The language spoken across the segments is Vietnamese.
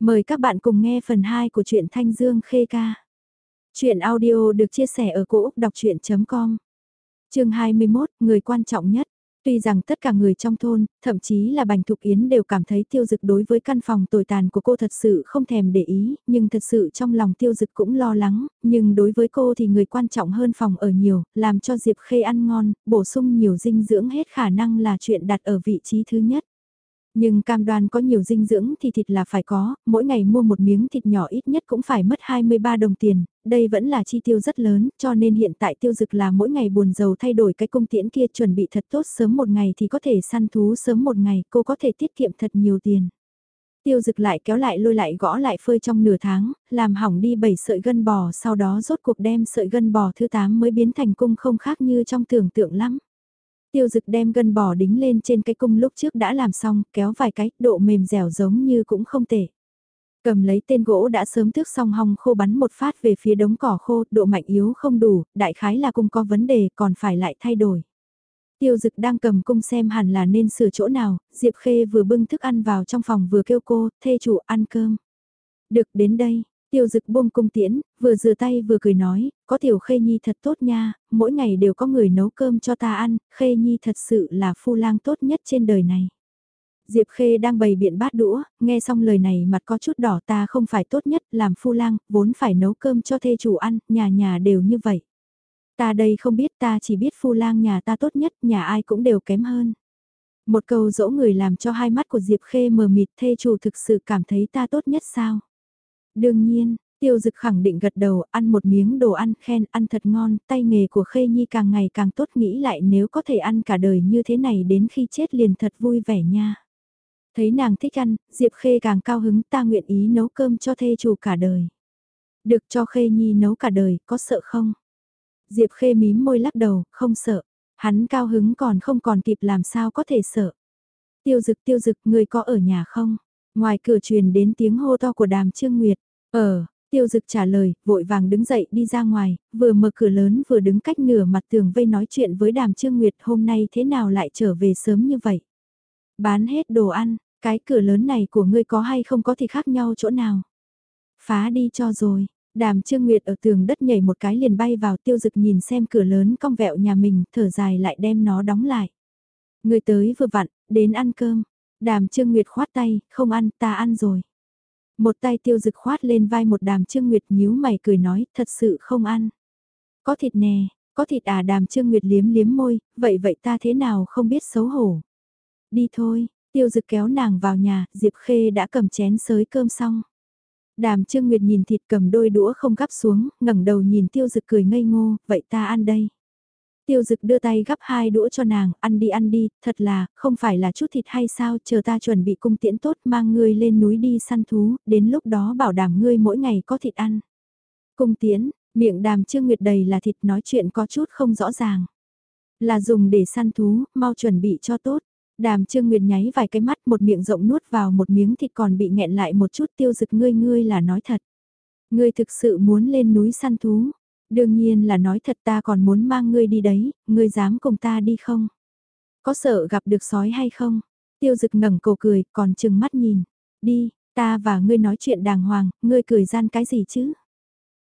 Mời các bạn cùng nghe phần 2 của truyện Thanh Dương Khê Ca. Chuyện audio được chia sẻ ở cỗ đọc chuyện.com Trường 21, người quan trọng nhất. Tuy rằng tất cả người trong thôn, thậm chí là Bành Thục Yến đều cảm thấy tiêu dực đối với căn phòng tồi tàn của cô thật sự không thèm để ý, nhưng thật sự trong lòng tiêu dực cũng lo lắng, nhưng đối với cô thì người quan trọng hơn phòng ở nhiều, làm cho Diệp Khê ăn ngon, bổ sung nhiều dinh dưỡng hết khả năng là chuyện đặt ở vị trí thứ nhất. Nhưng cam đoan có nhiều dinh dưỡng thì thịt là phải có, mỗi ngày mua một miếng thịt nhỏ ít nhất cũng phải mất 23 đồng tiền, đây vẫn là chi tiêu rất lớn, cho nên hiện tại tiêu dực là mỗi ngày buồn giàu thay đổi cái cung tiễn kia chuẩn bị thật tốt sớm một ngày thì có thể săn thú sớm một ngày, cô có thể tiết kiệm thật nhiều tiền. Tiêu dực lại kéo lại lôi lại gõ lại phơi trong nửa tháng, làm hỏng đi 7 sợi gân bò sau đó rốt cuộc đem sợi gân bò thứ 8 mới biến thành cung không khác như trong tưởng tượng lắm. Tiêu dực đem gân bò đính lên trên cái cung lúc trước đã làm xong, kéo vài cái, độ mềm dẻo giống như cũng không tệ. Cầm lấy tên gỗ đã sớm tước xong hong khô bắn một phát về phía đống cỏ khô, độ mạnh yếu không đủ, đại khái là cung có vấn đề còn phải lại thay đổi. Tiêu dực đang cầm cung xem hẳn là nên sửa chỗ nào, Diệp Khê vừa bưng thức ăn vào trong phòng vừa kêu cô, thê chủ ăn cơm. Được đến đây, Tiêu dực buông cung tiễn, vừa rửa tay vừa cười nói, có tiểu khê nhi thật tốt nha, mỗi ngày đều có người nấu cơm cho ta ăn, khê nhi thật sự là phu lang tốt nhất trên đời này. Diệp khê đang bày biện bát đũa, nghe xong lời này mặt có chút đỏ ta không phải tốt nhất, làm phu lang, vốn phải nấu cơm cho thê chủ ăn, nhà nhà đều như vậy. Ta đây không biết ta chỉ biết phu lang nhà ta tốt nhất, nhà ai cũng đều kém hơn. Một câu dỗ người làm cho hai mắt của Diệp Khê mờ mịt thê chủ thực sự cảm thấy ta tốt nhất sao? Đương nhiên, tiêu dực khẳng định gật đầu, ăn một miếng đồ ăn khen, ăn thật ngon, tay nghề của Khê Nhi càng ngày càng tốt nghĩ lại nếu có thể ăn cả đời như thế này đến khi chết liền thật vui vẻ nha. Thấy nàng thích ăn, Diệp Khê càng cao hứng ta nguyện ý nấu cơm cho thê chủ cả đời. Được cho Khê Nhi nấu cả đời, có sợ không? Diệp Khê mím môi lắc đầu, không sợ. Hắn cao hứng còn không còn kịp làm sao có thể sợ. Tiêu dực tiêu dực, người có ở nhà không? Ngoài cửa truyền đến tiếng hô to của đàm Trương Nguyệt. Ờ, tiêu dực trả lời, vội vàng đứng dậy đi ra ngoài, vừa mở cửa lớn vừa đứng cách nửa mặt tường vây nói chuyện với đàm Trương Nguyệt hôm nay thế nào lại trở về sớm như vậy. Bán hết đồ ăn, cái cửa lớn này của ngươi có hay không có thì khác nhau chỗ nào. Phá đi cho rồi, đàm Trương Nguyệt ở tường đất nhảy một cái liền bay vào tiêu dực nhìn xem cửa lớn cong vẹo nhà mình, thở dài lại đem nó đóng lại. Người tới vừa vặn, đến ăn cơm. Đàm Trương Nguyệt khoát tay, không ăn, ta ăn rồi. Một tay tiêu dực khoát lên vai một đàm Trương Nguyệt nhíu mày cười nói, thật sự không ăn. Có thịt nè, có thịt à đàm Trương Nguyệt liếm liếm môi, vậy vậy ta thế nào không biết xấu hổ. Đi thôi, tiêu dực kéo nàng vào nhà, Diệp Khê đã cầm chén sới cơm xong. Đàm Trương Nguyệt nhìn thịt cầm đôi đũa không gắp xuống, ngẩng đầu nhìn tiêu dực cười ngây ngô, vậy ta ăn đây. Tiêu dực đưa tay gắp hai đũa cho nàng, ăn đi ăn đi, thật là, không phải là chút thịt hay sao, chờ ta chuẩn bị cung tiễn tốt mang ngươi lên núi đi săn thú, đến lúc đó bảo đảm ngươi mỗi ngày có thịt ăn. Cung tiễn, miệng đàm trương nguyệt đầy là thịt nói chuyện có chút không rõ ràng. Là dùng để săn thú, mau chuẩn bị cho tốt. Đàm Trương Nguyệt nháy vài cái mắt một miệng rộng nuốt vào một miếng thịt còn bị nghẹn lại một chút tiêu dực ngươi ngươi là nói thật. Ngươi thực sự muốn lên núi săn thú, Đương nhiên là nói thật ta còn muốn mang ngươi đi đấy, ngươi dám cùng ta đi không? Có sợ gặp được sói hay không? Tiêu dực ngẩng cổ cười, còn chừng mắt nhìn. Đi, ta và ngươi nói chuyện đàng hoàng, ngươi cười gian cái gì chứ?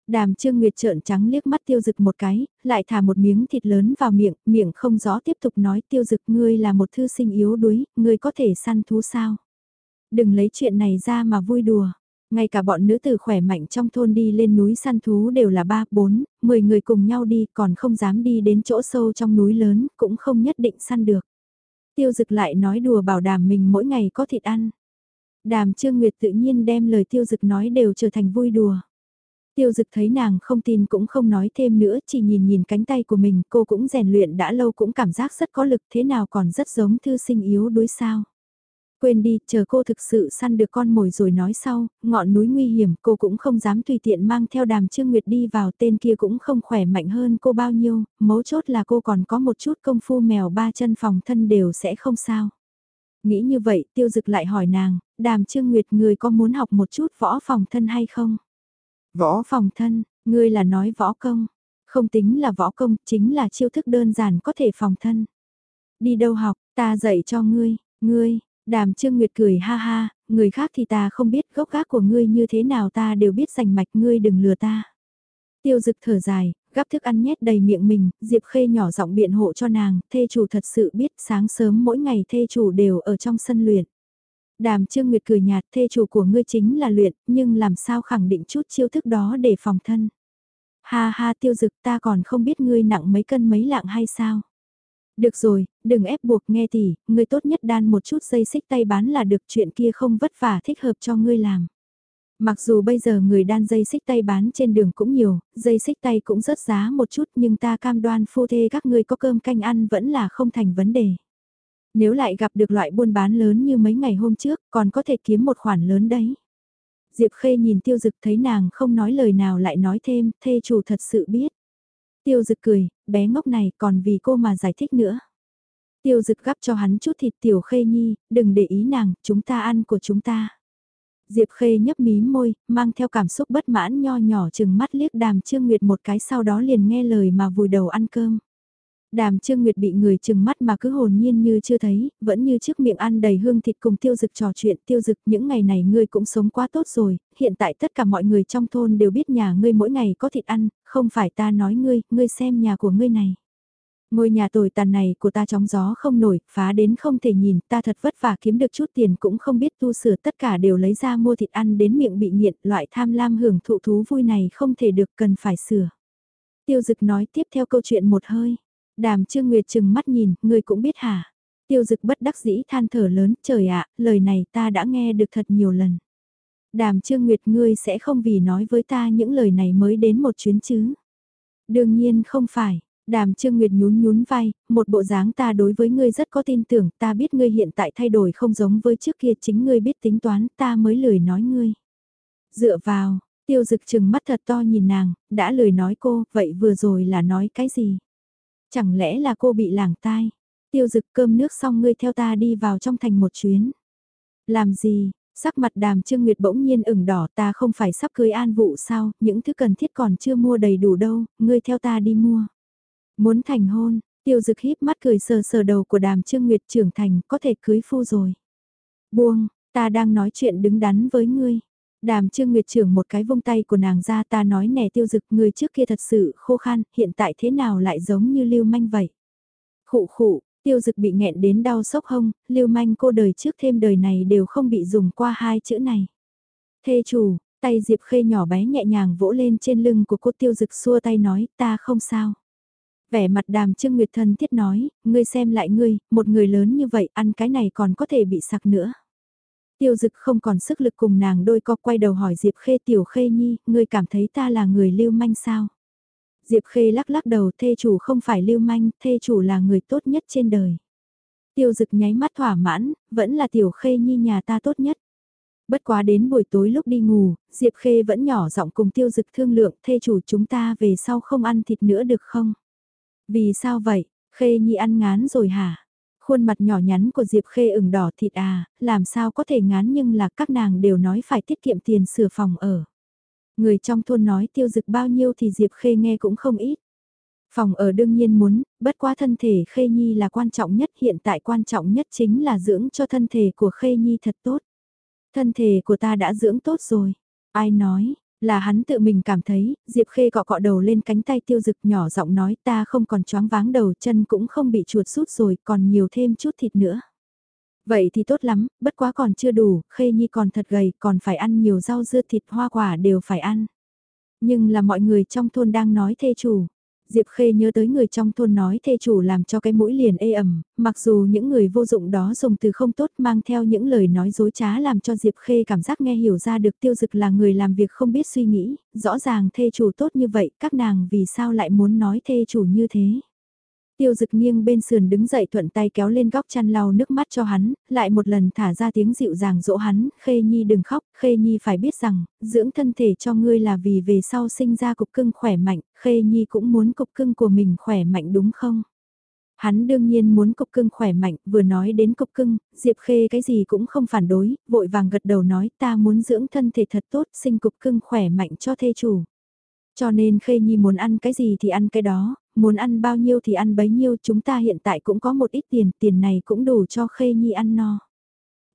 Đàm Trương Nguyệt trợn trắng liếc mắt tiêu dực một cái, lại thả một miếng thịt lớn vào miệng, miệng không rõ tiếp tục nói tiêu dực ngươi là một thư sinh yếu đuối, ngươi có thể săn thú sao? Đừng lấy chuyện này ra mà vui đùa. Ngay cả bọn nữ tử khỏe mạnh trong thôn đi lên núi săn thú đều là 3, 4, 10 người cùng nhau đi còn không dám đi đến chỗ sâu trong núi lớn cũng không nhất định săn được. Tiêu dực lại nói đùa bảo đảm mình mỗi ngày có thịt ăn. Đàm Trương Nguyệt tự nhiên đem lời tiêu dực nói đều trở thành vui đùa. Tiêu dực thấy nàng không tin cũng không nói thêm nữa, chỉ nhìn nhìn cánh tay của mình, cô cũng rèn luyện đã lâu cũng cảm giác rất có lực thế nào còn rất giống thư sinh yếu đuối sao. Quên đi, chờ cô thực sự săn được con mồi rồi nói sau, ngọn núi nguy hiểm cô cũng không dám tùy tiện mang theo đàm trương nguyệt đi vào tên kia cũng không khỏe mạnh hơn cô bao nhiêu, mấu chốt là cô còn có một chút công phu mèo ba chân phòng thân đều sẽ không sao. Nghĩ như vậy tiêu dực lại hỏi nàng, đàm trương nguyệt người có muốn học một chút võ phòng thân hay không? Võ phòng thân, ngươi là nói võ công, không tính là võ công, chính là chiêu thức đơn giản có thể phòng thân. Đi đâu học, ta dạy cho ngươi, ngươi, Đàm Trương Nguyệt cười ha ha, người khác thì ta không biết gốc gác của ngươi như thế nào ta đều biết rành mạch ngươi đừng lừa ta. Tiêu dực thở dài, gắp thức ăn nhét đầy miệng mình, Diệp Khê nhỏ giọng biện hộ cho nàng, thê chủ thật sự biết sáng sớm mỗi ngày thê chủ đều ở trong sân luyện. Đàm Trương Nguyệt cười nhạt thê chủ của ngươi chính là luyện, nhưng làm sao khẳng định chút chiêu thức đó để phòng thân. Ha ha tiêu dực ta còn không biết ngươi nặng mấy cân mấy lạng hay sao. Được rồi, đừng ép buộc nghe tỷ, ngươi tốt nhất đan một chút dây xích tay bán là được chuyện kia không vất vả thích hợp cho ngươi làm. Mặc dù bây giờ người đan dây xích tay bán trên đường cũng nhiều, dây xích tay cũng rớt giá một chút nhưng ta cam đoan phu thê các ngươi có cơm canh ăn vẫn là không thành vấn đề. Nếu lại gặp được loại buôn bán lớn như mấy ngày hôm trước còn có thể kiếm một khoản lớn đấy. Diệp Khê nhìn tiêu dực thấy nàng không nói lời nào lại nói thêm, thê chủ thật sự biết. Tiêu dực cười, bé ngốc này còn vì cô mà giải thích nữa. Tiêu dực gắp cho hắn chút thịt tiểu khê nhi, đừng để ý nàng, chúng ta ăn của chúng ta. Diệp khê nhấp mí môi, mang theo cảm xúc bất mãn nho nhỏ chừng mắt liếc đàm trương nguyệt một cái sau đó liền nghe lời mà vùi đầu ăn cơm. Đàm Trương Nguyệt bị người chừng mắt mà cứ hồn nhiên như chưa thấy, vẫn như trước miệng ăn đầy hương thịt cùng tiêu dực trò chuyện. Tiêu dực những ngày này ngươi cũng sống quá tốt rồi, hiện tại tất cả mọi người trong thôn đều biết nhà ngươi mỗi ngày có thịt ăn, không phải ta nói ngươi, ngươi xem nhà của ngươi này. Ngôi nhà tồi tàn này của ta chóng gió không nổi, phá đến không thể nhìn, ta thật vất vả kiếm được chút tiền cũng không biết tu sửa tất cả đều lấy ra mua thịt ăn đến miệng bị nghiện, loại tham lam hưởng thụ thú vui này không thể được cần phải sửa. Tiêu dực nói tiếp theo câu chuyện một hơi. Đàm Trương Nguyệt chừng mắt nhìn, ngươi cũng biết hả? Tiêu dực bất đắc dĩ than thở lớn, trời ạ, lời này ta đã nghe được thật nhiều lần. Đàm Trương Nguyệt ngươi sẽ không vì nói với ta những lời này mới đến một chuyến chứ? Đương nhiên không phải. Đàm Trương Nguyệt nhún nhún vai, một bộ dáng ta đối với ngươi rất có tin tưởng, ta biết ngươi hiện tại thay đổi không giống với trước kia chính ngươi biết tính toán, ta mới lười nói ngươi. Dựa vào, tiêu dực chừng mắt thật to nhìn nàng, đã lười nói cô, vậy vừa rồi là nói cái gì? Chẳng lẽ là cô bị làng tai? Tiêu dực cơm nước xong ngươi theo ta đi vào trong thành một chuyến. Làm gì? Sắc mặt đàm trương nguyệt bỗng nhiên ửng đỏ ta không phải sắp cưới an vụ sao, những thứ cần thiết còn chưa mua đầy đủ đâu, ngươi theo ta đi mua. Muốn thành hôn, tiêu dực híp mắt cười sờ sờ đầu của đàm trương nguyệt trưởng thành có thể cưới phu rồi. Buông, ta đang nói chuyện đứng đắn với ngươi. Đàm Trương Nguyệt trưởng một cái vung tay của nàng ra ta nói nè tiêu dực người trước kia thật sự khô khan, hiện tại thế nào lại giống như lưu manh vậy. Khụ khụ, tiêu dực bị nghẹn đến đau sốc hông, lưu manh cô đời trước thêm đời này đều không bị dùng qua hai chữ này. Thê chủ, tay Diệp Khê nhỏ bé nhẹ nhàng vỗ lên trên lưng của cô tiêu dực xua tay nói ta không sao. Vẻ mặt đàm Trương Nguyệt thân thiết nói, ngươi xem lại ngươi, một người lớn như vậy ăn cái này còn có thể bị sặc nữa. Tiêu dực không còn sức lực cùng nàng đôi co quay đầu hỏi Diệp Khê tiểu Khê Nhi, ngươi cảm thấy ta là người lưu manh sao? Diệp Khê lắc lắc đầu thê chủ không phải lưu manh, thê chủ là người tốt nhất trên đời. Tiêu dực nháy mắt thỏa mãn, vẫn là tiểu Khê Nhi nhà ta tốt nhất. Bất quá đến buổi tối lúc đi ngủ, Diệp Khê vẫn nhỏ giọng cùng tiêu dực thương lượng thê chủ chúng ta về sau không ăn thịt nữa được không? Vì sao vậy? Khê Nhi ăn ngán rồi hả? Khuôn mặt nhỏ nhắn của Diệp Khê ửng đỏ thịt à, làm sao có thể ngán nhưng là các nàng đều nói phải tiết kiệm tiền sửa phòng ở. Người trong thôn nói tiêu dực bao nhiêu thì Diệp Khê nghe cũng không ít. Phòng ở đương nhiên muốn, bất quá thân thể Khê Nhi là quan trọng nhất hiện tại quan trọng nhất chính là dưỡng cho thân thể của Khê Nhi thật tốt. Thân thể của ta đã dưỡng tốt rồi. Ai nói, là hắn tự mình cảm thấy, Diệp Khê cọ cọ đầu lên cánh tay tiêu dực nhỏ giọng nói ta không còn choáng váng đầu chân cũng không bị chuột sút rồi còn nhiều thêm chút thịt nữa. Vậy thì tốt lắm, bất quá còn chưa đủ, Khê Nhi còn thật gầy, còn phải ăn nhiều rau dưa thịt hoa quả đều phải ăn. Nhưng là mọi người trong thôn đang nói thê chủ, Diệp Khê nhớ tới người trong thôn nói thê chủ làm cho cái mũi liền ê ẩm, mặc dù những người vô dụng đó dùng từ không tốt mang theo những lời nói dối trá làm cho Diệp Khê cảm giác nghe hiểu ra được tiêu dực là người làm việc không biết suy nghĩ, rõ ràng thê chủ tốt như vậy, các nàng vì sao lại muốn nói thê chủ như thế. Tiêu dực nghiêng bên sườn đứng dậy thuận tay kéo lên góc chăn lau nước mắt cho hắn, lại một lần thả ra tiếng dịu dàng dỗ hắn, Khê Nhi đừng khóc, Khê Nhi phải biết rằng, dưỡng thân thể cho ngươi là vì về sau sinh ra cục cưng khỏe mạnh, Khê Nhi cũng muốn cục cưng của mình khỏe mạnh đúng không? Hắn đương nhiên muốn cục cưng khỏe mạnh, vừa nói đến cục cưng, Diệp Khê cái gì cũng không phản đối, vội vàng gật đầu nói ta muốn dưỡng thân thể thật tốt, sinh cục cưng khỏe mạnh cho thê chủ. Cho nên Khê Nhi muốn ăn cái gì thì ăn cái đó, muốn ăn bao nhiêu thì ăn bấy nhiêu chúng ta hiện tại cũng có một ít tiền, tiền này cũng đủ cho Khê Nhi ăn no.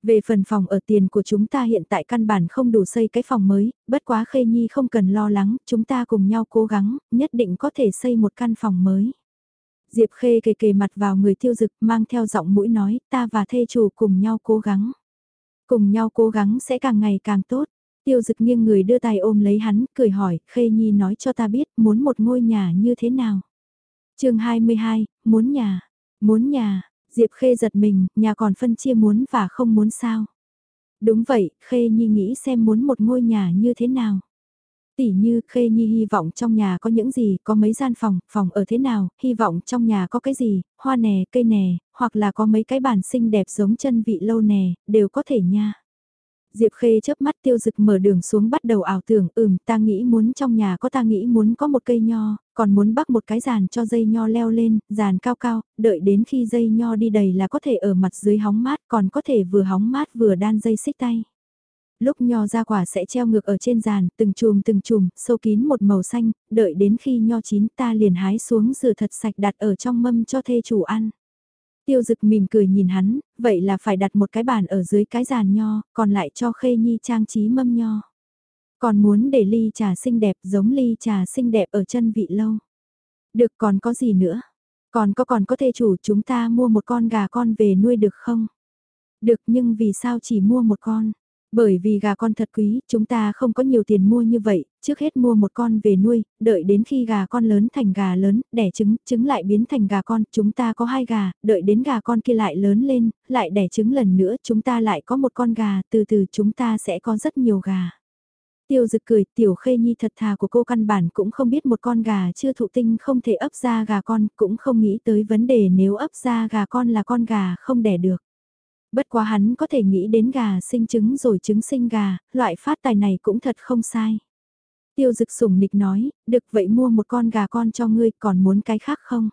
Về phần phòng ở tiền của chúng ta hiện tại căn bản không đủ xây cái phòng mới, bất quá Khê Nhi không cần lo lắng, chúng ta cùng nhau cố gắng, nhất định có thể xây một căn phòng mới. Diệp Khê kề kề mặt vào người tiêu dực mang theo giọng mũi nói ta và thê chủ cùng nhau cố gắng. Cùng nhau cố gắng sẽ càng ngày càng tốt. Tiêu dực nghiêng người đưa tay ôm lấy hắn, cười hỏi, Khê Nhi nói cho ta biết muốn một ngôi nhà như thế nào chương 22, muốn nhà, muốn nhà, Diệp Khê giật mình, nhà còn phân chia muốn và không muốn sao. Đúng vậy, Khê Nhi nghĩ xem muốn một ngôi nhà như thế nào. Tỷ như Khê Nhi hy vọng trong nhà có những gì, có mấy gian phòng, phòng ở thế nào, hy vọng trong nhà có cái gì, hoa nè, cây nè, hoặc là có mấy cái bàn xinh đẹp giống chân vị lâu nè, đều có thể nha. Diệp Khê chớp mắt tiêu dực mở đường xuống bắt đầu ảo tưởng, ừm, ta nghĩ muốn trong nhà có ta nghĩ muốn có một cây nho, còn muốn bắt một cái giàn cho dây nho leo lên, giàn cao cao, đợi đến khi dây nho đi đầy là có thể ở mặt dưới hóng mát, còn có thể vừa hóng mát vừa đan dây xích tay. Lúc nho ra quả sẽ treo ngược ở trên giàn, từng chùm từng chùm, sâu kín một màu xanh, đợi đến khi nho chín ta liền hái xuống rửa thật sạch đặt ở trong mâm cho thê chủ ăn. Tiêu dực mỉm cười nhìn hắn, vậy là phải đặt một cái bàn ở dưới cái giàn nho, còn lại cho khê nhi trang trí mâm nho. Còn muốn để ly trà xinh đẹp giống ly trà xinh đẹp ở chân vị lâu. Được còn có gì nữa? Còn có còn có thê chủ chúng ta mua một con gà con về nuôi được không? Được nhưng vì sao chỉ mua một con? Bởi vì gà con thật quý, chúng ta không có nhiều tiền mua như vậy, trước hết mua một con về nuôi, đợi đến khi gà con lớn thành gà lớn, đẻ trứng, trứng lại biến thành gà con, chúng ta có hai gà, đợi đến gà con kia lại lớn lên, lại đẻ trứng lần nữa, chúng ta lại có một con gà, từ từ chúng ta sẽ có rất nhiều gà. Tiêu dực cười, tiểu khê nhi thật thà của cô căn bản cũng không biết một con gà chưa thụ tinh không thể ấp ra gà con, cũng không nghĩ tới vấn đề nếu ấp ra gà con là con gà không đẻ được. Bất quá hắn có thể nghĩ đến gà sinh trứng rồi trứng sinh gà, loại phát tài này cũng thật không sai. Tiêu dực sủng nịch nói, được vậy mua một con gà con cho ngươi còn muốn cái khác không?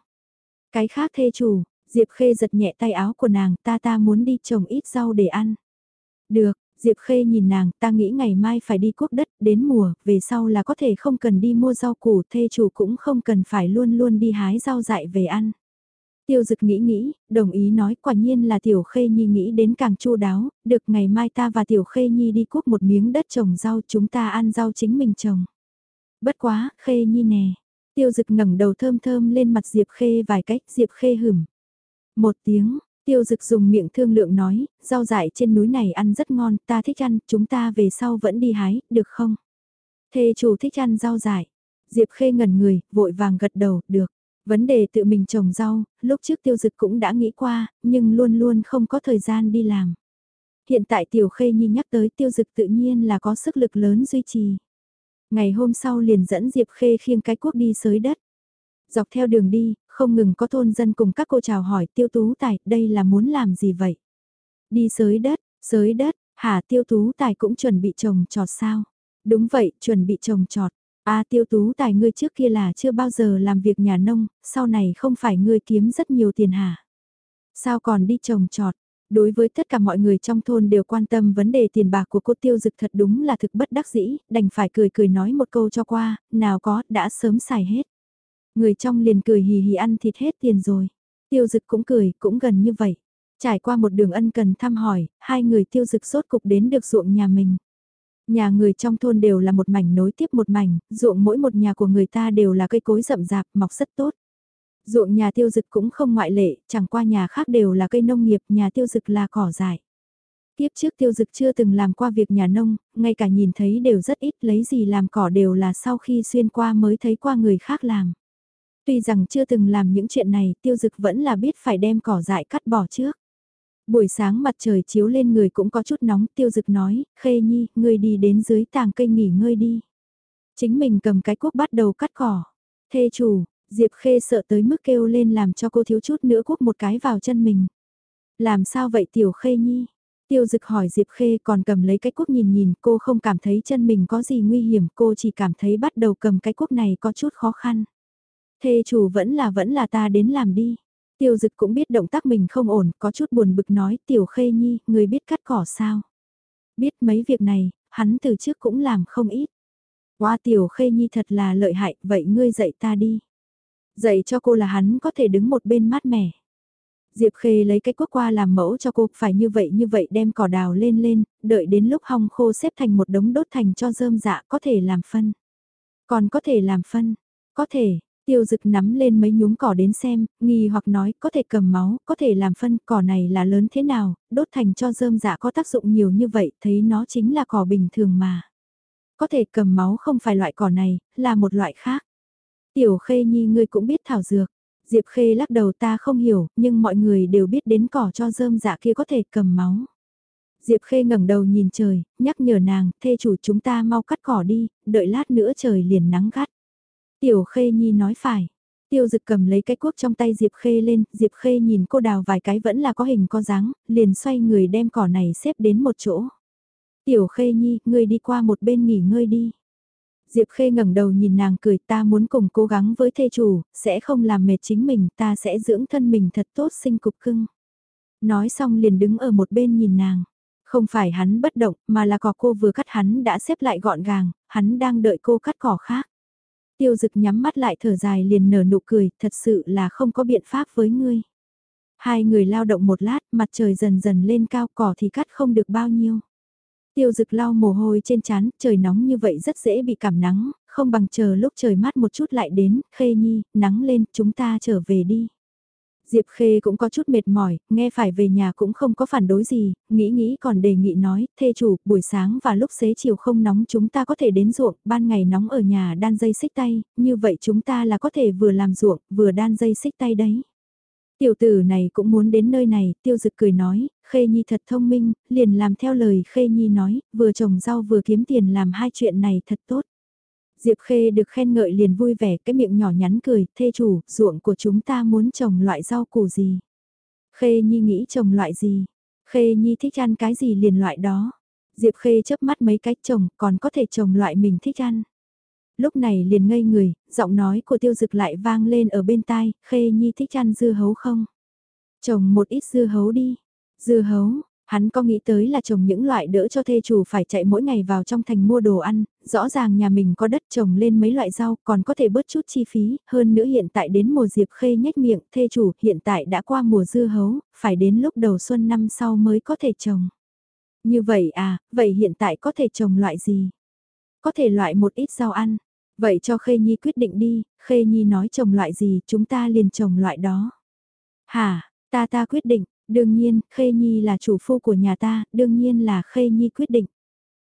Cái khác thê chủ, Diệp Khê giật nhẹ tay áo của nàng, ta ta muốn đi trồng ít rau để ăn. Được, Diệp Khê nhìn nàng, ta nghĩ ngày mai phải đi quốc đất, đến mùa, về sau là có thể không cần đi mua rau củ, thê chủ cũng không cần phải luôn luôn đi hái rau dại về ăn. Tiêu dực nghĩ nghĩ, đồng ý nói quả nhiên là Tiểu Khê Nhi nghĩ đến càng chu đáo, được ngày mai ta và Tiểu Khê Nhi đi cuốc một miếng đất trồng rau chúng ta ăn rau chính mình trồng. Bất quá, Khê Nhi nè. Tiêu dực ngẩng đầu thơm thơm lên mặt Diệp Khê vài cách, Diệp Khê hửm. Một tiếng, Tiêu dực dùng miệng thương lượng nói, rau dại trên núi này ăn rất ngon, ta thích ăn, chúng ta về sau vẫn đi hái, được không? Thê chủ thích ăn rau dại. Diệp Khê ngẩn người, vội vàng gật đầu, được. Vấn đề tự mình trồng rau, lúc trước tiêu dực cũng đã nghĩ qua, nhưng luôn luôn không có thời gian đi làm. Hiện tại tiểu khê nhi nhắc tới tiêu dực tự nhiên là có sức lực lớn duy trì. Ngày hôm sau liền dẫn Diệp Khê khiêng cái cuốc đi sới đất. Dọc theo đường đi, không ngừng có thôn dân cùng các cô chào hỏi tiêu tú tài, đây là muốn làm gì vậy? Đi sới đất, sới đất, hả tiêu tú tài cũng chuẩn bị trồng trọt sao? Đúng vậy, chuẩn bị trồng trọt. A tiêu tú tài ngươi trước kia là chưa bao giờ làm việc nhà nông, sau này không phải ngươi kiếm rất nhiều tiền hả? Sao còn đi trồng trọt? Đối với tất cả mọi người trong thôn đều quan tâm vấn đề tiền bạc của cô tiêu dực thật đúng là thực bất đắc dĩ, đành phải cười cười nói một câu cho qua, nào có, đã sớm xài hết. Người trong liền cười hì hì ăn thịt hết tiền rồi. Tiêu dực cũng cười, cũng gần như vậy. Trải qua một đường ân cần thăm hỏi, hai người tiêu dực sốt cục đến được ruộng nhà mình. Nhà người trong thôn đều là một mảnh nối tiếp một mảnh, ruộng mỗi một nhà của người ta đều là cây cối rậm rạp, mọc rất tốt. Ruộng nhà tiêu dực cũng không ngoại lệ, chẳng qua nhà khác đều là cây nông nghiệp, nhà tiêu dực là cỏ dại. Tiếp trước tiêu dực chưa từng làm qua việc nhà nông, ngay cả nhìn thấy đều rất ít lấy gì làm cỏ đều là sau khi xuyên qua mới thấy qua người khác làm. Tuy rằng chưa từng làm những chuyện này, tiêu dực vẫn là biết phải đem cỏ dại cắt bỏ trước. Buổi sáng mặt trời chiếu lên người cũng có chút nóng, tiêu dực nói, khê nhi, ngươi đi đến dưới tàng cây nghỉ ngơi đi. Chính mình cầm cái cuốc bắt đầu cắt cỏ. Thê chủ, Diệp khê sợ tới mức kêu lên làm cho cô thiếu chút nữa cuốc một cái vào chân mình. Làm sao vậy tiểu khê nhi? Tiêu dực hỏi Diệp Khê còn cầm lấy cái cuốc nhìn nhìn cô không cảm thấy chân mình có gì nguy hiểm cô chỉ cảm thấy bắt đầu cầm cái cuốc này có chút khó khăn. Thê chủ vẫn là vẫn là ta đến làm đi. Tiêu dực cũng biết động tác mình không ổn, có chút buồn bực nói tiểu khê nhi, người biết cắt cỏ sao. Biết mấy việc này, hắn từ trước cũng làm không ít. Qua tiểu khê nhi thật là lợi hại, vậy ngươi dạy ta đi. Dạy cho cô là hắn có thể đứng một bên mát mẻ. Diệp Khê lấy cái quốc qua làm mẫu cho cô, phải như vậy như vậy đem cỏ đào lên lên, đợi đến lúc hong khô xếp thành một đống đốt thành cho rơm dạ có thể làm phân. Còn có thể làm phân, có thể, tiêu dực nắm lên mấy nhúm cỏ đến xem, nghi hoặc nói có thể cầm máu, có thể làm phân, cỏ này là lớn thế nào, đốt thành cho rơm dạ có tác dụng nhiều như vậy, thấy nó chính là cỏ bình thường mà. Có thể cầm máu không phải loại cỏ này, là một loại khác. Tiểu Khê Nhi ngươi cũng biết thảo dược. Diệp Khê lắc đầu ta không hiểu, nhưng mọi người đều biết đến cỏ cho rơm dạ kia có thể cầm máu. Diệp Khê ngẩng đầu nhìn trời, nhắc nhở nàng, thê chủ chúng ta mau cắt cỏ đi, đợi lát nữa trời liền nắng gắt. Tiểu Khê Nhi nói phải. Tiêu Dực cầm lấy cái cuốc trong tay Diệp Khê lên, Diệp Khê nhìn cô đào vài cái vẫn là có hình có dáng, liền xoay người đem cỏ này xếp đến một chỗ. Tiểu Khê Nhi, ngươi đi qua một bên nghỉ ngơi đi. Diệp Khê ngẩng đầu nhìn nàng cười ta muốn cùng cố gắng với thê chủ, sẽ không làm mệt chính mình, ta sẽ dưỡng thân mình thật tốt sinh cục cưng. Nói xong liền đứng ở một bên nhìn nàng. Không phải hắn bất động, mà là cỏ cô vừa cắt hắn đã xếp lại gọn gàng, hắn đang đợi cô cắt cỏ khác. Tiêu dực nhắm mắt lại thở dài liền nở nụ cười, thật sự là không có biện pháp với ngươi. Hai người lao động một lát, mặt trời dần dần lên cao cỏ thì cắt không được bao nhiêu. Tiêu dực lau mồ hôi trên trán, trời nóng như vậy rất dễ bị cảm nắng, không bằng chờ lúc trời mát một chút lại đến, khê nhi, nắng lên, chúng ta trở về đi. Diệp Khê cũng có chút mệt mỏi, nghe phải về nhà cũng không có phản đối gì, nghĩ nghĩ còn đề nghị nói, thê chủ, buổi sáng và lúc xế chiều không nóng chúng ta có thể đến ruộng, ban ngày nóng ở nhà đan dây xích tay, như vậy chúng ta là có thể vừa làm ruộng, vừa đan dây xích tay đấy. Tiểu tử này cũng muốn đến nơi này, tiêu dực cười nói, Khê Nhi thật thông minh, liền làm theo lời Khê Nhi nói, vừa trồng rau vừa kiếm tiền làm hai chuyện này thật tốt. Diệp Khê được khen ngợi liền vui vẻ, cái miệng nhỏ nhắn cười, thê chủ, ruộng của chúng ta muốn trồng loại rau củ gì? Khê Nhi nghĩ trồng loại gì? Khê Nhi thích ăn cái gì liền loại đó? Diệp Khê chớp mắt mấy cách trồng, còn có thể trồng loại mình thích ăn. Lúc này liền ngây người, giọng nói của tiêu dực lại vang lên ở bên tai, Khê Nhi thích ăn dưa hấu không? Trồng một ít dưa hấu đi. Dưa hấu, Hắn có nghĩ tới là trồng những loại đỡ cho thê chủ phải chạy mỗi ngày vào trong thành mua đồ ăn, rõ ràng nhà mình có đất trồng lên mấy loại rau còn có thể bớt chút chi phí, hơn nữa hiện tại đến mùa diệp khê nhếch miệng, thê chủ hiện tại đã qua mùa dưa hấu, phải đến lúc đầu xuân năm sau mới có thể trồng. Như vậy à, vậy hiện tại có thể trồng loại gì? Có thể loại một ít rau ăn. Vậy cho Khê Nhi quyết định đi, Khê Nhi nói trồng loại gì chúng ta liền trồng loại đó. Hả, ta ta quyết định, Đương nhiên, Khê Nhi là chủ phu của nhà ta, đương nhiên là Khê Nhi quyết định.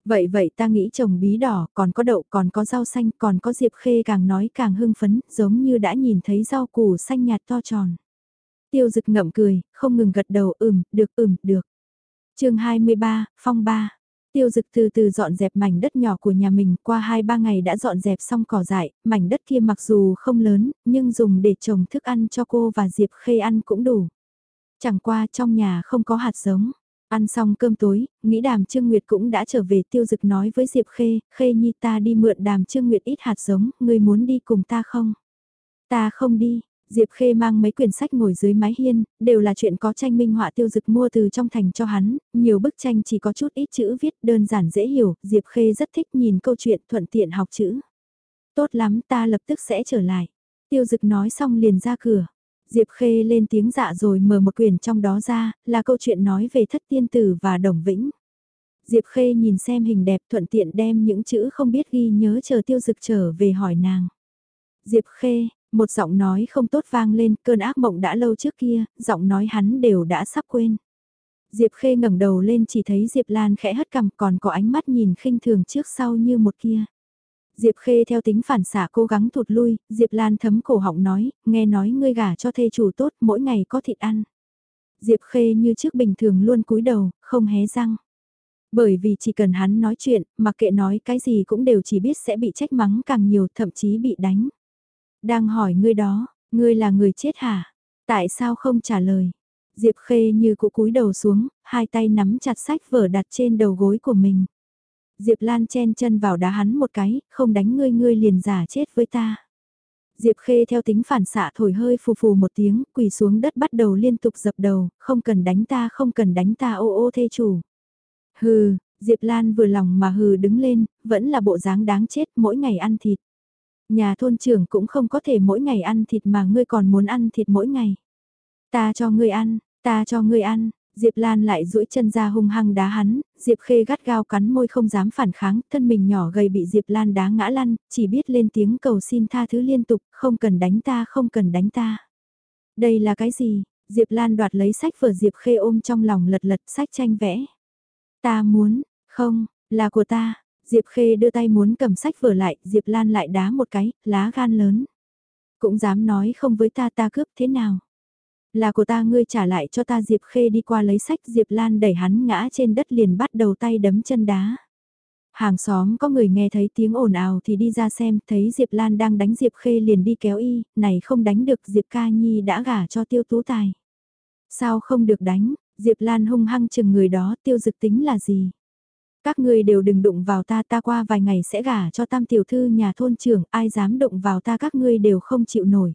Vậy vậy ta nghĩ trồng bí đỏ, còn có đậu, còn có rau xanh, còn có Diệp Khê càng nói càng hưng phấn, giống như đã nhìn thấy rau củ xanh nhạt to tròn. Tiêu dực ngậm cười, không ngừng gật đầu ừm, được ừm, được. chương 23, phong 3. Tiêu dực từ từ dọn dẹp mảnh đất nhỏ của nhà mình qua 2-3 ngày đã dọn dẹp xong cỏ dại, mảnh đất kia mặc dù không lớn, nhưng dùng để trồng thức ăn cho cô và Diệp Khê ăn cũng đủ. Chẳng qua trong nhà không có hạt giống. Ăn xong cơm tối, nghĩ đàm Trương Nguyệt cũng đã trở về tiêu dực nói với Diệp Khê, Khê Nhi ta đi mượn đàm Trương Nguyệt ít hạt giống, ngươi muốn đi cùng ta không? Ta không đi, Diệp Khê mang mấy quyển sách ngồi dưới mái hiên, đều là chuyện có tranh minh họa tiêu dực mua từ trong thành cho hắn, nhiều bức tranh chỉ có chút ít chữ viết đơn giản dễ hiểu, Diệp Khê rất thích nhìn câu chuyện thuận tiện học chữ. Tốt lắm ta lập tức sẽ trở lại. Tiêu dực nói xong liền ra cửa. Diệp Khê lên tiếng dạ rồi mở một quyển trong đó ra, là câu chuyện nói về thất tiên tử và đồng vĩnh. Diệp Khê nhìn xem hình đẹp thuận tiện đem những chữ không biết ghi nhớ chờ tiêu dực trở về hỏi nàng. Diệp Khê, một giọng nói không tốt vang lên, cơn ác mộng đã lâu trước kia, giọng nói hắn đều đã sắp quên. Diệp Khê ngẩng đầu lên chỉ thấy Diệp Lan khẽ hất cằm còn có ánh mắt nhìn khinh thường trước sau như một kia. Diệp Khê theo tính phản xả cố gắng thụt lui, Diệp Lan thấm cổ họng nói, nghe nói ngươi gả cho thê chủ tốt, mỗi ngày có thịt ăn. Diệp Khê như trước bình thường luôn cúi đầu, không hé răng. Bởi vì chỉ cần hắn nói chuyện, mặc kệ nói cái gì cũng đều chỉ biết sẽ bị trách mắng càng nhiều, thậm chí bị đánh. Đang hỏi ngươi đó, ngươi là người chết hả? Tại sao không trả lời? Diệp Khê như cụ cúi đầu xuống, hai tay nắm chặt sách vở đặt trên đầu gối của mình. Diệp Lan chen chân vào đá hắn một cái, không đánh ngươi ngươi liền giả chết với ta. Diệp Khê theo tính phản xạ thổi hơi phù phù một tiếng, quỳ xuống đất bắt đầu liên tục dập đầu, không cần đánh ta không cần đánh ta ô ô thê chủ. Hừ, Diệp Lan vừa lòng mà hừ đứng lên, vẫn là bộ dáng đáng chết mỗi ngày ăn thịt. Nhà thôn trưởng cũng không có thể mỗi ngày ăn thịt mà ngươi còn muốn ăn thịt mỗi ngày. Ta cho ngươi ăn, ta cho ngươi ăn, Diệp Lan lại duỗi chân ra hung hăng đá hắn, Diệp Khê gắt gao cắn môi không dám phản kháng, thân mình nhỏ gầy bị Diệp Lan đá ngã lăn, chỉ biết lên tiếng cầu xin tha thứ liên tục, không cần đánh ta, không cần đánh ta. Đây là cái gì? Diệp Lan đoạt lấy sách vở Diệp Khê ôm trong lòng lật lật sách tranh vẽ. Ta muốn, không, là của ta. Diệp Khê đưa tay muốn cầm sách vở lại, Diệp Lan lại đá một cái, lá gan lớn. Cũng dám nói không với ta ta cướp thế nào. Là của ta ngươi trả lại cho ta Diệp Khê đi qua lấy sách Diệp Lan đẩy hắn ngã trên đất liền bắt đầu tay đấm chân đá. Hàng xóm có người nghe thấy tiếng ồn ào thì đi ra xem, thấy Diệp Lan đang đánh Diệp Khê liền đi kéo y, này không đánh được Diệp Ca Nhi đã gả cho tiêu tú tài. Sao không được đánh, Diệp Lan hung hăng chừng người đó tiêu dực tính là gì? Các ngươi đều đừng đụng vào ta ta qua vài ngày sẽ gả cho tam tiểu thư nhà thôn trưởng, ai dám đụng vào ta các ngươi đều không chịu nổi.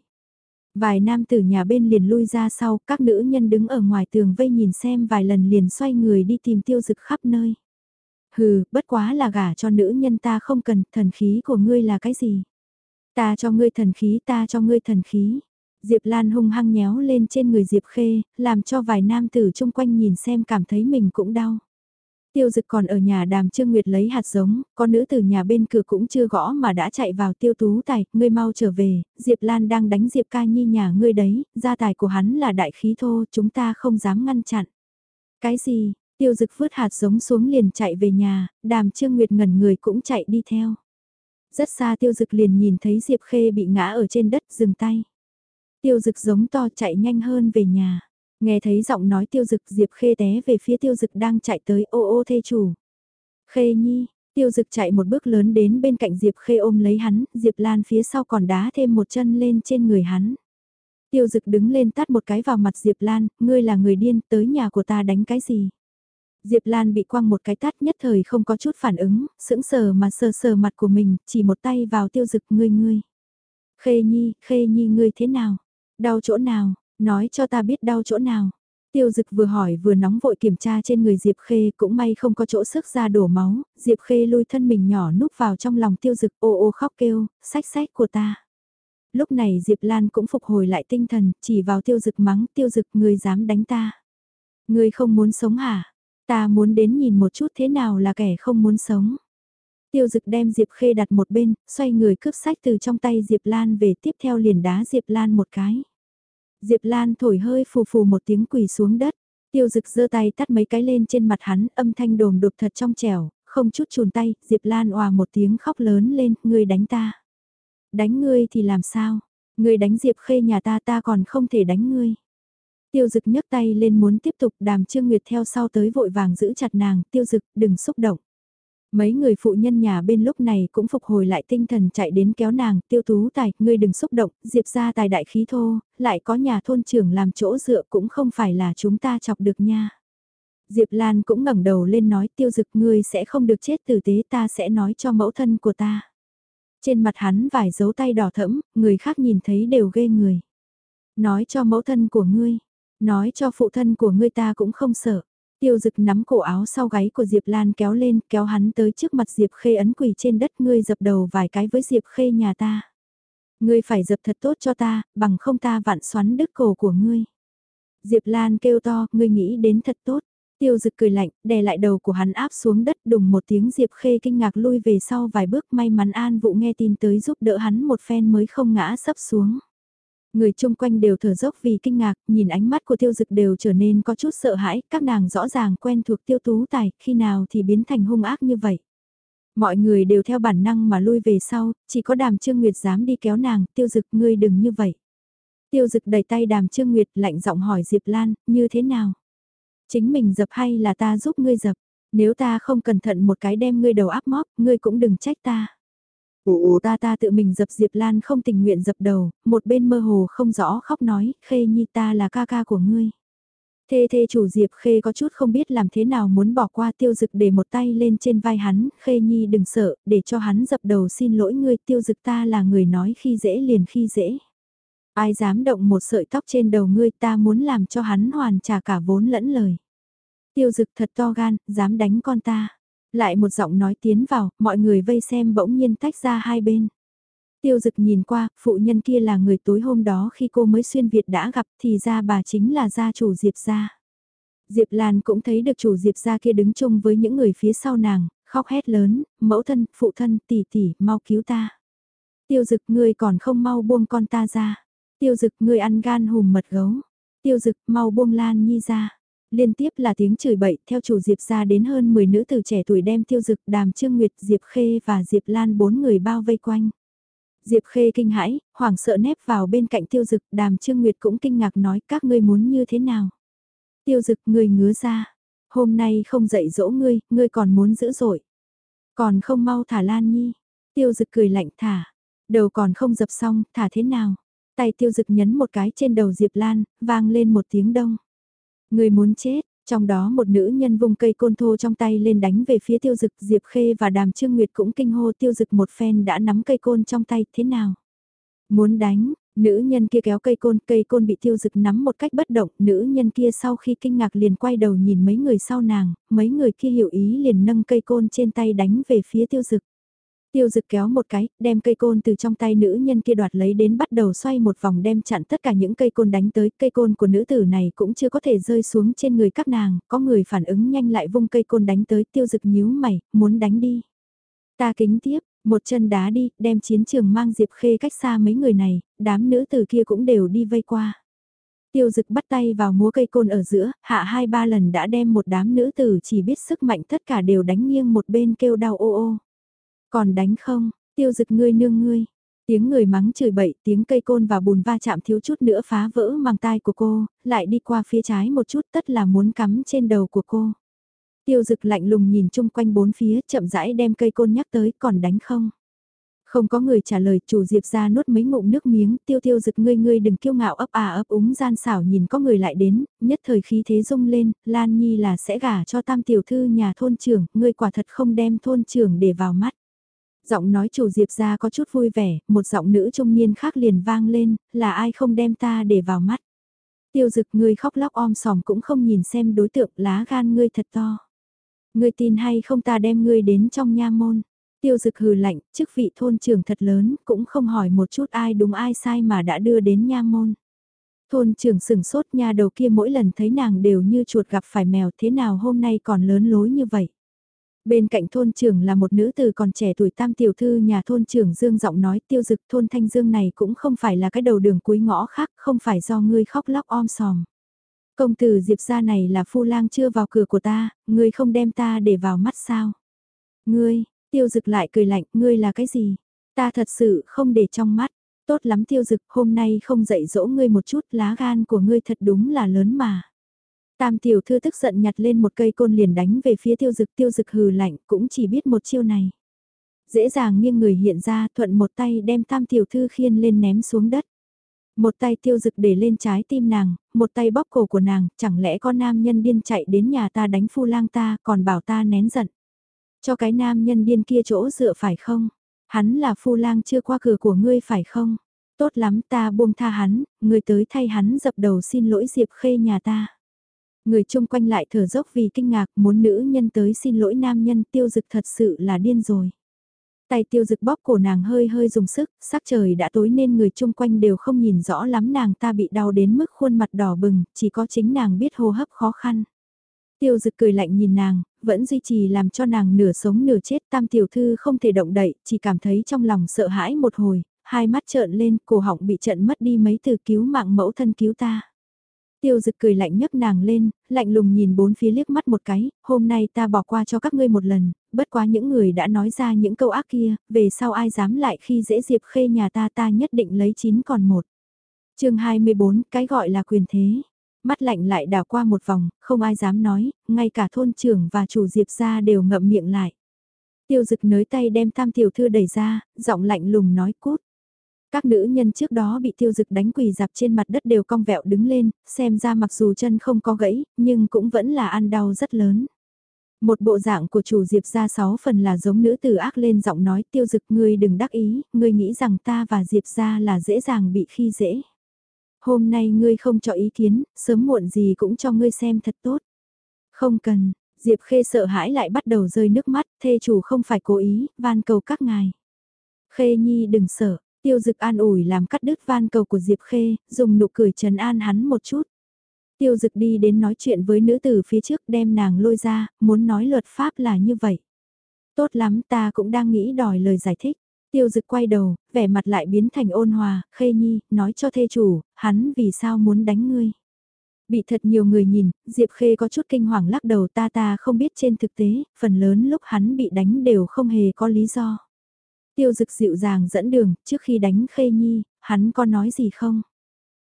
Vài nam tử nhà bên liền lui ra sau, các nữ nhân đứng ở ngoài tường vây nhìn xem vài lần liền xoay người đi tìm tiêu dực khắp nơi. Hừ, bất quá là gả cho nữ nhân ta không cần, thần khí của ngươi là cái gì? Ta cho ngươi thần khí, ta cho ngươi thần khí. Diệp Lan hung hăng nhéo lên trên người Diệp Khê, làm cho vài nam tử chung quanh nhìn xem cảm thấy mình cũng đau. Tiêu dực còn ở nhà đàm Trương Nguyệt lấy hạt giống, con nữ từ nhà bên cửa cũng chưa gõ mà đã chạy vào tiêu tú tài, ngươi mau trở về, Diệp Lan đang đánh Diệp ca nhi nhà ngươi đấy, gia tài của hắn là đại khí thô, chúng ta không dám ngăn chặn. Cái gì, tiêu dực vứt hạt giống xuống liền chạy về nhà, đàm Trương Nguyệt ngẩn người cũng chạy đi theo. Rất xa tiêu dực liền nhìn thấy Diệp Khê bị ngã ở trên đất dừng tay. Tiêu dực giống to chạy nhanh hơn về nhà. Nghe thấy giọng nói tiêu dực Diệp Khê té về phía tiêu dực đang chạy tới ô ô thê chủ. Khê nhi, tiêu dực chạy một bước lớn đến bên cạnh Diệp Khê ôm lấy hắn, Diệp Lan phía sau còn đá thêm một chân lên trên người hắn. Tiêu dực đứng lên tát một cái vào mặt Diệp Lan, ngươi là người điên, tới nhà của ta đánh cái gì? Diệp Lan bị quăng một cái tát nhất thời không có chút phản ứng, sững sờ mà sờ sờ mặt của mình, chỉ một tay vào tiêu dực ngươi ngươi. Khê nhi, khê nhi ngươi thế nào? Đau chỗ nào? Nói cho ta biết đau chỗ nào. Tiêu dực vừa hỏi vừa nóng vội kiểm tra trên người Diệp Khê cũng may không có chỗ sức ra đổ máu, Diệp Khê lôi thân mình nhỏ núp vào trong lòng tiêu dực ô ô khóc kêu, sách sách của ta. Lúc này Diệp Lan cũng phục hồi lại tinh thần, chỉ vào tiêu dực mắng tiêu dực người dám đánh ta. Người không muốn sống hả? Ta muốn đến nhìn một chút thế nào là kẻ không muốn sống. Tiêu dực đem Diệp Khê đặt một bên, xoay người cướp sách từ trong tay Diệp Lan về tiếp theo liền đá Diệp Lan một cái. Diệp Lan thổi hơi phù phù một tiếng quỳ xuống đất. Tiêu dực giơ tay tắt mấy cái lên trên mặt hắn, âm thanh đồm đột thật trong trẻo, không chút chùn tay, Diệp Lan òa một tiếng khóc lớn lên, ngươi đánh ta. Đánh ngươi thì làm sao? Ngươi đánh Diệp Khê nhà ta ta còn không thể đánh ngươi. Tiêu dực nhấc tay lên muốn tiếp tục đàm Trương Nguyệt theo sau tới vội vàng giữ chặt nàng, tiêu dực đừng xúc động. Mấy người phụ nhân nhà bên lúc này cũng phục hồi lại tinh thần chạy đến kéo nàng, tiêu tú tài, ngươi đừng xúc động, diệp ra tài đại khí thô, lại có nhà thôn trưởng làm chỗ dựa cũng không phải là chúng ta chọc được nha. Diệp Lan cũng ngẩng đầu lên nói tiêu dực ngươi sẽ không được chết tử tế ta sẽ nói cho mẫu thân của ta. Trên mặt hắn vài dấu tay đỏ thẫm, người khác nhìn thấy đều ghê người. Nói cho mẫu thân của ngươi, nói cho phụ thân của ngươi ta cũng không sợ. Tiêu dực nắm cổ áo sau gáy của Diệp Lan kéo lên, kéo hắn tới trước mặt Diệp Khê ấn quỳ trên đất ngươi dập đầu vài cái với Diệp Khê nhà ta. Ngươi phải dập thật tốt cho ta, bằng không ta vặn xoắn đứt cổ của ngươi. Diệp Lan kêu to, ngươi nghĩ đến thật tốt. Tiêu dực cười lạnh, đè lại đầu của hắn áp xuống đất đùng một tiếng Diệp Khê kinh ngạc lui về sau vài bước may mắn An Vụ nghe tin tới giúp đỡ hắn một phen mới không ngã sấp xuống. Người chung quanh đều thở dốc vì kinh ngạc, nhìn ánh mắt của tiêu dực đều trở nên có chút sợ hãi, các nàng rõ ràng quen thuộc tiêu tú tài, khi nào thì biến thành hung ác như vậy. Mọi người đều theo bản năng mà lui về sau, chỉ có đàm trương nguyệt dám đi kéo nàng, tiêu dực ngươi đừng như vậy. Tiêu dực đẩy tay đàm trương nguyệt lạnh giọng hỏi Diệp Lan, như thế nào? Chính mình dập hay là ta giúp ngươi dập? Nếu ta không cẩn thận một cái đem ngươi đầu áp móc, ngươi cũng đừng trách ta. Ồ ta ta tự mình dập Diệp Lan không tình nguyện dập đầu, một bên mơ hồ không rõ khóc nói, khê nhi ta là ca ca của ngươi. Thê thê chủ Diệp Khê có chút không biết làm thế nào muốn bỏ qua tiêu dực để một tay lên trên vai hắn, Khê Nhi đừng sợ, để cho hắn dập đầu xin lỗi ngươi, tiêu dực ta là người nói khi dễ liền khi dễ. Ai dám động một sợi tóc trên đầu ngươi ta muốn làm cho hắn hoàn trả cả vốn lẫn lời. Tiêu dực thật to gan, dám đánh con ta. Lại một giọng nói tiến vào, mọi người vây xem bỗng nhiên tách ra hai bên. Tiêu dực nhìn qua, phụ nhân kia là người tối hôm đó khi cô mới xuyên Việt đã gặp thì ra bà chính là gia chủ Diệp gia. Diệp Lan cũng thấy được chủ Diệp gia kia đứng chung với những người phía sau nàng, khóc hét lớn, mẫu thân, phụ thân, tỷ tỷ, mau cứu ta. Tiêu dực ngươi còn không mau buông con ta ra. Tiêu dực ngươi ăn gan hùm mật gấu. Tiêu dực mau buông Lan Nhi ra. Liên tiếp là tiếng chửi bậy theo chủ Diệp ra đến hơn 10 nữ tử trẻ tuổi đem tiêu dực đàm trương nguyệt Diệp Khê và Diệp Lan bốn người bao vây quanh. Diệp Khê kinh hãi, hoảng sợ nép vào bên cạnh tiêu dực đàm trương nguyệt cũng kinh ngạc nói các ngươi muốn như thế nào. Tiêu dực người ngứa ra, hôm nay không dạy dỗ ngươi, ngươi còn muốn giữ dội. Còn không mau thả Lan Nhi. Tiêu dực cười lạnh thả, đầu còn không dập xong, thả thế nào. Tay tiêu dực nhấn một cái trên đầu Diệp Lan, vang lên một tiếng đông. Người muốn chết, trong đó một nữ nhân vùng cây côn thô trong tay lên đánh về phía tiêu dực Diệp Khê và Đàm Trương Nguyệt cũng kinh hô tiêu dực một phen đã nắm cây côn trong tay thế nào. Muốn đánh, nữ nhân kia kéo cây côn, cây côn bị tiêu dực nắm một cách bất động, nữ nhân kia sau khi kinh ngạc liền quay đầu nhìn mấy người sau nàng, mấy người kia hiểu ý liền nâng cây côn trên tay đánh về phía tiêu dực. Tiêu dực kéo một cái, đem cây côn từ trong tay nữ nhân kia đoạt lấy đến bắt đầu xoay một vòng đem chặn tất cả những cây côn đánh tới. Cây côn của nữ tử này cũng chưa có thể rơi xuống trên người các nàng, có người phản ứng nhanh lại vung cây côn đánh tới tiêu dực nhíu mày, muốn đánh đi. Ta kính tiếp, một chân đá đi, đem chiến trường mang Diệp Khê cách xa mấy người này, đám nữ tử kia cũng đều đi vây qua. Tiêu dực bắt tay vào múa cây côn ở giữa, hạ hai ba lần đã đem một đám nữ tử chỉ biết sức mạnh tất cả đều đánh nghiêng một bên kêu đau ô ô. Còn đánh không, tiêu dực ngươi nương ngươi. Tiếng người mắng chửi bậy, tiếng cây côn và bùn va chạm thiếu chút nữa phá vỡ màng tai của cô, lại đi qua phía trái một chút tất là muốn cắm trên đầu của cô. Tiêu dực lạnh lùng nhìn chung quanh bốn phía chậm rãi đem cây côn nhắc tới còn đánh không. Không có người trả lời chủ diệp ra nuốt mấy ngụm nước miếng tiêu tiêu dực ngươi ngươi đừng kiêu ngạo ấp à ấp úng gian xảo nhìn có người lại đến, nhất thời khí thế rung lên, Lan Nhi là sẽ gả cho tam tiểu thư nhà thôn trưởng, ngươi quả thật không đem thôn trưởng để vào mắt. Giọng nói chủ Diệp ra có chút vui vẻ, một giọng nữ trung niên khác liền vang lên, là ai không đem ta để vào mắt. Tiêu dực ngươi khóc lóc om sòm cũng không nhìn xem đối tượng lá gan ngươi thật to. Ngươi tin hay không ta đem ngươi đến trong nha môn. Tiêu dực hừ lạnh, chức vị thôn trưởng thật lớn, cũng không hỏi một chút ai đúng ai sai mà đã đưa đến nha môn. Thôn trưởng sửng sốt nha đầu kia mỗi lần thấy nàng đều như chuột gặp phải mèo thế nào hôm nay còn lớn lối như vậy. Bên cạnh thôn trưởng là một nữ từ còn trẻ tuổi tam tiểu thư nhà thôn trưởng Dương giọng nói tiêu dực thôn Thanh Dương này cũng không phải là cái đầu đường cuối ngõ khác, không phải do ngươi khóc lóc om sòm. Công tử Diệp gia này là phu lang chưa vào cửa của ta, ngươi không đem ta để vào mắt sao? Ngươi, tiêu dực lại cười lạnh, ngươi là cái gì? Ta thật sự không để trong mắt. Tốt lắm tiêu dực, hôm nay không dạy dỗ ngươi một chút, lá gan của ngươi thật đúng là lớn mà. Tam tiểu thư tức giận nhặt lên một cây côn liền đánh về phía tiêu dực tiêu dực hừ lạnh cũng chỉ biết một chiêu này. Dễ dàng nghiêng người hiện ra thuận một tay đem tam tiểu thư khiên lên ném xuống đất. Một tay tiêu dực để lên trái tim nàng, một tay bóp cổ của nàng, chẳng lẽ con nam nhân điên chạy đến nhà ta đánh phu lang ta còn bảo ta nén giận. Cho cái nam nhân điên kia chỗ dựa phải không? Hắn là phu lang chưa qua cửa của ngươi phải không? Tốt lắm ta buông tha hắn, ngươi tới thay hắn dập đầu xin lỗi Diệp Khê nhà ta. Người chung quanh lại thở dốc vì kinh ngạc muốn nữ nhân tới xin lỗi nam nhân tiêu dực thật sự là điên rồi. Tay tiêu dực bóp cổ nàng hơi hơi dùng sức, sắc trời đã tối nên người chung quanh đều không nhìn rõ lắm nàng ta bị đau đến mức khuôn mặt đỏ bừng, chỉ có chính nàng biết hô hấp khó khăn. Tiêu dực cười lạnh nhìn nàng, vẫn duy trì làm cho nàng nửa sống nửa chết tam tiểu thư không thể động đậy, chỉ cảm thấy trong lòng sợ hãi một hồi, hai mắt trợn lên, cổ họng bị trận mất đi mấy từ cứu mạng mẫu thân cứu ta. Tiêu dực cười lạnh nhấc nàng lên, lạnh lùng nhìn bốn phía liếc mắt một cái, hôm nay ta bỏ qua cho các ngươi một lần, bất quá những người đã nói ra những câu ác kia, về sau ai dám lại khi dễ diệp khê nhà ta ta nhất định lấy chín còn một. chương 24, cái gọi là quyền thế. Mắt lạnh lại đảo qua một vòng, không ai dám nói, ngay cả thôn trưởng và chủ diệp ra đều ngậm miệng lại. Tiêu dực nới tay đem tam tiểu thư đẩy ra, giọng lạnh lùng nói cút. Các nữ nhân trước đó bị tiêu dực đánh quỳ dạp trên mặt đất đều cong vẹo đứng lên, xem ra mặc dù chân không có gãy, nhưng cũng vẫn là ăn đau rất lớn. Một bộ dạng của chủ Diệp ra sáu phần là giống nữ tử ác lên giọng nói tiêu dực ngươi đừng đắc ý, ngươi nghĩ rằng ta và Diệp ra là dễ dàng bị khi dễ. Hôm nay ngươi không cho ý kiến, sớm muộn gì cũng cho ngươi xem thật tốt. Không cần, Diệp Khê sợ hãi lại bắt đầu rơi nước mắt, thê chủ không phải cố ý, van cầu các ngài. Khê Nhi đừng sợ, Tiêu dực an ủi làm cắt đứt van cầu của Diệp Khê, dùng nụ cười trấn an hắn một chút. Tiêu dực đi đến nói chuyện với nữ tử phía trước đem nàng lôi ra, muốn nói luật pháp là như vậy. Tốt lắm ta cũng đang nghĩ đòi lời giải thích. Tiêu dực quay đầu, vẻ mặt lại biến thành ôn hòa, khê nhi, nói cho thê chủ, hắn vì sao muốn đánh ngươi. Bị thật nhiều người nhìn, Diệp Khê có chút kinh hoàng lắc đầu ta ta không biết trên thực tế, phần lớn lúc hắn bị đánh đều không hề có lý do. Tiêu dực dịu dàng dẫn đường, trước khi đánh Khê Nhi, hắn có nói gì không?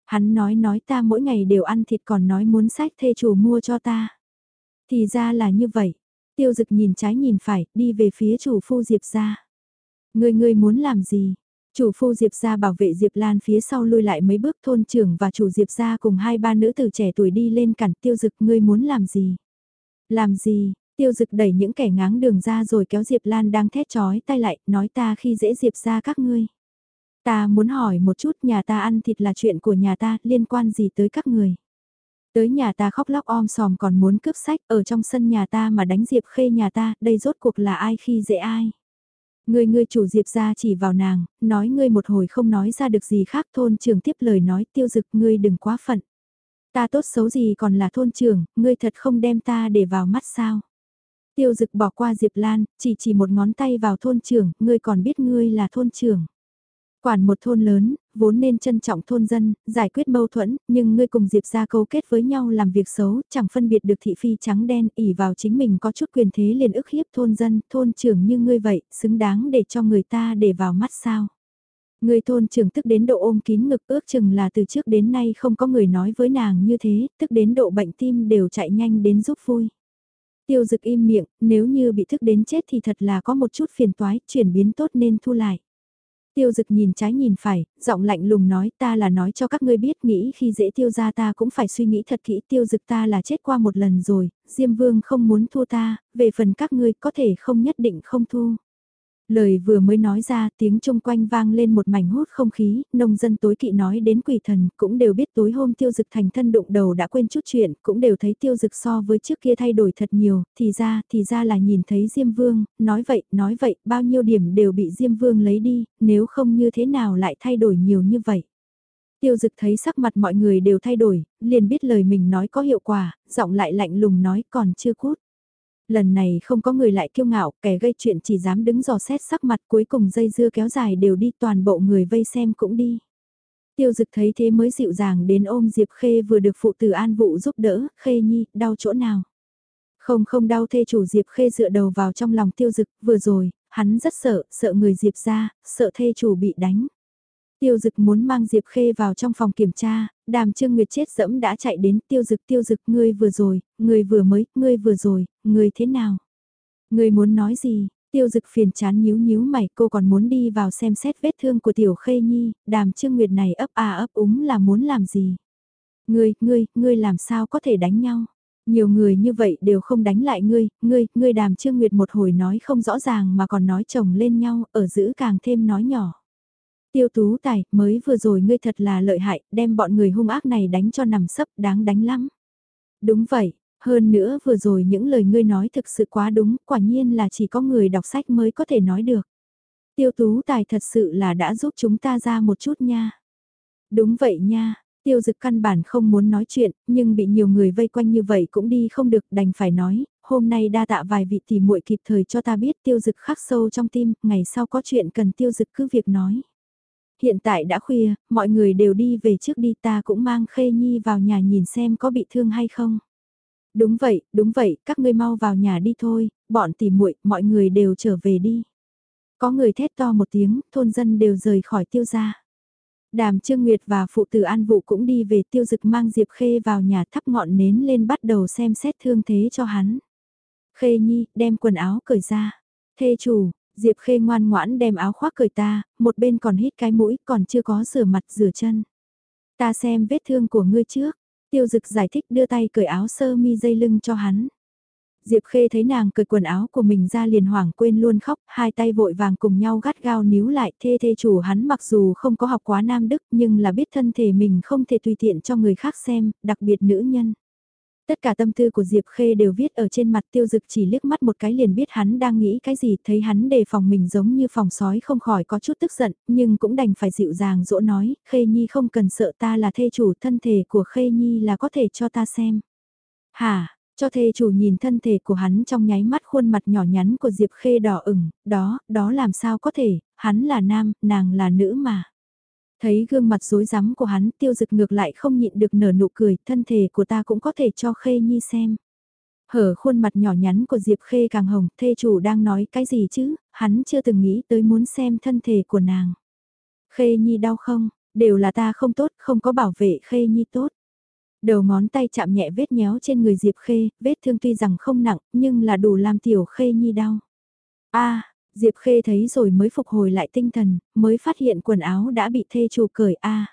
Hắn nói nói ta mỗi ngày đều ăn thịt còn nói muốn sách thê chủ mua cho ta. Thì ra là như vậy. Tiêu dực nhìn trái nhìn phải, đi về phía chủ phu Diệp ra. Người người muốn làm gì? Chủ phu Diệp ra bảo vệ Diệp Lan phía sau lui lại mấy bước thôn trưởng và chủ Diệp ra cùng hai ba nữ tử trẻ tuổi đi lên cản tiêu dực ngươi muốn làm gì? Làm gì? Tiêu dực đẩy những kẻ ngáng đường ra rồi kéo Diệp Lan đang thét chói tay lại, nói ta khi dễ Diệp ra các ngươi. Ta muốn hỏi một chút nhà ta ăn thịt là chuyện của nhà ta, liên quan gì tới các người? Tới nhà ta khóc lóc om sòm còn muốn cướp sách ở trong sân nhà ta mà đánh Diệp khê nhà ta, đây rốt cuộc là ai khi dễ ai? Người người chủ Diệp ra chỉ vào nàng, nói ngươi một hồi không nói ra được gì khác thôn trưởng tiếp lời nói tiêu dực ngươi đừng quá phận. Ta tốt xấu gì còn là thôn trưởng, ngươi thật không đem ta để vào mắt sao? Tiêu dực bỏ qua Diệp Lan, chỉ chỉ một ngón tay vào thôn trưởng, ngươi còn biết ngươi là thôn trưởng. Quản một thôn lớn, vốn nên trân trọng thôn dân, giải quyết mâu thuẫn, nhưng ngươi cùng Diệp ra câu kết với nhau làm việc xấu, chẳng phân biệt được thị phi trắng đen, ỉ vào chính mình có chút quyền thế liền ức hiếp thôn dân, thôn trưởng như ngươi vậy, xứng đáng để cho người ta để vào mắt sao. Người thôn trưởng tức đến độ ôm kín ngực ước chừng là từ trước đến nay không có người nói với nàng như thế, tức đến độ bệnh tim đều chạy nhanh đến giúp vui. Tiêu dực im miệng, nếu như bị thức đến chết thì thật là có một chút phiền toái, chuyển biến tốt nên thu lại. Tiêu dực nhìn trái nhìn phải, giọng lạnh lùng nói ta là nói cho các ngươi biết nghĩ khi dễ tiêu ra ta cũng phải suy nghĩ thật kỹ tiêu dực ta là chết qua một lần rồi, Diêm Vương không muốn thua ta, về phần các ngươi có thể không nhất định không thu. Lời vừa mới nói ra tiếng chung quanh vang lên một mảnh hút không khí, nông dân tối kỵ nói đến quỷ thần cũng đều biết tối hôm tiêu dực thành thân đụng đầu đã quên chút chuyện, cũng đều thấy tiêu dực so với trước kia thay đổi thật nhiều, thì ra, thì ra là nhìn thấy Diêm Vương, nói vậy, nói vậy, bao nhiêu điểm đều bị Diêm Vương lấy đi, nếu không như thế nào lại thay đổi nhiều như vậy. Tiêu dực thấy sắc mặt mọi người đều thay đổi, liền biết lời mình nói có hiệu quả, giọng lại lạnh lùng nói còn chưa cút lần này không có người lại kiêu ngạo, kẻ gây chuyện chỉ dám đứng dò xét sắc mặt cuối cùng dây dưa kéo dài đều đi toàn bộ người vây xem cũng đi. Tiêu dực thấy thế mới dịu dàng đến ôm Diệp Khê vừa được phụ tử an vụ giúp đỡ, Khê Nhi, đau chỗ nào. Không không đau thê chủ Diệp Khê dựa đầu vào trong lòng tiêu dực, vừa rồi, hắn rất sợ, sợ người Diệp ra, sợ thê chủ bị đánh. Tiêu dực muốn mang Diệp Khê vào trong phòng kiểm tra, đàm trương nguyệt chết dẫm đã chạy đến tiêu dực tiêu dực ngươi vừa rồi, ngươi vừa mới, ngươi vừa rồi, ngươi thế nào? Ngươi muốn nói gì? Tiêu dực phiền chán nhíu nhíu mày cô còn muốn đi vào xem xét vết thương của tiểu khê nhi, đàm trương nguyệt này ấp à ấp úng là muốn làm gì? Ngươi, ngươi, ngươi làm sao có thể đánh nhau? Nhiều người như vậy đều không đánh lại ngươi, ngươi, ngươi đàm trương nguyệt một hồi nói không rõ ràng mà còn nói chồng lên nhau, ở giữ càng thêm nói nhỏ. Tiêu tú tài, mới vừa rồi ngươi thật là lợi hại, đem bọn người hung ác này đánh cho nằm sấp, đáng đánh lắm. Đúng vậy, hơn nữa vừa rồi những lời ngươi nói thực sự quá đúng, quả nhiên là chỉ có người đọc sách mới có thể nói được. Tiêu tú tài thật sự là đã giúp chúng ta ra một chút nha. Đúng vậy nha, tiêu dực căn bản không muốn nói chuyện, nhưng bị nhiều người vây quanh như vậy cũng đi không được đành phải nói, hôm nay đa tạ vài vị tỷ muội kịp thời cho ta biết tiêu dực khắc sâu trong tim, ngày sau có chuyện cần tiêu dực cứ việc nói. Hiện tại đã khuya, mọi người đều đi về trước đi ta cũng mang Khê Nhi vào nhà nhìn xem có bị thương hay không. Đúng vậy, đúng vậy, các ngươi mau vào nhà đi thôi, bọn tỉ muội, mọi người đều trở về đi. Có người thét to một tiếng, thôn dân đều rời khỏi tiêu gia. Đàm Trương Nguyệt và phụ tử An Vụ cũng đi về tiêu dực mang Diệp Khê vào nhà thắp ngọn nến lên bắt đầu xem xét thương thế cho hắn. Khê Nhi, đem quần áo cởi ra. Thê chủ, Diệp Khê ngoan ngoãn đem áo khoác cởi ta, một bên còn hít cái mũi còn chưa có rửa mặt rửa chân. Ta xem vết thương của ngươi trước, tiêu dực giải thích đưa tay cởi áo sơ mi dây lưng cho hắn. Diệp Khê thấy nàng cởi quần áo của mình ra liền hoảng quên luôn khóc, hai tay vội vàng cùng nhau gắt gao níu lại thê thê chủ hắn mặc dù không có học quá nam đức nhưng là biết thân thể mình không thể tùy tiện cho người khác xem, đặc biệt nữ nhân. Tất cả tâm tư của Diệp Khê đều viết ở trên mặt tiêu dực chỉ liếc mắt một cái liền biết hắn đang nghĩ cái gì, thấy hắn đề phòng mình giống như phòng sói không khỏi có chút tức giận, nhưng cũng đành phải dịu dàng dỗ nói, Khê Nhi không cần sợ ta là thê chủ thân thể của Khê Nhi là có thể cho ta xem. Hả, cho thê chủ nhìn thân thể của hắn trong nháy mắt khuôn mặt nhỏ nhắn của Diệp Khê đỏ ửng, đó, đó làm sao có thể, hắn là nam, nàng là nữ mà. Thấy gương mặt rối rắm của hắn tiêu dực ngược lại không nhịn được nở nụ cười, thân thể của ta cũng có thể cho Khê Nhi xem. Hở khuôn mặt nhỏ nhắn của Diệp Khê càng hồng, thê chủ đang nói cái gì chứ, hắn chưa từng nghĩ tới muốn xem thân thể của nàng. Khê Nhi đau không, đều là ta không tốt, không có bảo vệ Khê Nhi tốt. Đầu ngón tay chạm nhẹ vết nhéo trên người Diệp Khê, vết thương tuy rằng không nặng, nhưng là đủ làm tiểu Khê Nhi đau. a Diệp Khê thấy rồi mới phục hồi lại tinh thần, mới phát hiện quần áo đã bị thê chủ cởi a.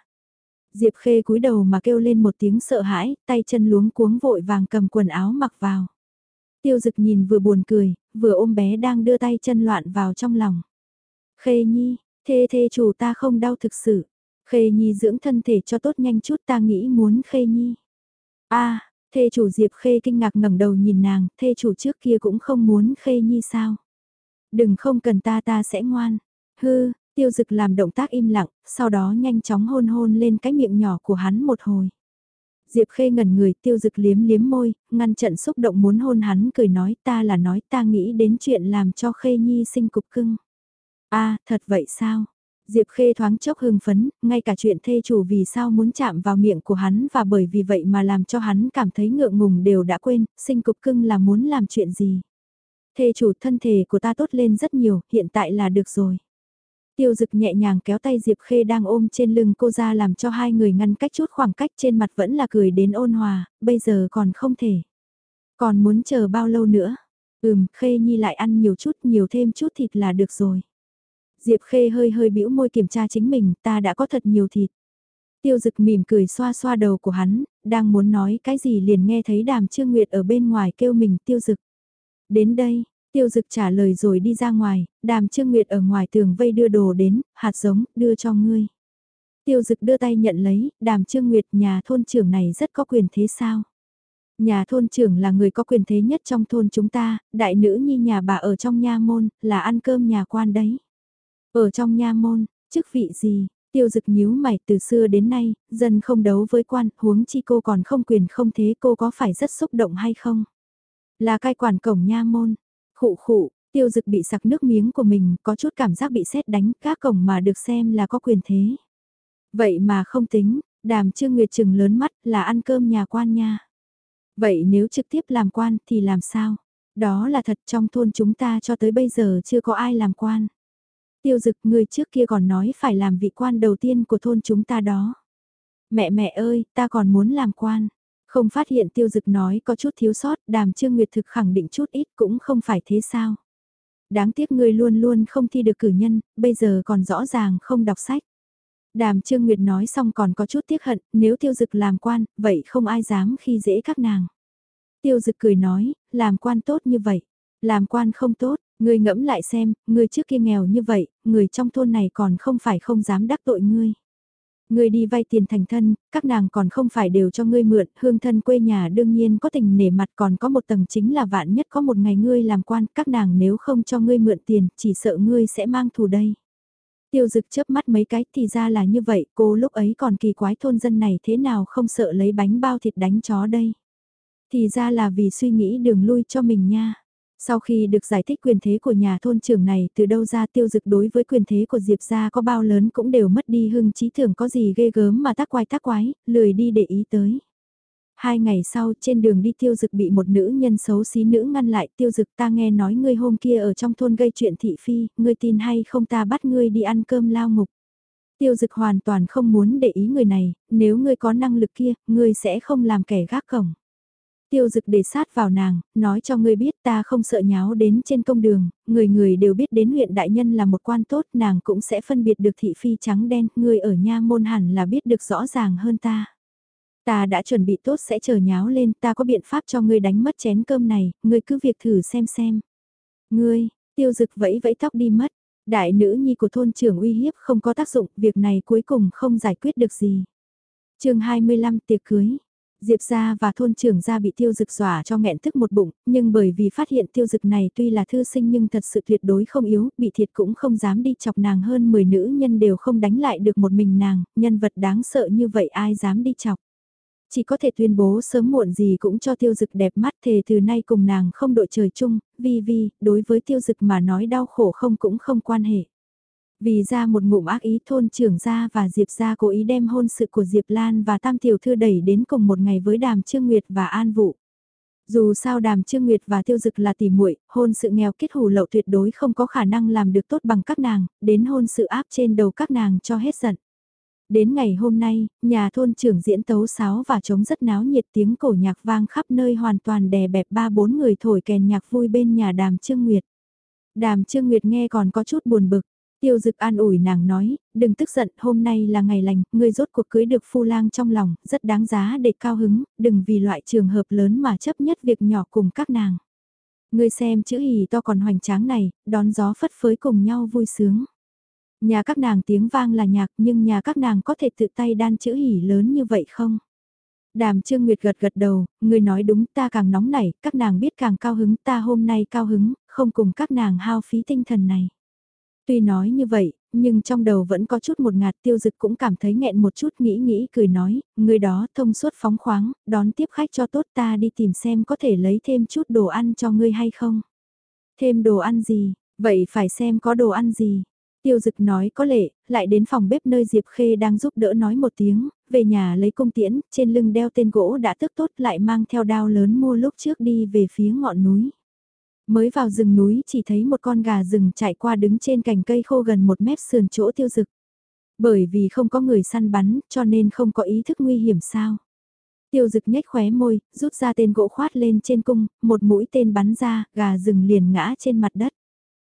Diệp Khê cúi đầu mà kêu lên một tiếng sợ hãi, tay chân luống cuống vội vàng cầm quần áo mặc vào. Tiêu Dực nhìn vừa buồn cười, vừa ôm bé đang đưa tay chân loạn vào trong lòng. Khê Nhi, thê thê chủ ta không đau thực sự. Khê Nhi dưỡng thân thể cho tốt nhanh chút ta nghĩ muốn Khê Nhi. a thê chủ Diệp Khê kinh ngạc ngẩng đầu nhìn nàng, thê chủ trước kia cũng không muốn Khê Nhi sao. Đừng không cần ta ta sẽ ngoan. Hư, tiêu dực làm động tác im lặng, sau đó nhanh chóng hôn hôn lên cái miệng nhỏ của hắn một hồi. Diệp khê ngẩn người tiêu dực liếm liếm môi, ngăn trận xúc động muốn hôn hắn cười nói ta là nói ta nghĩ đến chuyện làm cho khê nhi sinh cục cưng. a thật vậy sao? Diệp Khê thoáng chốc hưng phấn, ngay cả chuyện thê chủ vì sao muốn chạm vào miệng của hắn và bởi vì vậy mà làm cho hắn cảm thấy ngượng ngùng đều đã quên, sinh cục cưng là muốn làm chuyện gì. Thê chủ thân thể của ta tốt lên rất nhiều, hiện tại là được rồi. Tiêu dực nhẹ nhàng kéo tay Diệp Khê đang ôm trên lưng cô ra làm cho hai người ngăn cách chút khoảng cách trên mặt vẫn là cười đến ôn hòa, bây giờ còn không thể. Còn muốn chờ bao lâu nữa? Ừm, Khê Nhi lại ăn nhiều chút, nhiều thêm chút thịt là được rồi. Diệp Khê hơi hơi bĩu môi kiểm tra chính mình, ta đã có thật nhiều thịt. Tiêu dực mỉm cười xoa xoa đầu của hắn, đang muốn nói cái gì liền nghe thấy đàm trương nguyệt ở bên ngoài kêu mình tiêu dực. Đến đây, tiêu dực trả lời rồi đi ra ngoài, đàm trương nguyệt ở ngoài tường vây đưa đồ đến, hạt giống, đưa cho ngươi. Tiêu dực đưa tay nhận lấy, đàm trương nguyệt nhà thôn trưởng này rất có quyền thế sao? Nhà thôn trưởng là người có quyền thế nhất trong thôn chúng ta, đại nữ nhi nhà bà ở trong nha môn, là ăn cơm nhà quan đấy. Ở trong nha môn, chức vị gì? Tiêu dực nhíu mày từ xưa đến nay, dân không đấu với quan, huống chi cô còn không quyền không thế cô có phải rất xúc động hay không? Là cai quản cổng nha môn. Khụ khụ, tiêu dực bị sặc nước miếng của mình, có chút cảm giác bị xét đánh, các cổng mà được xem là có quyền thế. Vậy mà không tính, đàm trương nguyệt trừng lớn mắt là ăn cơm nhà quan nha. Vậy nếu trực tiếp làm quan thì làm sao? Đó là thật trong thôn chúng ta cho tới bây giờ chưa có ai làm quan. Tiêu dực người trước kia còn nói phải làm vị quan đầu tiên của thôn chúng ta đó. Mẹ mẹ ơi, ta còn muốn làm quan. Không phát hiện tiêu dực nói có chút thiếu sót, đàm trương nguyệt thực khẳng định chút ít cũng không phải thế sao. Đáng tiếc ngươi luôn luôn không thi được cử nhân, bây giờ còn rõ ràng không đọc sách. Đàm Trương Nguyệt nói xong còn có chút tiếc hận, nếu tiêu dực làm quan, vậy không ai dám khi dễ các nàng. Tiêu dực cười nói, làm quan tốt như vậy, làm quan không tốt, người ngẫm lại xem, người trước kia nghèo như vậy, người trong thôn này còn không phải không dám đắc tội ngươi. Ngươi đi vay tiền thành thân, các nàng còn không phải đều cho ngươi mượn, hương thân quê nhà đương nhiên có tình nể mặt còn có một tầng chính là vạn nhất có một ngày ngươi làm quan, các nàng nếu không cho ngươi mượn tiền, chỉ sợ ngươi sẽ mang thù đây. Tiêu dực chớp mắt mấy cái thì ra là như vậy, cô lúc ấy còn kỳ quái thôn dân này thế nào không sợ lấy bánh bao thịt đánh chó đây. Thì ra là vì suy nghĩ đường lui cho mình nha. Sau khi được giải thích quyền thế của nhà thôn trưởng này từ đâu ra tiêu dực đối với quyền thế của Diệp gia có bao lớn cũng đều mất đi hưng trí thưởng có gì ghê gớm mà tác quái tác quái, lười đi để ý tới. Hai ngày sau trên đường đi tiêu dực bị một nữ nhân xấu xí nữ ngăn lại tiêu dực ta nghe nói ngươi hôm kia ở trong thôn gây chuyện thị phi, ngươi tin hay không ta bắt ngươi đi ăn cơm lao ngục. Tiêu dực hoàn toàn không muốn để ý người này, nếu ngươi có năng lực kia, ngươi sẽ không làm kẻ gác cổng. Tiêu dực để sát vào nàng, nói cho ngươi biết ta không sợ nháo đến trên công đường, người người đều biết đến huyện đại nhân là một quan tốt, nàng cũng sẽ phân biệt được thị phi trắng đen, ngươi ở nha môn hẳn là biết được rõ ràng hơn ta. Ta đã chuẩn bị tốt sẽ chờ nháo lên, ta có biện pháp cho ngươi đánh mất chén cơm này, ngươi cứ việc thử xem xem. Ngươi, tiêu dực vẫy vẫy tóc đi mất, đại nữ nhi của thôn trưởng uy hiếp không có tác dụng, việc này cuối cùng không giải quyết được gì. chương 25 tiệc cưới Diệp gia và thôn trưởng gia bị tiêu dực dọa cho nghẹn tức một bụng, nhưng bởi vì phát hiện tiêu dực này tuy là thư sinh nhưng thật sự tuyệt đối không yếu, bị thiệt cũng không dám đi chọc nàng hơn 10 nữ nhân đều không đánh lại được một mình nàng, nhân vật đáng sợ như vậy ai dám đi chọc. Chỉ có thể tuyên bố sớm muộn gì cũng cho tiêu dực đẹp mắt thề từ nay cùng nàng không đội trời chung, vi vi, đối với tiêu dực mà nói đau khổ không cũng không quan hệ. Vì ra một ngụm ác ý thôn trưởng gia và Diệp gia cố ý đem hôn sự của Diệp Lan và Tam Tiểu Thư đẩy đến cùng một ngày với Đàm Trương Nguyệt và An Vũ. Dù sao Đàm Trương Nguyệt và Tiêu Dực là tỉ muội, hôn sự nghèo kết hủ lậu tuyệt đối không có khả năng làm được tốt bằng các nàng, đến hôn sự áp trên đầu các nàng cho hết giận. Đến ngày hôm nay, nhà thôn trưởng diễn tấu sáo và trống rất náo nhiệt tiếng cổ nhạc vang khắp nơi hoàn toàn đè bẹp ba bốn người thổi kèn nhạc vui bên nhà Đàm Trương Nguyệt. Đàm Trương Nguyệt nghe còn có chút buồn bực, Tiêu dực an ủi nàng nói, đừng tức giận, hôm nay là ngày lành, ngươi rốt cuộc cưới được phu lang trong lòng, rất đáng giá để cao hứng, đừng vì loại trường hợp lớn mà chấp nhất việc nhỏ cùng các nàng. Ngươi xem chữ hỉ to còn hoành tráng này, đón gió phất phới cùng nhau vui sướng. Nhà các nàng tiếng vang là nhạc nhưng nhà các nàng có thể tự tay đan chữ hỉ lớn như vậy không? Đàm Trương Nguyệt gật gật đầu, ngươi nói đúng ta càng nóng nảy, các nàng biết càng cao hứng ta hôm nay cao hứng, không cùng các nàng hao phí tinh thần này. Tuy nói như vậy, nhưng trong đầu vẫn có chút một ngạt tiêu dực cũng cảm thấy nghẹn một chút nghĩ nghĩ cười nói, người đó thông suốt phóng khoáng, đón tiếp khách cho tốt ta đi tìm xem có thể lấy thêm chút đồ ăn cho ngươi hay không. Thêm đồ ăn gì, vậy phải xem có đồ ăn gì. Tiêu dực nói có lệ, lại đến phòng bếp nơi Diệp Khê đang giúp đỡ nói một tiếng, về nhà lấy công tiễn, trên lưng đeo tên gỗ đã tức tốt lại mang theo đao lớn mua lúc trước đi về phía ngọn núi. Mới vào rừng núi chỉ thấy một con gà rừng chạy qua đứng trên cành cây khô gần một mét sườn chỗ tiêu dực. Bởi vì không có người săn bắn cho nên không có ý thức nguy hiểm sao. Tiêu dực nhếch khóe môi, rút ra tên gỗ khoát lên trên cung, một mũi tên bắn ra, gà rừng liền ngã trên mặt đất.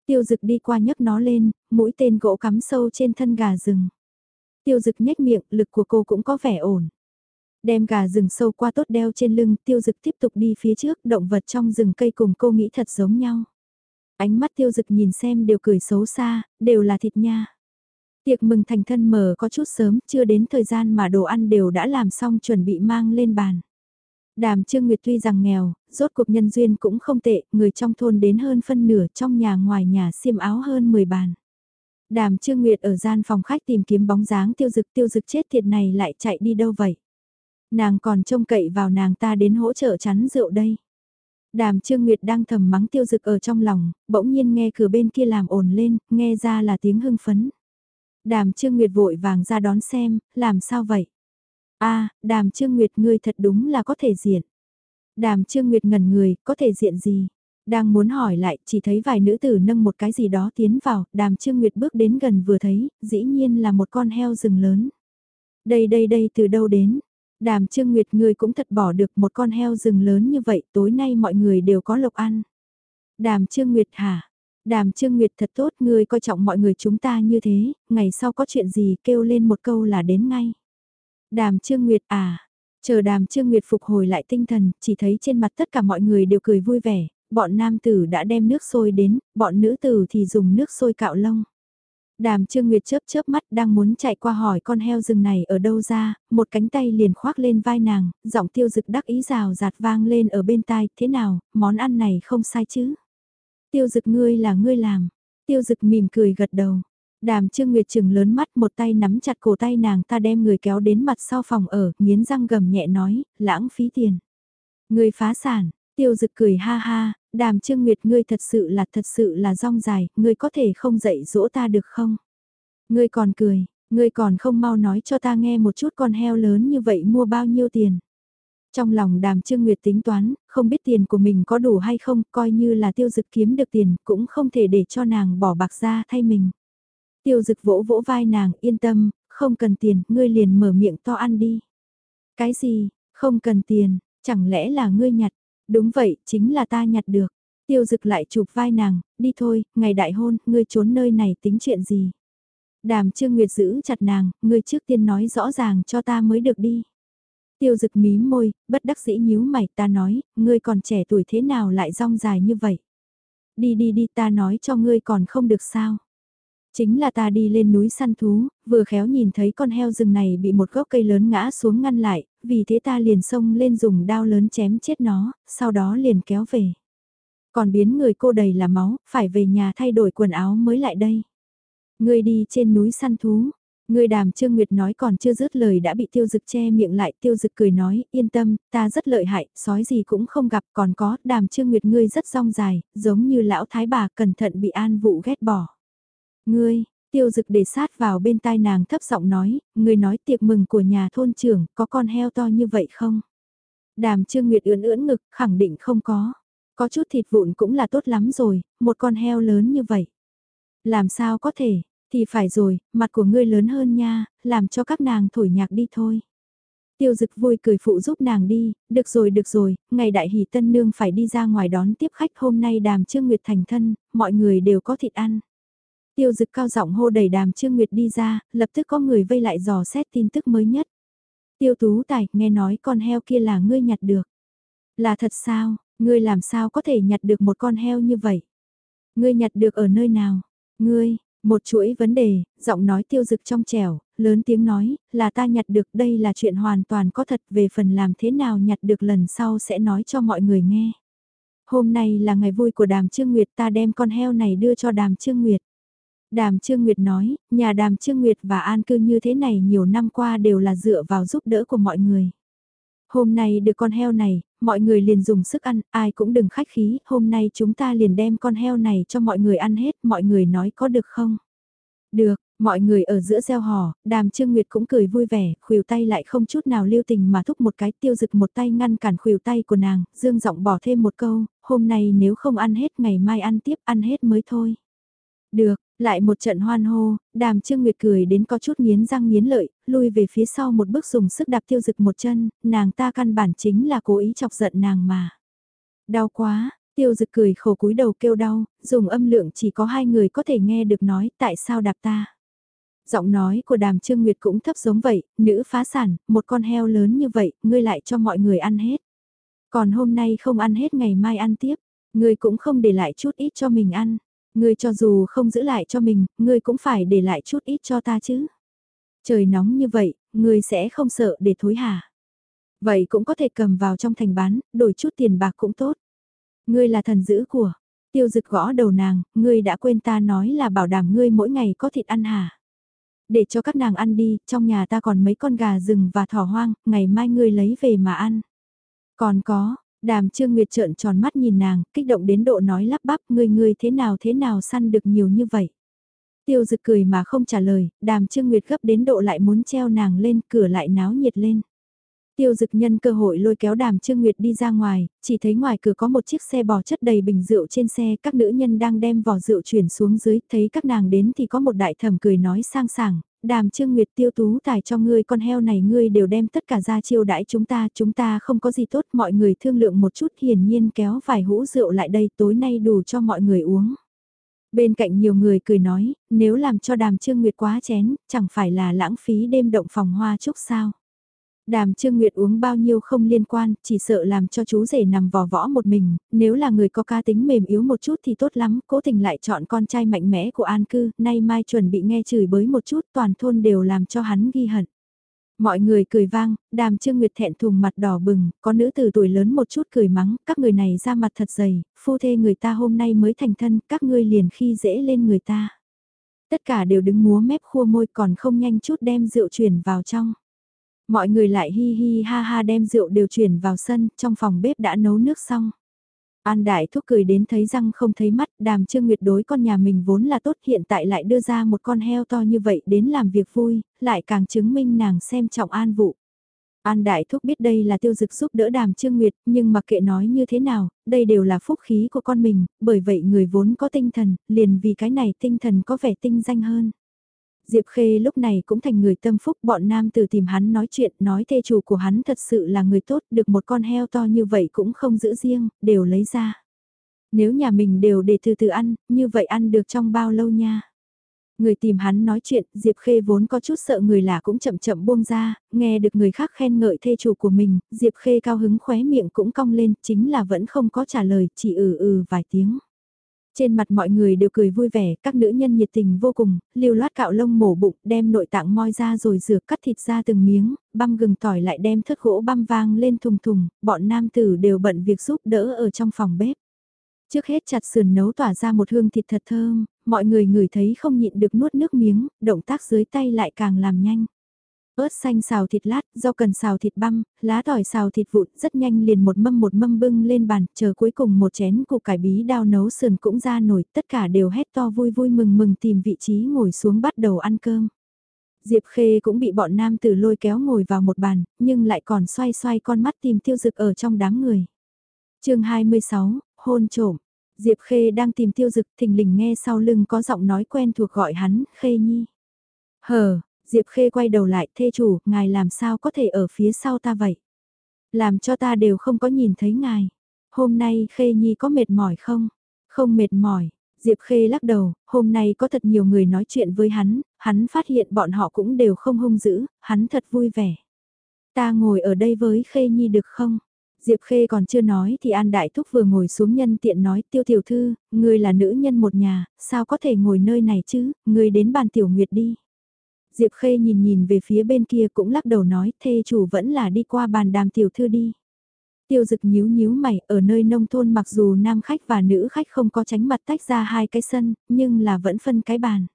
Tiêu dực đi qua nhấc nó lên, mũi tên gỗ cắm sâu trên thân gà rừng. Tiêu dực nhếch miệng, lực của cô cũng có vẻ ổn. Đem gà rừng sâu qua tốt đeo trên lưng, tiêu dực tiếp tục đi phía trước, động vật trong rừng cây cùng cô nghĩ thật giống nhau. Ánh mắt tiêu dực nhìn xem đều cười xấu xa, đều là thịt nha. Tiệc mừng thành thân mở có chút sớm, chưa đến thời gian mà đồ ăn đều đã làm xong chuẩn bị mang lên bàn. Đàm Trương Nguyệt tuy rằng nghèo, rốt cuộc nhân duyên cũng không tệ, người trong thôn đến hơn phân nửa trong nhà ngoài nhà xiêm áo hơn 10 bàn. Đàm Trương Nguyệt ở gian phòng khách tìm kiếm bóng dáng tiêu dực tiêu dực chết thiệt này lại chạy đi đâu vậy? Nàng còn trông cậy vào nàng ta đến hỗ trợ chắn rượu đây. Đàm Trương Nguyệt đang thầm mắng tiêu dực ở trong lòng, bỗng nhiên nghe cửa bên kia làm ồn lên, nghe ra là tiếng hưng phấn. Đàm Trương Nguyệt vội vàng ra đón xem, làm sao vậy? a đàm Trương Nguyệt ngươi thật đúng là có thể diện. Đàm Trương Nguyệt ngẩn người, có thể diện gì? Đang muốn hỏi lại, chỉ thấy vài nữ tử nâng một cái gì đó tiến vào, đàm Trương Nguyệt bước đến gần vừa thấy, dĩ nhiên là một con heo rừng lớn. Đây đây đây từ đâu đến? Đàm Trương Nguyệt người cũng thật bỏ được một con heo rừng lớn như vậy, tối nay mọi người đều có lộc ăn. Đàm Trương Nguyệt hả? Đàm Trương Nguyệt thật tốt, người coi trọng mọi người chúng ta như thế, ngày sau có chuyện gì kêu lên một câu là đến ngay. Đàm Trương Nguyệt à, chờ đàm Trương Nguyệt phục hồi lại tinh thần, chỉ thấy trên mặt tất cả mọi người đều cười vui vẻ, bọn nam tử đã đem nước sôi đến, bọn nữ tử thì dùng nước sôi cạo lông. Đàm Trương Nguyệt chớp chớp mắt đang muốn chạy qua hỏi con heo rừng này ở đâu ra, một cánh tay liền khoác lên vai nàng, giọng tiêu dực đắc ý rào rạt vang lên ở bên tai, thế nào, món ăn này không sai chứ. Tiêu dực ngươi là ngươi làm, tiêu dực mỉm cười gật đầu. Đàm Trương Nguyệt chừng lớn mắt một tay nắm chặt cổ tay nàng ta đem người kéo đến mặt sau phòng ở, nghiến răng gầm nhẹ nói, lãng phí tiền. Người phá sản, tiêu dực cười ha ha, đàm trương nguyệt ngươi thật sự là thật sự là rong dài, ngươi có thể không dạy dỗ ta được không? Ngươi còn cười, ngươi còn không mau nói cho ta nghe một chút con heo lớn như vậy mua bao nhiêu tiền? Trong lòng đàm trương nguyệt tính toán, không biết tiền của mình có đủ hay không, coi như là tiêu dực kiếm được tiền, cũng không thể để cho nàng bỏ bạc ra thay mình. Tiêu dực vỗ vỗ vai nàng, yên tâm, không cần tiền, ngươi liền mở miệng to ăn đi. Cái gì, không cần tiền, chẳng lẽ là ngươi nhặt, Đúng vậy, chính là ta nhặt được. Tiêu dực lại chụp vai nàng, đi thôi, ngày đại hôn, ngươi trốn nơi này tính chuyện gì. Đàm Trương Nguyệt giữ chặt nàng, ngươi trước tiên nói rõ ràng cho ta mới được đi. Tiêu dực mí môi, bất đắc dĩ nhíu mày ta nói, ngươi còn trẻ tuổi thế nào lại rong dài như vậy. Đi đi đi ta nói cho ngươi còn không được sao. Chính là ta đi lên núi săn thú, vừa khéo nhìn thấy con heo rừng này bị một gốc cây lớn ngã xuống ngăn lại, vì thế ta liền xông lên dùng đao lớn chém chết nó, sau đó liền kéo về. Còn biến người cô đầy là máu, phải về nhà thay đổi quần áo mới lại đây. Ngươi đi trên núi săn thú, Người đàm Trương Nguyệt nói còn chưa dứt lời đã bị tiêu dực che miệng lại, tiêu dực cười nói, yên tâm, ta rất lợi hại, sói gì cũng không gặp, còn có, đàm Trương Nguyệt ngươi rất rong dài, giống như lão thái bà cẩn thận bị an vụ ghét bỏ. Ngươi, tiêu dực để sát vào bên tai nàng thấp giọng nói, ngươi nói tiệc mừng của nhà thôn trưởng, có con heo to như vậy không? Đàm Trương Nguyệt ưỡn ưỡn ngực, khẳng định không có. Có chút thịt vụn cũng là tốt lắm rồi, một con heo lớn như vậy. Làm sao có thể, thì phải rồi, mặt của ngươi lớn hơn nha, làm cho các nàng thổi nhạc đi thôi. Tiêu dực vui cười phụ giúp nàng đi, được rồi được rồi, ngày đại hỷ tân nương phải đi ra ngoài đón tiếp khách hôm nay đàm trương nguyệt thành thân, mọi người đều có thịt ăn. Tiêu dực cao giọng hô đầy đàm trương nguyệt đi ra, lập tức có người vây lại dò xét tin tức mới nhất. Tiêu tú tài, nghe nói con heo kia là ngươi nhặt được. Là thật sao, ngươi làm sao có thể nhặt được một con heo như vậy? Ngươi nhặt được ở nơi nào? Ngươi, một chuỗi vấn đề, giọng nói tiêu dực trong trẻo, lớn tiếng nói, là ta nhặt được đây là chuyện hoàn toàn có thật về phần làm thế nào nhặt được lần sau sẽ nói cho mọi người nghe. Hôm nay là ngày vui của đàm Trương Nguyệt ta đem con heo này đưa cho đàm Trương Nguyệt. Đàm Trương Nguyệt nói, nhà đàm Trương Nguyệt và an cư như thế này nhiều năm qua đều là dựa vào giúp đỡ của mọi người. Hôm nay được con heo này, mọi người liền dùng sức ăn, ai cũng đừng khách khí, hôm nay chúng ta liền đem con heo này cho mọi người ăn hết, mọi người nói có được không? Được, mọi người ở giữa gieo hò, đàm trương nguyệt cũng cười vui vẻ, khuỷu tay lại không chút nào lưu tình mà thúc một cái tiêu dực một tay ngăn cản khuỷu tay của nàng, dương giọng bỏ thêm một câu, hôm nay nếu không ăn hết ngày mai ăn tiếp ăn hết mới thôi. Được, lại một trận hoan hô, đàm trương nguyệt cười đến có chút nghiến răng nghiến lợi, lui về phía sau một bước dùng sức đạp tiêu dực một chân, nàng ta căn bản chính là cố ý chọc giận nàng mà. Đau quá, tiêu dực cười khổ cúi đầu kêu đau, dùng âm lượng chỉ có hai người có thể nghe được nói tại sao đạp ta. Giọng nói của đàm trương nguyệt cũng thấp giống vậy, nữ phá sản, một con heo lớn như vậy, ngươi lại cho mọi người ăn hết. Còn hôm nay không ăn hết ngày mai ăn tiếp, ngươi cũng không để lại chút ít cho mình ăn. Ngươi cho dù không giữ lại cho mình, ngươi cũng phải để lại chút ít cho ta chứ. Trời nóng như vậy, ngươi sẽ không sợ để thối hả? Vậy cũng có thể cầm vào trong thành bán, đổi chút tiền bạc cũng tốt. Ngươi là thần giữ của. Tiêu dực gõ đầu nàng, ngươi đã quên ta nói là bảo đảm ngươi mỗi ngày có thịt ăn hả? Để cho các nàng ăn đi, trong nhà ta còn mấy con gà rừng và thỏ hoang, ngày mai ngươi lấy về mà ăn. Còn có, Đàm Trương Nguyệt trợn tròn mắt nhìn nàng, kích động đến độ nói lắp bắp ngươi ngươi thế nào thế nào săn được nhiều như vậy. Tiêu dực cười mà không trả lời, đàm Trương Nguyệt gấp đến độ lại muốn treo nàng lên cửa lại náo nhiệt lên. Tiêu dực nhân cơ hội lôi kéo đàm Trương Nguyệt đi ra ngoài, chỉ thấy ngoài cửa có một chiếc xe bò chất đầy bình rượu trên xe, các nữ nhân đang đem vỏ rượu chuyển xuống dưới, thấy các nàng đến thì có một đại thẩm cười nói sang sảng, đàm trương nguyệt tiêu tú tài cho ngươi con heo này ngươi đều đem tất cả ra chiêu đãi chúng ta, chúng ta không có gì tốt, mọi người thương lượng một chút hiển nhiên kéo vài hũ rượu lại đây tối nay đủ cho mọi người uống. Bên cạnh nhiều người cười nói, nếu làm cho đàm trương nguyệt quá chén, chẳng phải là lãng phí đêm động phòng hoa chúc sao. Đàm Trương Nguyệt uống bao nhiêu không liên quan, chỉ sợ làm cho chú rể nằm vò võ một mình, nếu là người có ca tính mềm yếu một chút thì tốt lắm, cố tình lại chọn con trai mạnh mẽ của An Cư, nay mai chuẩn bị nghe chửi bới một chút, toàn thôn đều làm cho hắn ghi hận. Mọi người cười vang, đàm trương nguyệt thẹn thùng mặt đỏ bừng, có nữ từ tuổi lớn một chút cười mắng, các người này ra mặt thật dày, phu thê người ta hôm nay mới thành thân, các ngươi liền khi dễ lên người ta. Tất cả đều đứng múa mép khua môi còn không nhanh chút đem rượu chuyển vào trong. Mọi người lại hi hi ha ha đem rượu đều chuyển vào sân, trong phòng bếp đã nấu nước xong. An Đại Thúc cười đến thấy răng không thấy mắt, đàm trương nguyệt đối con nhà mình vốn là tốt hiện tại lại đưa ra một con heo to như vậy đến làm việc vui, lại càng chứng minh nàng xem trọng an vụ. An Đại Thúc biết đây là tiêu dực giúp đỡ đàm trương nguyệt, nhưng mặc kệ nói như thế nào, đây đều là phúc khí của con mình, bởi vậy người vốn có tinh thần, liền vì cái này tinh thần có vẻ tinh danh hơn. Diệp Khê lúc này cũng thành người tâm phúc bọn nam từ tìm hắn nói chuyện nói thê chủ của hắn thật sự là người tốt được một con heo to như vậy cũng không giữ riêng, đều lấy ra. Nếu nhà mình đều để từ từ ăn, như vậy ăn được trong bao lâu nha. Người tìm hắn nói chuyện, Diệp Khê vốn có chút sợ người lạ cũng chậm chậm buông ra, nghe được người khác khen ngợi thê chủ của mình, Diệp Khê cao hứng khóe miệng cũng cong lên, chính là vẫn không có trả lời, chỉ ừ ừ vài tiếng. Trên mặt mọi người đều cười vui vẻ, các nữ nhân nhiệt tình vô cùng, lưu loát cạo lông mổ bụng, đem nội tạng moi ra rồi rửa cắt thịt ra từng miếng, băm gừng tỏi lại đem thất gỗ băm vang lên thùng thùng, bọn nam tử đều bận việc giúp đỡ ở trong phòng bếp. Trước hết chặt sườn nấu tỏa ra một hương thịt thật thơm, mọi người ngửi thấy không nhịn được nuốt nước miếng, động tác dưới tay lại càng làm nhanh ớt xanh xào thịt lát, rau cần xào thịt băm, lá tỏi xào thịt vụn, rất nhanh liền một mâm một mâm bưng lên bàn, chờ cuối cùng một chén củ cải bí đao nấu sườn cũng ra nổi, tất cả đều hét to vui vui mừng mừng tìm vị trí ngồi xuống bắt đầu ăn cơm. Diệp Khê cũng bị bọn nam tử lôi kéo ngồi vào một bàn, nhưng lại còn xoay xoay con mắt tìm tiêu dực ở trong đám người. chương 26, hôn trộm. Diệp Khê đang tìm tiêu dực thình lình nghe sau lưng có giọng nói quen thuộc gọi hắn, Khê Nhi. Hờ, Diệp Khê quay đầu lại, thê chủ, ngài làm sao có thể ở phía sau ta vậy? Làm cho ta đều không có nhìn thấy ngài. Hôm nay Khê Nhi có mệt mỏi không? Không mệt mỏi. Diệp Khê lắc đầu, hôm nay có thật nhiều người nói chuyện với hắn, hắn phát hiện bọn họ cũng đều không hung dữ, hắn thật vui vẻ. Ta ngồi ở đây với Khê Nhi được không? Diệp Khê còn chưa nói thì An Đại Thúc vừa ngồi xuống nhân tiện nói tiêu tiểu thư, ngươi là nữ nhân một nhà, sao có thể ngồi nơi này chứ, ngươi đến bàn tiểu nguyệt đi. Diệp Khê nhìn nhìn về phía bên kia cũng lắc đầu nói thê chủ vẫn là đi qua bàn đàm tiểu thư đi. Tiêu dực nhíu nhíu mày, ở nơi nông thôn mặc dù nam khách và nữ khách không có tránh mặt tách ra hai cái sân, nhưng là vẫn phân cái bàn.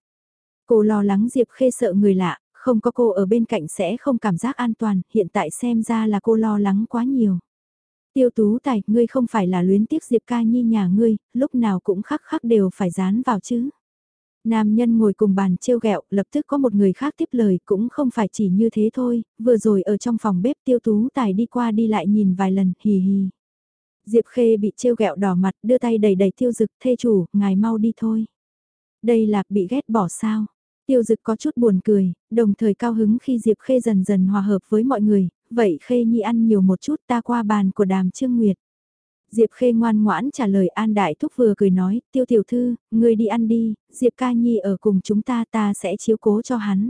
Cô lo lắng Diệp Khê sợ người lạ, không có cô ở bên cạnh sẽ không cảm giác an toàn, hiện tại xem ra là cô lo lắng quá nhiều. Tiêu tú tài, ngươi không phải là luyến tiếc Diệp ca nhi nhà ngươi, lúc nào cũng khắc khắc đều phải dán vào chứ. Nam nhân ngồi cùng bàn trêu ghẹo, lập tức có một người khác tiếp lời, cũng không phải chỉ như thế thôi, vừa rồi ở trong phòng bếp tiêu tú tài đi qua đi lại nhìn vài lần, hì hì. Diệp Khê bị trêu ghẹo đỏ mặt, đưa tay đầy đầy tiêu dực, thê chủ, ngài mau đi thôi. Đây là bị ghét bỏ sao? Tiêu dực có chút buồn cười, đồng thời cao hứng khi Diệp Khê dần dần hòa hợp với mọi người, vậy Khê Nhi ăn nhiều một chút ta qua bàn của đàm Trương Nguyệt. Diệp Khê ngoan ngoãn trả lời An Đại Thúc vừa cười nói, tiêu tiểu thư, ngươi đi ăn đi, Diệp ca nhi ở cùng chúng ta ta sẽ chiếu cố cho hắn.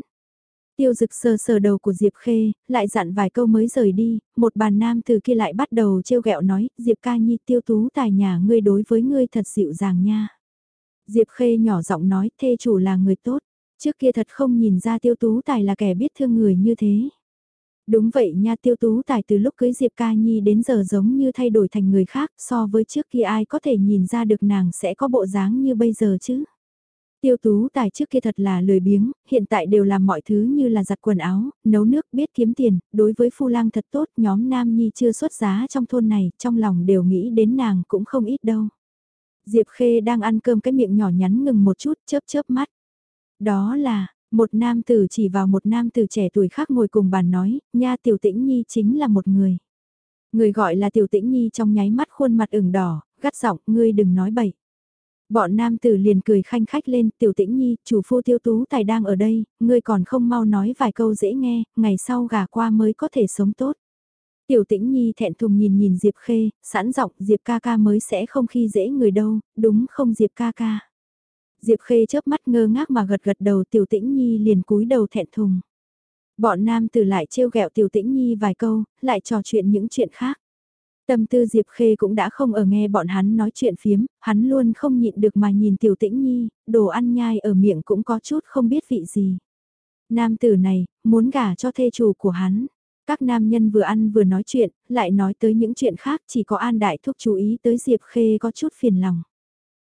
Tiêu dực sờ sờ đầu của Diệp Khê, lại dặn vài câu mới rời đi, một bàn nam từ kia lại bắt đầu trêu ghẹo nói, Diệp ca nhi tiêu tú tài nhà ngươi đối với ngươi thật dịu dàng nha. Diệp Khê nhỏ giọng nói, thê chủ là người tốt, trước kia thật không nhìn ra tiêu tú tài là kẻ biết thương người như thế. Đúng vậy nha tiêu tú tài từ lúc cưới Diệp Ca Nhi đến giờ giống như thay đổi thành người khác so với trước kia ai có thể nhìn ra được nàng sẽ có bộ dáng như bây giờ chứ. Tiêu tú tài trước kia thật là lười biếng, hiện tại đều làm mọi thứ như là giặt quần áo, nấu nước, biết kiếm tiền, đối với phu lang thật tốt, nhóm nam nhi chưa xuất giá trong thôn này, trong lòng đều nghĩ đến nàng cũng không ít đâu. Diệp Khê đang ăn cơm cái miệng nhỏ nhắn ngừng một chút, chớp chớp mắt. Đó là, một nam tử chỉ vào một nam tử trẻ tuổi khác ngồi cùng bàn nói, nha tiểu tĩnh nhi chính là một người. Người gọi là tiểu tĩnh nhi trong nháy mắt khuôn mặt ửng đỏ, gắt giọng, ngươi đừng nói bậy. Bọn nam tử liền cười khanh khách lên, tiểu tĩnh nhi, chủ phu tiêu tú tài đang ở đây, ngươi còn không mau nói vài câu dễ nghe, ngày sau gà qua mới có thể sống tốt. Tiểu tĩnh nhi thẹn thùng nhìn nhìn Diệp Khê, sẵn giọng Diệp ca ca mới sẽ không khi dễ người đâu, đúng không Diệp ca ca. Diệp Khê chớp mắt ngơ ngác mà gật gật đầu Tiểu Tĩnh Nhi liền cúi đầu thẹn thùng. Bọn nam tử lại trêu ghẹo Tiểu Tĩnh Nhi vài câu, lại trò chuyện những chuyện khác. Tâm tư Diệp Khê cũng đã không ở nghe bọn hắn nói chuyện phiếm, hắn luôn không nhịn được mà nhìn Tiểu Tĩnh Nhi, đồ ăn nhai ở miệng cũng có chút không biết vị gì. Nam tử này, muốn gả cho thê chủ của hắn. Các nam nhân vừa ăn vừa nói chuyện, lại nói tới những chuyện khác chỉ có An Đại Thúc chú ý tới Diệp Khê có chút phiền lòng.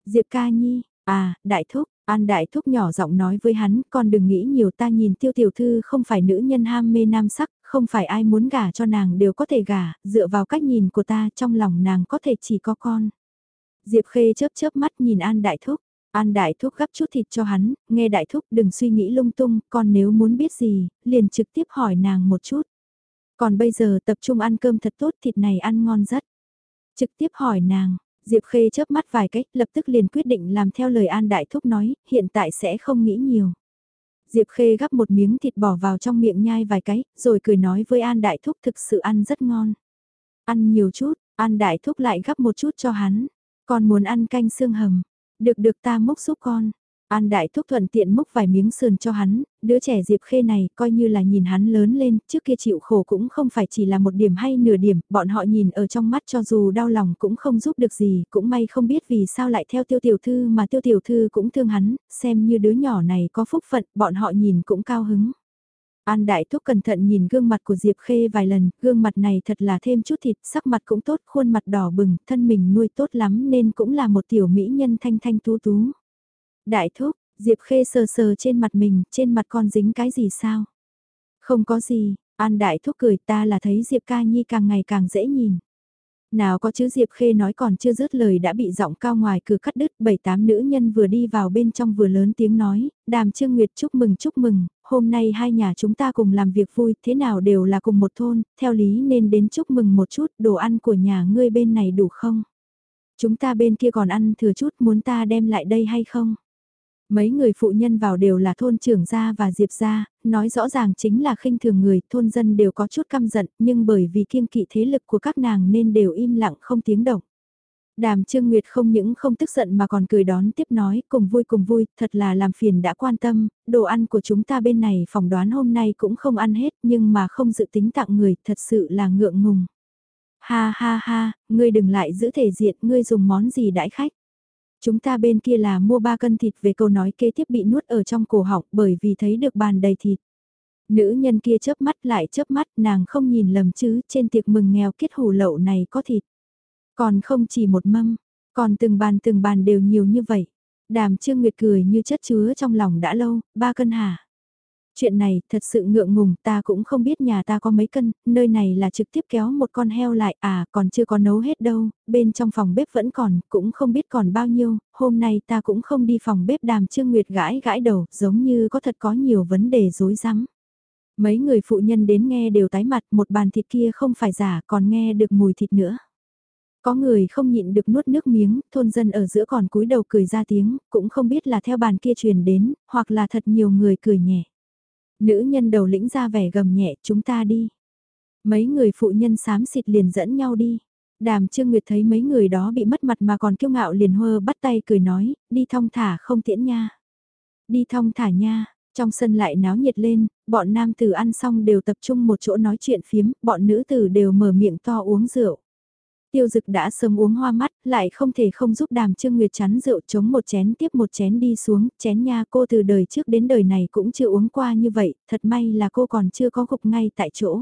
Diệp ca nhi, À, đại thúc, An đại thúc nhỏ giọng nói với hắn, con đừng nghĩ nhiều ta nhìn tiêu tiểu thư không phải nữ nhân ham mê nam sắc, không phải ai muốn gả cho nàng đều có thể gả, dựa vào cách nhìn của ta trong lòng nàng có thể chỉ có con. Diệp Khê chớp chớp mắt nhìn An đại thúc, An đại thúc gắp chút thịt cho hắn, nghe đại thúc đừng suy nghĩ lung tung, con nếu muốn biết gì, liền trực tiếp hỏi nàng một chút. Còn bây giờ tập trung ăn cơm thật tốt thịt này ăn ngon rất. Trực tiếp hỏi nàng, Diệp Khê chớp mắt vài cách, lập tức liền quyết định làm theo lời An Đại Thúc nói, hiện tại sẽ không nghĩ nhiều. Diệp Khê gắp một miếng thịt bỏ vào trong miệng nhai vài cái, rồi cười nói với An Đại Thúc thực sự ăn rất ngon. Ăn nhiều chút, An Đại Thúc lại gắp một chút cho hắn. Con muốn ăn canh xương hầm. Được được ta múc giúp con. An Đại Thúc thuận tiện múc vài miếng sườn cho hắn, đứa trẻ Diệp Khê này coi như là nhìn hắn lớn lên, trước kia chịu khổ cũng không phải chỉ là một điểm hay nửa điểm, bọn họ nhìn ở trong mắt cho dù đau lòng cũng không giúp được gì, cũng may không biết vì sao lại theo tiêu tiểu thư mà tiêu tiểu thư cũng thương hắn, xem như đứa nhỏ này có phúc phận, bọn họ nhìn cũng cao hứng. An Đại Thúc cẩn thận nhìn gương mặt của Diệp Khê vài lần, gương mặt này thật là thêm chút thịt, sắc mặt cũng tốt, khuôn mặt đỏ bừng, thân mình nuôi tốt lắm nên cũng là một tiểu mỹ nhân thanh thanh tú tú. Đại Thúc, Diệp Khê sờ sờ trên mặt mình, trên mặt con dính cái gì sao? Không có gì, An Đại Thúc cười ta là thấy Diệp Ca Nhi càng ngày càng dễ nhìn. Nào có chứ Diệp Khê nói còn chưa dứt lời đã bị giọng cao ngoài cửa cắt đứt, bảy tám nữ nhân vừa đi vào bên trong vừa lớn tiếng nói, đàm Trương Nguyệt chúc mừng chúc mừng, hôm nay hai nhà chúng ta cùng làm việc vui, thế nào đều là cùng một thôn, theo lý nên đến chúc mừng một chút, đồ ăn của nhà ngươi bên này đủ không? Chúng ta bên kia còn ăn thừa chút muốn ta đem lại đây hay không? Mấy người phụ nhân vào đều là thôn trưởng gia và diệp gia, nói rõ ràng chính là khinh thường người, thôn dân đều có chút căm giận, nhưng bởi vì kiêng kỵ thế lực của các nàng nên đều im lặng không tiếng động. Đàm Trương Nguyệt không những không tức giận mà còn cười đón tiếp nói, cùng vui cùng vui, thật là làm phiền đã quan tâm, đồ ăn của chúng ta bên này phỏng đoán hôm nay cũng không ăn hết nhưng mà không dự tính tặng người, thật sự là ngượng ngùng. Ha ha ha, ngươi đừng lại giữ thể diện, ngươi dùng món gì đãi khách. Chúng ta bên kia là mua 3 cân thịt về câu nói kế tiếp bị nuốt ở trong cổ họng bởi vì thấy được bàn đầy thịt. Nữ nhân kia chớp mắt lại chớp mắt nàng không nhìn lầm chứ trên tiệc mừng nghèo kết hủ lậu này có thịt. Còn không chỉ một mâm, còn từng bàn từng bàn đều nhiều như vậy. Đàm Trương Nguyệt cười như chất chứa trong lòng đã lâu, ba cân hả? Chuyện này thật sự ngượng ngùng ta cũng không biết nhà ta có mấy cân, nơi này là trực tiếp kéo một con heo lại à còn chưa có nấu hết đâu, bên trong phòng bếp vẫn còn, cũng không biết còn bao nhiêu, hôm nay ta cũng không đi phòng bếp đàm Trương Nguyệt gãi gãi đầu, giống như có thật có nhiều vấn đề rối rắm. Mấy người phụ nhân đến nghe đều tái mặt, một bàn thịt kia không phải giả, còn nghe được mùi thịt nữa. Có người không nhịn được nuốt nước miếng, thôn dân ở giữa còn cúi đầu cười ra tiếng, cũng không biết là theo bàn kia truyền đến, hoặc là thật nhiều người cười nhẹ. Nữ nhân đầu lĩnh ra vẻ gầm nhẹ chúng ta đi. Mấy người phụ nhân xám xịt liền dẫn nhau đi. Đàm Trương Nguyệt thấy mấy người đó bị mất mặt mà còn kiêu ngạo liền hơ bắt tay cười nói, đi thong thả không tiễn nha. Đi thong thả nha, trong sân lại náo nhiệt lên, bọn nam tử ăn xong đều tập trung một chỗ nói chuyện phiếm, bọn nữ tử đều mở miệng to uống rượu. Tiêu dực đã sớm uống hoa mắt, lại không thể không giúp đàm trương nguyệt chắn rượu chống một chén tiếp một chén đi xuống, chén nha cô từ đời trước đến đời này cũng chưa uống qua như vậy, thật may là cô còn chưa có gục ngay tại chỗ.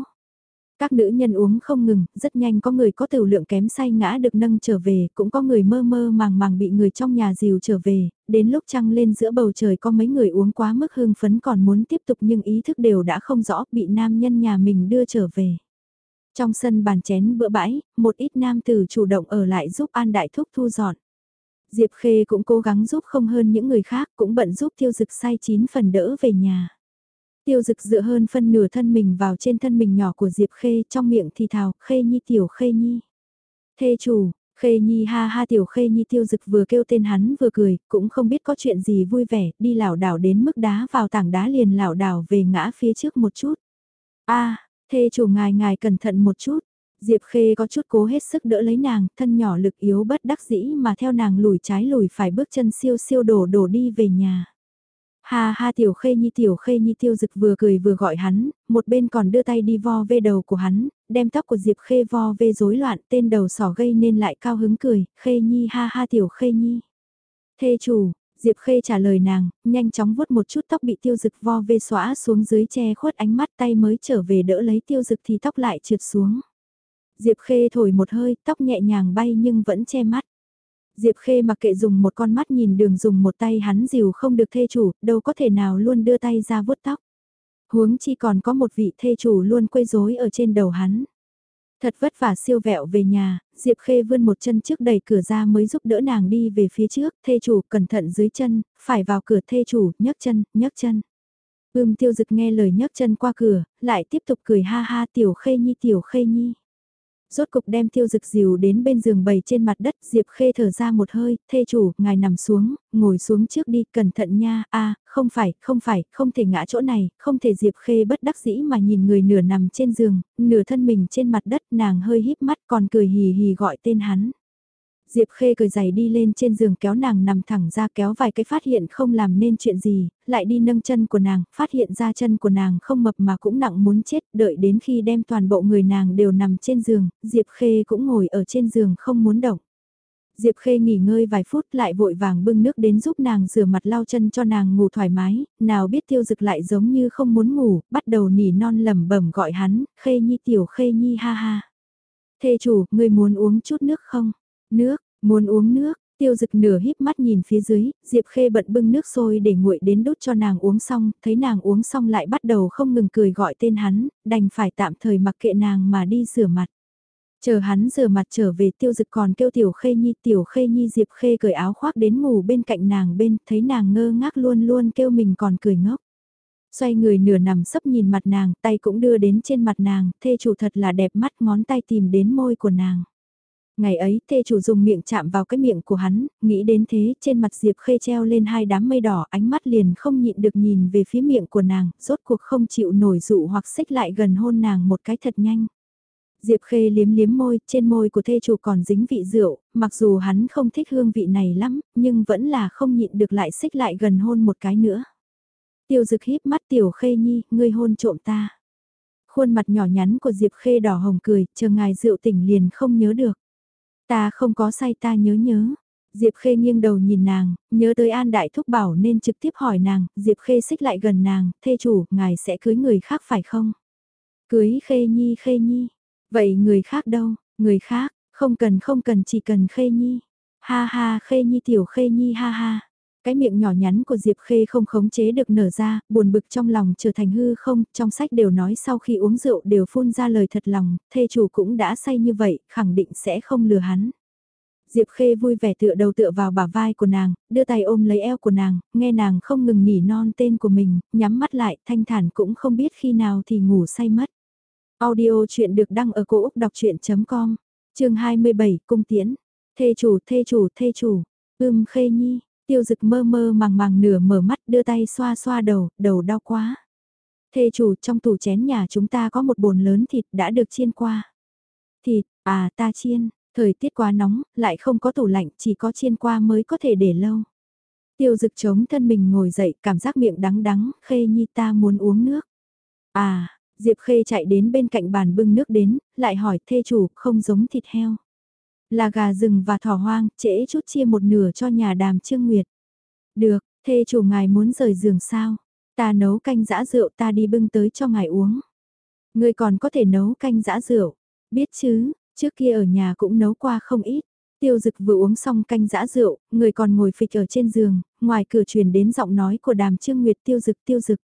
Các nữ nhân uống không ngừng, rất nhanh có người có tiểu lượng kém say ngã được nâng trở về, cũng có người mơ mơ màng màng bị người trong nhà dìu trở về, đến lúc trăng lên giữa bầu trời có mấy người uống quá mức hương phấn còn muốn tiếp tục nhưng ý thức đều đã không rõ bị nam nhân nhà mình đưa trở về. Trong sân bàn chén bữa bãi, một ít nam tử chủ động ở lại giúp An Đại Thúc thu dọn. Diệp Khê cũng cố gắng giúp không hơn những người khác, cũng bận giúp tiêu dực say chín phần đỡ về nhà. Tiêu dực dựa hơn phân nửa thân mình vào trên thân mình nhỏ của Diệp Khê trong miệng thì thào, Khê Nhi tiểu Khê Nhi. Thê chủ, Khê Nhi ha ha tiểu Khê Nhi tiêu dực vừa kêu tên hắn vừa cười, cũng không biết có chuyện gì vui vẻ, đi lảo đảo đến mức đá vào tảng đá liền lảo đảo về ngã phía trước một chút. a Thê chủ ngài ngài cẩn thận một chút. Diệp Khê có chút cố hết sức đỡ lấy nàng, thân nhỏ lực yếu bất đắc dĩ mà theo nàng lùi trái lùi phải bước chân siêu siêu đổ đổ đi về nhà. Ha ha tiểu khê nhi tiểu khê nhi tiêu dực vừa cười vừa gọi hắn, một bên còn đưa tay đi vo vê đầu của hắn, đem tóc của Diệp khê vo vê rối loạn tên đầu sỏ gây nên lại cao hứng cười, khê nhi ha ha tiểu khê nhi. Thê chủ, Diệp Khê trả lời nàng, nhanh chóng vuốt một chút tóc bị tiêu dực vo vê xóa xuống dưới che khuất ánh mắt tay mới trở về đỡ lấy tiêu dực thì tóc lại trượt xuống. Diệp Khê thổi một hơi, tóc nhẹ nhàng bay nhưng vẫn che mắt. Diệp Khê mặc kệ dùng một con mắt nhìn đường dùng một tay hắn dìu không được thê chủ, đâu có thể nào luôn đưa tay ra vuốt tóc. Huống chi còn có một vị thê chủ luôn quây rối ở trên đầu hắn. Thật vất vả siêu vẹo về nhà, Diệp Khê vươn một chân trước đẩy cửa ra mới giúp đỡ nàng đi về phía trước, thê chủ cẩn thận dưới chân, phải vào cửa thê chủ, nhấc chân, nhấc chân. Ưm tiêu dực nghe lời nhấc chân qua cửa, lại tiếp tục cười ha ha tiểu khê nhi tiểu khê nhi. Rốt cục đem tiêu dực dìu đến bên giường bầy trên mặt đất, Diệp Khê thở ra một hơi, thê chủ, ngài nằm xuống, ngồi xuống trước đi, cẩn thận nha, a không phải, không phải, không thể ngã chỗ này, không thể Diệp Khê bất đắc dĩ mà nhìn người nửa nằm trên giường, nửa thân mình trên mặt đất, nàng hơi híp mắt còn cười hì hì gọi tên hắn. Diệp Khê cười giày đi lên trên giường kéo nàng nằm thẳng ra kéo vài cái phát hiện không làm nên chuyện gì, lại đi nâng chân của nàng, phát hiện ra chân của nàng không mập mà cũng nặng muốn chết, đợi đến khi đem toàn bộ người nàng đều nằm trên giường, Diệp Khê cũng ngồi ở trên giường không muốn động. Diệp Khê nghỉ ngơi vài phút lại vội vàng bưng nước đến giúp nàng rửa mặt lau chân cho nàng ngủ thoải mái, nào biết tiêu dực lại giống như không muốn ngủ, bắt đầu nỉ non lẩm bẩm gọi hắn, Khê Nhi tiểu Khê Nhi ha ha. Thê chủ, người muốn uống chút nước không? Nước, muốn uống nước, tiêu dực nửa híp mắt nhìn phía dưới, Diệp Khê bận bưng nước sôi để nguội đến đút cho nàng uống xong, thấy nàng uống xong lại bắt đầu không ngừng cười gọi tên hắn, đành phải tạm thời mặc kệ nàng mà đi rửa mặt. Chờ hắn rửa mặt trở về tiêu dực còn kêu tiểu khê nhi tiểu khê nhi diệp khê cởi áo khoác đến ngủ bên cạnh nàng bên thấy nàng ngơ ngác luôn luôn kêu mình còn cười ngốc. Xoay người nửa nằm sấp nhìn mặt nàng tay cũng đưa đến trên mặt nàng thê chủ thật là đẹp mắt ngón tay tìm đến môi của nàng. Ngày ấy thê chủ dùng miệng chạm vào cái miệng của hắn, nghĩ đến thế trên mặt Diệp Khê treo lên hai đám mây đỏ ánh mắt liền không nhịn được nhìn về phía miệng của nàng, rốt cuộc không chịu nổi dụ hoặc xích lại gần hôn nàng một cái thật nhanh. Diệp Khê liếm liếm môi, trên môi của thê chủ còn dính vị rượu, mặc dù hắn không thích hương vị này lắm, nhưng vẫn là không nhịn được lại xích lại gần hôn một cái nữa. Tiêu dực híp mắt tiểu Khê Nhi, ngươi hôn trộm ta. Khuôn mặt nhỏ nhắn của Diệp Khê đỏ hồng cười, chờ ngài rượu tỉnh liền không nhớ được. Ta không có say ta nhớ nhớ. Diệp Khê nghiêng đầu nhìn nàng, nhớ tới An Đại Thúc bảo nên trực tiếp hỏi nàng, Diệp Khê xích lại gần nàng, thê chủ, ngài sẽ cưới người khác phải không? Cưới Khê Nhi Khê Nhi, Vậy người khác đâu, người khác, không cần không cần chỉ cần khê nhi. Ha ha khê nhi tiểu khê nhi ha ha. Cái miệng nhỏ nhắn của Diệp Khê không khống chế được nở ra, buồn bực trong lòng trở thành hư không, trong sách đều nói sau khi uống rượu đều phun ra lời thật lòng, thê chủ cũng đã say như vậy, khẳng định sẽ không lừa hắn. Diệp Khê vui vẻ tựa đầu tựa vào bả vai của nàng, đưa tay ôm lấy eo của nàng, nghe nàng không ngừng nỉ non tên của mình, nhắm mắt lại, thanh thản cũng không biết khi nào thì ngủ say mất. Audio chuyện được đăng ở cổ Úc đọc chuyện.com, trường 27, Cung Tiễn. Thê chủ, thê chủ, thê chủ, ưm khê nhi, tiêu dực mơ mơ màng màng nửa mở mắt đưa tay xoa xoa đầu, đầu đau quá. Thê chủ, trong tủ chén nhà chúng ta có một bồn lớn thịt đã được chiên qua. Thịt, à ta chiên, thời tiết quá nóng, lại không có tủ lạnh, chỉ có chiên qua mới có thể để lâu. Tiêu dực chống thân mình ngồi dậy, cảm giác miệng đắng đắng, khê nhi ta muốn uống nước. À, Diệp Khê chạy đến bên cạnh bàn bưng nước đến, lại hỏi thê chủ không giống thịt heo. Là gà rừng và thỏ hoang, trễ chút chia một nửa cho nhà đàm Trương Nguyệt. Được, thê chủ ngài muốn rời giường sao? Ta nấu canh giã rượu ta đi bưng tới cho ngài uống. Người còn có thể nấu canh giã rượu, biết chứ, trước kia ở nhà cũng nấu qua không ít. Tiêu dực vừa uống xong canh giã rượu, người còn ngồi phịch ở trên giường, ngoài cửa truyền đến giọng nói của đàm Trương Nguyệt tiêu dực tiêu dực.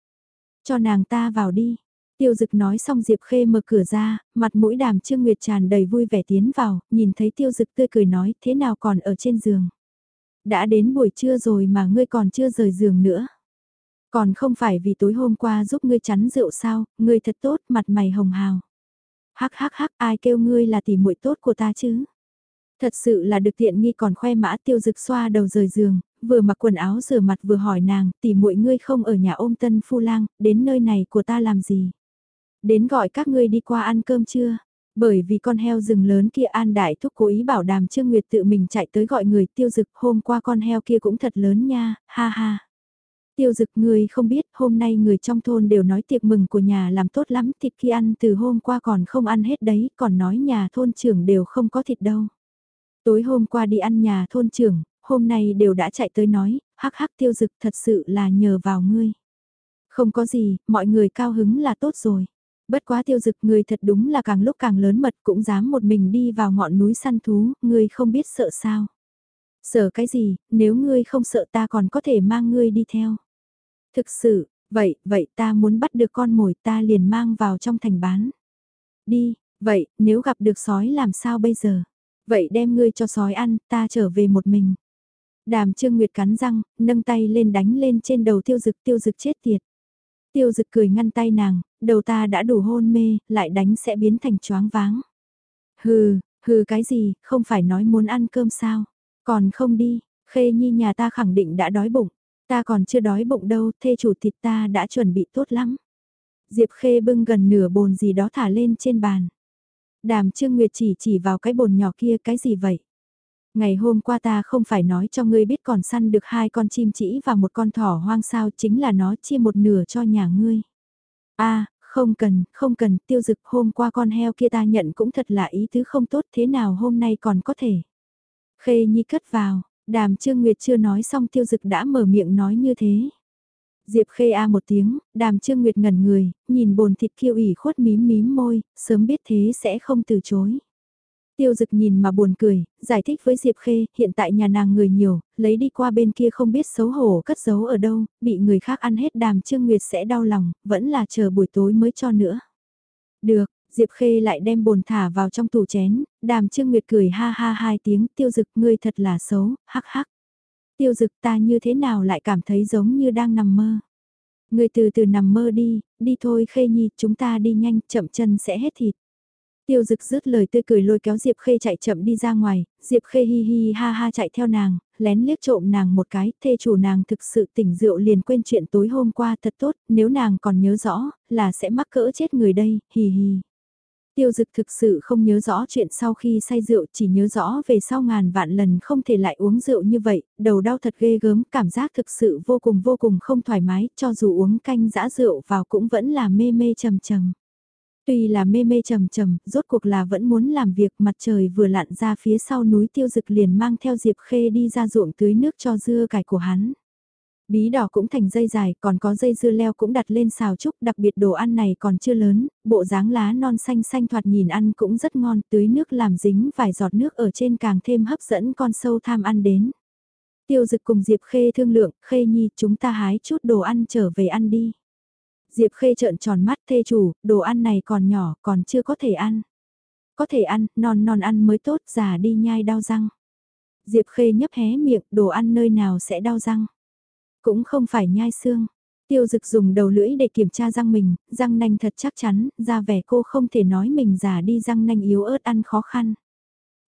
Cho nàng ta vào đi, Tiêu dực nói xong Diệp Khê mở cửa ra, mặt mũi đàm Trương Nguyệt tràn đầy vui vẻ tiến vào, nhìn thấy tiêu dực tươi cười nói thế nào còn ở trên giường. Đã đến buổi trưa rồi mà ngươi còn chưa rời giường nữa. Còn không phải vì tối hôm qua giúp ngươi chắn rượu sao, ngươi thật tốt, mặt mày hồng hào. Hắc hắc hắc, ai kêu ngươi là tỷ muội tốt của ta chứ? Thật sự là được tiện nghi còn khoe mã tiêu dực xoa đầu rời giường, vừa mặc quần áo rửa mặt vừa hỏi nàng, tỷ muội ngươi không ở nhà ôm tân phu lang, đến nơi này của ta làm gì? Đến gọi các ngươi đi qua ăn cơm chưa? Bởi vì con heo rừng lớn kia An Đại Thúc cố ý bảo đàm Trương Nguyệt tự mình chạy tới gọi người tiêu dực hôm qua con heo kia cũng thật lớn nha, ha ha. Tiêu dực người không biết hôm nay người trong thôn đều nói tiệc mừng của nhà làm tốt lắm thịt khi ăn từ hôm qua còn không ăn hết đấy còn nói nhà thôn trưởng đều không có thịt đâu. Tối hôm qua đi ăn nhà thôn trưởng, hôm nay đều đã chạy tới nói, hắc hắc tiêu dực thật sự là nhờ vào ngươi. Không có gì, mọi người cao hứng là tốt rồi. Bất quá tiêu dực người thật đúng là càng lúc càng lớn mật cũng dám một mình đi vào ngọn núi săn thú, ngươi không biết sợ sao. Sợ cái gì, nếu ngươi không sợ ta còn có thể mang ngươi đi theo. Thực sự, vậy, vậy ta muốn bắt được con mồi ta liền mang vào trong thành bán. Đi, vậy, nếu gặp được sói làm sao bây giờ? Vậy đem ngươi cho sói ăn, ta trở về một mình. Đàm Trương Nguyệt cắn răng, nâng tay lên đánh lên trên đầu tiêu dực tiêu dực chết tiệt. Tiêu dực cười ngăn tay nàng, đầu ta đã đủ hôn mê, lại đánh sẽ biến thành choáng váng. Hừ, hừ cái gì, không phải nói muốn ăn cơm sao? Còn không đi, khê nhi nhà ta khẳng định đã đói bụng. Ta còn chưa đói bụng đâu, thê chủ thịt ta đã chuẩn bị tốt lắm. Diệp khê bưng gần nửa bồn gì đó thả lên trên bàn. Đàm Trương Nguyệt chỉ chỉ vào cái bồn nhỏ kia cái gì vậy? Ngày hôm qua ta không phải nói cho ngươi biết còn săn được hai con chim chỉ và một con thỏ hoang sao chính là nó chia một nửa cho nhà ngươi. a không cần, không cần, tiêu dực hôm qua con heo kia ta nhận cũng thật là ý tứ không tốt thế nào hôm nay còn có thể. Khê Nhi cất vào, đàm Trương Nguyệt chưa nói xong tiêu dực đã mở miệng nói như thế. Diệp Khê A một tiếng, đàm Trương Nguyệt ngẩn người, nhìn bồn thịt kiêu ủy khuất mím mím môi, sớm biết thế sẽ không từ chối. Tiêu dực nhìn mà buồn cười, giải thích với Diệp Khê, hiện tại nhà nàng người nhiều, lấy đi qua bên kia không biết xấu hổ cất giấu ở đâu, bị người khác ăn hết đàm Trương Nguyệt sẽ đau lòng, vẫn là chờ buổi tối mới cho nữa. Được, Diệp Khê lại đem bồn thả vào trong tủ chén, đàm Trương Nguyệt cười ha ha hai tiếng, tiêu dực ngươi thật là xấu, hắc hắc. Tiêu dực ta như thế nào lại cảm thấy giống như đang nằm mơ. Ngươi từ từ nằm mơ đi, đi thôi Khê Nhi, chúng ta đi nhanh, chậm chân sẽ hết thịt. Tiêu dực rứt lời tươi cười lôi kéo Diệp Khê chạy chậm đi ra ngoài, Diệp Khê hi hi ha ha chạy theo nàng, lén liếc trộm nàng một cái, thê chủ nàng thực sự tỉnh rượu liền quên chuyện tối hôm qua thật tốt, nếu nàng còn nhớ rõ, là sẽ mắc cỡ chết người đây, hì hì. Tiêu dực thực sự không nhớ rõ chuyện sau khi say rượu chỉ nhớ rõ về sau ngàn vạn lần không thể lại uống rượu như vậy, đầu đau thật ghê gớm, cảm giác thực sự vô cùng vô cùng không thoải mái, cho dù uống canh dã rượu vào cũng vẫn là mê mê trầm trầm. Tuy là mê mê trầm trầm, rốt cuộc là vẫn muốn làm việc mặt trời vừa lặn ra phía sau núi tiêu dực liền mang theo Diệp Khê đi ra ruộng tưới nước cho dưa cải của hắn. Bí đỏ cũng thành dây dài, còn có dây dưa leo cũng đặt lên xào trúc, đặc biệt đồ ăn này còn chưa lớn, bộ dáng lá non xanh xanh thoạt nhìn ăn cũng rất ngon, tưới nước làm dính vài giọt nước ở trên càng thêm hấp dẫn con sâu tham ăn đến. Tiêu dực cùng Diệp Khê thương lượng, Khê Nhi chúng ta hái chút đồ ăn trở về ăn đi. Diệp Khê trợn tròn mắt thê chủ, đồ ăn này còn nhỏ, còn chưa có thể ăn. Có thể ăn, non non ăn mới tốt, già đi nhai đau răng. Diệp Khê nhấp hé miệng, đồ ăn nơi nào sẽ đau răng. Cũng không phải nhai xương. Tiêu dực dùng đầu lưỡi để kiểm tra răng mình, răng nanh thật chắc chắn, ra vẻ cô không thể nói mình già đi răng nanh yếu ớt ăn khó khăn.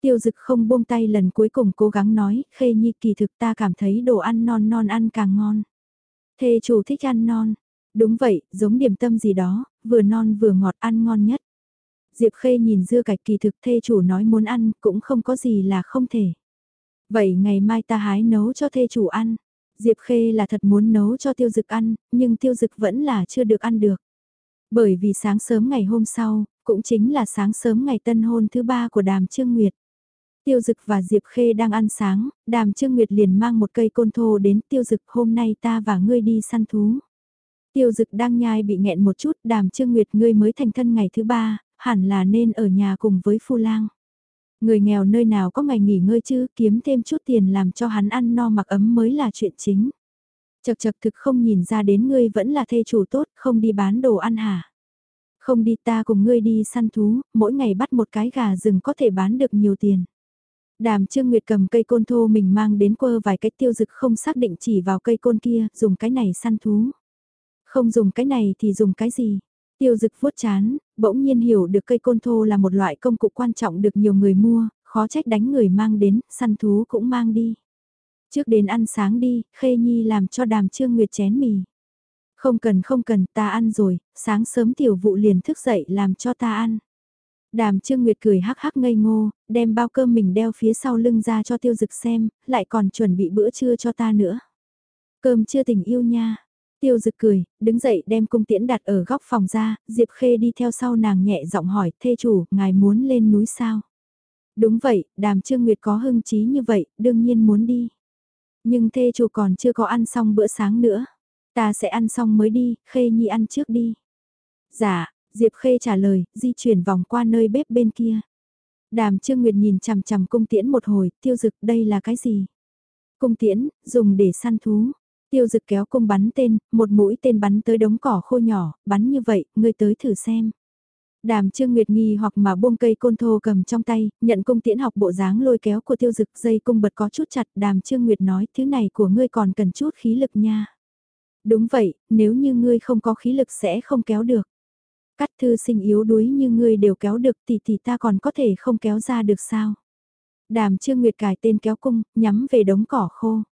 Tiêu dực không buông tay lần cuối cùng cố gắng nói, khê nhi kỳ thực ta cảm thấy đồ ăn non non ăn càng ngon. Thê chủ thích ăn non, Đúng vậy, giống điểm tâm gì đó, vừa non vừa ngọt ăn ngon nhất. Diệp Khê nhìn dưa cạch kỳ thực thê chủ nói muốn ăn, cũng không có gì là không thể. Vậy ngày mai ta hái nấu cho thê chủ ăn. Diệp Khê là thật muốn nấu cho tiêu dực ăn, nhưng tiêu dực vẫn là chưa được ăn được. Bởi vì sáng sớm ngày hôm sau, cũng chính là sáng sớm ngày tân hôn thứ ba của đàm Trương Nguyệt. Tiêu Dực và Diệp Khê đang ăn sáng, đàm Trương Nguyệt liền mang một cây côn thô đến Tiêu Dực hôm nay ta và ngươi đi săn thú. Tiêu dực đang nhai bị nghẹn một chút, đàm trương nguyệt ngươi mới thành thân ngày thứ ba, hẳn là nên ở nhà cùng với phu lang. Người nghèo nơi nào có ngày nghỉ ngơi chứ, kiếm thêm chút tiền làm cho hắn ăn no mặc ấm mới là chuyện chính. Chật chật thực không nhìn ra đến ngươi vẫn là thê chủ tốt, không đi bán đồ ăn hả? Không đi ta cùng ngươi đi săn thú, mỗi ngày bắt một cái gà rừng có thể bán được nhiều tiền. Đàm Trương Nguyệt cầm cây côn thô mình mang đến quơ vài cái tiêu dực không xác định chỉ vào cây côn kia, dùng cái này săn thú. Không dùng cái này thì dùng cái gì? Tiêu dực vuốt chán, bỗng nhiên hiểu được cây côn thô là một loại công cụ quan trọng được nhiều người mua, khó trách đánh người mang đến, săn thú cũng mang đi. Trước đến ăn sáng đi, Khê Nhi làm cho đàm trương nguyệt chén mì. Không cần không cần, ta ăn rồi, sáng sớm tiểu vụ liền thức dậy làm cho ta ăn. Đàm Trương Nguyệt cười hắc hắc ngây ngô, đem bao cơm mình đeo phía sau lưng ra cho tiêu dực xem, lại còn chuẩn bị bữa trưa cho ta nữa. Cơm chưa tình yêu nha, Tiêu dực cười, đứng dậy đem cung tiễn đặt ở góc phòng ra, Diệp Khê đi theo sau nàng nhẹ giọng hỏi, thê chủ, ngài muốn lên núi sao? Đúng vậy, đàm trương nguyệt có hưng trí như vậy, đương nhiên muốn đi. Nhưng thê chủ còn chưa có ăn xong bữa sáng nữa. Ta sẽ ăn xong mới đi, Khê Nhi ăn trước đi. Dạ, Diệp Khê trả lời, di chuyển vòng qua nơi bếp bên kia. Đàm Trương Nguyệt nhìn chằm chằm cung tiễn một hồi, tiêu dực đây là cái gì? Cung tiễn, dùng để săn thú. Tiêu dực kéo cung bắn tên, một mũi tên bắn tới đống cỏ khô nhỏ, bắn như vậy, ngươi tới thử xem. Đàm Trương Nguyệt nghi hoặc mà buông cây côn thô cầm trong tay, nhận cung tiễn học bộ dáng lôi kéo của tiêu dực dây cung bật có chút chặt. Đàm Trương Nguyệt nói thứ này của ngươi còn cần chút khí lực nha. Đúng vậy, nếu như ngươi không có khí lực sẽ không kéo được. Cắt thư sinh yếu đuối như ngươi đều kéo được thì thì ta còn có thể không kéo ra được sao. Đàm Trương Nguyệt cài tên kéo cung, nhắm về đống cỏ khô.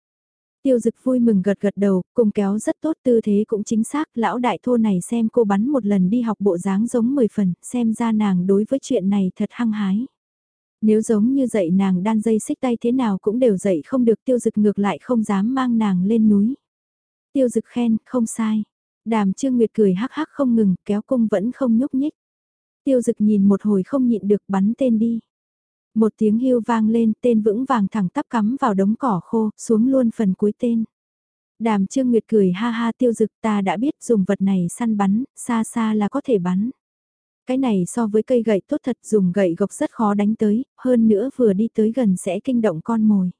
Tiêu dực vui mừng gật gật đầu, cùng kéo rất tốt tư thế cũng chính xác, lão đại thô này xem cô bắn một lần đi học bộ dáng giống 10 phần, xem ra nàng đối với chuyện này thật hăng hái. Nếu giống như dạy nàng đan dây xích tay thế nào cũng đều dạy không được tiêu dực ngược lại không dám mang nàng lên núi. Tiêu dực khen, không sai. Đàm Trương Nguyệt cười hắc hắc không ngừng, kéo cung vẫn không nhúc nhích. Tiêu dực nhìn một hồi không nhịn được bắn tên đi. Một tiếng hưu vang lên, tên vững vàng thẳng tắp cắm vào đống cỏ khô, xuống luôn phần cuối tên. Đàm Trương Nguyệt cười ha ha tiêu dực ta đã biết dùng vật này săn bắn, xa xa là có thể bắn. Cái này so với cây gậy tốt thật dùng gậy gộc rất khó đánh tới, hơn nữa vừa đi tới gần sẽ kinh động con mồi.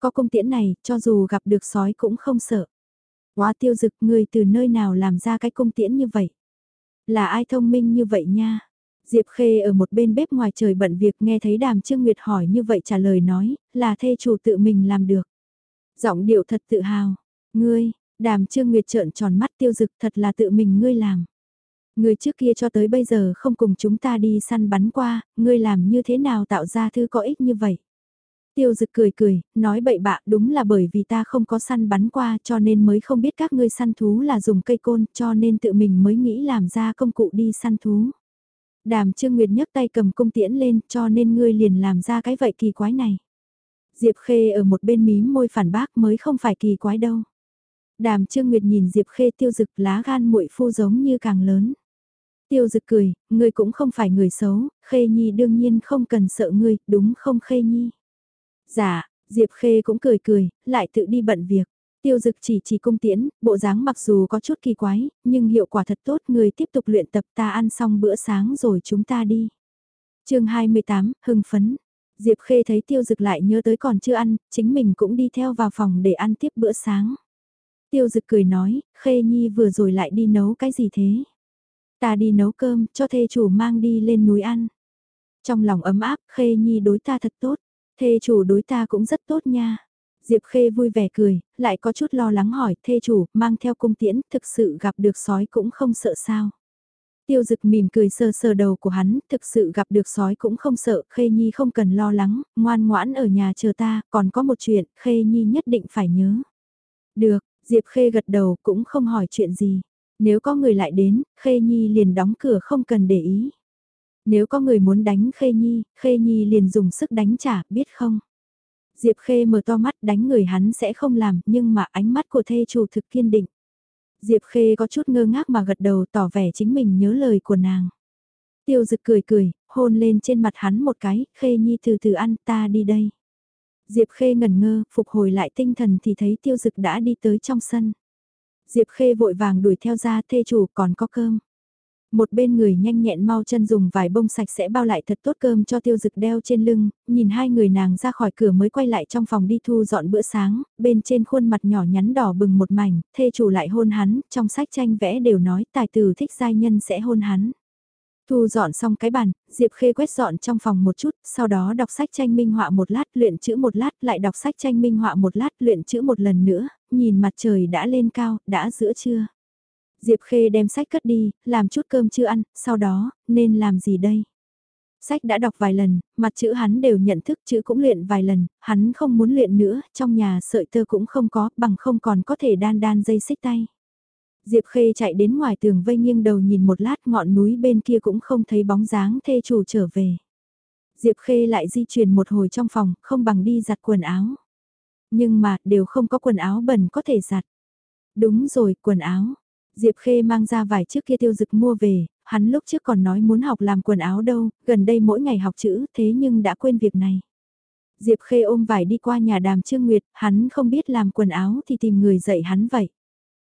Có công tiễn này, cho dù gặp được sói cũng không sợ. Quá tiêu dực người từ nơi nào làm ra cái công tiễn như vậy? Là ai thông minh như vậy nha? Diệp Khê ở một bên bếp ngoài trời bận việc nghe thấy đàm Trương Nguyệt hỏi như vậy trả lời nói, là thê chủ tự mình làm được. Giọng điệu thật tự hào. Ngươi, đàm Trương Nguyệt trợn tròn mắt tiêu dực thật là tự mình ngươi làm. Ngươi trước kia cho tới bây giờ không cùng chúng ta đi săn bắn qua, ngươi làm như thế nào tạo ra thứ có ích như vậy? Tiêu dực cười cười, nói bậy bạ đúng là bởi vì ta không có săn bắn qua cho nên mới không biết các ngươi săn thú là dùng cây côn cho nên tự mình mới nghĩ làm ra công cụ đi săn thú. Đàm Trương Nguyệt nhấc tay cầm cung tiễn lên cho nên ngươi liền làm ra cái vậy kỳ quái này. Diệp Khê ở một bên mím môi phản bác mới không phải kỳ quái đâu. Đàm Trương Nguyệt nhìn Diệp Khê tiêu dực lá gan muội phu giống như càng lớn. Tiêu dực cười, ngươi cũng không phải người xấu, Khê Nhi đương nhiên không cần sợ ngươi, đúng không Khê Nhi? Dạ, Diệp Khê cũng cười cười, lại tự đi bận việc. Tiêu dực chỉ chỉ cung tiễn, bộ dáng mặc dù có chút kỳ quái, nhưng hiệu quả thật tốt người tiếp tục luyện tập ta ăn xong bữa sáng rồi chúng ta đi. chương 28, hưng phấn. Diệp Khê thấy tiêu dực lại nhớ tới còn chưa ăn, chính mình cũng đi theo vào phòng để ăn tiếp bữa sáng. Tiêu dực cười nói, Khê Nhi vừa rồi lại đi nấu cái gì thế? Ta đi nấu cơm, cho thê chủ mang đi lên núi ăn. Trong lòng ấm áp, Khê Nhi đối ta thật tốt. Thê chủ đối ta cũng rất tốt nha. Diệp Khê vui vẻ cười, lại có chút lo lắng hỏi, thê chủ, mang theo cung tiễn, thực sự gặp được sói cũng không sợ sao. Tiêu dực mỉm cười sờ sờ đầu của hắn, thực sự gặp được sói cũng không sợ, Khê Nhi không cần lo lắng, ngoan ngoãn ở nhà chờ ta, còn có một chuyện, Khê Nhi nhất định phải nhớ. Được, Diệp Khê gật đầu cũng không hỏi chuyện gì. Nếu có người lại đến, Khê Nhi liền đóng cửa không cần để ý. Nếu có người muốn đánh Khê Nhi, Khê Nhi liền dùng sức đánh trả, biết không? Diệp Khê mở to mắt đánh người hắn sẽ không làm, nhưng mà ánh mắt của thê chủ thực kiên định. Diệp Khê có chút ngơ ngác mà gật đầu tỏ vẻ chính mình nhớ lời của nàng. Tiêu dực cười cười, hôn lên trên mặt hắn một cái, Khê Nhi từ từ ăn ta đi đây. Diệp Khê ngẩn ngơ, phục hồi lại tinh thần thì thấy tiêu dực đã đi tới trong sân. Diệp Khê vội vàng đuổi theo ra thê chủ còn có cơm. Một bên người nhanh nhẹn mau chân dùng vài bông sạch sẽ bao lại thật tốt cơm cho tiêu dực đeo trên lưng, nhìn hai người nàng ra khỏi cửa mới quay lại trong phòng đi thu dọn bữa sáng, bên trên khuôn mặt nhỏ nhắn đỏ bừng một mảnh, thê chủ lại hôn hắn, trong sách tranh vẽ đều nói tài tử thích giai nhân sẽ hôn hắn. Thu dọn xong cái bàn, Diệp Khê quét dọn trong phòng một chút, sau đó đọc sách tranh minh họa một lát, luyện chữ một lát, lại đọc sách tranh minh họa một lát, luyện chữ một lần nữa, nhìn mặt trời đã lên cao, đã giữa trưa. Diệp Khê đem sách cất đi, làm chút cơm chưa ăn, sau đó, nên làm gì đây? Sách đã đọc vài lần, mặt chữ hắn đều nhận thức chữ cũng luyện vài lần, hắn không muốn luyện nữa, trong nhà sợi tơ cũng không có, bằng không còn có thể đan đan dây xích tay. Diệp Khê chạy đến ngoài tường vây nghiêng đầu nhìn một lát ngọn núi bên kia cũng không thấy bóng dáng thê chủ trở về. Diệp Khê lại di chuyển một hồi trong phòng, không bằng đi giặt quần áo. Nhưng mà, đều không có quần áo bẩn có thể giặt. Đúng rồi, quần áo. Diệp Khê mang ra vài chiếc kia tiêu dực mua về, hắn lúc trước còn nói muốn học làm quần áo đâu, gần đây mỗi ngày học chữ thế nhưng đã quên việc này. Diệp Khê ôm vải đi qua nhà đàm Trương Nguyệt, hắn không biết làm quần áo thì tìm người dạy hắn vậy.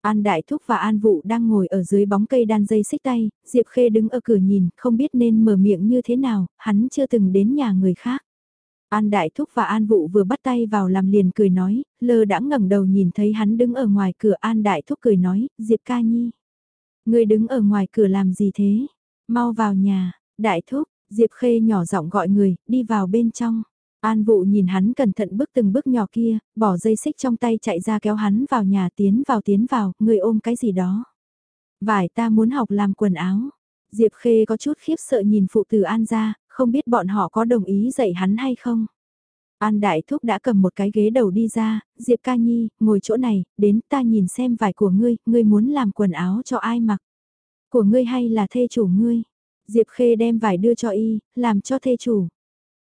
An Đại Thúc và An Vụ đang ngồi ở dưới bóng cây đan dây xích tay, Diệp Khê đứng ở cửa nhìn, không biết nên mở miệng như thế nào, hắn chưa từng đến nhà người khác. An Đại Thúc và An Vụ vừa bắt tay vào làm liền cười nói, lơ đã ngẩng đầu nhìn thấy hắn đứng ở ngoài cửa An Đại Thúc cười nói, Diệp Ca Nhi. Người đứng ở ngoài cửa làm gì thế? Mau vào nhà, Đại Thúc, Diệp Khê nhỏ giọng gọi người, đi vào bên trong. An Vụ nhìn hắn cẩn thận bước từng bước nhỏ kia, bỏ dây xích trong tay chạy ra kéo hắn vào nhà tiến vào tiến vào, người ôm cái gì đó. Vải ta muốn học làm quần áo. Diệp Khê có chút khiếp sợ nhìn phụ tử An ra, không biết bọn họ có đồng ý dạy hắn hay không. An Đại Thúc đã cầm một cái ghế đầu đi ra, Diệp Ca Nhi, ngồi chỗ này, đến ta nhìn xem vải của ngươi, ngươi muốn làm quần áo cho ai mặc. Của ngươi hay là thê chủ ngươi? Diệp Khê đem vải đưa cho y, làm cho thê chủ.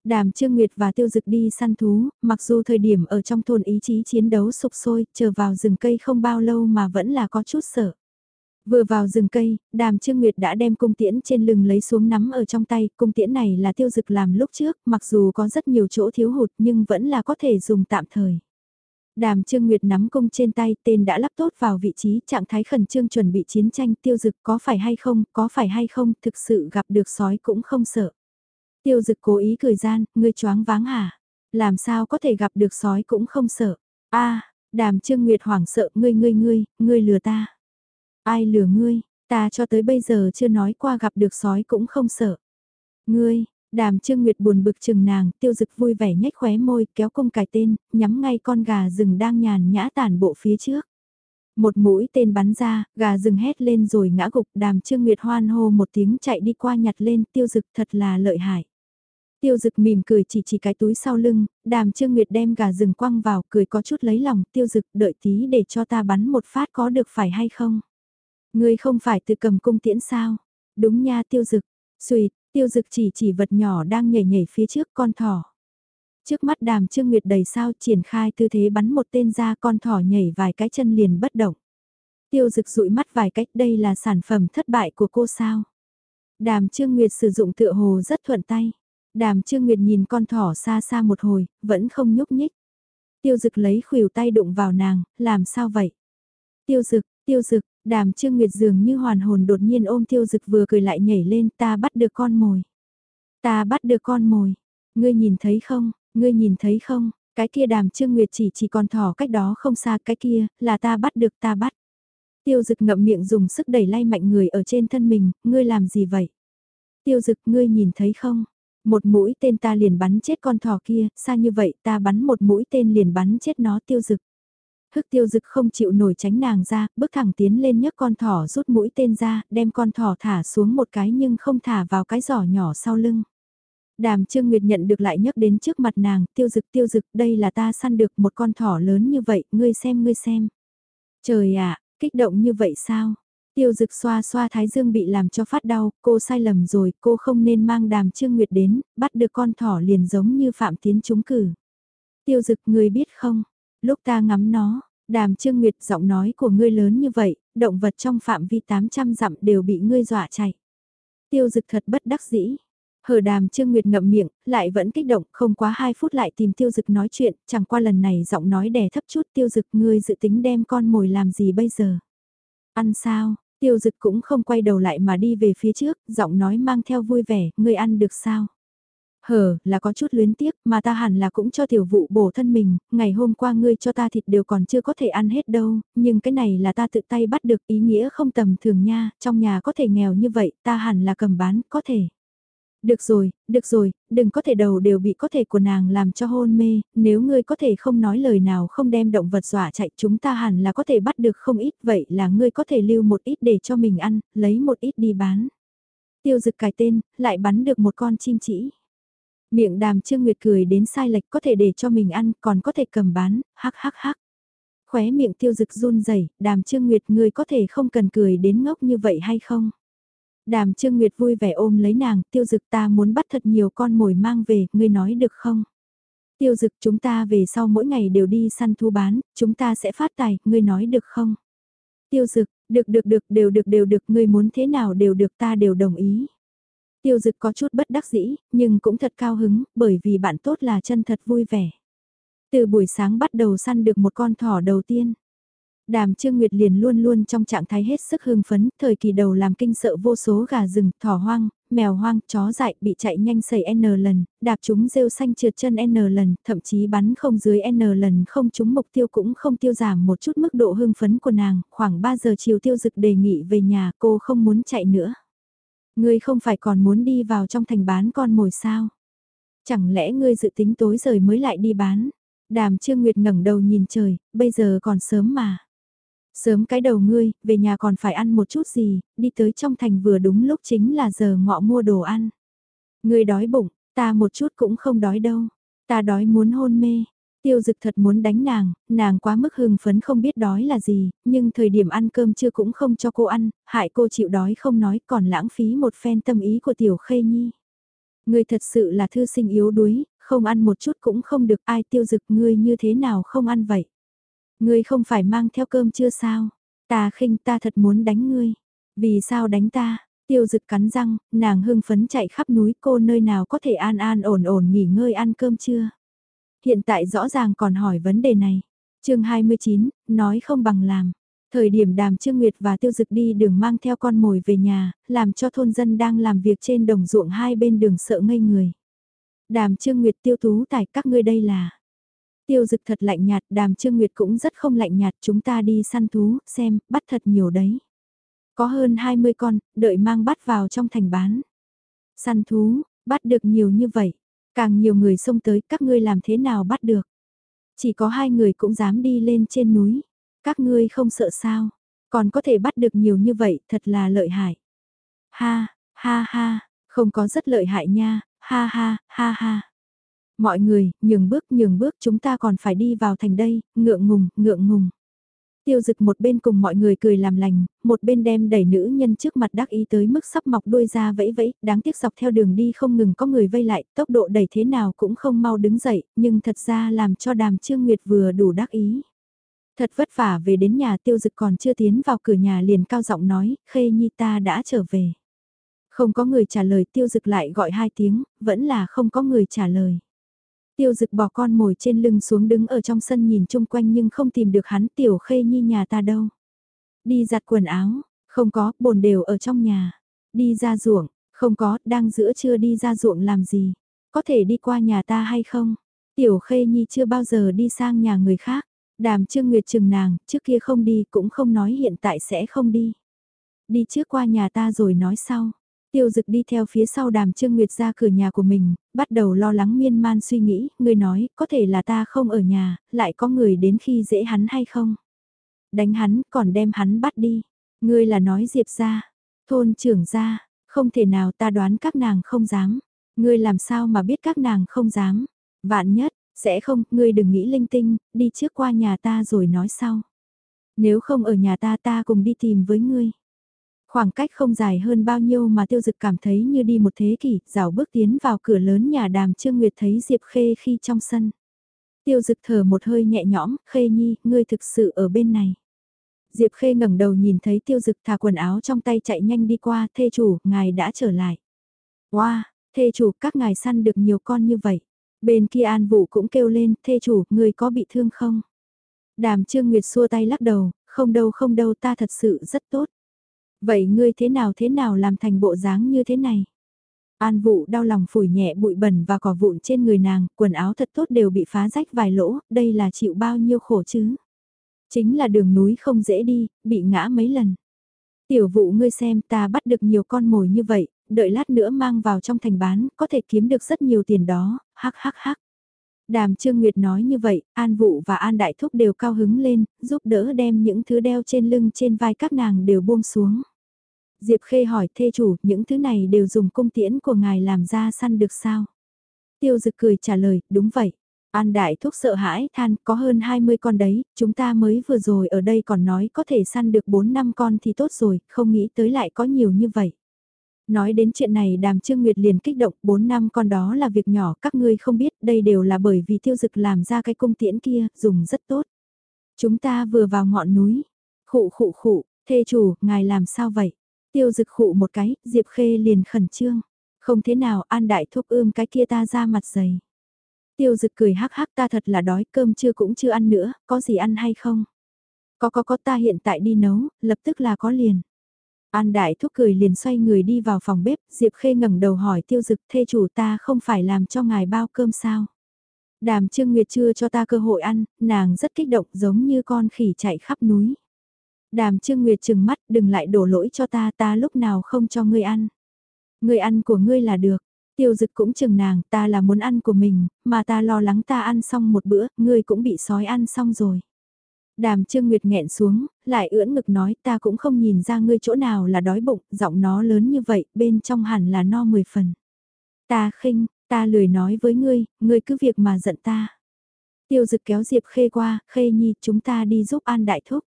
Đàm Trương Nguyệt và Tiêu Dực đi săn thú, mặc dù thời điểm ở trong thôn ý chí chiến đấu sục sôi, chờ vào rừng cây không bao lâu mà vẫn là có chút sợ. Vừa vào rừng cây, đàm Trương Nguyệt đã đem cung tiễn trên lưng lấy xuống nắm ở trong tay, cung tiễn này là tiêu dực làm lúc trước, mặc dù có rất nhiều chỗ thiếu hụt nhưng vẫn là có thể dùng tạm thời. Đàm Trương Nguyệt nắm cung trên tay, tên đã lắp tốt vào vị trí, trạng thái khẩn trương chuẩn bị chiến tranh, tiêu dực có phải hay không, có phải hay không, thực sự gặp được sói cũng không sợ. Tiêu dực cố ý cười gian, ngươi choáng váng hả? Làm sao có thể gặp được sói cũng không sợ? a đàm Trương Nguyệt hoảng sợ, ngươi ngươi ngươi, ngươi lừa ta. Ai lừa ngươi, ta cho tới bây giờ chưa nói qua gặp được sói cũng không sợ. Ngươi, đàm trương nguyệt buồn bực chừng nàng, tiêu dực vui vẻ nhếch khóe môi, kéo công cài tên, nhắm ngay con gà rừng đang nhàn nhã tản bộ phía trước. Một mũi tên bắn ra, gà rừng hét lên rồi ngã gục, đàm trương nguyệt hoan hô một tiếng chạy đi qua nhặt lên, tiêu dực thật là lợi hại. Tiêu dực mỉm cười chỉ chỉ cái túi sau lưng, đàm trương nguyệt đem gà rừng quăng vào, cười có chút lấy lòng, tiêu dực đợi tí để cho ta bắn một phát có được phải hay không. Ngươi không phải từ cầm cung tiễn sao? Đúng nha tiêu dực. Xùi, tiêu dực chỉ chỉ vật nhỏ đang nhảy nhảy phía trước con thỏ. Trước mắt đàm trương nguyệt đầy sao triển khai tư thế bắn một tên ra con thỏ nhảy vài cái chân liền bất động. Tiêu dực dụi mắt vài cách đây là sản phẩm thất bại của cô sao. Đàm trương nguyệt sử dụng tựa hồ rất thuận tay. Đàm trương nguyệt nhìn con thỏ xa xa một hồi, vẫn không nhúc nhích. Tiêu dực lấy khuỷu tay đụng vào nàng, làm sao vậy? Tiêu dực, tiêu dực, Đàm Trương Nguyệt dường như hoàn hồn đột nhiên ôm tiêu dực vừa cười lại nhảy lên ta bắt được con mồi. Ta bắt được con mồi. Ngươi nhìn thấy không, ngươi nhìn thấy không, cái kia đàm Trương Nguyệt chỉ chỉ còn thỏ cách đó không xa cái kia, là ta bắt được ta bắt. Tiêu dực ngậm miệng dùng sức đẩy lay mạnh người ở trên thân mình, ngươi làm gì vậy? Tiêu dực ngươi nhìn thấy không? Một mũi tên ta liền bắn chết con thỏ kia, xa như vậy ta bắn một mũi tên liền bắn chết nó tiêu dực. Hức tiêu dực không chịu nổi tránh nàng ra, bước thẳng tiến lên nhấc con thỏ rút mũi tên ra, đem con thỏ thả xuống một cái nhưng không thả vào cái giỏ nhỏ sau lưng. Đàm Trương Nguyệt nhận được lại nhấc đến trước mặt nàng, tiêu dực tiêu dực, đây là ta săn được một con thỏ lớn như vậy, ngươi xem ngươi xem. Trời ạ, kích động như vậy sao? Tiêu dực xoa xoa thái dương bị làm cho phát đau, cô sai lầm rồi, cô không nên mang đàm Trương Nguyệt đến, bắt được con thỏ liền giống như phạm tiến trúng cử. Tiêu dực ngươi biết không, lúc ta ngắm nó, Đàm Trương Nguyệt giọng nói của ngươi lớn như vậy, động vật trong phạm vi 800 dặm đều bị ngươi dọa chạy. Tiêu dực thật bất đắc dĩ. Hở đàm Trương Nguyệt ngậm miệng, lại vẫn kích động, không quá 2 phút lại tìm tiêu dực nói chuyện, chẳng qua lần này giọng nói đè thấp chút tiêu dực ngươi dự tính đem con mồi làm gì bây giờ. Ăn sao, tiêu dực cũng không quay đầu lại mà đi về phía trước, giọng nói mang theo vui vẻ, ngươi ăn được sao. Hờ, là có chút luyến tiếc, mà ta hẳn là cũng cho tiểu vụ bổ thân mình, ngày hôm qua ngươi cho ta thịt đều còn chưa có thể ăn hết đâu, nhưng cái này là ta tự tay bắt được ý nghĩa không tầm thường nha, trong nhà có thể nghèo như vậy, ta hẳn là cầm bán, có thể. Được rồi, được rồi, đừng có thể đầu đều bị có thể của nàng làm cho hôn mê, nếu ngươi có thể không nói lời nào không đem động vật dọa chạy chúng ta hẳn là có thể bắt được không ít, vậy là ngươi có thể lưu một ít để cho mình ăn, lấy một ít đi bán. Tiêu dực cài tên, lại bắn được một con chim chỉ. Miệng đàm Trương Nguyệt cười đến sai lệch có thể để cho mình ăn, còn có thể cầm bán, hắc hắc hắc. Khóe miệng tiêu dực run rẩy đàm Trương Nguyệt ngươi có thể không cần cười đến ngốc như vậy hay không? Đàm Trương Nguyệt vui vẻ ôm lấy nàng, tiêu dực ta muốn bắt thật nhiều con mồi mang về, ngươi nói được không? Tiêu dực chúng ta về sau mỗi ngày đều đi săn thu bán, chúng ta sẽ phát tài, ngươi nói được không? Tiêu dực, được được được đều được đều được, ngươi muốn thế nào đều được ta đều đồng ý. Tiêu dực có chút bất đắc dĩ, nhưng cũng thật cao hứng, bởi vì bạn tốt là chân thật vui vẻ. Từ buổi sáng bắt đầu săn được một con thỏ đầu tiên. Đàm Trương Nguyệt liền luôn luôn trong trạng thái hết sức hưng phấn, thời kỳ đầu làm kinh sợ vô số gà rừng, thỏ hoang, mèo hoang, chó dại bị chạy nhanh sẩy N lần, đạp chúng rêu xanh trượt chân N lần, thậm chí bắn không dưới N lần không trúng mục tiêu cũng không tiêu giảm một chút mức độ hưng phấn của nàng, khoảng 3 giờ chiều tiêu dực đề nghị về nhà cô không muốn chạy nữa. Ngươi không phải còn muốn đi vào trong thành bán con mồi sao? Chẳng lẽ ngươi dự tính tối rời mới lại đi bán? Đàm Trương Nguyệt ngẩng đầu nhìn trời, bây giờ còn sớm mà. Sớm cái đầu ngươi, về nhà còn phải ăn một chút gì, đi tới trong thành vừa đúng lúc chính là giờ ngọ mua đồ ăn. Ngươi đói bụng, ta một chút cũng không đói đâu. Ta đói muốn hôn mê, Tiêu dực thật muốn đánh nàng, nàng quá mức hưng phấn không biết đói là gì, nhưng thời điểm ăn cơm chưa cũng không cho cô ăn, hại cô chịu đói không nói còn lãng phí một phen tâm ý của tiểu khê nhi. Ngươi thật sự là thư sinh yếu đuối, không ăn một chút cũng không được ai tiêu dực ngươi như thế nào không ăn vậy. Ngươi không phải mang theo cơm chưa sao? Ta khinh ta thật muốn đánh ngươi. Vì sao đánh ta? Tiêu dực cắn răng, nàng hưng phấn chạy khắp núi cô nơi nào có thể an an ổn ổn nghỉ ngơi ăn cơm chưa? Hiện tại rõ ràng còn hỏi vấn đề này. chương 29, nói không bằng làm. Thời điểm đàm Trương Nguyệt và Tiêu Dực đi đường mang theo con mồi về nhà, làm cho thôn dân đang làm việc trên đồng ruộng hai bên đường sợ ngây người. Đàm Trương Nguyệt tiêu tú tài các ngươi đây là. Tiêu Dực thật lạnh nhạt, đàm Trương Nguyệt cũng rất không lạnh nhạt, chúng ta đi săn thú, xem, bắt thật nhiều đấy. Có hơn 20 con, đợi mang bắt vào trong thành bán. Săn thú, bắt được nhiều như vậy, càng nhiều người xông tới các ngươi làm thế nào bắt được. Chỉ có hai người cũng dám đi lên trên núi. Các ngươi không sợ sao, còn có thể bắt được nhiều như vậy, thật là lợi hại. Ha, ha ha, không có rất lợi hại nha, ha ha, ha ha. Mọi người, nhường bước nhường bước chúng ta còn phải đi vào thành đây, ngượng ngùng, ngượng ngùng. Tiêu dực một bên cùng mọi người cười làm lành, một bên đem đẩy nữ nhân trước mặt đắc ý tới mức sắp mọc đuôi ra vẫy vẫy, đáng tiếc dọc theo đường đi không ngừng có người vây lại, tốc độ đẩy thế nào cũng không mau đứng dậy, nhưng thật ra làm cho đàm trương nguyệt vừa đủ đắc ý. Thật vất vả về đến nhà tiêu dực còn chưa tiến vào cửa nhà liền cao giọng nói, khê nhi ta đã trở về. Không có người trả lời tiêu dực lại gọi hai tiếng, vẫn là không có người trả lời. Tiêu dực bỏ con mồi trên lưng xuống đứng ở trong sân nhìn chung quanh nhưng không tìm được hắn tiểu khê nhi nhà ta đâu. Đi giặt quần áo, không có, bồn đều ở trong nhà. Đi ra ruộng, không có, đang giữa trưa đi ra ruộng làm gì. Có thể đi qua nhà ta hay không? Tiểu khê nhi chưa bao giờ đi sang nhà người khác. Đàm Trương Nguyệt chừng nàng, trước kia không đi cũng không nói hiện tại sẽ không đi. Đi trước qua nhà ta rồi nói sau. Tiêu dực đi theo phía sau đàm Trương Nguyệt ra cửa nhà của mình, bắt đầu lo lắng miên man suy nghĩ, người nói, có thể là ta không ở nhà, lại có người đến khi dễ hắn hay không? Đánh hắn, còn đem hắn bắt đi. Ngươi là nói Diệp ra, thôn trưởng ra, không thể nào ta đoán các nàng không dám. Ngươi làm sao mà biết các nàng không dám. Vạn nhất, sẽ không, ngươi đừng nghĩ linh tinh, đi trước qua nhà ta rồi nói sau. Nếu không ở nhà ta ta cùng đi tìm với ngươi. Khoảng cách không dài hơn bao nhiêu mà tiêu dực cảm thấy như đi một thế kỷ, rào bước tiến vào cửa lớn nhà đàm Trương Nguyệt thấy Diệp Khê khi trong sân. Tiêu dực thở một hơi nhẹ nhõm, Khê Nhi, ngươi thực sự ở bên này. Diệp Khê ngẩng đầu nhìn thấy tiêu dực thả quần áo trong tay chạy nhanh đi qua, thê chủ, ngài đã trở lại. Wow, thê chủ, các ngài săn được nhiều con như vậy. Bên kia An Vũ cũng kêu lên, thê chủ, người có bị thương không? Đàm Trương Nguyệt xua tay lắc đầu, không đâu không đâu ta thật sự rất tốt. Vậy ngươi thế nào thế nào làm thành bộ dáng như thế này? An Vũ đau lòng phủi nhẹ bụi bẩn và cỏ vụn trên người nàng, quần áo thật tốt đều bị phá rách vài lỗ, đây là chịu bao nhiêu khổ chứ? Chính là đường núi không dễ đi, bị ngã mấy lần. Tiểu vụ ngươi xem ta bắt được nhiều con mồi như vậy, đợi lát nữa mang vào trong thành bán, có thể kiếm được rất nhiều tiền đó, hắc hắc hắc. Đàm Trương Nguyệt nói như vậy, An Vũ và An Đại Thúc đều cao hứng lên, giúp đỡ đem những thứ đeo trên lưng trên vai các nàng đều buông xuống. Diệp Khê hỏi thê chủ, những thứ này đều dùng cung tiễn của ngài làm ra săn được sao? Tiêu Dực cười trả lời, đúng vậy. An Đại Thúc sợ hãi than, có hơn 20 con đấy, chúng ta mới vừa rồi ở đây còn nói có thể săn được 4 năm con thì tốt rồi, không nghĩ tới lại có nhiều như vậy. Nói đến chuyện này đàm trương nguyệt liền kích động 4 năm con đó là việc nhỏ các ngươi không biết đây đều là bởi vì tiêu dực làm ra cái cung tiễn kia dùng rất tốt. Chúng ta vừa vào ngọn núi, khụ khụ khụ, thê chủ, ngài làm sao vậy? Tiêu dực khụ một cái, Diệp Khê liền khẩn trương. Không thế nào an đại thúc ươm cái kia ta ra mặt dày. Tiêu dực cười hắc hắc ta thật là đói cơm chưa cũng chưa ăn nữa, có gì ăn hay không? Có có có ta hiện tại đi nấu, lập tức là có liền. An Đại Thúc cười liền xoay người đi vào phòng bếp, Diệp Khê ngẩng đầu hỏi tiêu dực thê chủ ta không phải làm cho ngài bao cơm sao. Đàm Trương Nguyệt chưa cho ta cơ hội ăn, nàng rất kích động giống như con khỉ chạy khắp núi. Đàm Trương Nguyệt trừng mắt đừng lại đổ lỗi cho ta ta lúc nào không cho ngươi ăn. Ngươi ăn của ngươi là được. Tiêu dực cũng chừng nàng ta là muốn ăn của mình, mà ta lo lắng ta ăn xong một bữa, ngươi cũng bị sói ăn xong rồi. Đàm Trương Nguyệt nghẹn xuống, lại ưỡn ngực nói ta cũng không nhìn ra ngươi chỗ nào là đói bụng, giọng nó lớn như vậy, bên trong hẳn là no mười phần. Ta khinh, ta lười nói với ngươi, ngươi cứ việc mà giận ta. Tiêu dực kéo Diệp Khê qua, Khê Nhi chúng ta đi giúp An Đại Thúc.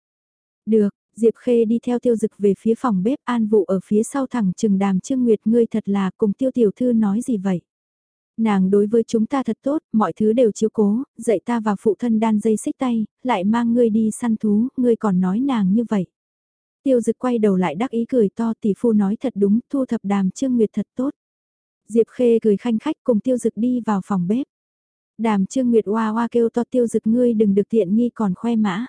Được, Diệp Khê đi theo tiêu dực về phía phòng bếp An Vụ ở phía sau thẳng chừng đàm Trương Nguyệt ngươi thật là cùng tiêu tiểu thư nói gì vậy. Nàng đối với chúng ta thật tốt, mọi thứ đều chiếu cố, dạy ta và phụ thân đan dây xích tay, lại mang ngươi đi săn thú, ngươi còn nói nàng như vậy. Tiêu dực quay đầu lại đắc ý cười to tỷ phu nói thật đúng, thu thập đàm trương nguyệt thật tốt. Diệp khê cười khanh khách cùng tiêu dực đi vào phòng bếp. Đàm trương nguyệt hoa hoa kêu to tiêu dực ngươi đừng được tiện nghi còn khoe mã.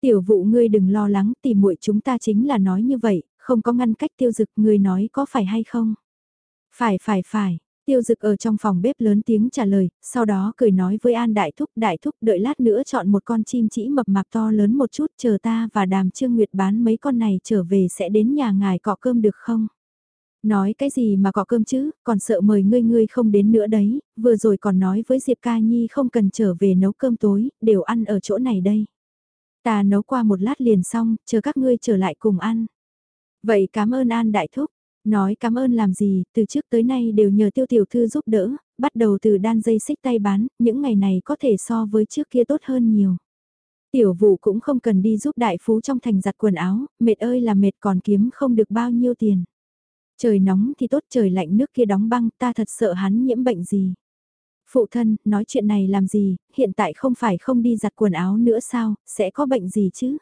Tiểu vụ ngươi đừng lo lắng tỷ muội chúng ta chính là nói như vậy, không có ngăn cách tiêu dực ngươi nói có phải hay không. Phải phải phải, Tiêu dực ở trong phòng bếp lớn tiếng trả lời, sau đó cười nói với An Đại Thúc, Đại Thúc đợi lát nữa chọn một con chim chỉ mập mạp to lớn một chút chờ ta và đàm trương nguyệt bán mấy con này trở về sẽ đến nhà ngài cọ cơm được không? Nói cái gì mà cọ cơm chứ, còn sợ mời ngươi ngươi không đến nữa đấy, vừa rồi còn nói với Diệp Ca Nhi không cần trở về nấu cơm tối, đều ăn ở chỗ này đây. Ta nấu qua một lát liền xong, chờ các ngươi trở lại cùng ăn. Vậy cảm ơn An Đại Thúc, Nói cảm ơn làm gì, từ trước tới nay đều nhờ tiêu tiểu thư giúp đỡ, bắt đầu từ đan dây xích tay bán, những ngày này có thể so với trước kia tốt hơn nhiều. Tiểu vụ cũng không cần đi giúp đại phú trong thành giặt quần áo, mệt ơi là mệt còn kiếm không được bao nhiêu tiền. Trời nóng thì tốt trời lạnh nước kia đóng băng ta thật sợ hắn nhiễm bệnh gì. Phụ thân, nói chuyện này làm gì, hiện tại không phải không đi giặt quần áo nữa sao, sẽ có bệnh gì chứ?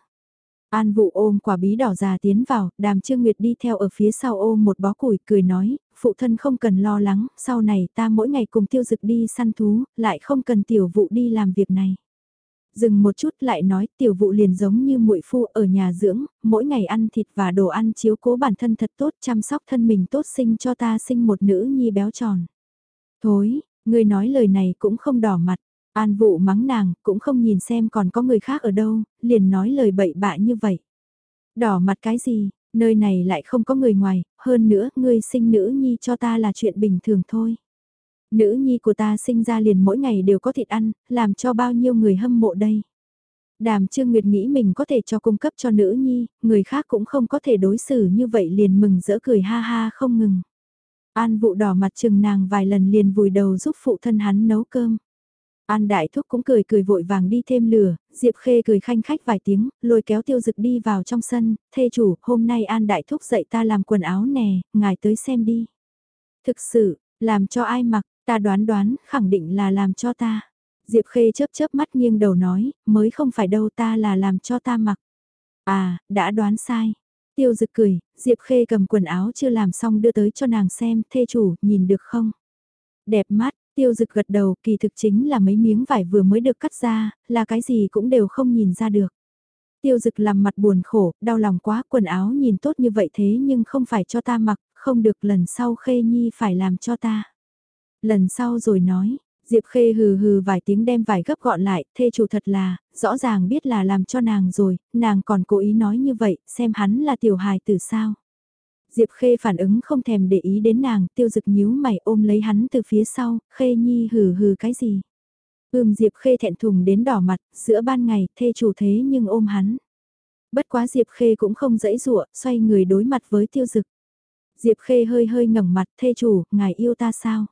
An vụ ôm quả bí đỏ già tiến vào, đàm trương nguyệt đi theo ở phía sau ôm một bó củi, cười nói, phụ thân không cần lo lắng, sau này ta mỗi ngày cùng tiêu dực đi săn thú, lại không cần tiểu vụ đi làm việc này. Dừng một chút lại nói tiểu vụ liền giống như muội phu ở nhà dưỡng, mỗi ngày ăn thịt và đồ ăn chiếu cố bản thân thật tốt chăm sóc thân mình tốt sinh cho ta sinh một nữ nhi béo tròn. Thối, người nói lời này cũng không đỏ mặt, An vụ mắng nàng, cũng không nhìn xem còn có người khác ở đâu, liền nói lời bậy bạ như vậy. Đỏ mặt cái gì, nơi này lại không có người ngoài, hơn nữa, ngươi sinh nữ nhi cho ta là chuyện bình thường thôi. Nữ nhi của ta sinh ra liền mỗi ngày đều có thịt ăn, làm cho bao nhiêu người hâm mộ đây. Đàm Trương Nguyệt nghĩ mình có thể cho cung cấp cho nữ nhi, người khác cũng không có thể đối xử như vậy liền mừng rỡ cười ha ha không ngừng. An vụ đỏ mặt chừng nàng vài lần liền vùi đầu giúp phụ thân hắn nấu cơm. An Đại Thúc cũng cười cười vội vàng đi thêm lửa, Diệp Khê cười khanh khách vài tiếng, lôi kéo tiêu dực đi vào trong sân, thê chủ, hôm nay An Đại Thúc dạy ta làm quần áo nè, ngài tới xem đi. Thực sự, làm cho ai mặc, ta đoán đoán, khẳng định là làm cho ta. Diệp Khê chớp chớp mắt nghiêng đầu nói, mới không phải đâu ta là làm cho ta mặc. À, đã đoán sai. Tiêu dực cười, Diệp Khê cầm quần áo chưa làm xong đưa tới cho nàng xem, thê chủ, nhìn được không? Đẹp mắt, Tiêu dực gật đầu kỳ thực chính là mấy miếng vải vừa mới được cắt ra, là cái gì cũng đều không nhìn ra được. Tiêu dực làm mặt buồn khổ, đau lòng quá, quần áo nhìn tốt như vậy thế nhưng không phải cho ta mặc, không được lần sau khê nhi phải làm cho ta. Lần sau rồi nói, Diệp khê hừ hừ vài tiếng đem vải gấp gọn lại, thê chủ thật là, rõ ràng biết là làm cho nàng rồi, nàng còn cố ý nói như vậy, xem hắn là tiểu hài từ sao. Diệp Khê phản ứng không thèm để ý đến nàng, tiêu dực nhíu mày ôm lấy hắn từ phía sau, Khê Nhi hừ hừ cái gì. Ưm Diệp Khê thẹn thùng đến đỏ mặt, giữa ban ngày, thê chủ thế nhưng ôm hắn. Bất quá Diệp Khê cũng không dãy dụa, xoay người đối mặt với tiêu dực. Diệp Khê hơi hơi ngẩng mặt, thê chủ, ngài yêu ta sao?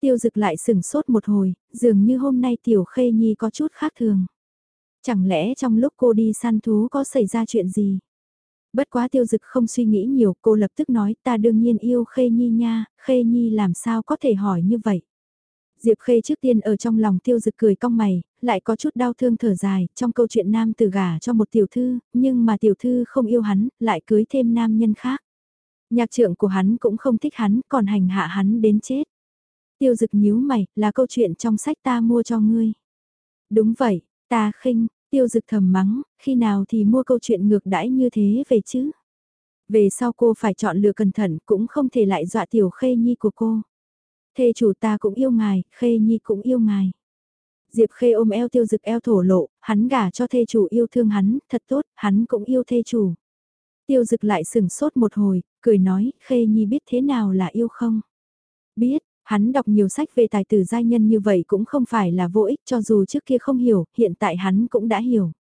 Tiêu dực lại sừng sốt một hồi, dường như hôm nay tiểu Khê Nhi có chút khác thường. Chẳng lẽ trong lúc cô đi săn thú có xảy ra chuyện gì? Bất quá tiêu dực không suy nghĩ nhiều, cô lập tức nói ta đương nhiên yêu Khê Nhi nha, Khê Nhi làm sao có thể hỏi như vậy. Diệp Khê trước tiên ở trong lòng tiêu dực cười cong mày, lại có chút đau thương thở dài, trong câu chuyện nam từ gả cho một tiểu thư, nhưng mà tiểu thư không yêu hắn, lại cưới thêm nam nhân khác. Nhạc trưởng của hắn cũng không thích hắn, còn hành hạ hắn đến chết. Tiêu dực nhíu mày, là câu chuyện trong sách ta mua cho ngươi. Đúng vậy, ta khinh, Tiêu dực thầm mắng, khi nào thì mua câu chuyện ngược đãi như thế về chứ? Về sau cô phải chọn lựa cẩn thận cũng không thể lại dọa tiểu khê nhi của cô. Thê chủ ta cũng yêu ngài, khê nhi cũng yêu ngài. Diệp khê ôm eo tiêu dực eo thổ lộ, hắn gả cho thê chủ yêu thương hắn, thật tốt, hắn cũng yêu thê chủ. Tiêu dực lại sừng sốt một hồi, cười nói, khê nhi biết thế nào là yêu không? Biết, Hắn đọc nhiều sách về tài tử giai nhân như vậy cũng không phải là vô ích cho dù trước kia không hiểu, hiện tại hắn cũng đã hiểu.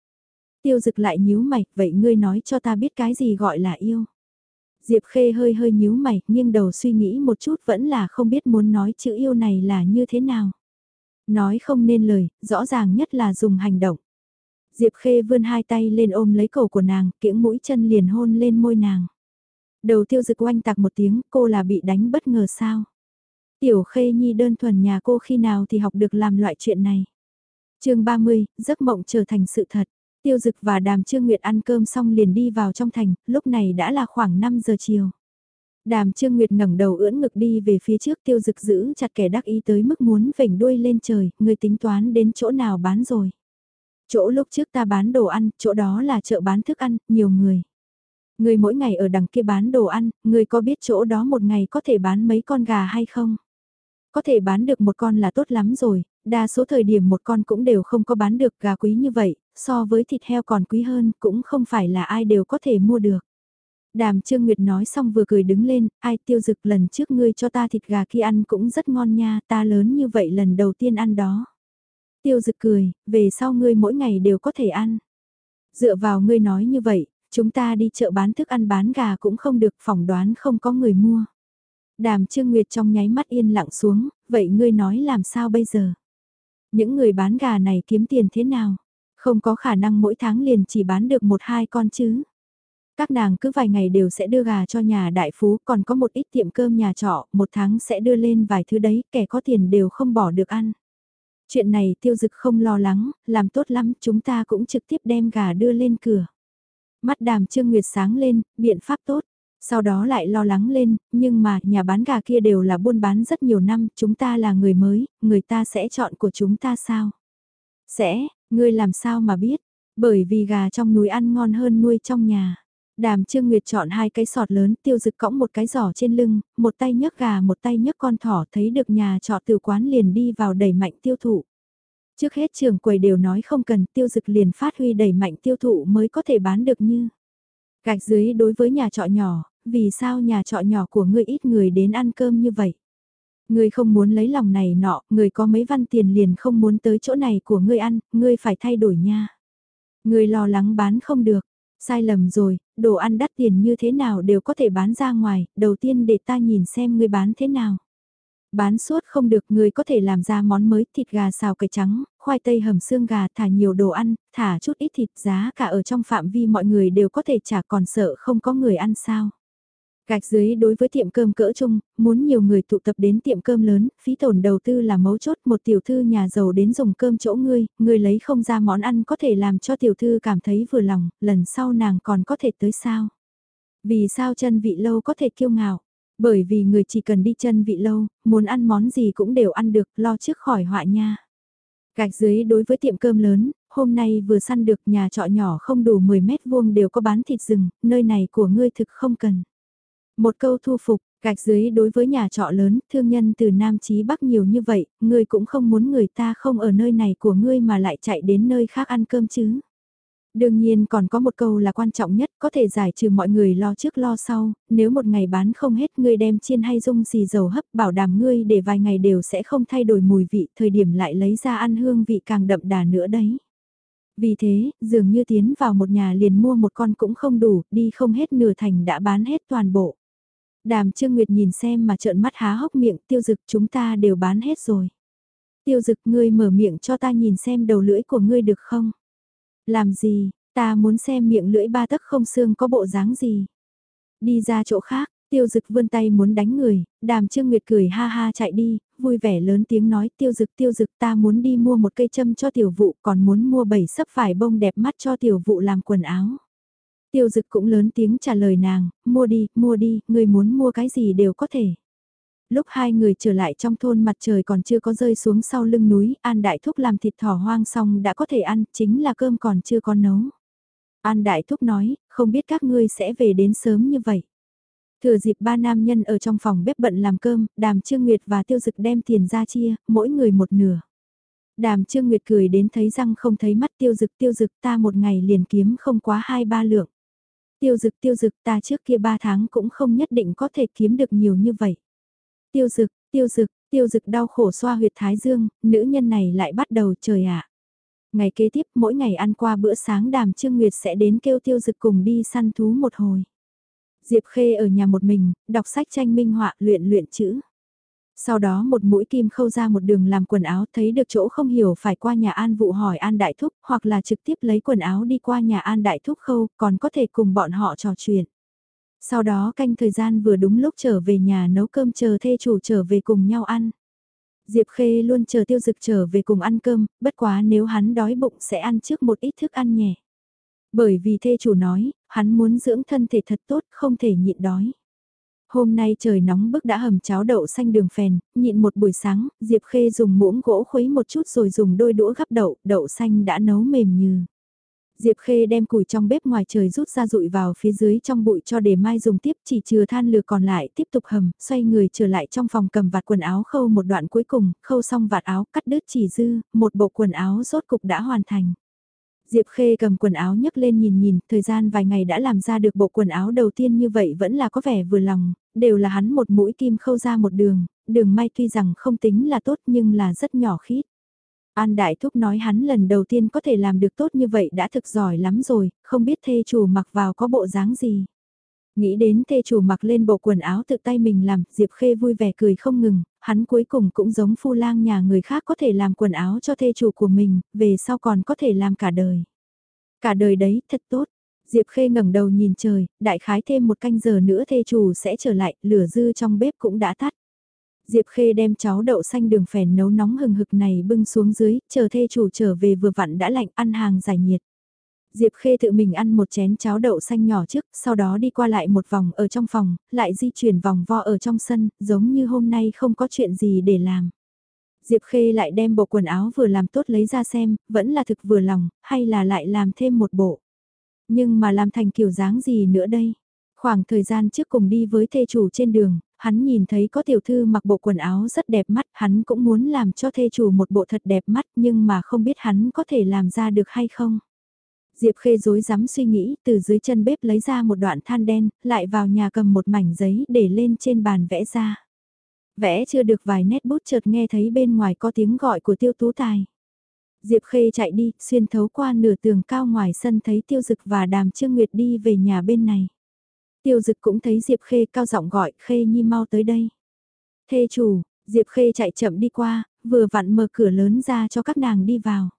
Tiêu dực lại nhíu mày, vậy ngươi nói cho ta biết cái gì gọi là yêu. Diệp Khê hơi hơi nhíu mày, nghiêng đầu suy nghĩ một chút vẫn là không biết muốn nói chữ yêu này là như thế nào. Nói không nên lời, rõ ràng nhất là dùng hành động. Diệp Khê vươn hai tay lên ôm lấy cổ của nàng, kiễng mũi chân liền hôn lên môi nàng. Đầu tiêu dực oanh tạc một tiếng, cô là bị đánh bất ngờ sao. Tiểu Khê Nhi đơn thuần nhà cô khi nào thì học được làm loại chuyện này. chương 30, giấc mộng trở thành sự thật. Tiêu Dực và Đàm Trương Nguyệt ăn cơm xong liền đi vào trong thành, lúc này đã là khoảng 5 giờ chiều. Đàm Trương Nguyệt ngẩng đầu ưỡn ngực đi về phía trước Tiêu Dực giữ chặt kẻ đắc ý tới mức muốn vểnh đuôi lên trời, người tính toán đến chỗ nào bán rồi. Chỗ lúc trước ta bán đồ ăn, chỗ đó là chợ bán thức ăn, nhiều người. Người mỗi ngày ở đằng kia bán đồ ăn, người có biết chỗ đó một ngày có thể bán mấy con gà hay không? Có thể bán được một con là tốt lắm rồi, đa số thời điểm một con cũng đều không có bán được gà quý như vậy, so với thịt heo còn quý hơn cũng không phải là ai đều có thể mua được. Đàm Trương Nguyệt nói xong vừa cười đứng lên, ai tiêu dực lần trước ngươi cho ta thịt gà kia ăn cũng rất ngon nha, ta lớn như vậy lần đầu tiên ăn đó. Tiêu dực cười, về sau ngươi mỗi ngày đều có thể ăn. Dựa vào ngươi nói như vậy, chúng ta đi chợ bán thức ăn bán gà cũng không được phỏng đoán không có người mua. Đàm Trương Nguyệt trong nháy mắt yên lặng xuống, vậy ngươi nói làm sao bây giờ? Những người bán gà này kiếm tiền thế nào? Không có khả năng mỗi tháng liền chỉ bán được một hai con chứ. Các nàng cứ vài ngày đều sẽ đưa gà cho nhà đại phú, còn có một ít tiệm cơm nhà trọ, một tháng sẽ đưa lên vài thứ đấy, kẻ có tiền đều không bỏ được ăn. Chuyện này tiêu dực không lo lắng, làm tốt lắm, chúng ta cũng trực tiếp đem gà đưa lên cửa. Mắt đàm trương nguyệt sáng lên, biện pháp tốt. Sau đó lại lo lắng lên, nhưng mà nhà bán gà kia đều là buôn bán rất nhiều năm, chúng ta là người mới, người ta sẽ chọn của chúng ta sao? Sẽ, ngươi làm sao mà biết? Bởi vì gà trong núi ăn ngon hơn nuôi trong nhà. Đàm Trương Nguyệt chọn hai cái sọt lớn, tiêu dực cõng một cái giỏ trên lưng, một tay nhấc gà một tay nhấc con thỏ thấy được nhà trọ từ quán liền đi vào đẩy mạnh tiêu thụ. Trước hết trường quầy đều nói không cần tiêu dực liền phát huy đẩy mạnh tiêu thụ mới có thể bán được như. Gạch dưới đối với nhà trọ nhỏ, vì sao nhà trọ nhỏ của ngươi ít người đến ăn cơm như vậy? Ngươi không muốn lấy lòng này nọ, ngươi có mấy văn tiền liền không muốn tới chỗ này của ngươi ăn, ngươi phải thay đổi nha. Ngươi lo lắng bán không được, sai lầm rồi, đồ ăn đắt tiền như thế nào đều có thể bán ra ngoài, đầu tiên để ta nhìn xem ngươi bán thế nào. Bán suốt không được người có thể làm ra món mới thịt gà xào cải trắng, khoai tây hầm xương gà thả nhiều đồ ăn, thả chút ít thịt giá cả ở trong phạm vi mọi người đều có thể trả còn sợ không có người ăn sao. Gạch dưới đối với tiệm cơm cỡ chung, muốn nhiều người tụ tập đến tiệm cơm lớn, phí tổn đầu tư là mấu chốt một tiểu thư nhà giàu đến dùng cơm chỗ ngươi, ngươi lấy không ra món ăn có thể làm cho tiểu thư cảm thấy vừa lòng, lần sau nàng còn có thể tới sao. Vì sao chân vị lâu có thể kiêu ngạo? Bởi vì người chỉ cần đi chân vị lâu, muốn ăn món gì cũng đều ăn được, lo trước khỏi họa nha. Gạch dưới đối với tiệm cơm lớn, hôm nay vừa săn được nhà trọ nhỏ không đủ 10 mét vuông đều có bán thịt rừng, nơi này của ngươi thực không cần. Một câu thu phục, gạch dưới đối với nhà trọ lớn, thương nhân từ Nam Chí Bắc nhiều như vậy, ngươi cũng không muốn người ta không ở nơi này của ngươi mà lại chạy đến nơi khác ăn cơm chứ. Đương nhiên còn có một câu là quan trọng nhất, có thể giải trừ mọi người lo trước lo sau, nếu một ngày bán không hết ngươi đem chiên hay dung gì dầu hấp bảo đảm ngươi để vài ngày đều sẽ không thay đổi mùi vị, thời điểm lại lấy ra ăn hương vị càng đậm đà nữa đấy. Vì thế, dường như tiến vào một nhà liền mua một con cũng không đủ, đi không hết nửa thành đã bán hết toàn bộ. Đàm Trương Nguyệt nhìn xem mà trợn mắt há hốc miệng tiêu dực chúng ta đều bán hết rồi. Tiêu dực ngươi mở miệng cho ta nhìn xem đầu lưỡi của ngươi được không? Làm gì, ta muốn xem miệng lưỡi ba tấc không xương có bộ dáng gì. Đi ra chỗ khác, tiêu dực vươn tay muốn đánh người, đàm trương nguyệt cười ha ha chạy đi, vui vẻ lớn tiếng nói tiêu dực tiêu dực ta muốn đi mua một cây châm cho tiểu vụ còn muốn mua bảy sấp vải bông đẹp mắt cho tiểu vụ làm quần áo. Tiêu dực cũng lớn tiếng trả lời nàng, mua đi, mua đi, người muốn mua cái gì đều có thể. Lúc hai người trở lại trong thôn mặt trời còn chưa có rơi xuống sau lưng núi, An Đại Thúc làm thịt thỏ hoang xong đã có thể ăn, chính là cơm còn chưa có nấu. An Đại Thúc nói, không biết các ngươi sẽ về đến sớm như vậy. Thừa dịp ba nam nhân ở trong phòng bếp bận làm cơm, Đàm Trương Nguyệt và Tiêu Dực đem tiền ra chia, mỗi người một nửa. Đàm Trương Nguyệt cười đến thấy răng không thấy mắt Tiêu Dực Tiêu Dực ta một ngày liền kiếm không quá hai ba lượng. Tiêu Dực Tiêu Dực ta trước kia ba tháng cũng không nhất định có thể kiếm được nhiều như vậy. Tiêu dực, tiêu dực, tiêu dực đau khổ xoa huyệt thái dương, nữ nhân này lại bắt đầu trời ạ. Ngày kế tiếp mỗi ngày ăn qua bữa sáng đàm Trương Nguyệt sẽ đến kêu tiêu dực cùng đi săn thú một hồi. Diệp Khê ở nhà một mình, đọc sách tranh minh họa luyện luyện chữ. Sau đó một mũi kim khâu ra một đường làm quần áo thấy được chỗ không hiểu phải qua nhà An Vụ hỏi An Đại Thúc hoặc là trực tiếp lấy quần áo đi qua nhà An Đại Thúc khâu còn có thể cùng bọn họ trò chuyện. Sau đó canh thời gian vừa đúng lúc trở về nhà nấu cơm chờ thê chủ trở về cùng nhau ăn. Diệp Khê luôn chờ tiêu dực trở về cùng ăn cơm, bất quá nếu hắn đói bụng sẽ ăn trước một ít thức ăn nhẹ. Bởi vì thê chủ nói, hắn muốn dưỡng thân thể thật tốt, không thể nhịn đói. Hôm nay trời nóng bức đã hầm cháo đậu xanh đường phèn, nhịn một buổi sáng, Diệp Khê dùng muỗng gỗ khuấy một chút rồi dùng đôi đũa gắp đậu, đậu xanh đã nấu mềm như. Diệp Khê đem củi trong bếp ngoài trời rút ra rụi vào phía dưới trong bụi cho để mai dùng tiếp chỉ chừa than lửa còn lại tiếp tục hầm, xoay người trở lại trong phòng cầm vạt quần áo khâu một đoạn cuối cùng, khâu xong vạt áo cắt đứt chỉ dư, một bộ quần áo rốt cục đã hoàn thành. Diệp Khê cầm quần áo nhấc lên nhìn nhìn, thời gian vài ngày đã làm ra được bộ quần áo đầu tiên như vậy vẫn là có vẻ vừa lòng, đều là hắn một mũi kim khâu ra một đường, đường may tuy rằng không tính là tốt nhưng là rất nhỏ khít. An Đại Thúc nói hắn lần đầu tiên có thể làm được tốt như vậy đã thực giỏi lắm rồi, không biết thê chủ mặc vào có bộ dáng gì. Nghĩ đến thê chủ mặc lên bộ quần áo tự tay mình làm, Diệp Khê vui vẻ cười không ngừng, hắn cuối cùng cũng giống phu lang nhà người khác có thể làm quần áo cho thê chủ của mình, về sau còn có thể làm cả đời. Cả đời đấy, thật tốt. Diệp Khê ngẩng đầu nhìn trời, đại khái thêm một canh giờ nữa thê chủ sẽ trở lại, lửa dư trong bếp cũng đã tắt. Diệp Khê đem cháo đậu xanh đường phèn nấu nóng hừng hực này bưng xuống dưới, chờ thê chủ trở về vừa vặn đã lạnh ăn hàng giải nhiệt. Diệp Khê tự mình ăn một chén cháo đậu xanh nhỏ trước, sau đó đi qua lại một vòng ở trong phòng, lại di chuyển vòng vo ở trong sân, giống như hôm nay không có chuyện gì để làm. Diệp Khê lại đem bộ quần áo vừa làm tốt lấy ra xem, vẫn là thực vừa lòng, hay là lại làm thêm một bộ. Nhưng mà làm thành kiểu dáng gì nữa đây? Khoảng thời gian trước cùng đi với thê chủ trên đường, hắn nhìn thấy có tiểu thư mặc bộ quần áo rất đẹp mắt, hắn cũng muốn làm cho thê chủ một bộ thật đẹp mắt nhưng mà không biết hắn có thể làm ra được hay không. Diệp Khê dối rắm suy nghĩ, từ dưới chân bếp lấy ra một đoạn than đen, lại vào nhà cầm một mảnh giấy để lên trên bàn vẽ ra. Vẽ chưa được vài nét bút chợt nghe thấy bên ngoài có tiếng gọi của tiêu tú tài. Diệp Khê chạy đi, xuyên thấu qua nửa tường cao ngoài sân thấy tiêu dực và đàm trương nguyệt đi về nhà bên này. Tiêu dực cũng thấy Diệp Khê cao giọng gọi, Khê Nhi mau tới đây. Thê chủ, Diệp Khê chạy chậm đi qua, vừa vặn mở cửa lớn ra cho các nàng đi vào.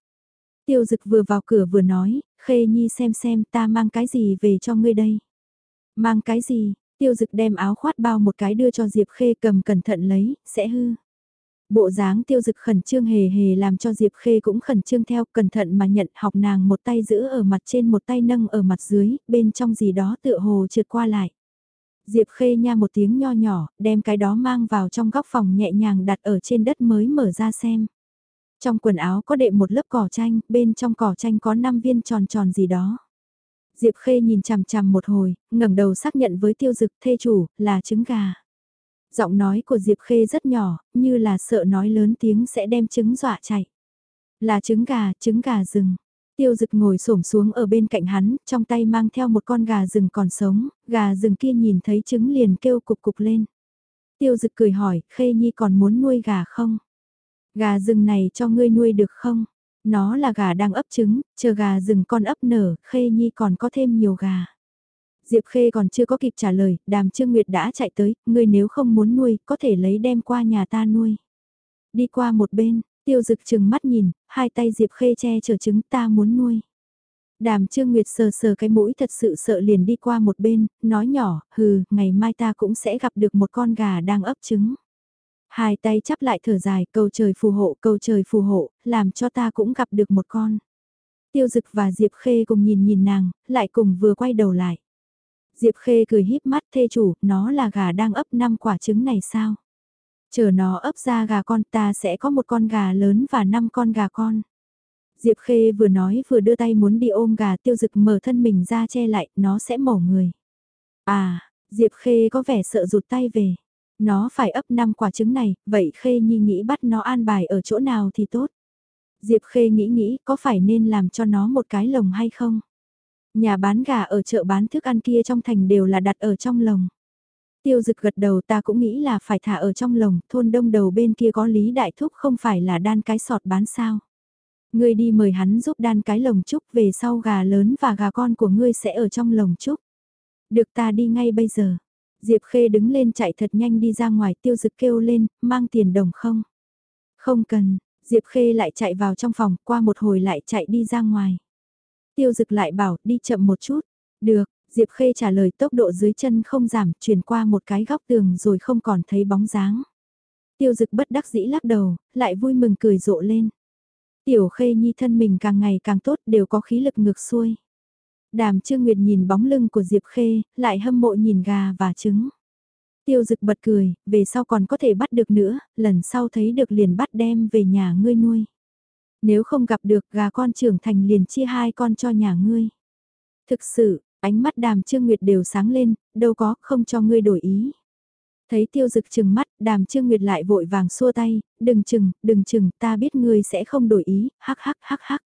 Tiêu dực vừa vào cửa vừa nói, Khê Nhi xem xem ta mang cái gì về cho ngươi đây. Mang cái gì, tiêu dực đem áo khoát bao một cái đưa cho Diệp Khê cầm cẩn thận lấy, sẽ hư. Bộ dáng tiêu dực khẩn trương hề hề làm cho Diệp Khê cũng khẩn trương theo cẩn thận mà nhận học nàng một tay giữ ở mặt trên một tay nâng ở mặt dưới, bên trong gì đó tựa hồ trượt qua lại. Diệp Khê nha một tiếng nho nhỏ, đem cái đó mang vào trong góc phòng nhẹ nhàng đặt ở trên đất mới mở ra xem. Trong quần áo có đệm một lớp cỏ chanh, bên trong cỏ chanh có 5 viên tròn tròn gì đó. Diệp Khê nhìn chằm chằm một hồi, ngẩng đầu xác nhận với tiêu dực thê chủ, là trứng gà. Giọng nói của Diệp Khê rất nhỏ, như là sợ nói lớn tiếng sẽ đem trứng dọa chạy. Là trứng gà, trứng gà rừng. Tiêu dực ngồi xổm xuống ở bên cạnh hắn, trong tay mang theo một con gà rừng còn sống, gà rừng kia nhìn thấy trứng liền kêu cục cục lên. Tiêu dực cười hỏi, Khê Nhi còn muốn nuôi gà không? Gà rừng này cho ngươi nuôi được không? Nó là gà đang ấp trứng, chờ gà rừng con ấp nở, Khê Nhi còn có thêm nhiều gà. Diệp Khê còn chưa có kịp trả lời, đàm Trương Nguyệt đã chạy tới, ngươi nếu không muốn nuôi, có thể lấy đem qua nhà ta nuôi. Đi qua một bên, tiêu dực chừng mắt nhìn, hai tay Diệp Khê che chở trứng ta muốn nuôi. Đàm Trương Nguyệt sờ sờ cái mũi thật sự sợ liền đi qua một bên, nói nhỏ, hừ, ngày mai ta cũng sẽ gặp được một con gà đang ấp trứng. Hai tay chắp lại thở dài, cầu trời phù hộ, cầu trời phù hộ, làm cho ta cũng gặp được một con. Tiêu Dực và Diệp Khê cùng nhìn nhìn nàng, lại cùng vừa quay đầu lại. Diệp Khê cười híp mắt thê chủ, nó là gà đang ấp năm quả trứng này sao? Chờ nó ấp ra gà con ta sẽ có một con gà lớn và năm con gà con. Diệp Khê vừa nói vừa đưa tay muốn đi ôm gà tiêu dực mở thân mình ra che lại, nó sẽ mổ người. À, Diệp Khê có vẻ sợ rụt tay về. Nó phải ấp năm quả trứng này, vậy Khê Nhi nghĩ bắt nó an bài ở chỗ nào thì tốt. Diệp Khê nghĩ nghĩ có phải nên làm cho nó một cái lồng hay không? Nhà bán gà ở chợ bán thức ăn kia trong thành đều là đặt ở trong lồng. Tiêu dực gật đầu ta cũng nghĩ là phải thả ở trong lồng, thôn đông đầu bên kia có lý đại thúc không phải là đan cái sọt bán sao. Ngươi đi mời hắn giúp đan cái lồng trúc về sau gà lớn và gà con của ngươi sẽ ở trong lồng trúc. Được ta đi ngay bây giờ. Diệp Khê đứng lên chạy thật nhanh đi ra ngoài tiêu dực kêu lên, mang tiền đồng không? Không cần, Diệp Khê lại chạy vào trong phòng, qua một hồi lại chạy đi ra ngoài. Tiêu dực lại bảo, đi chậm một chút. Được, Diệp Khê trả lời tốc độ dưới chân không giảm, chuyển qua một cái góc tường rồi không còn thấy bóng dáng. Tiêu dực bất đắc dĩ lắc đầu, lại vui mừng cười rộ lên. Tiểu Khê Nhi thân mình càng ngày càng tốt đều có khí lực ngược xuôi. Đàm Trương Nguyệt nhìn bóng lưng của Diệp Khê, lại hâm mộ nhìn gà và trứng. Tiêu dực bật cười, về sau còn có thể bắt được nữa, lần sau thấy được liền bắt đem về nhà ngươi nuôi. Nếu không gặp được gà con trưởng thành liền chia hai con cho nhà ngươi. Thực sự, ánh mắt đàm trương nguyệt đều sáng lên, đâu có, không cho ngươi đổi ý. Thấy tiêu dực chừng mắt, đàm trương nguyệt lại vội vàng xua tay, đừng chừng, đừng chừng, ta biết ngươi sẽ không đổi ý, hắc hắc hắc hắc.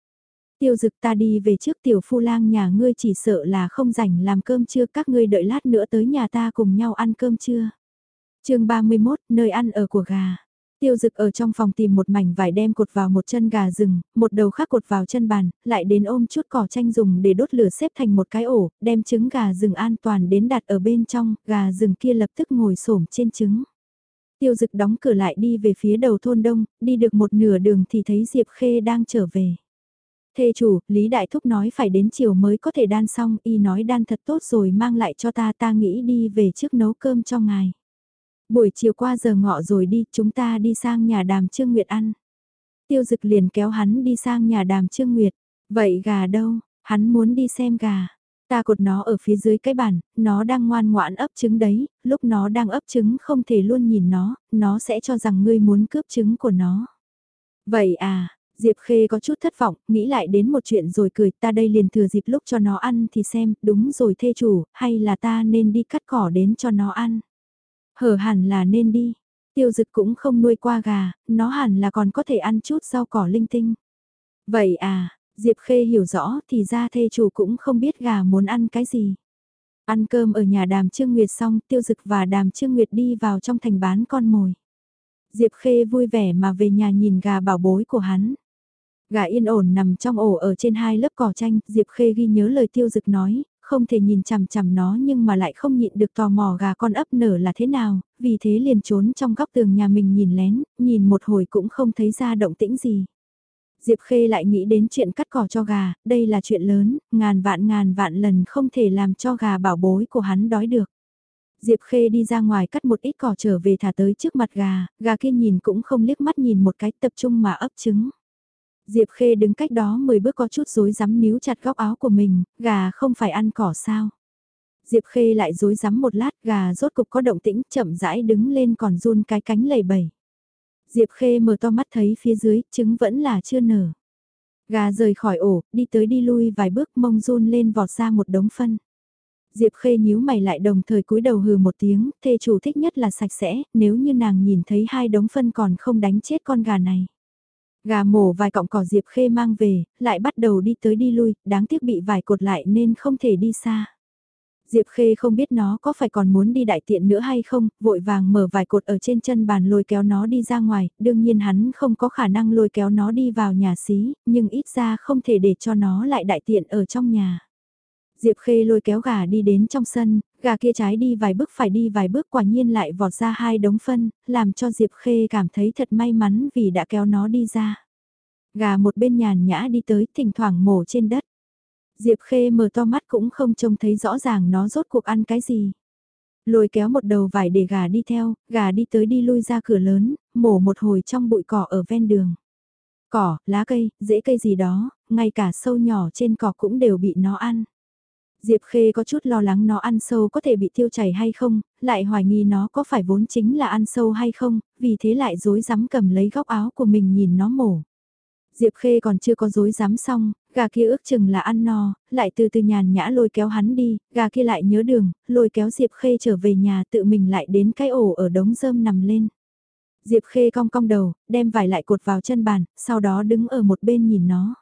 Tiêu dực ta đi về trước tiểu phu lang nhà ngươi chỉ sợ là không rảnh làm cơm trưa các ngươi đợi lát nữa tới nhà ta cùng nhau ăn cơm trưa. chương 31, nơi ăn ở của gà. Tiêu dực ở trong phòng tìm một mảnh vải đem cột vào một chân gà rừng, một đầu khác cột vào chân bàn, lại đến ôm chút cỏ chanh dùng để đốt lửa xếp thành một cái ổ, đem trứng gà rừng an toàn đến đặt ở bên trong, gà rừng kia lập tức ngồi xổm trên trứng. Tiêu dực đóng cửa lại đi về phía đầu thôn đông, đi được một nửa đường thì thấy Diệp Khê đang trở về. Thê chủ, Lý Đại Thúc nói phải đến chiều mới có thể đan xong, y nói đan thật tốt rồi mang lại cho ta ta nghĩ đi về trước nấu cơm cho ngài. Buổi chiều qua giờ ngọ rồi đi, chúng ta đi sang nhà đàm Trương Nguyệt ăn. Tiêu dực liền kéo hắn đi sang nhà đàm Trương Nguyệt. Vậy gà đâu, hắn muốn đi xem gà. Ta cột nó ở phía dưới cái bàn, nó đang ngoan ngoãn ấp trứng đấy, lúc nó đang ấp trứng không thể luôn nhìn nó, nó sẽ cho rằng ngươi muốn cướp trứng của nó. Vậy à, Diệp Khê có chút thất vọng, nghĩ lại đến một chuyện rồi cười, ta đây liền thừa dịp lúc cho nó ăn thì xem, đúng rồi thê chủ, hay là ta nên đi cắt cỏ đến cho nó ăn. Hở hẳn là nên đi. Tiêu dực cũng không nuôi qua gà, nó hẳn là còn có thể ăn chút rau cỏ linh tinh. Vậy à, Diệp Khê hiểu rõ thì ra thê chủ cũng không biết gà muốn ăn cái gì. Ăn cơm ở nhà đàm Trương Nguyệt xong tiêu dực và đàm Trương Nguyệt đi vào trong thành bán con mồi. Diệp Khê vui vẻ mà về nhà nhìn gà bảo bối của hắn. Gà yên ổn nằm trong ổ ở trên hai lớp cỏ chanh, Diệp Khê ghi nhớ lời tiêu dực nói, không thể nhìn chằm chằm nó nhưng mà lại không nhịn được tò mò gà con ấp nở là thế nào, vì thế liền trốn trong góc tường nhà mình nhìn lén, nhìn một hồi cũng không thấy ra động tĩnh gì. Diệp Khê lại nghĩ đến chuyện cắt cỏ cho gà, đây là chuyện lớn, ngàn vạn ngàn vạn lần không thể làm cho gà bảo bối của hắn đói được. Diệp Khê đi ra ngoài cắt một ít cỏ trở về thả tới trước mặt gà, gà kia nhìn cũng không liếc mắt nhìn một cái tập trung mà ấp trứng. Diệp Khê đứng cách đó 10 bước có chút rối rắm níu chặt góc áo của mình, gà không phải ăn cỏ sao. Diệp Khê lại rối rắm một lát, gà rốt cục có động tĩnh, chậm rãi đứng lên còn run cái cánh lầy bẩy. Diệp Khê mở to mắt thấy phía dưới, trứng vẫn là chưa nở. Gà rời khỏi ổ, đi tới đi lui vài bước mông run lên vọt ra một đống phân. Diệp Khê nhíu mày lại đồng thời cúi đầu hừ một tiếng, thê chủ thích nhất là sạch sẽ, nếu như nàng nhìn thấy hai đống phân còn không đánh chết con gà này. Gà mổ vài cọng cỏ Diệp Khê mang về, lại bắt đầu đi tới đi lui, đáng tiếc bị vải cột lại nên không thể đi xa. Diệp Khê không biết nó có phải còn muốn đi đại tiện nữa hay không, vội vàng mở vài cột ở trên chân bàn lôi kéo nó đi ra ngoài, đương nhiên hắn không có khả năng lôi kéo nó đi vào nhà xí, nhưng ít ra không thể để cho nó lại đại tiện ở trong nhà. Diệp Khê lôi kéo gà đi đến trong sân, gà kia trái đi vài bước phải đi vài bước quả nhiên lại vọt ra hai đống phân, làm cho Diệp Khê cảm thấy thật may mắn vì đã kéo nó đi ra. Gà một bên nhàn nhã đi tới thỉnh thoảng mổ trên đất. Diệp Khê mở to mắt cũng không trông thấy rõ ràng nó rốt cuộc ăn cái gì. Lôi kéo một đầu vải để gà đi theo, gà đi tới đi lui ra cửa lớn, mổ một hồi trong bụi cỏ ở ven đường. Cỏ, lá cây, rễ cây gì đó, ngay cả sâu nhỏ trên cỏ cũng đều bị nó ăn. Diệp Khê có chút lo lắng nó ăn sâu có thể bị tiêu chảy hay không, lại hoài nghi nó có phải vốn chính là ăn sâu hay không, vì thế lại dối rắm cầm lấy góc áo của mình nhìn nó mổ. Diệp Khê còn chưa có dối dám xong, gà kia ước chừng là ăn no, lại từ từ nhàn nhã lôi kéo hắn đi, gà kia lại nhớ đường, lôi kéo Diệp Khê trở về nhà tự mình lại đến cái ổ ở đống rơm nằm lên. Diệp Khê cong cong đầu, đem vải lại cột vào chân bàn, sau đó đứng ở một bên nhìn nó.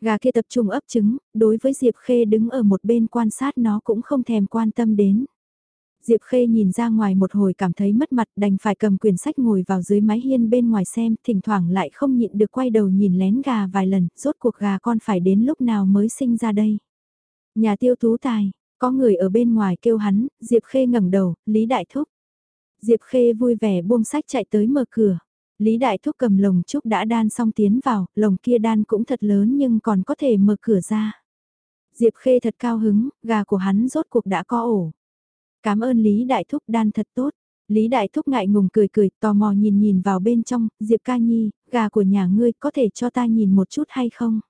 Gà kia tập trung ấp trứng, đối với Diệp Khê đứng ở một bên quan sát nó cũng không thèm quan tâm đến. Diệp Khê nhìn ra ngoài một hồi cảm thấy mất mặt đành phải cầm quyển sách ngồi vào dưới mái hiên bên ngoài xem, thỉnh thoảng lại không nhịn được quay đầu nhìn lén gà vài lần, rốt cuộc gà con phải đến lúc nào mới sinh ra đây. Nhà tiêu tú tài, có người ở bên ngoài kêu hắn, Diệp Khê ngẩng đầu, Lý Đại Thúc. Diệp Khê vui vẻ buông sách chạy tới mở cửa. Lý Đại Thúc cầm lồng trúc đã đan xong tiến vào, lồng kia đan cũng thật lớn nhưng còn có thể mở cửa ra. Diệp Khê thật cao hứng, gà của hắn rốt cuộc đã có ổ. Cảm ơn Lý Đại Thúc đan thật tốt. Lý Đại Thúc ngại ngùng cười cười, tò mò nhìn nhìn vào bên trong, Diệp Ca Nhi, gà của nhà ngươi có thể cho ta nhìn một chút hay không?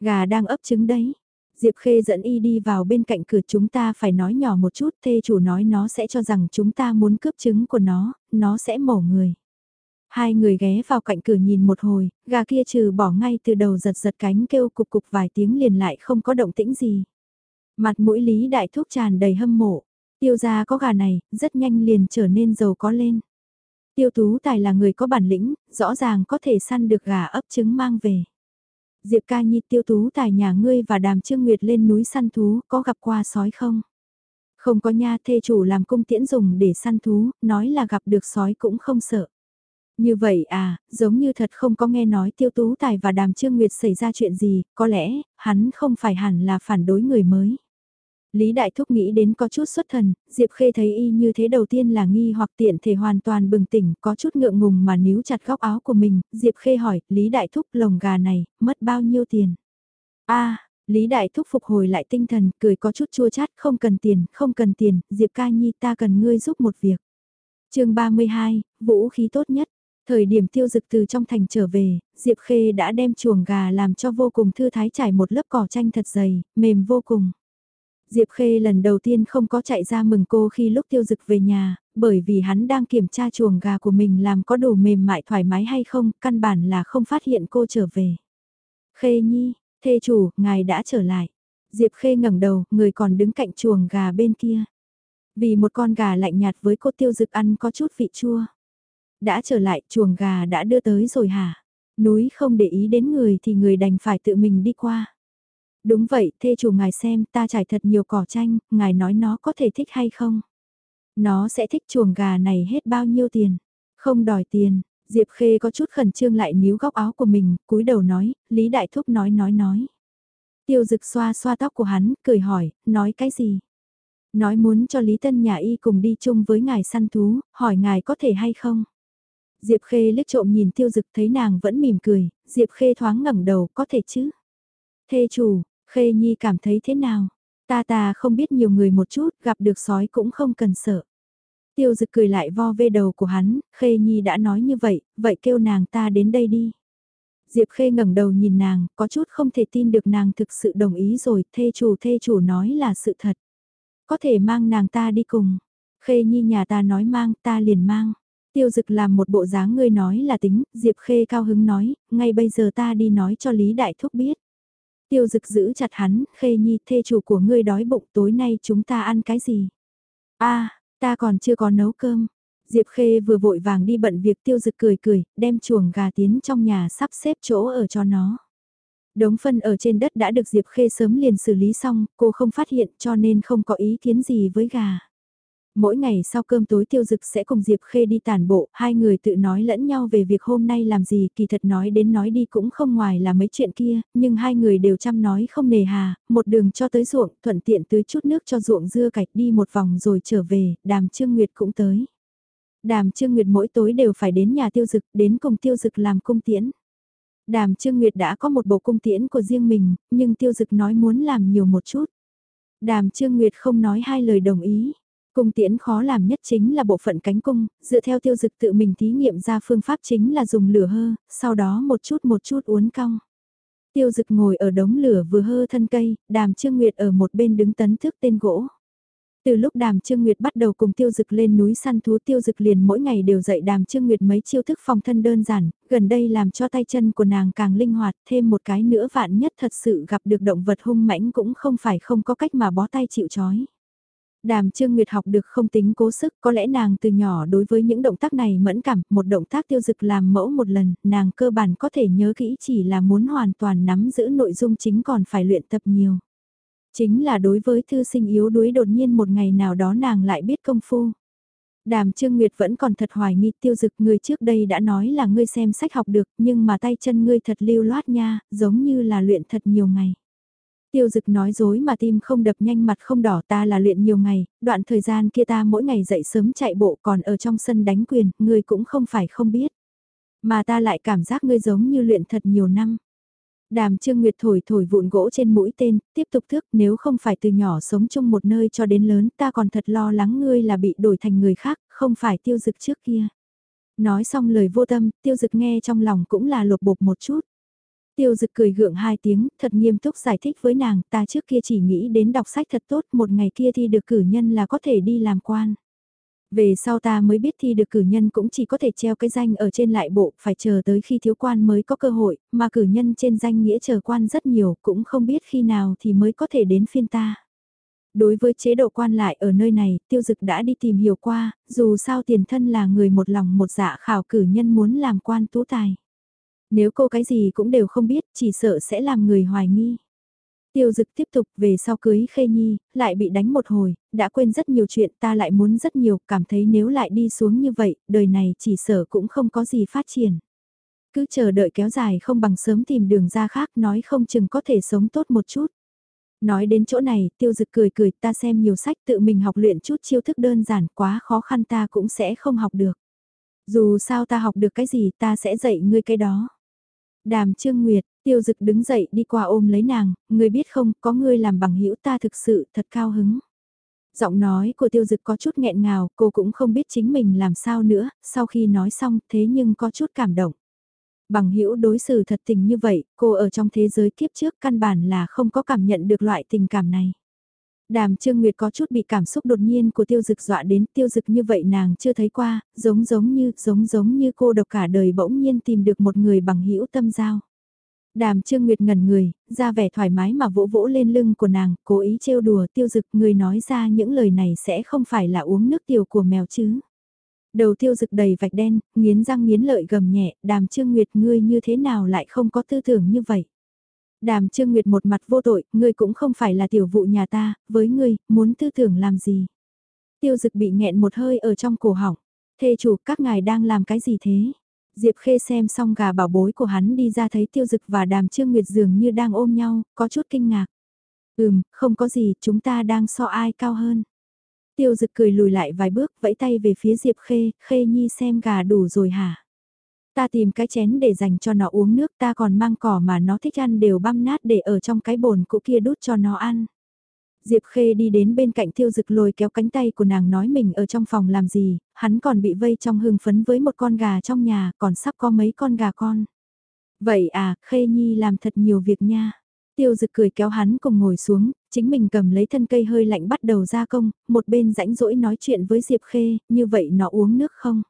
Gà đang ấp trứng đấy. Diệp Khê dẫn y đi vào bên cạnh cửa chúng ta phải nói nhỏ một chút, thê chủ nói nó sẽ cho rằng chúng ta muốn cướp trứng của nó, nó sẽ mổ người. Hai người ghé vào cạnh cửa nhìn một hồi, gà kia trừ bỏ ngay từ đầu giật giật cánh kêu cục cục vài tiếng liền lại không có động tĩnh gì. Mặt mũi Lý Đại Thúc tràn đầy hâm mộ, tiêu gia có gà này, rất nhanh liền trở nên giàu có lên. Tiêu Tú Tài là người có bản lĩnh, rõ ràng có thể săn được gà ấp trứng mang về. Diệp ca nhi tiêu tú tài nhà ngươi và đàm trương nguyệt lên núi săn thú, có gặp qua sói không? Không có nha thê chủ làm cung tiễn dùng để săn thú, nói là gặp được sói cũng không sợ. Như vậy à, giống như thật không có nghe nói tiêu tú tài và đàm trương nguyệt xảy ra chuyện gì, có lẽ, hắn không phải hẳn là phản đối người mới. Lý Đại Thúc nghĩ đến có chút xuất thần, Diệp Khê thấy y như thế đầu tiên là nghi hoặc tiện thể hoàn toàn bừng tỉnh, có chút ngượng ngùng mà níu chặt góc áo của mình, Diệp Khê hỏi, Lý Đại Thúc lồng gà này, mất bao nhiêu tiền? a Lý Đại Thúc phục hồi lại tinh thần, cười có chút chua chát, không cần tiền, không cần tiền, Diệp Ca Nhi ta cần ngươi giúp một việc. chương 32, vũ khí tốt nhất. Thời điểm tiêu dực từ trong thành trở về, Diệp Khê đã đem chuồng gà làm cho vô cùng thư thái trải một lớp cỏ tranh thật dày, mềm vô cùng. Diệp Khê lần đầu tiên không có chạy ra mừng cô khi lúc tiêu dực về nhà, bởi vì hắn đang kiểm tra chuồng gà của mình làm có đủ mềm mại thoải mái hay không, căn bản là không phát hiện cô trở về. Khê Nhi, thê chủ, ngài đã trở lại. Diệp Khê ngẩng đầu, người còn đứng cạnh chuồng gà bên kia. Vì một con gà lạnh nhạt với cô tiêu dực ăn có chút vị chua. Đã trở lại, chuồng gà đã đưa tới rồi hả? Núi không để ý đến người thì người đành phải tự mình đi qua. Đúng vậy, thê chủ ngài xem, ta trải thật nhiều cỏ tranh, ngài nói nó có thể thích hay không? Nó sẽ thích chuồng gà này hết bao nhiêu tiền? Không đòi tiền, Diệp Khê có chút khẩn trương lại níu góc áo của mình, cúi đầu nói, Lý Đại Thúc nói nói nói. Tiêu dực xoa xoa tóc của hắn, cười hỏi, nói cái gì? Nói muốn cho Lý Tân nhà y cùng đi chung với ngài săn thú, hỏi ngài có thể hay không? Diệp Khê liếc trộm nhìn tiêu dực thấy nàng vẫn mỉm cười, Diệp Khê thoáng ngẩng đầu, có thể chứ? Thê chủ, Khê Nhi cảm thấy thế nào? Ta ta không biết nhiều người một chút, gặp được sói cũng không cần sợ. Tiêu dực cười lại vo vê đầu của hắn, Khê Nhi đã nói như vậy, vậy kêu nàng ta đến đây đi. Diệp Khê ngẩng đầu nhìn nàng, có chút không thể tin được nàng thực sự đồng ý rồi, thê chủ thê chủ nói là sự thật. Có thể mang nàng ta đi cùng. Khê Nhi nhà ta nói mang, ta liền mang. Tiêu dực làm một bộ dáng ngươi nói là tính, Diệp Khê cao hứng nói, ngay bây giờ ta đi nói cho Lý Đại Thúc biết. Tiêu dực giữ chặt hắn, khê nhi thê chủ của ngươi đói bụng tối nay chúng ta ăn cái gì? a ta còn chưa có nấu cơm. Diệp Khê vừa vội vàng đi bận việc tiêu dực cười cười, đem chuồng gà tiến trong nhà sắp xếp chỗ ở cho nó. Đống phân ở trên đất đã được Diệp Khê sớm liền xử lý xong, cô không phát hiện cho nên không có ý kiến gì với gà. Mỗi ngày sau cơm tối tiêu dực sẽ cùng Diệp Khê đi tàn bộ, hai người tự nói lẫn nhau về việc hôm nay làm gì, kỳ thật nói đến nói đi cũng không ngoài là mấy chuyện kia, nhưng hai người đều chăm nói không nề hà, một đường cho tới ruộng, thuận tiện tưới chút nước cho ruộng dưa cạch đi một vòng rồi trở về, đàm Trương Nguyệt cũng tới. Đàm Trương Nguyệt mỗi tối đều phải đến nhà tiêu dực, đến cùng tiêu dực làm cung tiễn. Đàm Trương Nguyệt đã có một bộ cung tiễn của riêng mình, nhưng tiêu dực nói muốn làm nhiều một chút. Đàm Trương Nguyệt không nói hai lời đồng ý. Cung tiễn khó làm nhất chính là bộ phận cánh cung, dựa theo tiêu dực tự mình thí nghiệm ra phương pháp chính là dùng lửa hơ, sau đó một chút một chút uốn cong. Tiêu dực ngồi ở đống lửa vừa hơ thân cây, đàm trương nguyệt ở một bên đứng tấn thức tên gỗ. Từ lúc đàm Trương Nguyệt bắt đầu cùng tiêu dực lên núi săn thú tiêu dực liền mỗi ngày đều dạy đàm Trương Nguyệt mấy chiêu thức phòng thân đơn giản, gần đây làm cho tay chân của nàng càng linh hoạt, thêm một cái nữa vạn nhất thật sự gặp được động vật hung mãnh cũng không phải không có cách mà bó tay chịu chói. Đàm Trương Nguyệt học được không tính cố sức, có lẽ nàng từ nhỏ đối với những động tác này mẫn cảm, một động tác tiêu dực làm mẫu một lần, nàng cơ bản có thể nhớ kỹ chỉ là muốn hoàn toàn nắm giữ nội dung chính còn phải luyện tập nhiều. Chính là đối với thư sinh yếu đuối đột nhiên một ngày nào đó nàng lại biết công phu. Đàm Trương Nguyệt vẫn còn thật hoài nghi tiêu dực người trước đây đã nói là ngươi xem sách học được nhưng mà tay chân ngươi thật lưu loát nha, giống như là luyện thật nhiều ngày. Tiêu dực nói dối mà tim không đập nhanh mặt không đỏ ta là luyện nhiều ngày, đoạn thời gian kia ta mỗi ngày dậy sớm chạy bộ còn ở trong sân đánh quyền, ngươi cũng không phải không biết. Mà ta lại cảm giác ngươi giống như luyện thật nhiều năm. Đàm Trương Nguyệt thổi thổi vụn gỗ trên mũi tên, tiếp tục thước nếu không phải từ nhỏ sống chung một nơi cho đến lớn ta còn thật lo lắng ngươi là bị đổi thành người khác, không phải tiêu dực trước kia. Nói xong lời vô tâm, tiêu dực nghe trong lòng cũng là lột bột một chút. Tiêu dực cười gượng hai tiếng, thật nghiêm túc giải thích với nàng, ta trước kia chỉ nghĩ đến đọc sách thật tốt, một ngày kia thi được cử nhân là có thể đi làm quan. Về sau ta mới biết thi được cử nhân cũng chỉ có thể treo cái danh ở trên lại bộ, phải chờ tới khi thiếu quan mới có cơ hội, mà cử nhân trên danh nghĩa chờ quan rất nhiều, cũng không biết khi nào thì mới có thể đến phiên ta. Đối với chế độ quan lại ở nơi này, tiêu dực đã đi tìm hiểu qua, dù sao tiền thân là người một lòng một dạ khảo cử nhân muốn làm quan tú tài. Nếu cô cái gì cũng đều không biết, chỉ sợ sẽ làm người hoài nghi. Tiêu dực tiếp tục về sau cưới Khê Nhi, lại bị đánh một hồi, đã quên rất nhiều chuyện ta lại muốn rất nhiều, cảm thấy nếu lại đi xuống như vậy, đời này chỉ sợ cũng không có gì phát triển. Cứ chờ đợi kéo dài không bằng sớm tìm đường ra khác nói không chừng có thể sống tốt một chút. Nói đến chỗ này, tiêu dực cười cười ta xem nhiều sách tự mình học luyện chút chiêu thức đơn giản quá khó khăn ta cũng sẽ không học được. Dù sao ta học được cái gì ta sẽ dạy ngươi cái đó. Đàm Trương Nguyệt, tiêu dực đứng dậy đi qua ôm lấy nàng, ngươi biết không, có ngươi làm bằng hữu ta thực sự thật cao hứng. Giọng nói của tiêu dực có chút nghẹn ngào, cô cũng không biết chính mình làm sao nữa, sau khi nói xong thế nhưng có chút cảm động. Bằng hữu đối xử thật tình như vậy, cô ở trong thế giới kiếp trước căn bản là không có cảm nhận được loại tình cảm này. Đàm Trương Nguyệt có chút bị cảm xúc đột nhiên của tiêu dực dọa đến tiêu dực như vậy nàng chưa thấy qua, giống giống như, giống giống như cô độc cả đời bỗng nhiên tìm được một người bằng hữu tâm giao. Đàm Trương Nguyệt ngẩn người, ra vẻ thoải mái mà vỗ vỗ lên lưng của nàng, cố ý trêu đùa tiêu dực người nói ra những lời này sẽ không phải là uống nước tiểu của mèo chứ. Đầu tiêu dực đầy vạch đen, nghiến răng nghiến lợi gầm nhẹ, đàm Trương Nguyệt ngươi như thế nào lại không có tư tưởng như vậy. Đàm Trương Nguyệt một mặt vô tội, ngươi cũng không phải là tiểu vụ nhà ta, với ngươi, muốn tư tưởng làm gì. Tiêu dực bị nghẹn một hơi ở trong cổ họng. Thê chủ, các ngài đang làm cái gì thế? Diệp Khê xem xong gà bảo bối của hắn đi ra thấy Tiêu Dực và Đàm Trương Nguyệt dường như đang ôm nhau, có chút kinh ngạc. Ừm, không có gì, chúng ta đang so ai cao hơn. Tiêu Dực cười lùi lại vài bước, vẫy tay về phía Diệp Khê, Khê Nhi xem gà đủ rồi hả? Ta tìm cái chén để dành cho nó uống nước ta còn mang cỏ mà nó thích ăn đều băm nát để ở trong cái bồn cũ kia đút cho nó ăn. Diệp Khê đi đến bên cạnh tiêu dực lôi kéo cánh tay của nàng nói mình ở trong phòng làm gì, hắn còn bị vây trong hưng phấn với một con gà trong nhà, còn sắp có mấy con gà con. Vậy à, Khê Nhi làm thật nhiều việc nha. Tiêu dực cười kéo hắn cùng ngồi xuống, chính mình cầm lấy thân cây hơi lạnh bắt đầu ra công, một bên rãnh rỗi nói chuyện với Diệp Khê, như vậy nó uống nước không?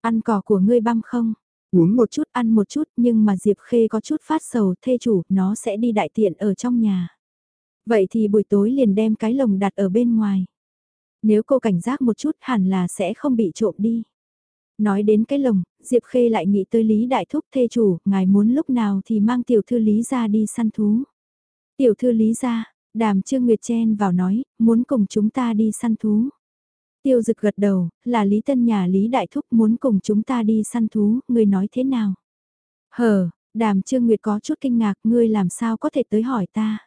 Ăn cỏ của ngươi băm không? Uống một chút ăn một chút nhưng mà Diệp Khê có chút phát sầu thê chủ, nó sẽ đi đại tiện ở trong nhà. Vậy thì buổi tối liền đem cái lồng đặt ở bên ngoài. Nếu cô cảnh giác một chút hẳn là sẽ không bị trộm đi. Nói đến cái lồng, Diệp Khê lại nghĩ tới Lý Đại Thúc thê chủ, ngài muốn lúc nào thì mang tiểu thư Lý ra đi săn thú. Tiểu thư Lý ra, đàm Trương Nguyệt chen vào nói, muốn cùng chúng ta đi săn thú. Tiêu dực gật đầu, là Lý Tân nhà Lý Đại Thúc muốn cùng chúng ta đi săn thú, ngươi nói thế nào? Hờ, đàm Trương Nguyệt có chút kinh ngạc, ngươi làm sao có thể tới hỏi ta?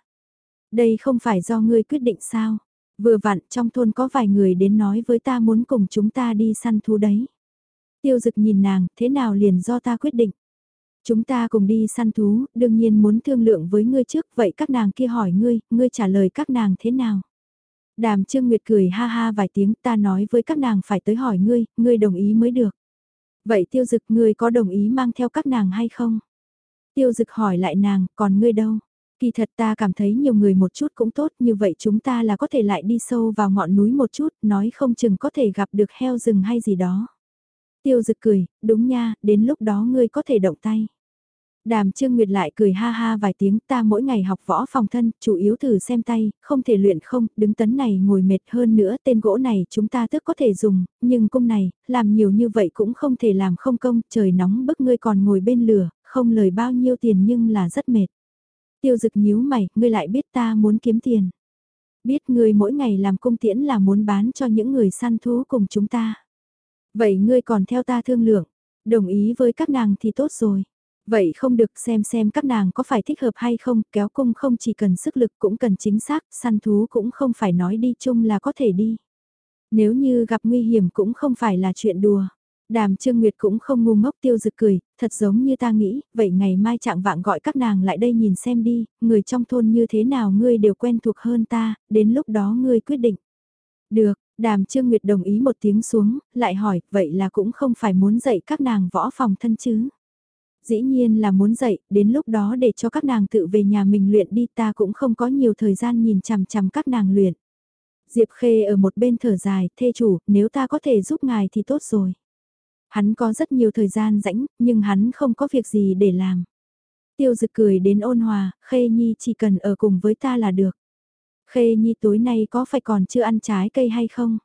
Đây không phải do ngươi quyết định sao? Vừa vặn trong thôn có vài người đến nói với ta muốn cùng chúng ta đi săn thú đấy. Tiêu dực nhìn nàng, thế nào liền do ta quyết định? Chúng ta cùng đi săn thú, đương nhiên muốn thương lượng với ngươi trước, vậy các nàng kia hỏi ngươi, ngươi trả lời các nàng thế nào? Đàm Trương Nguyệt cười ha ha vài tiếng ta nói với các nàng phải tới hỏi ngươi, ngươi đồng ý mới được. Vậy tiêu dực ngươi có đồng ý mang theo các nàng hay không? Tiêu dực hỏi lại nàng, còn ngươi đâu? Kỳ thật ta cảm thấy nhiều người một chút cũng tốt như vậy chúng ta là có thể lại đi sâu vào ngọn núi một chút, nói không chừng có thể gặp được heo rừng hay gì đó. Tiêu dực cười, đúng nha, đến lúc đó ngươi có thể động tay. Đàm Trương Nguyệt lại cười ha ha vài tiếng ta mỗi ngày học võ phòng thân, chủ yếu thử xem tay, không thể luyện không, đứng tấn này ngồi mệt hơn nữa, tên gỗ này chúng ta tức có thể dùng, nhưng cung này, làm nhiều như vậy cũng không thể làm không công, trời nóng bức ngươi còn ngồi bên lửa, không lời bao nhiêu tiền nhưng là rất mệt. Tiêu dực nhíu mày, ngươi lại biết ta muốn kiếm tiền. Biết ngươi mỗi ngày làm cung tiễn là muốn bán cho những người săn thú cùng chúng ta. Vậy ngươi còn theo ta thương lượng, đồng ý với các nàng thì tốt rồi. Vậy không được xem xem các nàng có phải thích hợp hay không, kéo cung không chỉ cần sức lực cũng cần chính xác, săn thú cũng không phải nói đi chung là có thể đi. Nếu như gặp nguy hiểm cũng không phải là chuyện đùa. Đàm Trương Nguyệt cũng không ngu ngốc tiêu dực cười, thật giống như ta nghĩ, vậy ngày mai trạng vạng gọi các nàng lại đây nhìn xem đi, người trong thôn như thế nào ngươi đều quen thuộc hơn ta, đến lúc đó ngươi quyết định. Được, đàm Trương Nguyệt đồng ý một tiếng xuống, lại hỏi, vậy là cũng không phải muốn dạy các nàng võ phòng thân chứ. Dĩ nhiên là muốn dạy, đến lúc đó để cho các nàng tự về nhà mình luyện đi ta cũng không có nhiều thời gian nhìn chằm chằm các nàng luyện. Diệp Khê ở một bên thở dài, thê chủ, nếu ta có thể giúp ngài thì tốt rồi. Hắn có rất nhiều thời gian rãnh, nhưng hắn không có việc gì để làm. Tiêu dực cười đến ôn hòa, Khê Nhi chỉ cần ở cùng với ta là được. Khê Nhi tối nay có phải còn chưa ăn trái cây hay không?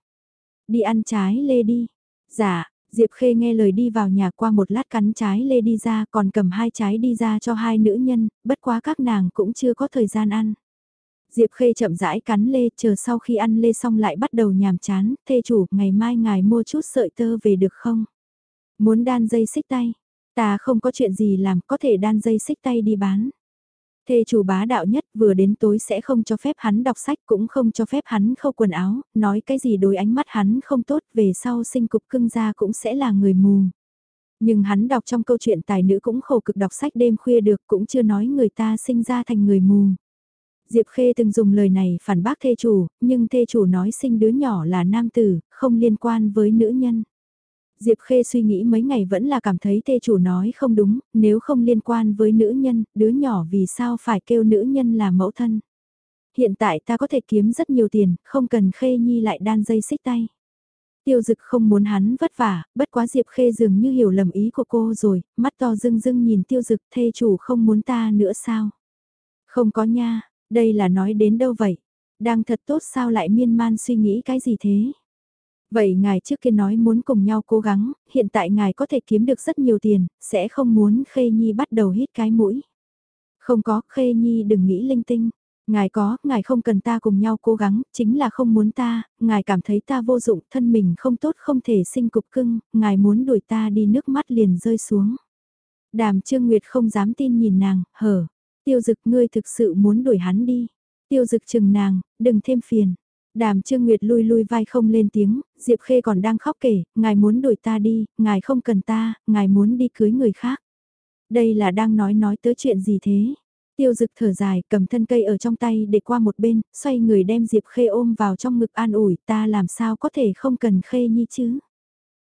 Đi ăn trái lê đi. Dạ, Diệp Khê nghe lời đi vào nhà qua một lát cắn trái lê đi ra còn cầm hai trái đi ra cho hai nữ nhân, bất quá các nàng cũng chưa có thời gian ăn. Diệp Khê chậm rãi cắn lê, chờ sau khi ăn lê xong lại bắt đầu nhàm chán, thê chủ, ngày mai ngài mua chút sợi tơ về được không? Muốn đan dây xích tay, ta không có chuyện gì làm, có thể đan dây xích tay đi bán. Thê chủ bá đạo nhất vừa đến tối sẽ không cho phép hắn đọc sách cũng không cho phép hắn khâu quần áo, nói cái gì đối ánh mắt hắn không tốt về sau sinh cục cưng ra cũng sẽ là người mù. Nhưng hắn đọc trong câu chuyện tài nữ cũng khổ cực đọc sách đêm khuya được cũng chưa nói người ta sinh ra thành người mù. Diệp Khê từng dùng lời này phản bác thê chủ, nhưng thê chủ nói sinh đứa nhỏ là nam tử, không liên quan với nữ nhân. Diệp Khê suy nghĩ mấy ngày vẫn là cảm thấy thê chủ nói không đúng, nếu không liên quan với nữ nhân, đứa nhỏ vì sao phải kêu nữ nhân là mẫu thân. Hiện tại ta có thể kiếm rất nhiều tiền, không cần Khê Nhi lại đan dây xích tay. Tiêu dực không muốn hắn vất vả, bất quá Diệp Khê dường như hiểu lầm ý của cô rồi, mắt to rưng rưng nhìn tiêu dực thê chủ không muốn ta nữa sao. Không có nha, đây là nói đến đâu vậy? Đang thật tốt sao lại miên man suy nghĩ cái gì thế? Vậy ngài trước kia nói muốn cùng nhau cố gắng, hiện tại ngài có thể kiếm được rất nhiều tiền, sẽ không muốn Khê Nhi bắt đầu hít cái mũi. Không có, Khê Nhi đừng nghĩ linh tinh. Ngài có, ngài không cần ta cùng nhau cố gắng, chính là không muốn ta, ngài cảm thấy ta vô dụng, thân mình không tốt không thể sinh cục cưng, ngài muốn đuổi ta đi nước mắt liền rơi xuống. Đàm Trương Nguyệt không dám tin nhìn nàng, hở, tiêu dực ngươi thực sự muốn đuổi hắn đi. Tiêu dực chừng nàng, đừng thêm phiền. Đàm Trương Nguyệt lui lui vai không lên tiếng, Diệp Khê còn đang khóc kể, ngài muốn đuổi ta đi, ngài không cần ta, ngài muốn đi cưới người khác. Đây là đang nói nói tới chuyện gì thế? Tiêu dực thở dài, cầm thân cây ở trong tay để qua một bên, xoay người đem Diệp Khê ôm vào trong ngực an ủi, ta làm sao có thể không cần Khê Nhi chứ?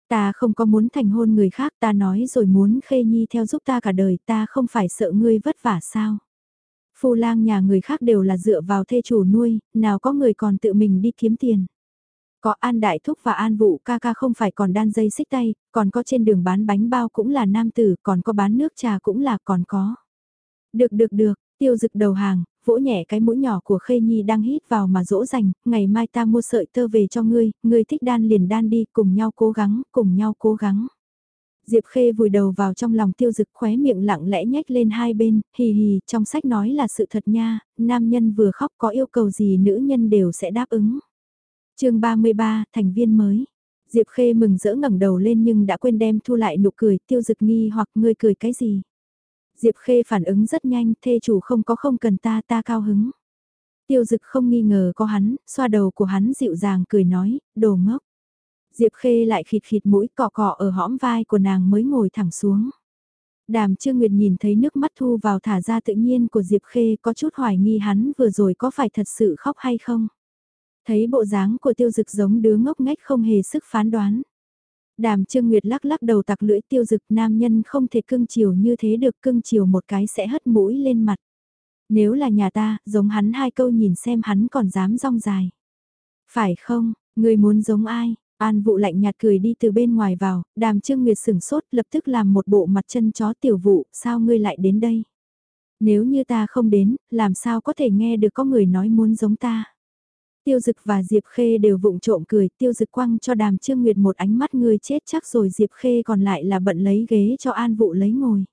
Ta không có muốn thành hôn người khác, ta nói rồi muốn Khê Nhi theo giúp ta cả đời, ta không phải sợ ngươi vất vả sao? Phu lang nhà người khác đều là dựa vào thê chủ nuôi, nào có người còn tự mình đi kiếm tiền. Có An Đại Thúc và An Vụ ca ca không phải còn đan dây xích tay, còn có trên đường bán bánh bao cũng là nam tử, còn có bán nước trà cũng là còn có. Được được được, tiêu dực đầu hàng, vỗ nhẹ cái mũi nhỏ của Khê Nhi đang hít vào mà dỗ dành, ngày mai ta mua sợi tơ về cho ngươi, ngươi thích đan liền đan đi, cùng nhau cố gắng, cùng nhau cố gắng. Diệp Khê vùi đầu vào trong lòng tiêu dực khóe miệng lặng lẽ nhếch lên hai bên, hì hì, trong sách nói là sự thật nha, nam nhân vừa khóc có yêu cầu gì nữ nhân đều sẽ đáp ứng. chương 33, thành viên mới. Diệp Khê mừng rỡ ngẩng đầu lên nhưng đã quên đem thu lại nụ cười, tiêu dực nghi hoặc ngươi cười cái gì. Diệp Khê phản ứng rất nhanh, thê chủ không có không cần ta ta cao hứng. Tiêu dực không nghi ngờ có hắn, xoa đầu của hắn dịu dàng cười nói, đồ ngốc. Diệp Khê lại khịt khịt mũi cọ cọ ở hõm vai của nàng mới ngồi thẳng xuống. Đàm Trương Nguyệt nhìn thấy nước mắt thu vào thả ra tự nhiên của Diệp Khê có chút hoài nghi hắn vừa rồi có phải thật sự khóc hay không. Thấy bộ dáng của tiêu dực giống đứa ngốc nghếch không hề sức phán đoán. Đàm Trương Nguyệt lắc lắc đầu tặc lưỡi tiêu dực nam nhân không thể cưng chiều như thế được cưng chiều một cái sẽ hất mũi lên mặt. Nếu là nhà ta, giống hắn hai câu nhìn xem hắn còn dám rong dài. Phải không, người muốn giống ai, An vụ lạnh nhạt cười đi từ bên ngoài vào, đàm trương nguyệt sửng sốt lập tức làm một bộ mặt chân chó tiểu vụ, sao ngươi lại đến đây? Nếu như ta không đến, làm sao có thể nghe được có người nói muốn giống ta? Tiêu dực và Diệp Khê đều vụng trộm cười, tiêu dực quăng cho đàm trương nguyệt một ánh mắt người chết chắc rồi Diệp Khê còn lại là bận lấy ghế cho an vụ lấy ngồi.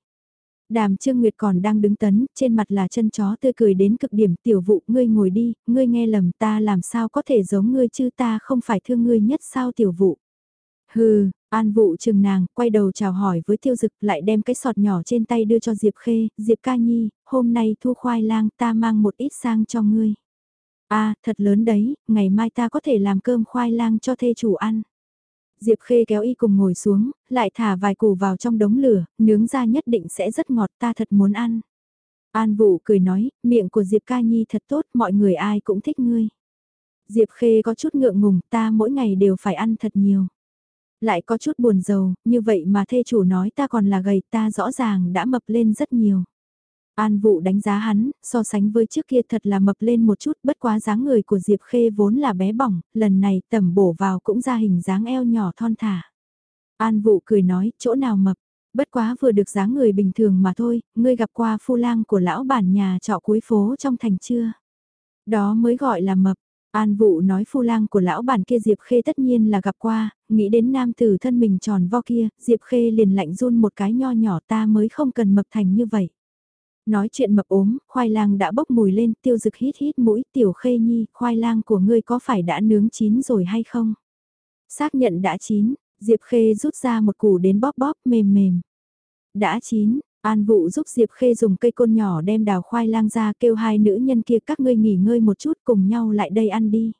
Đàm Trương Nguyệt còn đang đứng tấn, trên mặt là chân chó tươi cười đến cực điểm tiểu vụ, ngươi ngồi đi, ngươi nghe lầm ta làm sao có thể giống ngươi chứ ta không phải thương ngươi nhất sao tiểu vụ. Hừ, an vụ chừng nàng, quay đầu chào hỏi với tiêu dực lại đem cái sọt nhỏ trên tay đưa cho Diệp Khê, Diệp ca nhi, hôm nay thu khoai lang ta mang một ít sang cho ngươi. a à, thật lớn đấy, ngày mai ta có thể làm cơm khoai lang cho thê chủ ăn. Diệp Khê kéo y cùng ngồi xuống, lại thả vài củ vào trong đống lửa, nướng ra nhất định sẽ rất ngọt ta thật muốn ăn. An Vũ cười nói, miệng của Diệp Ca Nhi thật tốt, mọi người ai cũng thích ngươi. Diệp Khê có chút ngượng ngùng, ta mỗi ngày đều phải ăn thật nhiều. Lại có chút buồn giàu, như vậy mà thê chủ nói ta còn là gầy ta rõ ràng đã mập lên rất nhiều. An Vũ đánh giá hắn, so sánh với trước kia thật là mập lên một chút bất quá dáng người của Diệp Khê vốn là bé bỏng, lần này tẩm bổ vào cũng ra hình dáng eo nhỏ thon thả. An Vũ cười nói, chỗ nào mập, bất quá vừa được dáng người bình thường mà thôi, ngươi gặp qua phu lang của lão bản nhà trọ cuối phố trong thành chưa? Đó mới gọi là mập, An Vũ nói phu lang của lão bản kia Diệp Khê tất nhiên là gặp qua, nghĩ đến nam tử thân mình tròn vo kia, Diệp Khê liền lạnh run một cái nho nhỏ ta mới không cần mập thành như vậy. Nói chuyện mập ốm, khoai lang đã bốc mùi lên, tiêu dực hít hít mũi, tiểu khê nhi, khoai lang của ngươi có phải đã nướng chín rồi hay không? Xác nhận đã chín, Diệp Khê rút ra một củ đến bóp bóp mềm mềm. Đã chín, An Vũ giúp Diệp Khê dùng cây côn nhỏ đem đào khoai lang ra kêu hai nữ nhân kia các ngươi nghỉ ngơi một chút cùng nhau lại đây ăn đi.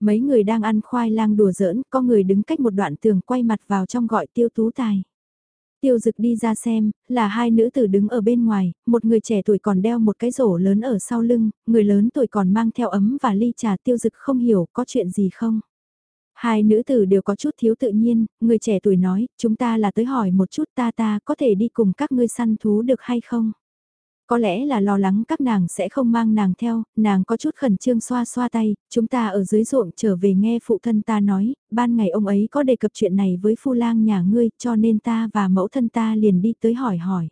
Mấy người đang ăn khoai lang đùa giỡn, có người đứng cách một đoạn tường quay mặt vào trong gọi tiêu tú tài. Tiêu dực đi ra xem, là hai nữ tử đứng ở bên ngoài, một người trẻ tuổi còn đeo một cái rổ lớn ở sau lưng, người lớn tuổi còn mang theo ấm và ly trà tiêu dực không hiểu có chuyện gì không. Hai nữ tử đều có chút thiếu tự nhiên, người trẻ tuổi nói, chúng ta là tới hỏi một chút ta ta có thể đi cùng các ngươi săn thú được hay không? Có lẽ là lo lắng các nàng sẽ không mang nàng theo, nàng có chút khẩn trương xoa xoa tay, chúng ta ở dưới ruộng trở về nghe phụ thân ta nói, ban ngày ông ấy có đề cập chuyện này với phu lang nhà ngươi cho nên ta và mẫu thân ta liền đi tới hỏi hỏi.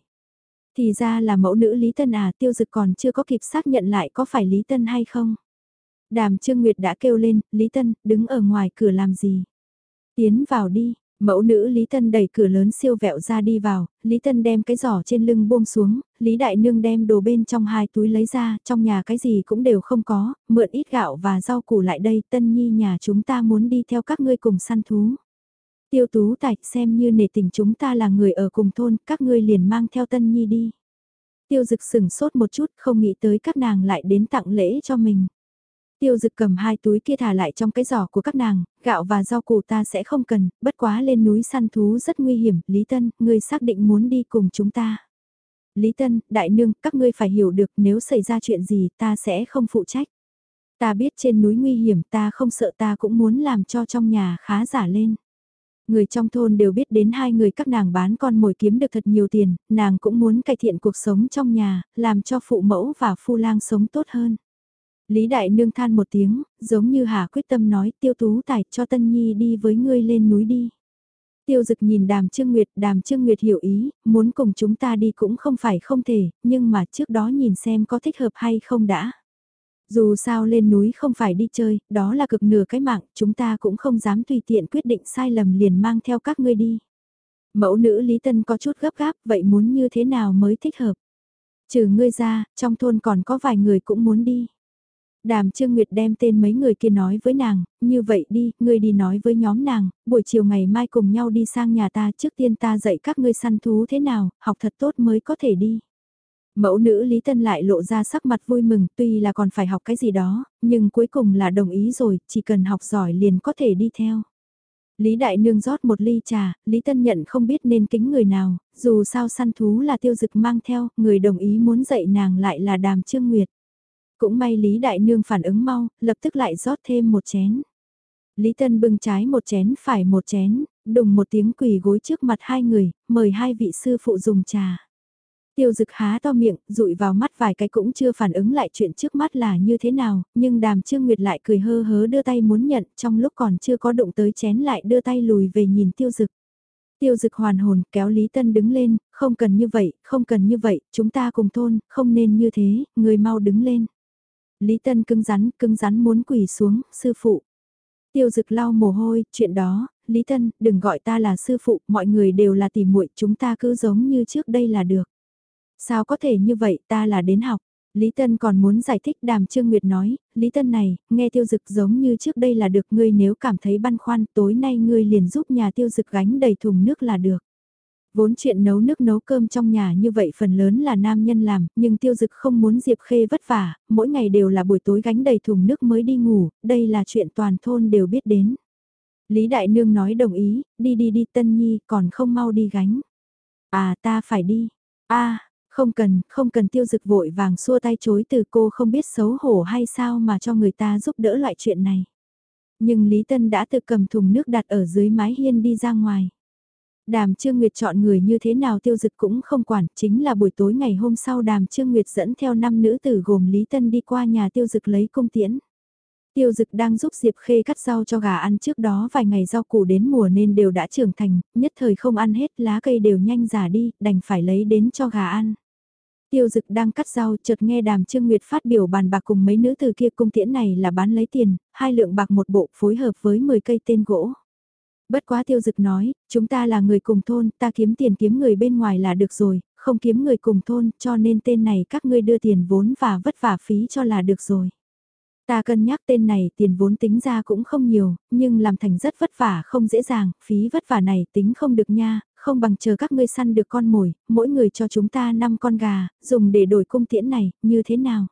Thì ra là mẫu nữ Lý Tân à tiêu dực còn chưa có kịp xác nhận lại có phải Lý Tân hay không. Đàm Trương Nguyệt đã kêu lên, Lý Tân, đứng ở ngoài cửa làm gì? Tiến vào đi, Mẫu nữ Lý Tân đẩy cửa lớn siêu vẹo ra đi vào, Lý Tân đem cái giỏ trên lưng buông xuống, Lý Đại Nương đem đồ bên trong hai túi lấy ra, trong nhà cái gì cũng đều không có, mượn ít gạo và rau củ lại đây, Tân Nhi nhà chúng ta muốn đi theo các ngươi cùng săn thú. Tiêu tú tài xem như nể tình chúng ta là người ở cùng thôn, các ngươi liền mang theo Tân Nhi đi. Tiêu dực sừng sốt một chút không nghĩ tới các nàng lại đến tặng lễ cho mình. Tiêu dực cầm hai túi kia thả lại trong cái giỏ của các nàng, gạo và rau củ ta sẽ không cần, bất quá lên núi săn thú rất nguy hiểm, Lý Tân, ngươi xác định muốn đi cùng chúng ta. Lý Tân, đại nương, các ngươi phải hiểu được nếu xảy ra chuyện gì ta sẽ không phụ trách. Ta biết trên núi nguy hiểm ta không sợ ta cũng muốn làm cho trong nhà khá giả lên. Người trong thôn đều biết đến hai người các nàng bán con mồi kiếm được thật nhiều tiền, nàng cũng muốn cải thiện cuộc sống trong nhà, làm cho phụ mẫu và phu lang sống tốt hơn. Lý Đại Nương than một tiếng, giống như Hà quyết tâm nói tiêu tú tài cho Tân Nhi đi với ngươi lên núi đi. Tiêu dực nhìn đàm Trương Nguyệt, đàm Trương Nguyệt hiểu ý, muốn cùng chúng ta đi cũng không phải không thể, nhưng mà trước đó nhìn xem có thích hợp hay không đã. Dù sao lên núi không phải đi chơi, đó là cực nửa cái mạng, chúng ta cũng không dám tùy tiện quyết định sai lầm liền mang theo các ngươi đi. Mẫu nữ Lý Tân có chút gấp gáp, vậy muốn như thế nào mới thích hợp? Trừ ngươi ra, trong thôn còn có vài người cũng muốn đi. Đàm Trương Nguyệt đem tên mấy người kia nói với nàng, như vậy đi, ngươi đi nói với nhóm nàng, buổi chiều ngày mai cùng nhau đi sang nhà ta trước tiên ta dạy các ngươi săn thú thế nào, học thật tốt mới có thể đi. Mẫu nữ Lý Tân lại lộ ra sắc mặt vui mừng, tuy là còn phải học cái gì đó, nhưng cuối cùng là đồng ý rồi, chỉ cần học giỏi liền có thể đi theo. Lý Đại Nương rót một ly trà, Lý Tân nhận không biết nên kính người nào, dù sao săn thú là tiêu dực mang theo, người đồng ý muốn dạy nàng lại là đàm trương nguyệt. Cũng may Lý Đại Nương phản ứng mau, lập tức lại rót thêm một chén. Lý Tân bưng trái một chén phải một chén, đùng một tiếng quỳ gối trước mặt hai người, mời hai vị sư phụ dùng trà. Tiêu dực há to miệng, rụi vào mắt vài cái cũng chưa phản ứng lại chuyện trước mắt là như thế nào, nhưng đàm trương nguyệt lại cười hơ hớ đưa tay muốn nhận, trong lúc còn chưa có đụng tới chén lại đưa tay lùi về nhìn tiêu dực. Tiêu dực hoàn hồn kéo Lý Tân đứng lên, không cần như vậy, không cần như vậy, chúng ta cùng thôn, không nên như thế, người mau đứng lên. Lý Tân cứng rắn, cứng rắn muốn quỳ xuống, sư phụ. Tiêu dực lau mồ hôi, chuyện đó, Lý Tân, đừng gọi ta là sư phụ, mọi người đều là tỉ muội chúng ta cứ giống như trước đây là được. Sao có thể như vậy, ta là đến học. Lý Tân còn muốn giải thích đàm Trương Nguyệt nói, Lý Tân này, nghe tiêu dực giống như trước đây là được ngươi nếu cảm thấy băn khoăn, tối nay ngươi liền giúp nhà tiêu dực gánh đầy thùng nước là được. Vốn chuyện nấu nước nấu cơm trong nhà như vậy phần lớn là nam nhân làm, nhưng tiêu dực không muốn Diệp Khê vất vả, mỗi ngày đều là buổi tối gánh đầy thùng nước mới đi ngủ, đây là chuyện toàn thôn đều biết đến. Lý Đại Nương nói đồng ý, đi đi đi Tân Nhi còn không mau đi gánh. À ta phải đi. a không cần, không cần tiêu dực vội vàng xua tay chối từ cô không biết xấu hổ hay sao mà cho người ta giúp đỡ loại chuyện này. Nhưng Lý Tân đã tự cầm thùng nước đặt ở dưới mái hiên đi ra ngoài. Đàm Trương Nguyệt chọn người như thế nào tiêu dực cũng không quản, chính là buổi tối ngày hôm sau Đàm Trương Nguyệt dẫn theo năm nữ tử gồm Lý Tân đi qua nhà tiêu dực lấy công tiễn. Tiêu dực đang giúp Diệp Khê cắt rau cho gà ăn trước đó vài ngày rau củ đến mùa nên đều đã trưởng thành, nhất thời không ăn hết lá cây đều nhanh già đi, đành phải lấy đến cho gà ăn. Tiêu dực đang cắt rau chợt nghe đàm Trương Nguyệt phát biểu bàn bạc cùng mấy nữ từ kia cung tiễn này là bán lấy tiền, hai lượng bạc một bộ phối hợp với 10 cây tên gỗ. Bất quá tiêu dực nói, chúng ta là người cùng thôn, ta kiếm tiền kiếm người bên ngoài là được rồi, không kiếm người cùng thôn, cho nên tên này các ngươi đưa tiền vốn và vất vả phí cho là được rồi. Ta cân nhắc tên này tiền vốn tính ra cũng không nhiều, nhưng làm thành rất vất vả không dễ dàng, phí vất vả này tính không được nha, không bằng chờ các ngươi săn được con mồi, mỗi người cho chúng ta 5 con gà, dùng để đổi cung tiễn này, như thế nào?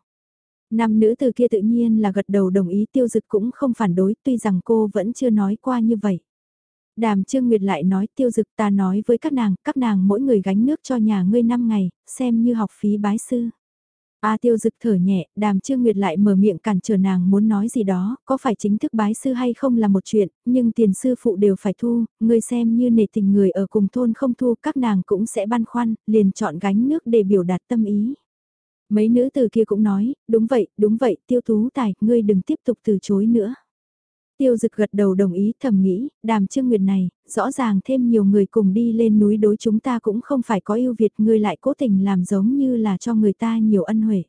Năm nữ từ kia tự nhiên là gật đầu đồng ý tiêu dực cũng không phản đối tuy rằng cô vẫn chưa nói qua như vậy. Đàm Trương Nguyệt lại nói tiêu dực ta nói với các nàng, các nàng mỗi người gánh nước cho nhà ngươi 5 ngày, xem như học phí bái sư. A tiêu dực thở nhẹ, đàm trương nguyệt lại mở miệng cản trở nàng muốn nói gì đó, có phải chính thức bái sư hay không là một chuyện, nhưng tiền sư phụ đều phải thu, ngươi xem như nể tình người ở cùng thôn không thu các nàng cũng sẽ băn khoăn, liền chọn gánh nước để biểu đạt tâm ý. Mấy nữ từ kia cũng nói, đúng vậy, đúng vậy, tiêu tú tài, ngươi đừng tiếp tục từ chối nữa. Tiêu dực gật đầu đồng ý thầm nghĩ, đàm trương nguyệt này, rõ ràng thêm nhiều người cùng đi lên núi đối chúng ta cũng không phải có ưu việt ngươi lại cố tình làm giống như là cho người ta nhiều ân huệ.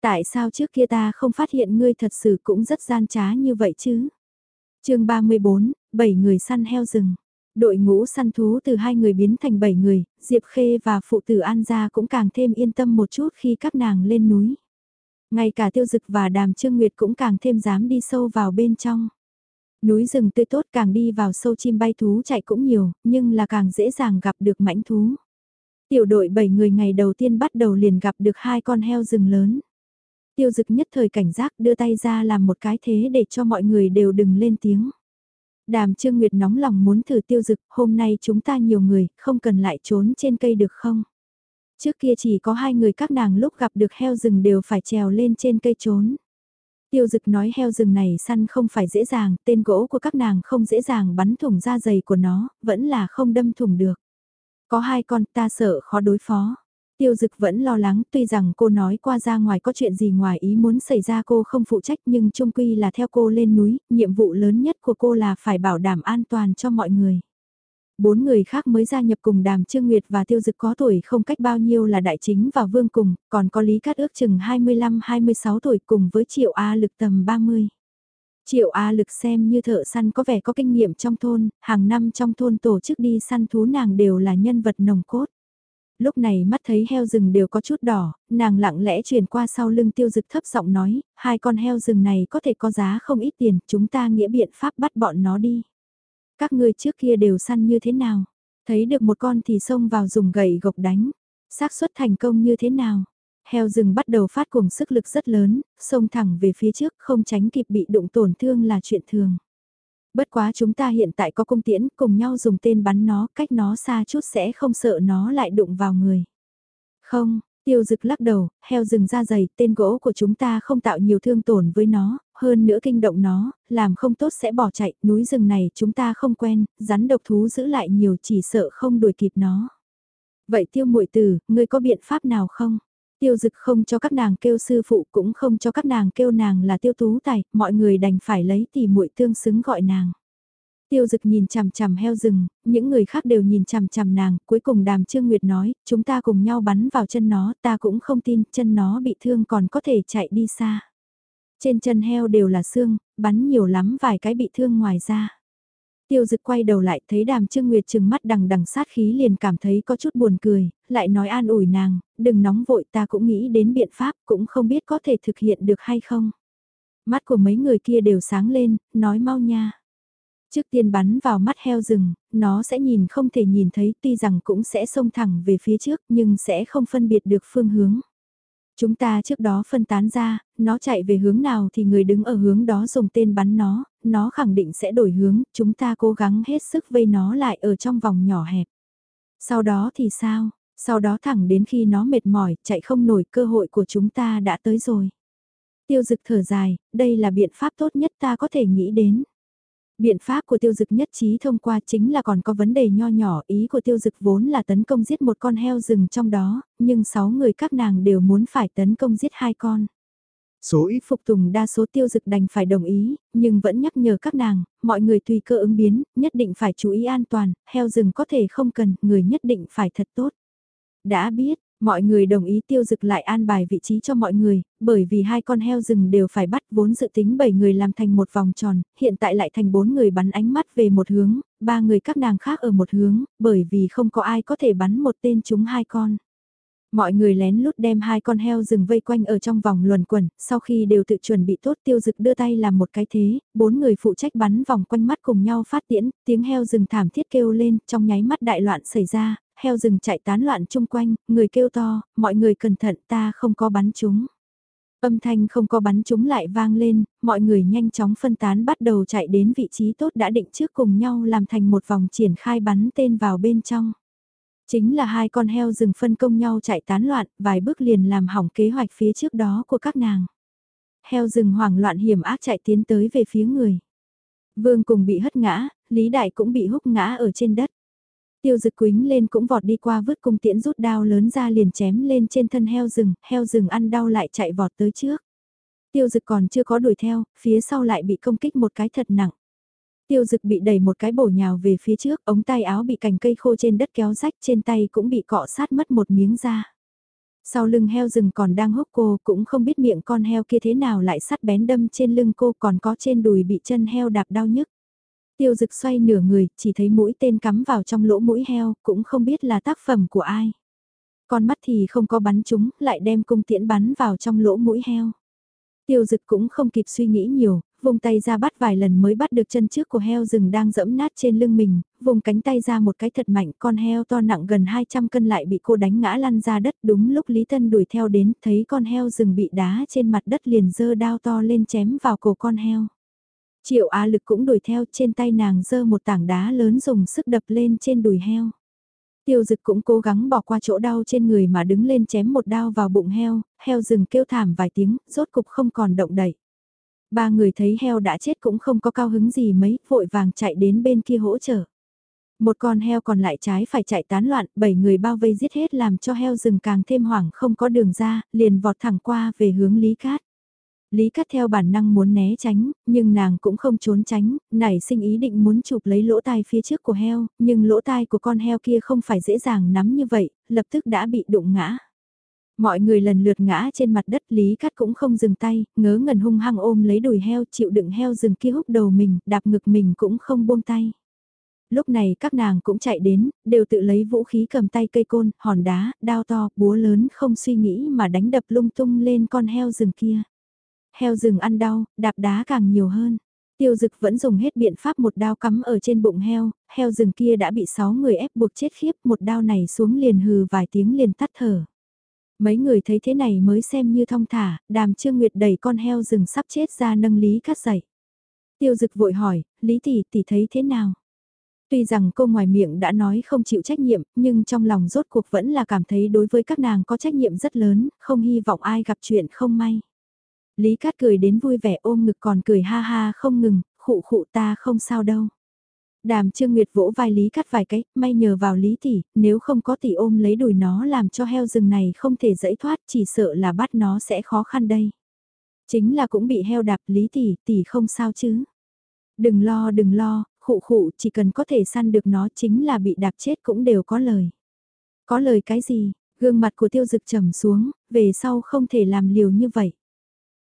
Tại sao trước kia ta không phát hiện ngươi thật sự cũng rất gian trá như vậy chứ? chương 34, 7 người săn heo rừng. Đội ngũ săn thú từ hai người biến thành 7 người, Diệp Khê và phụ tử An Gia cũng càng thêm yên tâm một chút khi các nàng lên núi. Ngay cả tiêu dực và đàm trương nguyệt cũng càng thêm dám đi sâu vào bên trong. Núi rừng tươi tốt càng đi vào sâu chim bay thú chạy cũng nhiều, nhưng là càng dễ dàng gặp được mãnh thú. Tiểu đội 7 người ngày đầu tiên bắt đầu liền gặp được hai con heo rừng lớn. Tiêu dực nhất thời cảnh giác đưa tay ra làm một cái thế để cho mọi người đều đừng lên tiếng. Đàm Trương Nguyệt nóng lòng muốn thử tiêu dực, hôm nay chúng ta nhiều người, không cần lại trốn trên cây được không? Trước kia chỉ có hai người các nàng lúc gặp được heo rừng đều phải trèo lên trên cây trốn. Tiêu dực nói heo rừng này săn không phải dễ dàng, tên gỗ của các nàng không dễ dàng bắn thủng da dày của nó, vẫn là không đâm thủng được. Có hai con ta sợ khó đối phó. Tiêu dực vẫn lo lắng tuy rằng cô nói qua ra ngoài có chuyện gì ngoài ý muốn xảy ra cô không phụ trách nhưng trung quy là theo cô lên núi, nhiệm vụ lớn nhất của cô là phải bảo đảm an toàn cho mọi người. Bốn người khác mới gia nhập cùng đàm Trương Nguyệt và tiêu dực có tuổi không cách bao nhiêu là đại chính và vương cùng, còn có lý cát ước chừng 25-26 tuổi cùng với triệu A lực tầm 30. Triệu A lực xem như thợ săn có vẻ có kinh nghiệm trong thôn, hàng năm trong thôn tổ chức đi săn thú nàng đều là nhân vật nồng cốt. Lúc này mắt thấy heo rừng đều có chút đỏ, nàng lặng lẽ truyền qua sau lưng tiêu dực thấp giọng nói, hai con heo rừng này có thể có giá không ít tiền, chúng ta nghĩa biện pháp bắt bọn nó đi. Các ngươi trước kia đều săn như thế nào? Thấy được một con thì xông vào dùng gậy gộc đánh. xác suất thành công như thế nào? Heo rừng bắt đầu phát cuồng sức lực rất lớn, xông thẳng về phía trước không tránh kịp bị đụng tổn thương là chuyện thường. Bất quá chúng ta hiện tại có cung tiễn cùng nhau dùng tên bắn nó cách nó xa chút sẽ không sợ nó lại đụng vào người. Không, Tiêu dực lắc đầu, heo rừng da dày, tên gỗ của chúng ta không tạo nhiều thương tổn với nó, hơn nữa kinh động nó, làm không tốt sẽ bỏ chạy, núi rừng này chúng ta không quen, rắn độc thú giữ lại nhiều chỉ sợ không đuổi kịp nó. Vậy tiêu muội tử, ngươi có biện pháp nào không? Tiêu dực không cho các nàng kêu sư phụ cũng không cho các nàng kêu nàng là tiêu tú tài, mọi người đành phải lấy tỷ muội tương xứng gọi nàng. Tiêu dực nhìn chằm chằm heo rừng, những người khác đều nhìn chằm chằm nàng, cuối cùng đàm trương nguyệt nói, chúng ta cùng nhau bắn vào chân nó, ta cũng không tin, chân nó bị thương còn có thể chạy đi xa. Trên chân heo đều là xương, bắn nhiều lắm vài cái bị thương ngoài ra. Tiêu dực quay đầu lại thấy đàm trương nguyệt chừng mắt đằng đằng sát khí liền cảm thấy có chút buồn cười, lại nói an ủi nàng, đừng nóng vội ta cũng nghĩ đến biện pháp cũng không biết có thể thực hiện được hay không. Mắt của mấy người kia đều sáng lên, nói mau nha. Trước tiên bắn vào mắt heo rừng, nó sẽ nhìn không thể nhìn thấy tuy rằng cũng sẽ xông thẳng về phía trước nhưng sẽ không phân biệt được phương hướng. Chúng ta trước đó phân tán ra, nó chạy về hướng nào thì người đứng ở hướng đó dùng tên bắn nó, nó khẳng định sẽ đổi hướng, chúng ta cố gắng hết sức vây nó lại ở trong vòng nhỏ hẹp. Sau đó thì sao? Sau đó thẳng đến khi nó mệt mỏi, chạy không nổi cơ hội của chúng ta đã tới rồi. Tiêu dực thở dài, đây là biện pháp tốt nhất ta có thể nghĩ đến. Biện pháp của tiêu dực nhất trí thông qua chính là còn có vấn đề nho nhỏ ý của tiêu dực vốn là tấn công giết một con heo rừng trong đó, nhưng sáu người các nàng đều muốn phải tấn công giết hai con. Số ít phục tùng đa số tiêu dực đành phải đồng ý, nhưng vẫn nhắc nhở các nàng, mọi người tùy cơ ứng biến, nhất định phải chú ý an toàn, heo rừng có thể không cần, người nhất định phải thật tốt. Đã biết, Mọi người đồng ý tiêu dực lại an bài vị trí cho mọi người, bởi vì hai con heo rừng đều phải bắt vốn dự tính 7 người làm thành một vòng tròn, hiện tại lại thành 4 người bắn ánh mắt về một hướng, ba người các nàng khác ở một hướng, bởi vì không có ai có thể bắn một tên chúng hai con. Mọi người lén lút đem hai con heo rừng vây quanh ở trong vòng luồn quẩn, sau khi đều tự chuẩn bị tốt tiêu dực đưa tay làm một cái thế, bốn người phụ trách bắn vòng quanh mắt cùng nhau phát tiễn, tiếng heo rừng thảm thiết kêu lên, trong nháy mắt đại loạn xảy ra, heo rừng chạy tán loạn chung quanh, người kêu to, mọi người cẩn thận ta không có bắn chúng. Âm thanh không có bắn chúng lại vang lên, mọi người nhanh chóng phân tán bắt đầu chạy đến vị trí tốt đã định trước cùng nhau làm thành một vòng triển khai bắn tên vào bên trong. Chính là hai con heo rừng phân công nhau chạy tán loạn, vài bước liền làm hỏng kế hoạch phía trước đó của các nàng. Heo rừng hoảng loạn hiểm ác chạy tiến tới về phía người. Vương cùng bị hất ngã, Lý Đại cũng bị húc ngã ở trên đất. Tiêu dực quính lên cũng vọt đi qua vứt cung tiễn rút đao lớn ra liền chém lên trên thân heo rừng, heo rừng ăn đau lại chạy vọt tới trước. Tiêu dực còn chưa có đuổi theo, phía sau lại bị công kích một cái thật nặng. Tiêu dực bị đẩy một cái bổ nhào về phía trước, ống tay áo bị cành cây khô trên đất kéo rách trên tay cũng bị cọ sát mất một miếng da. Sau lưng heo rừng còn đang húc cô cũng không biết miệng con heo kia thế nào lại sắt bén đâm trên lưng cô còn có trên đùi bị chân heo đạp đau nhức. Tiêu dực xoay nửa người, chỉ thấy mũi tên cắm vào trong lỗ mũi heo, cũng không biết là tác phẩm của ai. Con mắt thì không có bắn chúng, lại đem cung tiễn bắn vào trong lỗ mũi heo. Tiêu dực cũng không kịp suy nghĩ nhiều, vùng tay ra bắt vài lần mới bắt được chân trước của heo rừng đang dẫm nát trên lưng mình, vùng cánh tay ra một cái thật mạnh, con heo to nặng gần 200 cân lại bị cô đánh ngã lăn ra đất đúng lúc Lý Tân đuổi theo đến, thấy con heo rừng bị đá trên mặt đất liền dơ đao to lên chém vào cổ con heo. Triệu Á Lực cũng đuổi theo trên tay nàng giơ một tảng đá lớn dùng sức đập lên trên đùi heo. Tiêu dực cũng cố gắng bỏ qua chỗ đau trên người mà đứng lên chém một đao vào bụng heo, heo rừng kêu thảm vài tiếng, rốt cục không còn động đậy. Ba người thấy heo đã chết cũng không có cao hứng gì mấy, vội vàng chạy đến bên kia hỗ trợ. Một con heo còn lại trái phải chạy tán loạn, bảy người bao vây giết hết làm cho heo rừng càng thêm hoảng không có đường ra, liền vọt thẳng qua về hướng Lý Cát. Lý Cát theo bản năng muốn né tránh, nhưng nàng cũng không trốn tránh, nảy sinh ý định muốn chụp lấy lỗ tai phía trước của heo, nhưng lỗ tai của con heo kia không phải dễ dàng nắm như vậy, lập tức đã bị đụng ngã. Mọi người lần lượt ngã trên mặt đất Lý Cát cũng không dừng tay, ngớ ngẩn hung hăng ôm lấy đùi heo chịu đựng heo rừng kia húc đầu mình, đạp ngực mình cũng không buông tay. Lúc này các nàng cũng chạy đến, đều tự lấy vũ khí cầm tay cây côn, hòn đá, đao to, búa lớn không suy nghĩ mà đánh đập lung tung lên con heo rừng kia heo rừng ăn đau, đạp đá càng nhiều hơn. Tiêu dực vẫn dùng hết biện pháp một đao cắm ở trên bụng heo, heo rừng kia đã bị 6 người ép buộc chết khiếp, một đao này xuống liền hừ vài tiếng liền tắt thở. Mấy người thấy thế này mới xem như thong thả, đàm trương nguyệt đẩy con heo rừng sắp chết ra nâng Lý Cát dậy. Tiêu dực vội hỏi, Lý tỷ tỷ thấy thế nào? Tuy rằng cô ngoài miệng đã nói không chịu trách nhiệm, nhưng trong lòng rốt cuộc vẫn là cảm thấy đối với các nàng có trách nhiệm rất lớn, không hy vọng ai gặp chuyện không may. Lý Cát cười đến vui vẻ ôm ngực còn cười ha ha không ngừng, khụ khụ ta không sao đâu. Đàm Trương Nguyệt vỗ vai Lý Cát vài cái, may nhờ vào Lý tỷ, nếu không có tỷ ôm lấy đùi nó làm cho heo rừng này không thể dẫy thoát, chỉ sợ là bắt nó sẽ khó khăn đây. Chính là cũng bị heo đạp Lý tỷ, tỷ không sao chứ. Đừng lo đừng lo, khụ khụ chỉ cần có thể săn được nó chính là bị đạp chết cũng đều có lời. Có lời cái gì, gương mặt của tiêu dực trầm xuống, về sau không thể làm liều như vậy.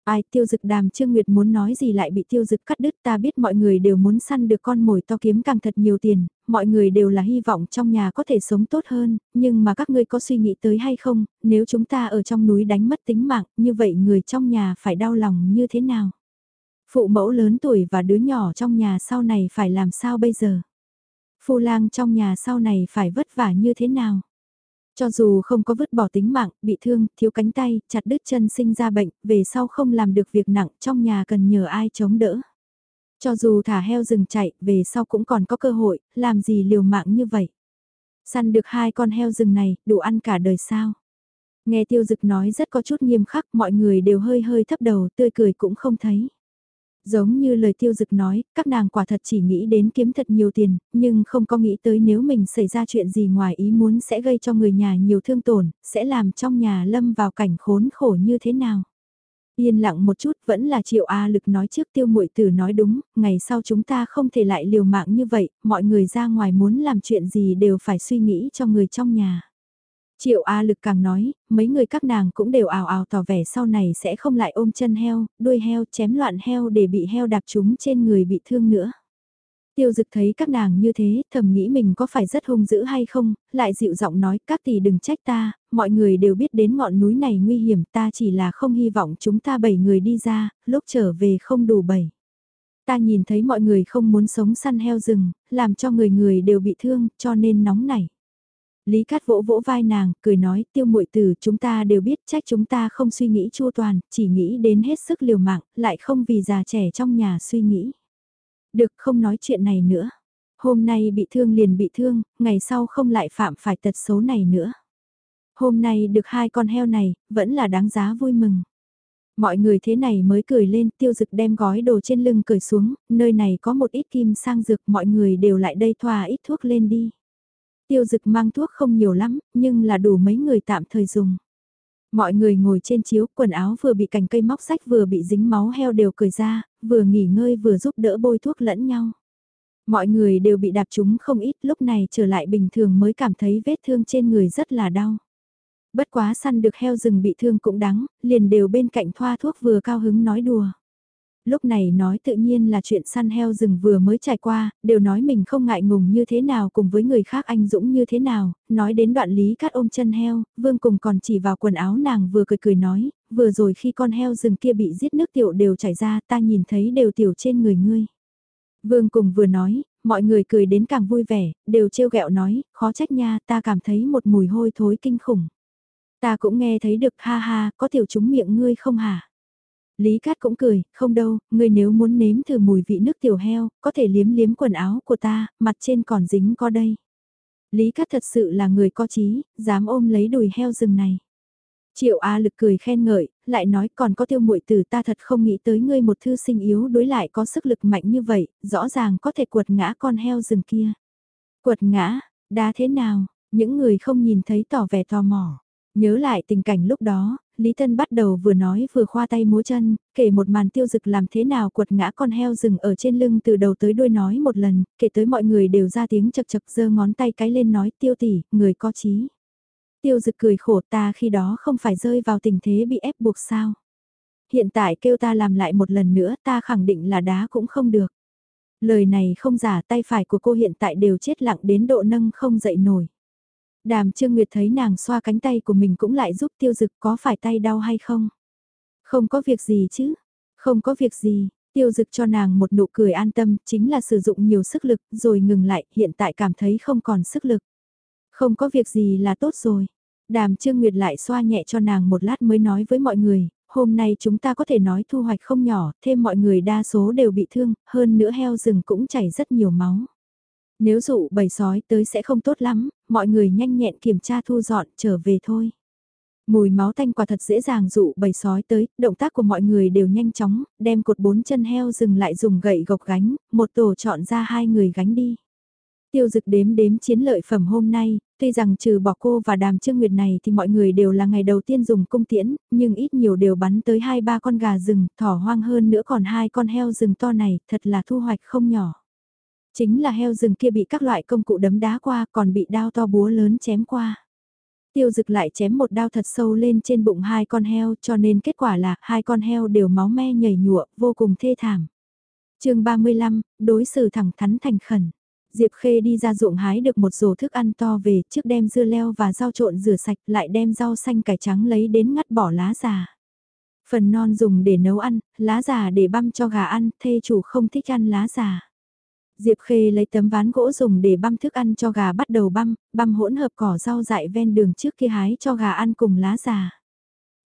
Ai tiêu dực đàm Trương Nguyệt muốn nói gì lại bị tiêu dực cắt đứt ta biết mọi người đều muốn săn được con mồi to kiếm càng thật nhiều tiền, mọi người đều là hy vọng trong nhà có thể sống tốt hơn, nhưng mà các ngươi có suy nghĩ tới hay không, nếu chúng ta ở trong núi đánh mất tính mạng, như vậy người trong nhà phải đau lòng như thế nào? Phụ mẫu lớn tuổi và đứa nhỏ trong nhà sau này phải làm sao bây giờ? Phu lang trong nhà sau này phải vất vả như thế nào? Cho dù không có vứt bỏ tính mạng, bị thương, thiếu cánh tay, chặt đứt chân sinh ra bệnh, về sau không làm được việc nặng trong nhà cần nhờ ai chống đỡ. Cho dù thả heo rừng chạy, về sau cũng còn có cơ hội, làm gì liều mạng như vậy. Săn được hai con heo rừng này, đủ ăn cả đời sao. Nghe tiêu dực nói rất có chút nghiêm khắc, mọi người đều hơi hơi thấp đầu, tươi cười cũng không thấy. Giống như lời tiêu dực nói, các nàng quả thật chỉ nghĩ đến kiếm thật nhiều tiền, nhưng không có nghĩ tới nếu mình xảy ra chuyện gì ngoài ý muốn sẽ gây cho người nhà nhiều thương tổn, sẽ làm trong nhà lâm vào cảnh khốn khổ như thế nào. Yên lặng một chút vẫn là triệu A lực nói trước tiêu muội tử nói đúng, ngày sau chúng ta không thể lại liều mạng như vậy, mọi người ra ngoài muốn làm chuyện gì đều phải suy nghĩ cho người trong nhà. Triệu A lực càng nói, mấy người các nàng cũng đều ào ào tỏ vẻ sau này sẽ không lại ôm chân heo, đuôi heo, chém loạn heo để bị heo đạp chúng trên người bị thương nữa. Tiêu dực thấy các nàng như thế, thầm nghĩ mình có phải rất hung dữ hay không, lại dịu giọng nói các tỷ đừng trách ta, mọi người đều biết đến ngọn núi này nguy hiểm ta chỉ là không hy vọng chúng ta bảy người đi ra, lúc trở về không đủ bảy. Ta nhìn thấy mọi người không muốn sống săn heo rừng, làm cho người người đều bị thương, cho nên nóng nảy. Lý Cát vỗ vỗ vai nàng, cười nói, tiêu muội tử chúng ta đều biết trách chúng ta không suy nghĩ chu toàn, chỉ nghĩ đến hết sức liều mạng, lại không vì già trẻ trong nhà suy nghĩ. Được không nói chuyện này nữa. Hôm nay bị thương liền bị thương, ngày sau không lại phạm phải tật số này nữa. Hôm nay được hai con heo này, vẫn là đáng giá vui mừng. Mọi người thế này mới cười lên, tiêu dực đem gói đồ trên lưng cười xuống, nơi này có một ít kim sang dược, mọi người đều lại đây thoa ít thuốc lên đi. Tiêu dực mang thuốc không nhiều lắm, nhưng là đủ mấy người tạm thời dùng. Mọi người ngồi trên chiếu, quần áo vừa bị cành cây móc sách vừa bị dính máu heo đều cười ra, vừa nghỉ ngơi vừa giúp đỡ bôi thuốc lẫn nhau. Mọi người đều bị đạp chúng không ít lúc này trở lại bình thường mới cảm thấy vết thương trên người rất là đau. Bất quá săn được heo rừng bị thương cũng đắng, liền đều bên cạnh thoa thuốc vừa cao hứng nói đùa lúc này nói tự nhiên là chuyện săn heo rừng vừa mới trải qua, đều nói mình không ngại ngùng như thế nào cùng với người khác anh dũng như thế nào, nói đến đoạn lý cắt ôm chân heo, vương cùng còn chỉ vào quần áo nàng vừa cười cười nói, vừa rồi khi con heo rừng kia bị giết nước tiểu đều chảy ra ta nhìn thấy đều tiểu trên người ngươi. Vương cùng vừa nói, mọi người cười đến càng vui vẻ, đều trêu ghẹo nói, khó trách nha, ta cảm thấy một mùi hôi thối kinh khủng. Ta cũng nghe thấy được ha ha, có tiểu chúng miệng ngươi không hả? Lý Cát cũng cười, không đâu, ngươi nếu muốn nếm thử mùi vị nước tiểu heo, có thể liếm liếm quần áo của ta, mặt trên còn dính có đây. Lý Cát thật sự là người có trí, dám ôm lấy đùi heo rừng này. Triệu A lực cười khen ngợi, lại nói còn có tiêu muội tử ta thật không nghĩ tới ngươi một thư sinh yếu đối lại có sức lực mạnh như vậy, rõ ràng có thể quật ngã con heo rừng kia. Quật ngã, đá thế nào, những người không nhìn thấy tỏ vẻ tò mò. Nhớ lại tình cảnh lúc đó, Lý Tân bắt đầu vừa nói vừa khoa tay múa chân, kể một màn tiêu dực làm thế nào quật ngã con heo rừng ở trên lưng từ đầu tới đuôi nói một lần, kể tới mọi người đều ra tiếng chật chật giơ ngón tay cái lên nói tiêu tỷ, người có trí. Tiêu dực cười khổ ta khi đó không phải rơi vào tình thế bị ép buộc sao. Hiện tại kêu ta làm lại một lần nữa ta khẳng định là đá cũng không được. Lời này không giả tay phải của cô hiện tại đều chết lặng đến độ nâng không dậy nổi. Đàm Trương Nguyệt thấy nàng xoa cánh tay của mình cũng lại giúp tiêu dực có phải tay đau hay không? Không có việc gì chứ? Không có việc gì, tiêu dực cho nàng một nụ cười an tâm, chính là sử dụng nhiều sức lực, rồi ngừng lại, hiện tại cảm thấy không còn sức lực. Không có việc gì là tốt rồi. Đàm Trương Nguyệt lại xoa nhẹ cho nàng một lát mới nói với mọi người, hôm nay chúng ta có thể nói thu hoạch không nhỏ, thêm mọi người đa số đều bị thương, hơn nữa heo rừng cũng chảy rất nhiều máu. Nếu dụ bầy sói tới sẽ không tốt lắm, mọi người nhanh nhẹn kiểm tra thu dọn trở về thôi. Mùi máu tanh quả thật dễ dàng dụ bầy sói tới, động tác của mọi người đều nhanh chóng, đem cột bốn chân heo dừng lại dùng gậy gộc gánh, một tổ chọn ra hai người gánh đi. Tiêu dực đếm đếm chiến lợi phẩm hôm nay, tuy rằng trừ bỏ cô và đàm trương nguyệt này thì mọi người đều là ngày đầu tiên dùng cung tiễn, nhưng ít nhiều đều bắn tới hai ba con gà rừng, thỏ hoang hơn nữa còn hai con heo rừng to này, thật là thu hoạch không nhỏ. Chính là heo rừng kia bị các loại công cụ đấm đá qua còn bị đao to búa lớn chém qua. Tiêu dực lại chém một đao thật sâu lên trên bụng hai con heo cho nên kết quả là hai con heo đều máu me nhảy nhụa vô cùng thê thảm. chương 35, đối xử thẳng thắn thành khẩn. Diệp Khê đi ra ruộng hái được một rổ thức ăn to về trước đem dưa leo và rau trộn rửa sạch lại đem rau xanh cải trắng lấy đến ngắt bỏ lá già. Phần non dùng để nấu ăn, lá già để băm cho gà ăn, thê chủ không thích ăn lá già. Diệp Khê lấy tấm ván gỗ dùng để băm thức ăn cho gà bắt đầu băm, băm hỗn hợp cỏ rau dại ven đường trước kia hái cho gà ăn cùng lá già.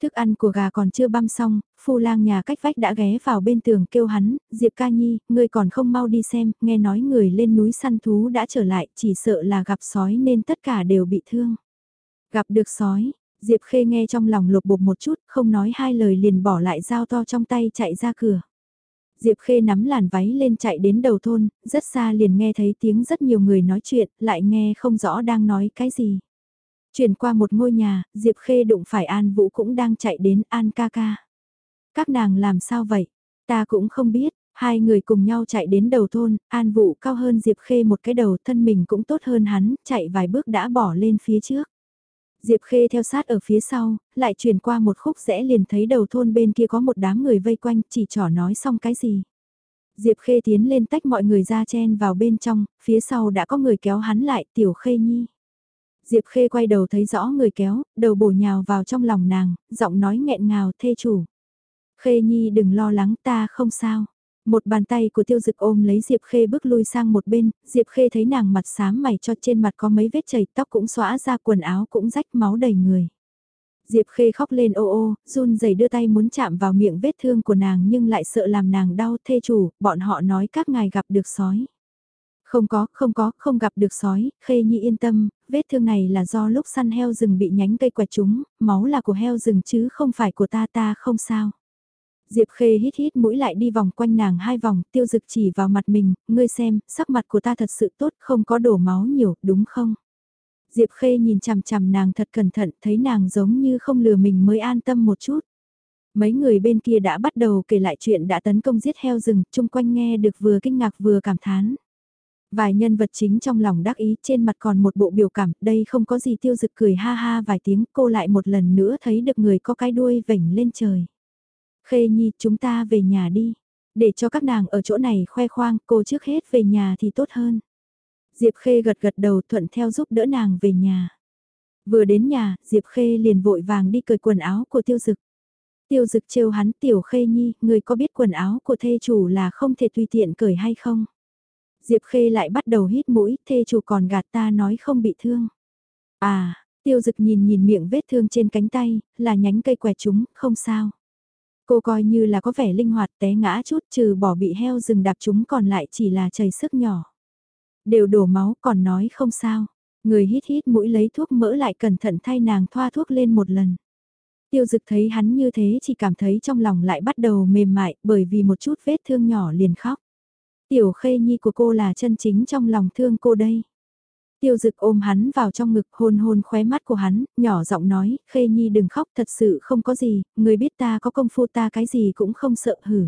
Thức ăn của gà còn chưa băm xong, phu lang nhà cách vách đã ghé vào bên tường kêu hắn, Diệp ca nhi, ngươi còn không mau đi xem, nghe nói người lên núi săn thú đã trở lại, chỉ sợ là gặp sói nên tất cả đều bị thương. Gặp được sói, Diệp khê nghe trong lòng lột bột một chút, không nói hai lời liền bỏ lại dao to trong tay chạy ra cửa. Diệp Khê nắm làn váy lên chạy đến đầu thôn, rất xa liền nghe thấy tiếng rất nhiều người nói chuyện, lại nghe không rõ đang nói cái gì. Chuyển qua một ngôi nhà, Diệp Khê đụng phải An Vũ cũng đang chạy đến An ca ca. Các nàng làm sao vậy? Ta cũng không biết, hai người cùng nhau chạy đến đầu thôn, An Vũ cao hơn Diệp Khê một cái đầu thân mình cũng tốt hơn hắn, chạy vài bước đã bỏ lên phía trước. Diệp Khê theo sát ở phía sau, lại chuyển qua một khúc rẽ liền thấy đầu thôn bên kia có một đám người vây quanh chỉ trỏ nói xong cái gì. Diệp Khê tiến lên tách mọi người ra chen vào bên trong, phía sau đã có người kéo hắn lại tiểu Khê Nhi. Diệp Khê quay đầu thấy rõ người kéo, đầu bổ nhào vào trong lòng nàng, giọng nói nghẹn ngào thê chủ. Khê Nhi đừng lo lắng ta không sao. Một bàn tay của tiêu dực ôm lấy Diệp Khê bước lui sang một bên, Diệp Khê thấy nàng mặt xám mày cho trên mặt có mấy vết chảy tóc cũng xóa ra quần áo cũng rách máu đầy người. Diệp Khê khóc lên ô ô, run rẩy đưa tay muốn chạm vào miệng vết thương của nàng nhưng lại sợ làm nàng đau thê chủ, bọn họ nói các ngài gặp được sói. Không có, không có, không gặp được sói, Khê Nhi yên tâm, vết thương này là do lúc săn heo rừng bị nhánh cây quẹt chúng, máu là của heo rừng chứ không phải của ta ta không sao. Diệp Khê hít hít mũi lại đi vòng quanh nàng hai vòng, tiêu dực chỉ vào mặt mình, ngươi xem, sắc mặt của ta thật sự tốt, không có đổ máu nhiều, đúng không? Diệp Khê nhìn chằm chằm nàng thật cẩn thận, thấy nàng giống như không lừa mình mới an tâm một chút. Mấy người bên kia đã bắt đầu kể lại chuyện đã tấn công giết heo rừng, chung quanh nghe được vừa kinh ngạc vừa cảm thán. Vài nhân vật chính trong lòng đắc ý trên mặt còn một bộ biểu cảm, đây không có gì tiêu dực cười ha ha vài tiếng cô lại một lần nữa thấy được người có cái đuôi vểnh lên trời. Khê Nhi chúng ta về nhà đi, để cho các nàng ở chỗ này khoe khoang cô trước hết về nhà thì tốt hơn. Diệp Khê gật gật đầu thuận theo giúp đỡ nàng về nhà. Vừa đến nhà, Diệp Khê liền vội vàng đi cởi quần áo của tiêu dực. Tiêu dực trêu hắn tiểu Khê Nhi, người có biết quần áo của thê chủ là không thể tùy tiện cởi hay không? Diệp Khê lại bắt đầu hít mũi, thê chủ còn gạt ta nói không bị thương. À, tiêu dực nhìn nhìn miệng vết thương trên cánh tay, là nhánh cây quẹt chúng, không sao. Cô coi như là có vẻ linh hoạt té ngã chút trừ bỏ bị heo rừng đạp chúng còn lại chỉ là chảy sức nhỏ. Đều đổ máu, còn nói không sao. Người hít hít mũi lấy thuốc mỡ lại cẩn thận thay nàng thoa thuốc lên một lần. Tiêu dực thấy hắn như thế chỉ cảm thấy trong lòng lại bắt đầu mềm mại bởi vì một chút vết thương nhỏ liền khóc. Tiểu khê nhi của cô là chân chính trong lòng thương cô đây. Tiêu dực ôm hắn vào trong ngực hôn hôn khóe mắt của hắn, nhỏ giọng nói, khê nhi đừng khóc thật sự không có gì, người biết ta có công phu ta cái gì cũng không sợ hử.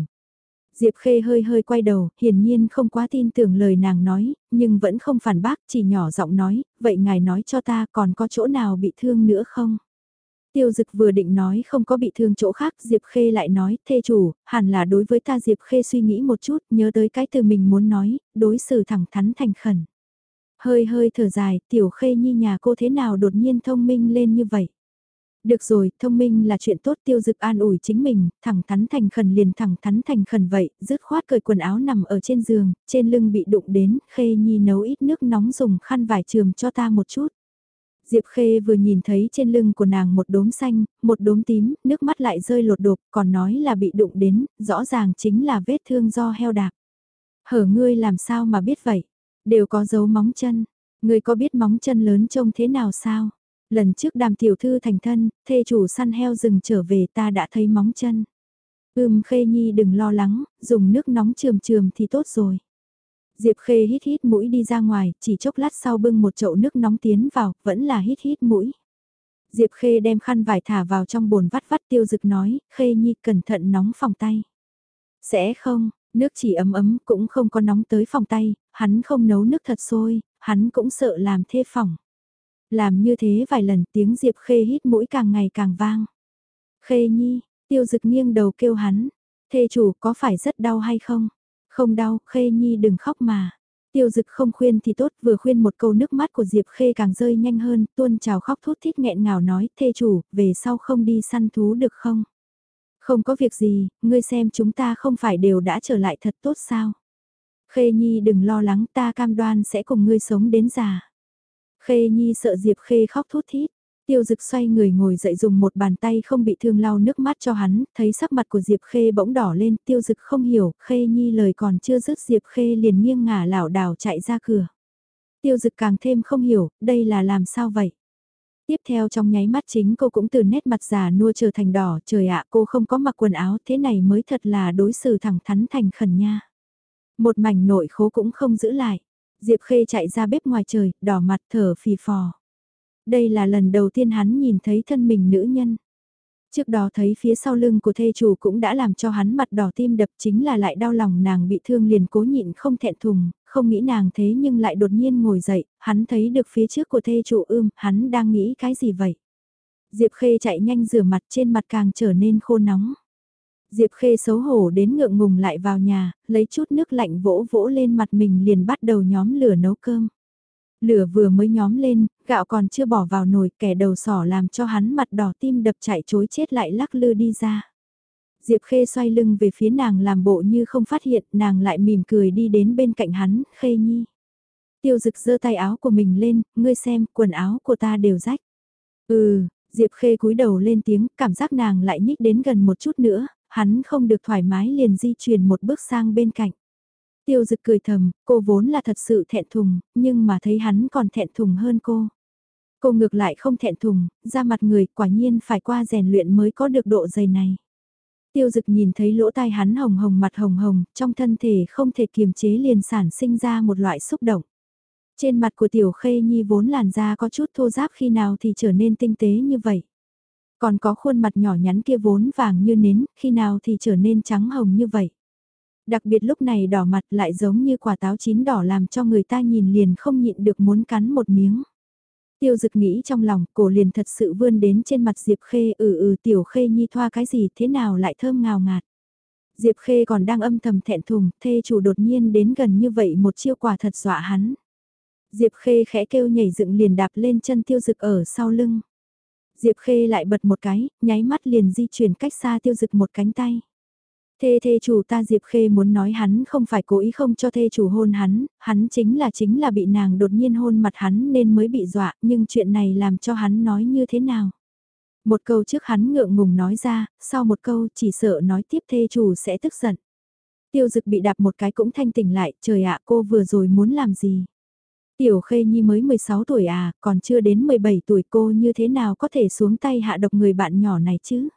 Diệp Khê hơi hơi quay đầu, hiển nhiên không quá tin tưởng lời nàng nói, nhưng vẫn không phản bác, chỉ nhỏ giọng nói, vậy ngài nói cho ta còn có chỗ nào bị thương nữa không? Tiêu dực vừa định nói không có bị thương chỗ khác, Diệp Khê lại nói, thê chủ, hẳn là đối với ta Diệp Khê suy nghĩ một chút, nhớ tới cái từ mình muốn nói, đối xử thẳng thắn thành khẩn. Hơi hơi thở dài, tiểu Khê nhi nhà cô thế nào đột nhiên thông minh lên như vậy? Được rồi, thông minh là chuyện tốt tiêu dực an ủi chính mình, thẳng thắn thành khẩn liền thẳng thắn thành khẩn vậy, dứt khoát cởi quần áo nằm ở trên giường, trên lưng bị đụng đến, khê nhi nấu ít nước nóng dùng khăn vải trường cho ta một chút. Diệp Khê vừa nhìn thấy trên lưng của nàng một đốm xanh, một đốm tím, nước mắt lại rơi lột đột, còn nói là bị đụng đến, rõ ràng chính là vết thương do heo đạp. Hở ngươi làm sao mà biết vậy? Đều có dấu móng chân. người có biết móng chân lớn trông thế nào sao? Lần trước đàm tiểu thư thành thân, thê chủ săn heo rừng trở về ta đã thấy móng chân. Ưm khê nhi đừng lo lắng, dùng nước nóng trường trường thì tốt rồi. Diệp khê hít hít mũi đi ra ngoài, chỉ chốc lát sau bưng một chậu nước nóng tiến vào, vẫn là hít hít mũi. Diệp khê đem khăn vải thả vào trong bồn vắt vắt tiêu dực nói, khê nhi cẩn thận nóng phòng tay. Sẽ không, nước chỉ ấm ấm cũng không có nóng tới phòng tay, hắn không nấu nước thật sôi, hắn cũng sợ làm thê phòng. Làm như thế vài lần tiếng Diệp Khê hít mũi càng ngày càng vang. Khê nhi, tiêu dực nghiêng đầu kêu hắn, thê chủ có phải rất đau hay không? Không đau, Khê nhi đừng khóc mà. Tiêu dực không khuyên thì tốt vừa khuyên một câu nước mắt của Diệp Khê càng rơi nhanh hơn, tuôn trào khóc thút thít nghẹn ngào nói, thê chủ, về sau không đi săn thú được không? Không có việc gì, ngươi xem chúng ta không phải đều đã trở lại thật tốt sao? Khê Nhi đừng lo lắng ta cam đoan sẽ cùng ngươi sống đến già. Khê Nhi sợ Diệp Khê khóc thút thít. Tiêu dực xoay người ngồi dậy dùng một bàn tay không bị thương lau nước mắt cho hắn, thấy sắc mặt của Diệp Khê bỗng đỏ lên, tiêu dực không hiểu, Khê Nhi lời còn chưa dứt Diệp Khê liền nghiêng ngả lảo đảo chạy ra cửa. Tiêu dực càng thêm không hiểu, đây là làm sao vậy? Tiếp theo trong nháy mắt chính cô cũng từ nét mặt già nua trở thành đỏ, trời ạ cô không có mặc quần áo thế này mới thật là đối xử thẳng thắn thành khẩn nha. Một mảnh nội khố cũng không giữ lại. Diệp Khê chạy ra bếp ngoài trời, đỏ mặt thở phì phò. Đây là lần đầu tiên hắn nhìn thấy thân mình nữ nhân. Trước đó thấy phía sau lưng của thê chủ cũng đã làm cho hắn mặt đỏ tim đập chính là lại đau lòng nàng bị thương liền cố nhịn không thẹn thùng, không nghĩ nàng thế nhưng lại đột nhiên ngồi dậy, hắn thấy được phía trước của thê chủ ưm, hắn đang nghĩ cái gì vậy? Diệp Khê chạy nhanh rửa mặt trên mặt càng trở nên khô nóng. Diệp Khê xấu hổ đến ngượng ngùng lại vào nhà, lấy chút nước lạnh vỗ vỗ lên mặt mình liền bắt đầu nhóm lửa nấu cơm. Lửa vừa mới nhóm lên, gạo còn chưa bỏ vào nồi, kẻ đầu sỏ làm cho hắn mặt đỏ tim đập chạy chối chết lại lắc lư đi ra. Diệp Khê xoay lưng về phía nàng làm bộ như không phát hiện, nàng lại mỉm cười đi đến bên cạnh hắn, Khê Nhi. Tiêu dực giơ tay áo của mình lên, ngươi xem, quần áo của ta đều rách. Ừ, Diệp Khê cúi đầu lên tiếng, cảm giác nàng lại nhích đến gần một chút nữa, hắn không được thoải mái liền di chuyển một bước sang bên cạnh. Tiêu dực cười thầm, cô vốn là thật sự thẹn thùng, nhưng mà thấy hắn còn thẹn thùng hơn cô. Cô ngược lại không thẹn thùng, ra mặt người quả nhiên phải qua rèn luyện mới có được độ dày này. Tiêu dực nhìn thấy lỗ tai hắn hồng hồng mặt hồng hồng, trong thân thể không thể kiềm chế liền sản sinh ra một loại xúc động. Trên mặt của tiểu khê nhi vốn làn da có chút thô ráp khi nào thì trở nên tinh tế như vậy. Còn có khuôn mặt nhỏ nhắn kia vốn vàng như nến, khi nào thì trở nên trắng hồng như vậy. Đặc biệt lúc này đỏ mặt lại giống như quả táo chín đỏ làm cho người ta nhìn liền không nhịn được muốn cắn một miếng. Tiêu dực nghĩ trong lòng, cổ liền thật sự vươn đến trên mặt Diệp Khê, ừ ừ tiểu Khê nhi thoa cái gì thế nào lại thơm ngào ngạt. Diệp Khê còn đang âm thầm thẹn thùng, thê chủ đột nhiên đến gần như vậy một chiêu quả thật dọa hắn. Diệp Khê khẽ kêu nhảy dựng liền đạp lên chân tiêu dực ở sau lưng. Diệp Khê lại bật một cái, nháy mắt liền di chuyển cách xa tiêu dực một cánh tay. Thê thê chủ ta Diệp Khê muốn nói hắn không phải cố ý không cho thê chủ hôn hắn, hắn chính là chính là bị nàng đột nhiên hôn mặt hắn nên mới bị dọa, nhưng chuyện này làm cho hắn nói như thế nào. Một câu trước hắn ngượng ngùng nói ra, sau một câu chỉ sợ nói tiếp thê chủ sẽ tức giận. Tiêu dực bị đạp một cái cũng thanh tỉnh lại, trời ạ cô vừa rồi muốn làm gì. Tiểu Khê Nhi mới 16 tuổi à, còn chưa đến 17 tuổi cô như thế nào có thể xuống tay hạ độc người bạn nhỏ này chứ?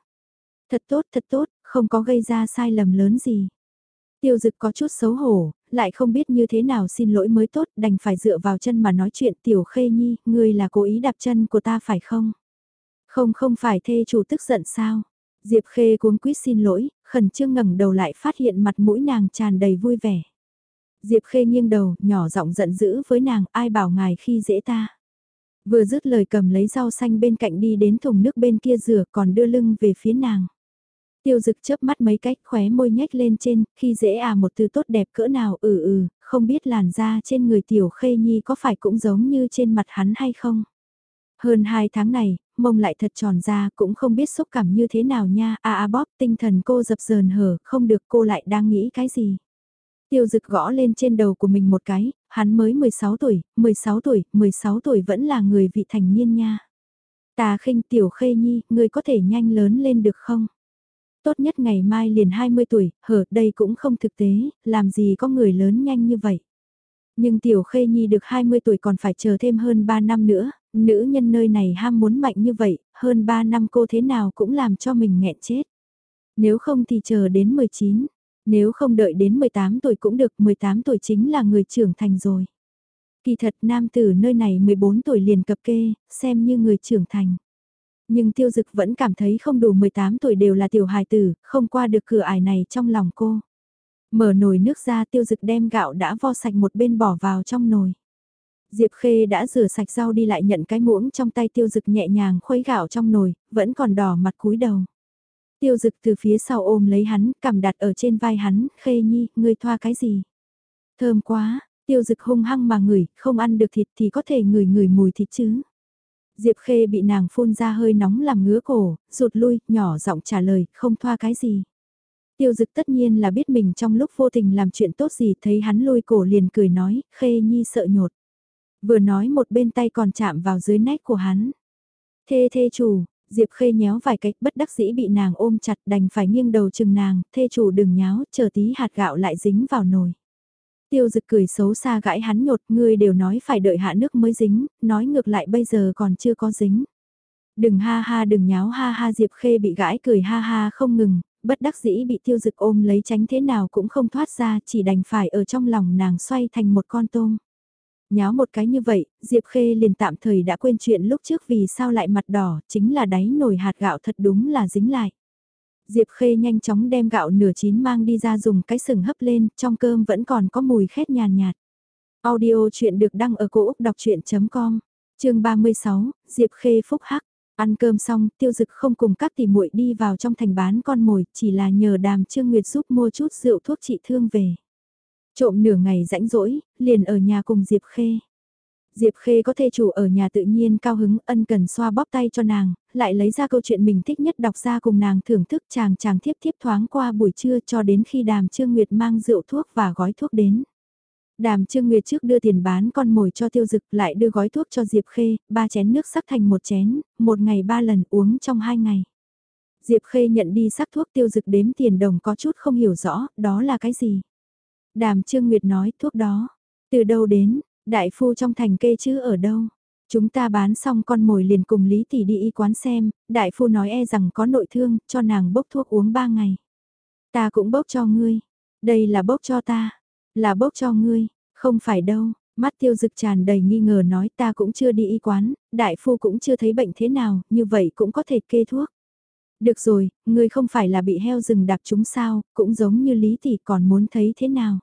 Thật tốt, thật tốt, không có gây ra sai lầm lớn gì. Tiêu dực có chút xấu hổ, lại không biết như thế nào xin lỗi mới tốt, đành phải dựa vào chân mà nói chuyện Tiểu Khê Nhi, ngươi là cố ý đạp chân của ta phải không? Không không phải thê chủ tức giận sao? Diệp Khê cuống quýt xin lỗi, khẩn trương ngẩng đầu lại phát hiện mặt mũi nàng tràn đầy vui vẻ. Diệp Khê nghiêng đầu, nhỏ giọng giận dữ với nàng, ai bảo ngài khi dễ ta. Vừa dứt lời cầm lấy rau xanh bên cạnh đi đến thùng nước bên kia rửa còn đưa lưng về phía nàng. Tiêu dực chớp mắt mấy cách khóe môi nhếch lên trên, khi dễ à một từ tốt đẹp cỡ nào ừ ừ, không biết làn da trên người tiểu khê nhi có phải cũng giống như trên mặt hắn hay không. Hơn hai tháng này, mông lại thật tròn ra cũng không biết xúc cảm như thế nào nha, a a bóp tinh thần cô dập dờn hở, không được cô lại đang nghĩ cái gì. Tiêu dực gõ lên trên đầu của mình một cái, hắn mới 16 tuổi, 16 tuổi, 16 tuổi vẫn là người vị thành niên nha. Tà khinh tiểu khê nhi, người có thể nhanh lớn lên được không? Tốt nhất ngày mai liền 20 tuổi, hở đây cũng không thực tế, làm gì có người lớn nhanh như vậy. Nhưng tiểu khê nhi được 20 tuổi còn phải chờ thêm hơn 3 năm nữa, nữ nhân nơi này ham muốn mạnh như vậy, hơn 3 năm cô thế nào cũng làm cho mình nghẹn chết. Nếu không thì chờ đến 19, nếu không đợi đến 18 tuổi cũng được, 18 tuổi chính là người trưởng thành rồi. Kỳ thật nam tử nơi này 14 tuổi liền cập kê, xem như người trưởng thành. Nhưng tiêu dực vẫn cảm thấy không đủ 18 tuổi đều là tiểu hài tử, không qua được cửa ải này trong lòng cô. Mở nồi nước ra tiêu dực đem gạo đã vo sạch một bên bỏ vào trong nồi. Diệp Khê đã rửa sạch rau đi lại nhận cái muỗng trong tay tiêu dực nhẹ nhàng khuấy gạo trong nồi, vẫn còn đỏ mặt cúi đầu. Tiêu dực từ phía sau ôm lấy hắn, cầm đặt ở trên vai hắn, khê nhi, ngươi thoa cái gì? Thơm quá, tiêu dực hung hăng mà ngửi, không ăn được thịt thì có thể ngửi ngửi mùi thịt chứ. Diệp khê bị nàng phun ra hơi nóng làm ngứa cổ, rụt lui, nhỏ giọng trả lời, không thoa cái gì. Tiêu dực tất nhiên là biết mình trong lúc vô tình làm chuyện tốt gì thấy hắn lôi cổ liền cười nói, khê nhi sợ nhột. Vừa nói một bên tay còn chạm vào dưới nách của hắn. Thê thê chủ, Diệp khê nhéo vài cách bất đắc dĩ bị nàng ôm chặt đành phải nghiêng đầu chừng nàng, thê chủ đừng nháo, chờ tí hạt gạo lại dính vào nồi. Tiêu dực cười xấu xa gãi hắn nhột, ngươi đều nói phải đợi hạ nước mới dính, nói ngược lại bây giờ còn chưa có dính. Đừng ha ha đừng nháo ha ha Diệp Khê bị gãi cười ha ha không ngừng, bất đắc dĩ bị tiêu dực ôm lấy tránh thế nào cũng không thoát ra chỉ đành phải ở trong lòng nàng xoay thành một con tôm. Nháo một cái như vậy, Diệp Khê liền tạm thời đã quên chuyện lúc trước vì sao lại mặt đỏ, chính là đáy nồi hạt gạo thật đúng là dính lại. Diệp Khê nhanh chóng đem gạo nửa chín mang đi ra dùng cái sừng hấp lên, trong cơm vẫn còn có mùi khét nhàn nhạt. Audio chuyện được đăng ở cổ Úc đọc chuyện.com, chương 36, Diệp Khê phúc hắc. Ăn cơm xong, tiêu dực không cùng các tỷ muội đi vào trong thành bán con mồi, chỉ là nhờ đàm Trương Nguyệt giúp mua chút rượu thuốc trị thương về. Trộm nửa ngày rãnh rỗi, liền ở nhà cùng Diệp Khê. Diệp Khê có thê chủ ở nhà tự nhiên cao hứng ân cần xoa bóp tay cho nàng, lại lấy ra câu chuyện mình thích nhất đọc ra cùng nàng thưởng thức chàng chàng thiếp thiếp thoáng qua buổi trưa cho đến khi đàm Trương Nguyệt mang rượu thuốc và gói thuốc đến. Đàm Trương Nguyệt trước đưa tiền bán con mồi cho tiêu dực lại đưa gói thuốc cho Diệp Khê, ba chén nước sắc thành một chén, một ngày ba lần uống trong hai ngày. Diệp Khê nhận đi sắc thuốc tiêu dực đếm tiền đồng có chút không hiểu rõ, đó là cái gì. Đàm Trương Nguyệt nói thuốc đó, từ đâu đến, đại phu trong thành kê chứ ở đâu. Chúng ta bán xong con mồi liền cùng Lý Tỷ đi y quán xem, đại phu nói e rằng có nội thương, cho nàng bốc thuốc uống ba ngày. Ta cũng bốc cho ngươi, đây là bốc cho ta, là bốc cho ngươi, không phải đâu, mắt tiêu dực tràn đầy nghi ngờ nói ta cũng chưa đi y quán, đại phu cũng chưa thấy bệnh thế nào, như vậy cũng có thể kê thuốc. Được rồi, ngươi không phải là bị heo rừng đạp chúng sao, cũng giống như lý Thị còn muốn thấy thế nào.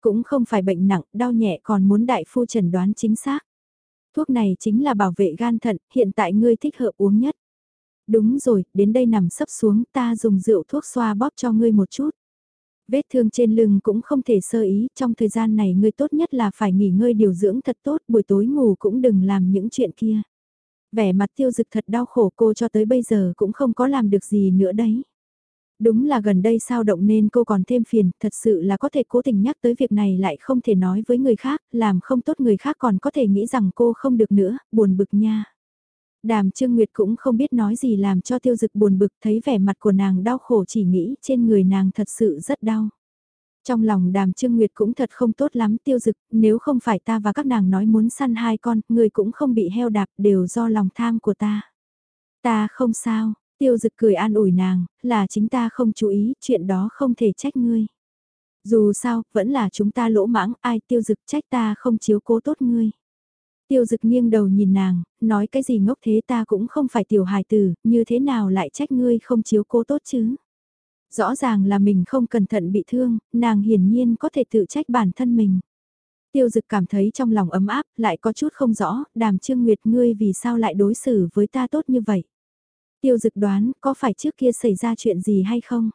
Cũng không phải bệnh nặng, đau nhẹ còn muốn đại phu chẩn đoán chính xác. Thuốc này chính là bảo vệ gan thận, hiện tại ngươi thích hợp uống nhất. Đúng rồi, đến đây nằm sấp xuống, ta dùng rượu thuốc xoa bóp cho ngươi một chút. Vết thương trên lưng cũng không thể sơ ý, trong thời gian này ngươi tốt nhất là phải nghỉ ngơi điều dưỡng thật tốt, buổi tối ngủ cũng đừng làm những chuyện kia. Vẻ mặt tiêu dực thật đau khổ cô cho tới bây giờ cũng không có làm được gì nữa đấy. Đúng là gần đây sao động nên cô còn thêm phiền, thật sự là có thể cố tình nhắc tới việc này lại không thể nói với người khác, làm không tốt người khác còn có thể nghĩ rằng cô không được nữa, buồn bực nha. Đàm Trương Nguyệt cũng không biết nói gì làm cho tiêu dực buồn bực thấy vẻ mặt của nàng đau khổ chỉ nghĩ trên người nàng thật sự rất đau. Trong lòng đàm Trương Nguyệt cũng thật không tốt lắm tiêu dực, nếu không phải ta và các nàng nói muốn săn hai con, người cũng không bị heo đạp đều do lòng tham của ta. Ta không sao, tiêu dực cười an ủi nàng, là chính ta không chú ý, chuyện đó không thể trách ngươi. Dù sao, vẫn là chúng ta lỗ mãng, ai tiêu dực trách ta không chiếu cố tốt ngươi. Tiêu dực nghiêng đầu nhìn nàng, nói cái gì ngốc thế ta cũng không phải tiểu hài tử, như thế nào lại trách ngươi không chiếu cố tốt chứ. Rõ ràng là mình không cẩn thận bị thương, nàng hiển nhiên có thể tự trách bản thân mình. Tiêu dực cảm thấy trong lòng ấm áp, lại có chút không rõ, đàm trương nguyệt ngươi vì sao lại đối xử với ta tốt như vậy. Tiêu dực đoán có phải trước kia xảy ra chuyện gì hay không?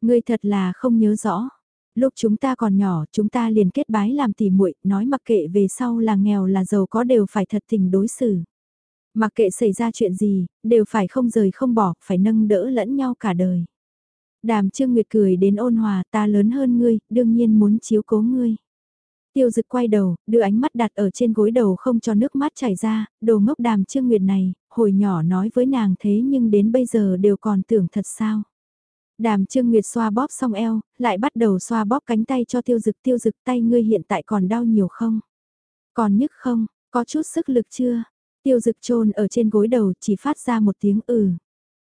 Ngươi thật là không nhớ rõ. Lúc chúng ta còn nhỏ, chúng ta liền kết bái làm tỉ muội, nói mặc kệ về sau là nghèo là giàu có đều phải thật tình đối xử. Mặc kệ xảy ra chuyện gì, đều phải không rời không bỏ, phải nâng đỡ lẫn nhau cả đời. Đàm Trương Nguyệt cười đến ôn hòa, ta lớn hơn ngươi, đương nhiên muốn chiếu cố ngươi. Tiêu dực quay đầu, đưa ánh mắt đặt ở trên gối đầu không cho nước mắt chảy ra, đồ ngốc đàm Trương Nguyệt này, hồi nhỏ nói với nàng thế nhưng đến bây giờ đều còn tưởng thật sao. Đàm Trương Nguyệt xoa bóp xong eo, lại bắt đầu xoa bóp cánh tay cho tiêu dực tiêu dực tay ngươi hiện tại còn đau nhiều không? Còn nhức không? Có chút sức lực chưa? Tiêu dực trôn ở trên gối đầu chỉ phát ra một tiếng ừ.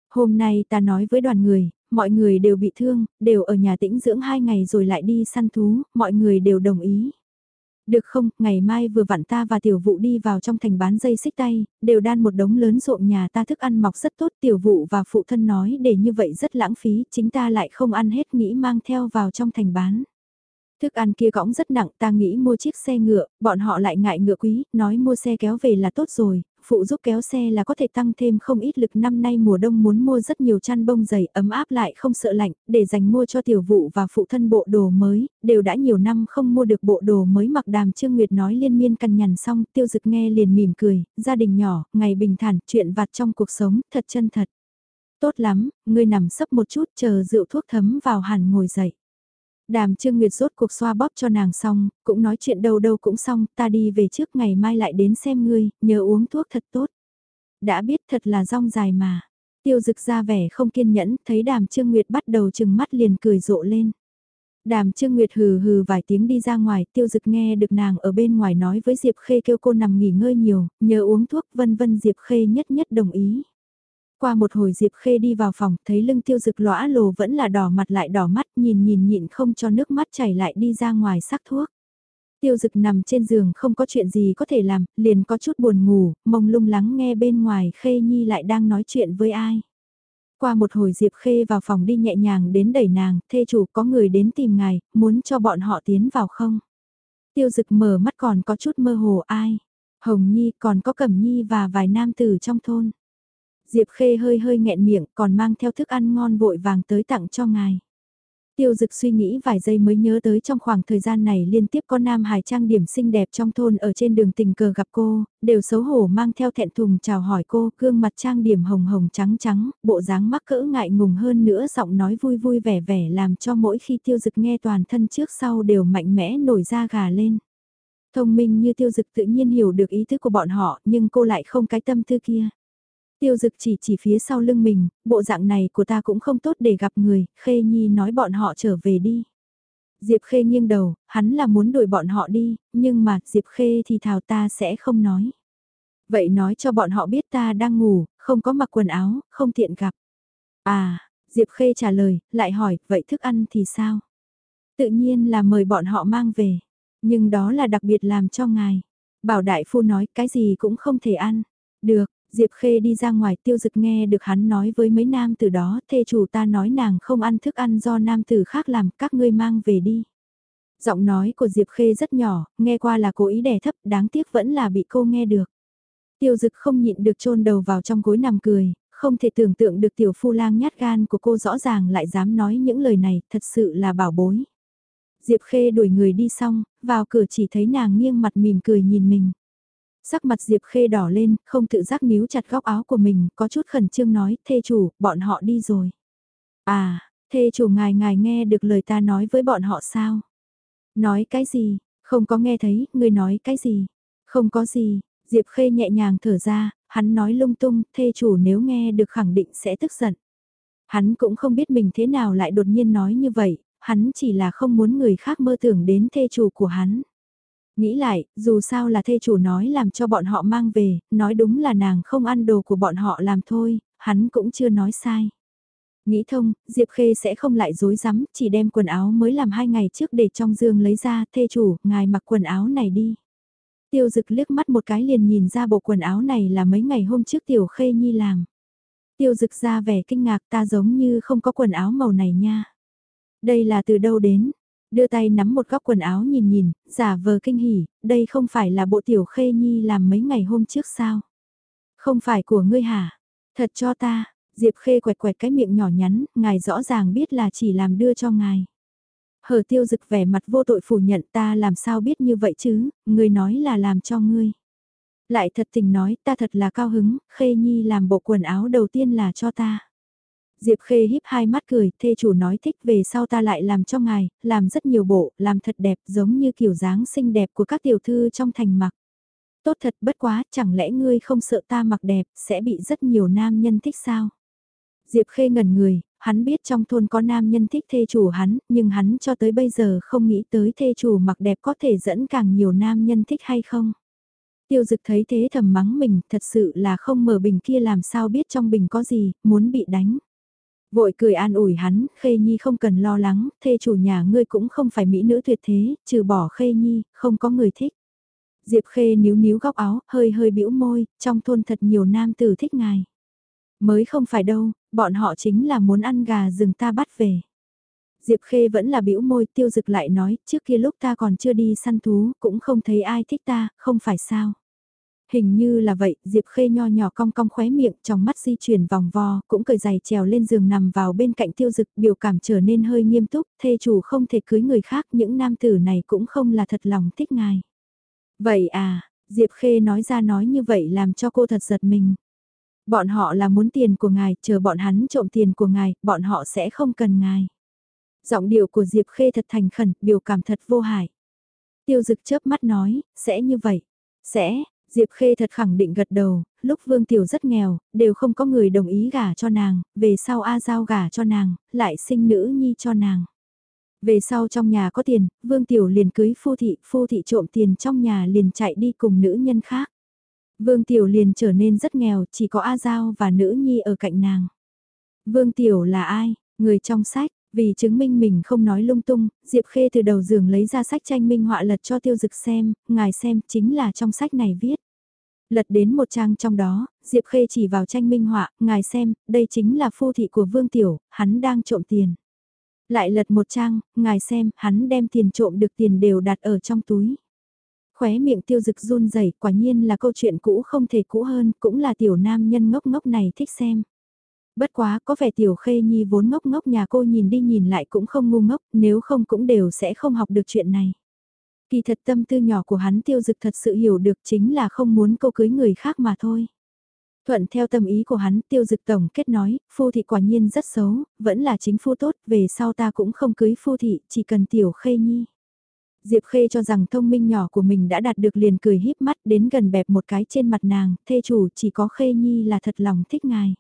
Hôm nay ta nói với đoàn người, mọi người đều bị thương, đều ở nhà tĩnh dưỡng hai ngày rồi lại đi săn thú, mọi người đều đồng ý. Được không, ngày mai vừa vặn ta và tiểu vụ đi vào trong thành bán dây xích tay, đều đan một đống lớn ruộng nhà ta thức ăn mọc rất tốt tiểu vụ và phụ thân nói để như vậy rất lãng phí, chính ta lại không ăn hết nghĩ mang theo vào trong thành bán. Thức ăn kia cõng rất nặng ta nghĩ mua chiếc xe ngựa, bọn họ lại ngại ngựa quý, nói mua xe kéo về là tốt rồi, phụ giúp kéo xe là có thể tăng thêm không ít lực năm nay mùa đông muốn mua rất nhiều chăn bông dày ấm áp lại không sợ lạnh, để dành mua cho tiểu vụ và phụ thân bộ đồ mới, đều đã nhiều năm không mua được bộ đồ mới mặc đàm Trương Nguyệt nói liên miên cằn nhằn xong tiêu dực nghe liền mỉm cười, gia đình nhỏ, ngày bình thản, chuyện vặt trong cuộc sống, thật chân thật. Tốt lắm, ngươi nằm sấp một chút chờ rượu thuốc thấm vào hàn ngồi dậy. Đàm Trương Nguyệt rốt cuộc xoa bóp cho nàng xong, cũng nói chuyện đâu đâu cũng xong, ta đi về trước ngày mai lại đến xem ngươi, nhớ uống thuốc thật tốt. Đã biết thật là rong dài mà. Tiêu dực ra vẻ không kiên nhẫn, thấy đàm Trương Nguyệt bắt đầu chừng mắt liền cười rộ lên. Đàm Trương Nguyệt hừ hừ vài tiếng đi ra ngoài, tiêu dực nghe được nàng ở bên ngoài nói với Diệp Khê kêu cô nằm nghỉ ngơi nhiều, nhớ uống thuốc vân vân Diệp Khê nhất nhất đồng ý. Qua một hồi Diệp Khê đi vào phòng, thấy lưng tiêu dực lõa lồ vẫn là đỏ mặt lại đỏ mắt, nhìn nhìn nhịn không cho nước mắt chảy lại đi ra ngoài sắc thuốc. Tiêu dực nằm trên giường không có chuyện gì có thể làm, liền có chút buồn ngủ, mông lung lắng nghe bên ngoài Khê Nhi lại đang nói chuyện với ai. Qua một hồi Diệp Khê vào phòng đi nhẹ nhàng đến đẩy nàng, thê chủ có người đến tìm ngài, muốn cho bọn họ tiến vào không? Tiêu dực mở mắt còn có chút mơ hồ ai? Hồng Nhi còn có Cẩm Nhi và vài nam tử trong thôn. Diệp Khê hơi hơi nghẹn miệng còn mang theo thức ăn ngon vội vàng tới tặng cho ngài. Tiêu dực suy nghĩ vài giây mới nhớ tới trong khoảng thời gian này liên tiếp có nam hài trang điểm xinh đẹp trong thôn ở trên đường tình cờ gặp cô, đều xấu hổ mang theo thẹn thùng chào hỏi cô, gương mặt trang điểm hồng hồng trắng trắng, bộ dáng mắc cỡ ngại ngùng hơn nữa giọng nói vui vui vẻ vẻ làm cho mỗi khi tiêu dực nghe toàn thân trước sau đều mạnh mẽ nổi da gà lên. Thông minh như tiêu dực tự nhiên hiểu được ý thức của bọn họ nhưng cô lại không cái tâm tư kia. Tiêu dực chỉ chỉ phía sau lưng mình, bộ dạng này của ta cũng không tốt để gặp người, Khê Nhi nói bọn họ trở về đi. Diệp Khê nghiêng đầu, hắn là muốn đuổi bọn họ đi, nhưng mà Diệp Khê thì thảo ta sẽ không nói. Vậy nói cho bọn họ biết ta đang ngủ, không có mặc quần áo, không tiện gặp. À, Diệp Khê trả lời, lại hỏi, vậy thức ăn thì sao? Tự nhiên là mời bọn họ mang về, nhưng đó là đặc biệt làm cho ngài. Bảo đại phu nói cái gì cũng không thể ăn. Được, Diệp Khê đi ra ngoài tiêu dực nghe được hắn nói với mấy nam từ đó, thê chủ ta nói nàng không ăn thức ăn do nam tử khác làm, các ngươi mang về đi. Giọng nói của Diệp Khê rất nhỏ, nghe qua là cố ý đè thấp, đáng tiếc vẫn là bị cô nghe được. Tiêu dực không nhịn được chôn đầu vào trong gối nằm cười, không thể tưởng tượng được tiểu phu lang nhát gan của cô rõ ràng lại dám nói những lời này, thật sự là bảo bối. Diệp Khê đuổi người đi xong, vào cửa chỉ thấy nàng nghiêng mặt mỉm cười nhìn mình. Sắc mặt Diệp Khê đỏ lên, không tự giác níu chặt góc áo của mình, có chút khẩn trương nói, thê chủ, bọn họ đi rồi. À, thê chủ ngài ngài nghe được lời ta nói với bọn họ sao? Nói cái gì? Không có nghe thấy, người nói cái gì? Không có gì, Diệp Khê nhẹ nhàng thở ra, hắn nói lung tung, thê chủ nếu nghe được khẳng định sẽ tức giận. Hắn cũng không biết mình thế nào lại đột nhiên nói như vậy, hắn chỉ là không muốn người khác mơ tưởng đến thê chủ của hắn. Nghĩ lại, dù sao là thê chủ nói làm cho bọn họ mang về, nói đúng là nàng không ăn đồ của bọn họ làm thôi, hắn cũng chưa nói sai. Nghĩ thông, Diệp Khê sẽ không lại dối rắm chỉ đem quần áo mới làm hai ngày trước để trong giường lấy ra, thê chủ, ngài mặc quần áo này đi. Tiêu dực liếc mắt một cái liền nhìn ra bộ quần áo này là mấy ngày hôm trước Tiểu Khê Nhi làm. Tiêu dực ra vẻ kinh ngạc ta giống như không có quần áo màu này nha. Đây là từ đâu đến? Đưa tay nắm một góc quần áo nhìn nhìn, giả vờ kinh hỉ, đây không phải là bộ tiểu khê nhi làm mấy ngày hôm trước sao? Không phải của ngươi hả? Thật cho ta, Diệp khê quẹt quẹt cái miệng nhỏ nhắn, ngài rõ ràng biết là chỉ làm đưa cho ngài. Hở tiêu dực vẻ mặt vô tội phủ nhận ta làm sao biết như vậy chứ, ngươi nói là làm cho ngươi. Lại thật tình nói ta thật là cao hứng, khê nhi làm bộ quần áo đầu tiên là cho ta. Diệp Khê híp hai mắt cười, thê chủ nói thích về sau ta lại làm cho ngài, làm rất nhiều bộ, làm thật đẹp giống như kiểu dáng xinh đẹp của các tiểu thư trong thành mặc. Tốt thật bất quá, chẳng lẽ ngươi không sợ ta mặc đẹp, sẽ bị rất nhiều nam nhân thích sao? Diệp Khê ngẩn người, hắn biết trong thôn có nam nhân thích thê chủ hắn, nhưng hắn cho tới bây giờ không nghĩ tới thê chủ mặc đẹp có thể dẫn càng nhiều nam nhân thích hay không. Tiêu dực thấy thế thầm mắng mình, thật sự là không mở bình kia làm sao biết trong bình có gì, muốn bị đánh. Vội cười an ủi hắn, Khê Nhi không cần lo lắng, thê chủ nhà ngươi cũng không phải mỹ nữ tuyệt thế, trừ bỏ Khê Nhi, không có người thích. Diệp Khê níu níu góc áo, hơi hơi bĩu môi, trong thôn thật nhiều nam tử thích ngài. Mới không phải đâu, bọn họ chính là muốn ăn gà rừng ta bắt về. Diệp Khê vẫn là bĩu môi, tiêu dực lại nói, trước kia lúc ta còn chưa đi săn thú, cũng không thấy ai thích ta, không phải sao. Hình như là vậy, Diệp Khê nho nhỏ cong cong khóe miệng, trong mắt di chuyển vòng vo, cũng cởi giày trèo lên giường nằm vào bên cạnh tiêu dực, biểu cảm trở nên hơi nghiêm túc, thê chủ không thể cưới người khác, những nam tử này cũng không là thật lòng thích ngài. Vậy à, Diệp Khê nói ra nói như vậy làm cho cô thật giật mình. Bọn họ là muốn tiền của ngài, chờ bọn hắn trộm tiền của ngài, bọn họ sẽ không cần ngài. Giọng điệu của Diệp Khê thật thành khẩn, biểu cảm thật vô hại. Tiêu dực chớp mắt nói, sẽ như vậy. Sẽ, Diệp Khê thật khẳng định gật đầu, lúc Vương Tiểu rất nghèo, đều không có người đồng ý gả cho nàng, về sau A Giao gả cho nàng, lại sinh nữ nhi cho nàng. Về sau trong nhà có tiền, Vương Tiểu liền cưới phu thị, phu thị trộm tiền trong nhà liền chạy đi cùng nữ nhân khác. Vương Tiểu liền trở nên rất nghèo, chỉ có A Giao và nữ nhi ở cạnh nàng. Vương Tiểu là ai? Người trong sách, vì chứng minh mình không nói lung tung, Diệp Khê từ đầu giường lấy ra sách tranh minh họa lật cho tiêu dực xem, ngài xem chính là trong sách này viết. Lật đến một trang trong đó, Diệp Khê chỉ vào tranh minh họa, ngài xem, đây chính là phu thị của Vương Tiểu, hắn đang trộm tiền. Lại lật một trang, ngài xem, hắn đem tiền trộm được tiền đều đặt ở trong túi. Khóe miệng tiêu dực run rẩy quả nhiên là câu chuyện cũ không thể cũ hơn, cũng là tiểu nam nhân ngốc ngốc này thích xem. Bất quá có vẻ tiểu khê nhi vốn ngốc ngốc nhà cô nhìn đi nhìn lại cũng không ngu ngốc, nếu không cũng đều sẽ không học được chuyện này. Kỳ thật tâm tư nhỏ của hắn tiêu dực thật sự hiểu được chính là không muốn cô cưới người khác mà thôi. Thuận theo tâm ý của hắn tiêu dực tổng kết nói, phu thị quả nhiên rất xấu, vẫn là chính phu tốt, về sau ta cũng không cưới phu thị, chỉ cần tiểu khê nhi. Diệp Khê cho rằng thông minh nhỏ của mình đã đạt được liền cười híp mắt đến gần bẹp một cái trên mặt nàng, thê chủ chỉ có Khê Nhi là thật lòng thích ngài.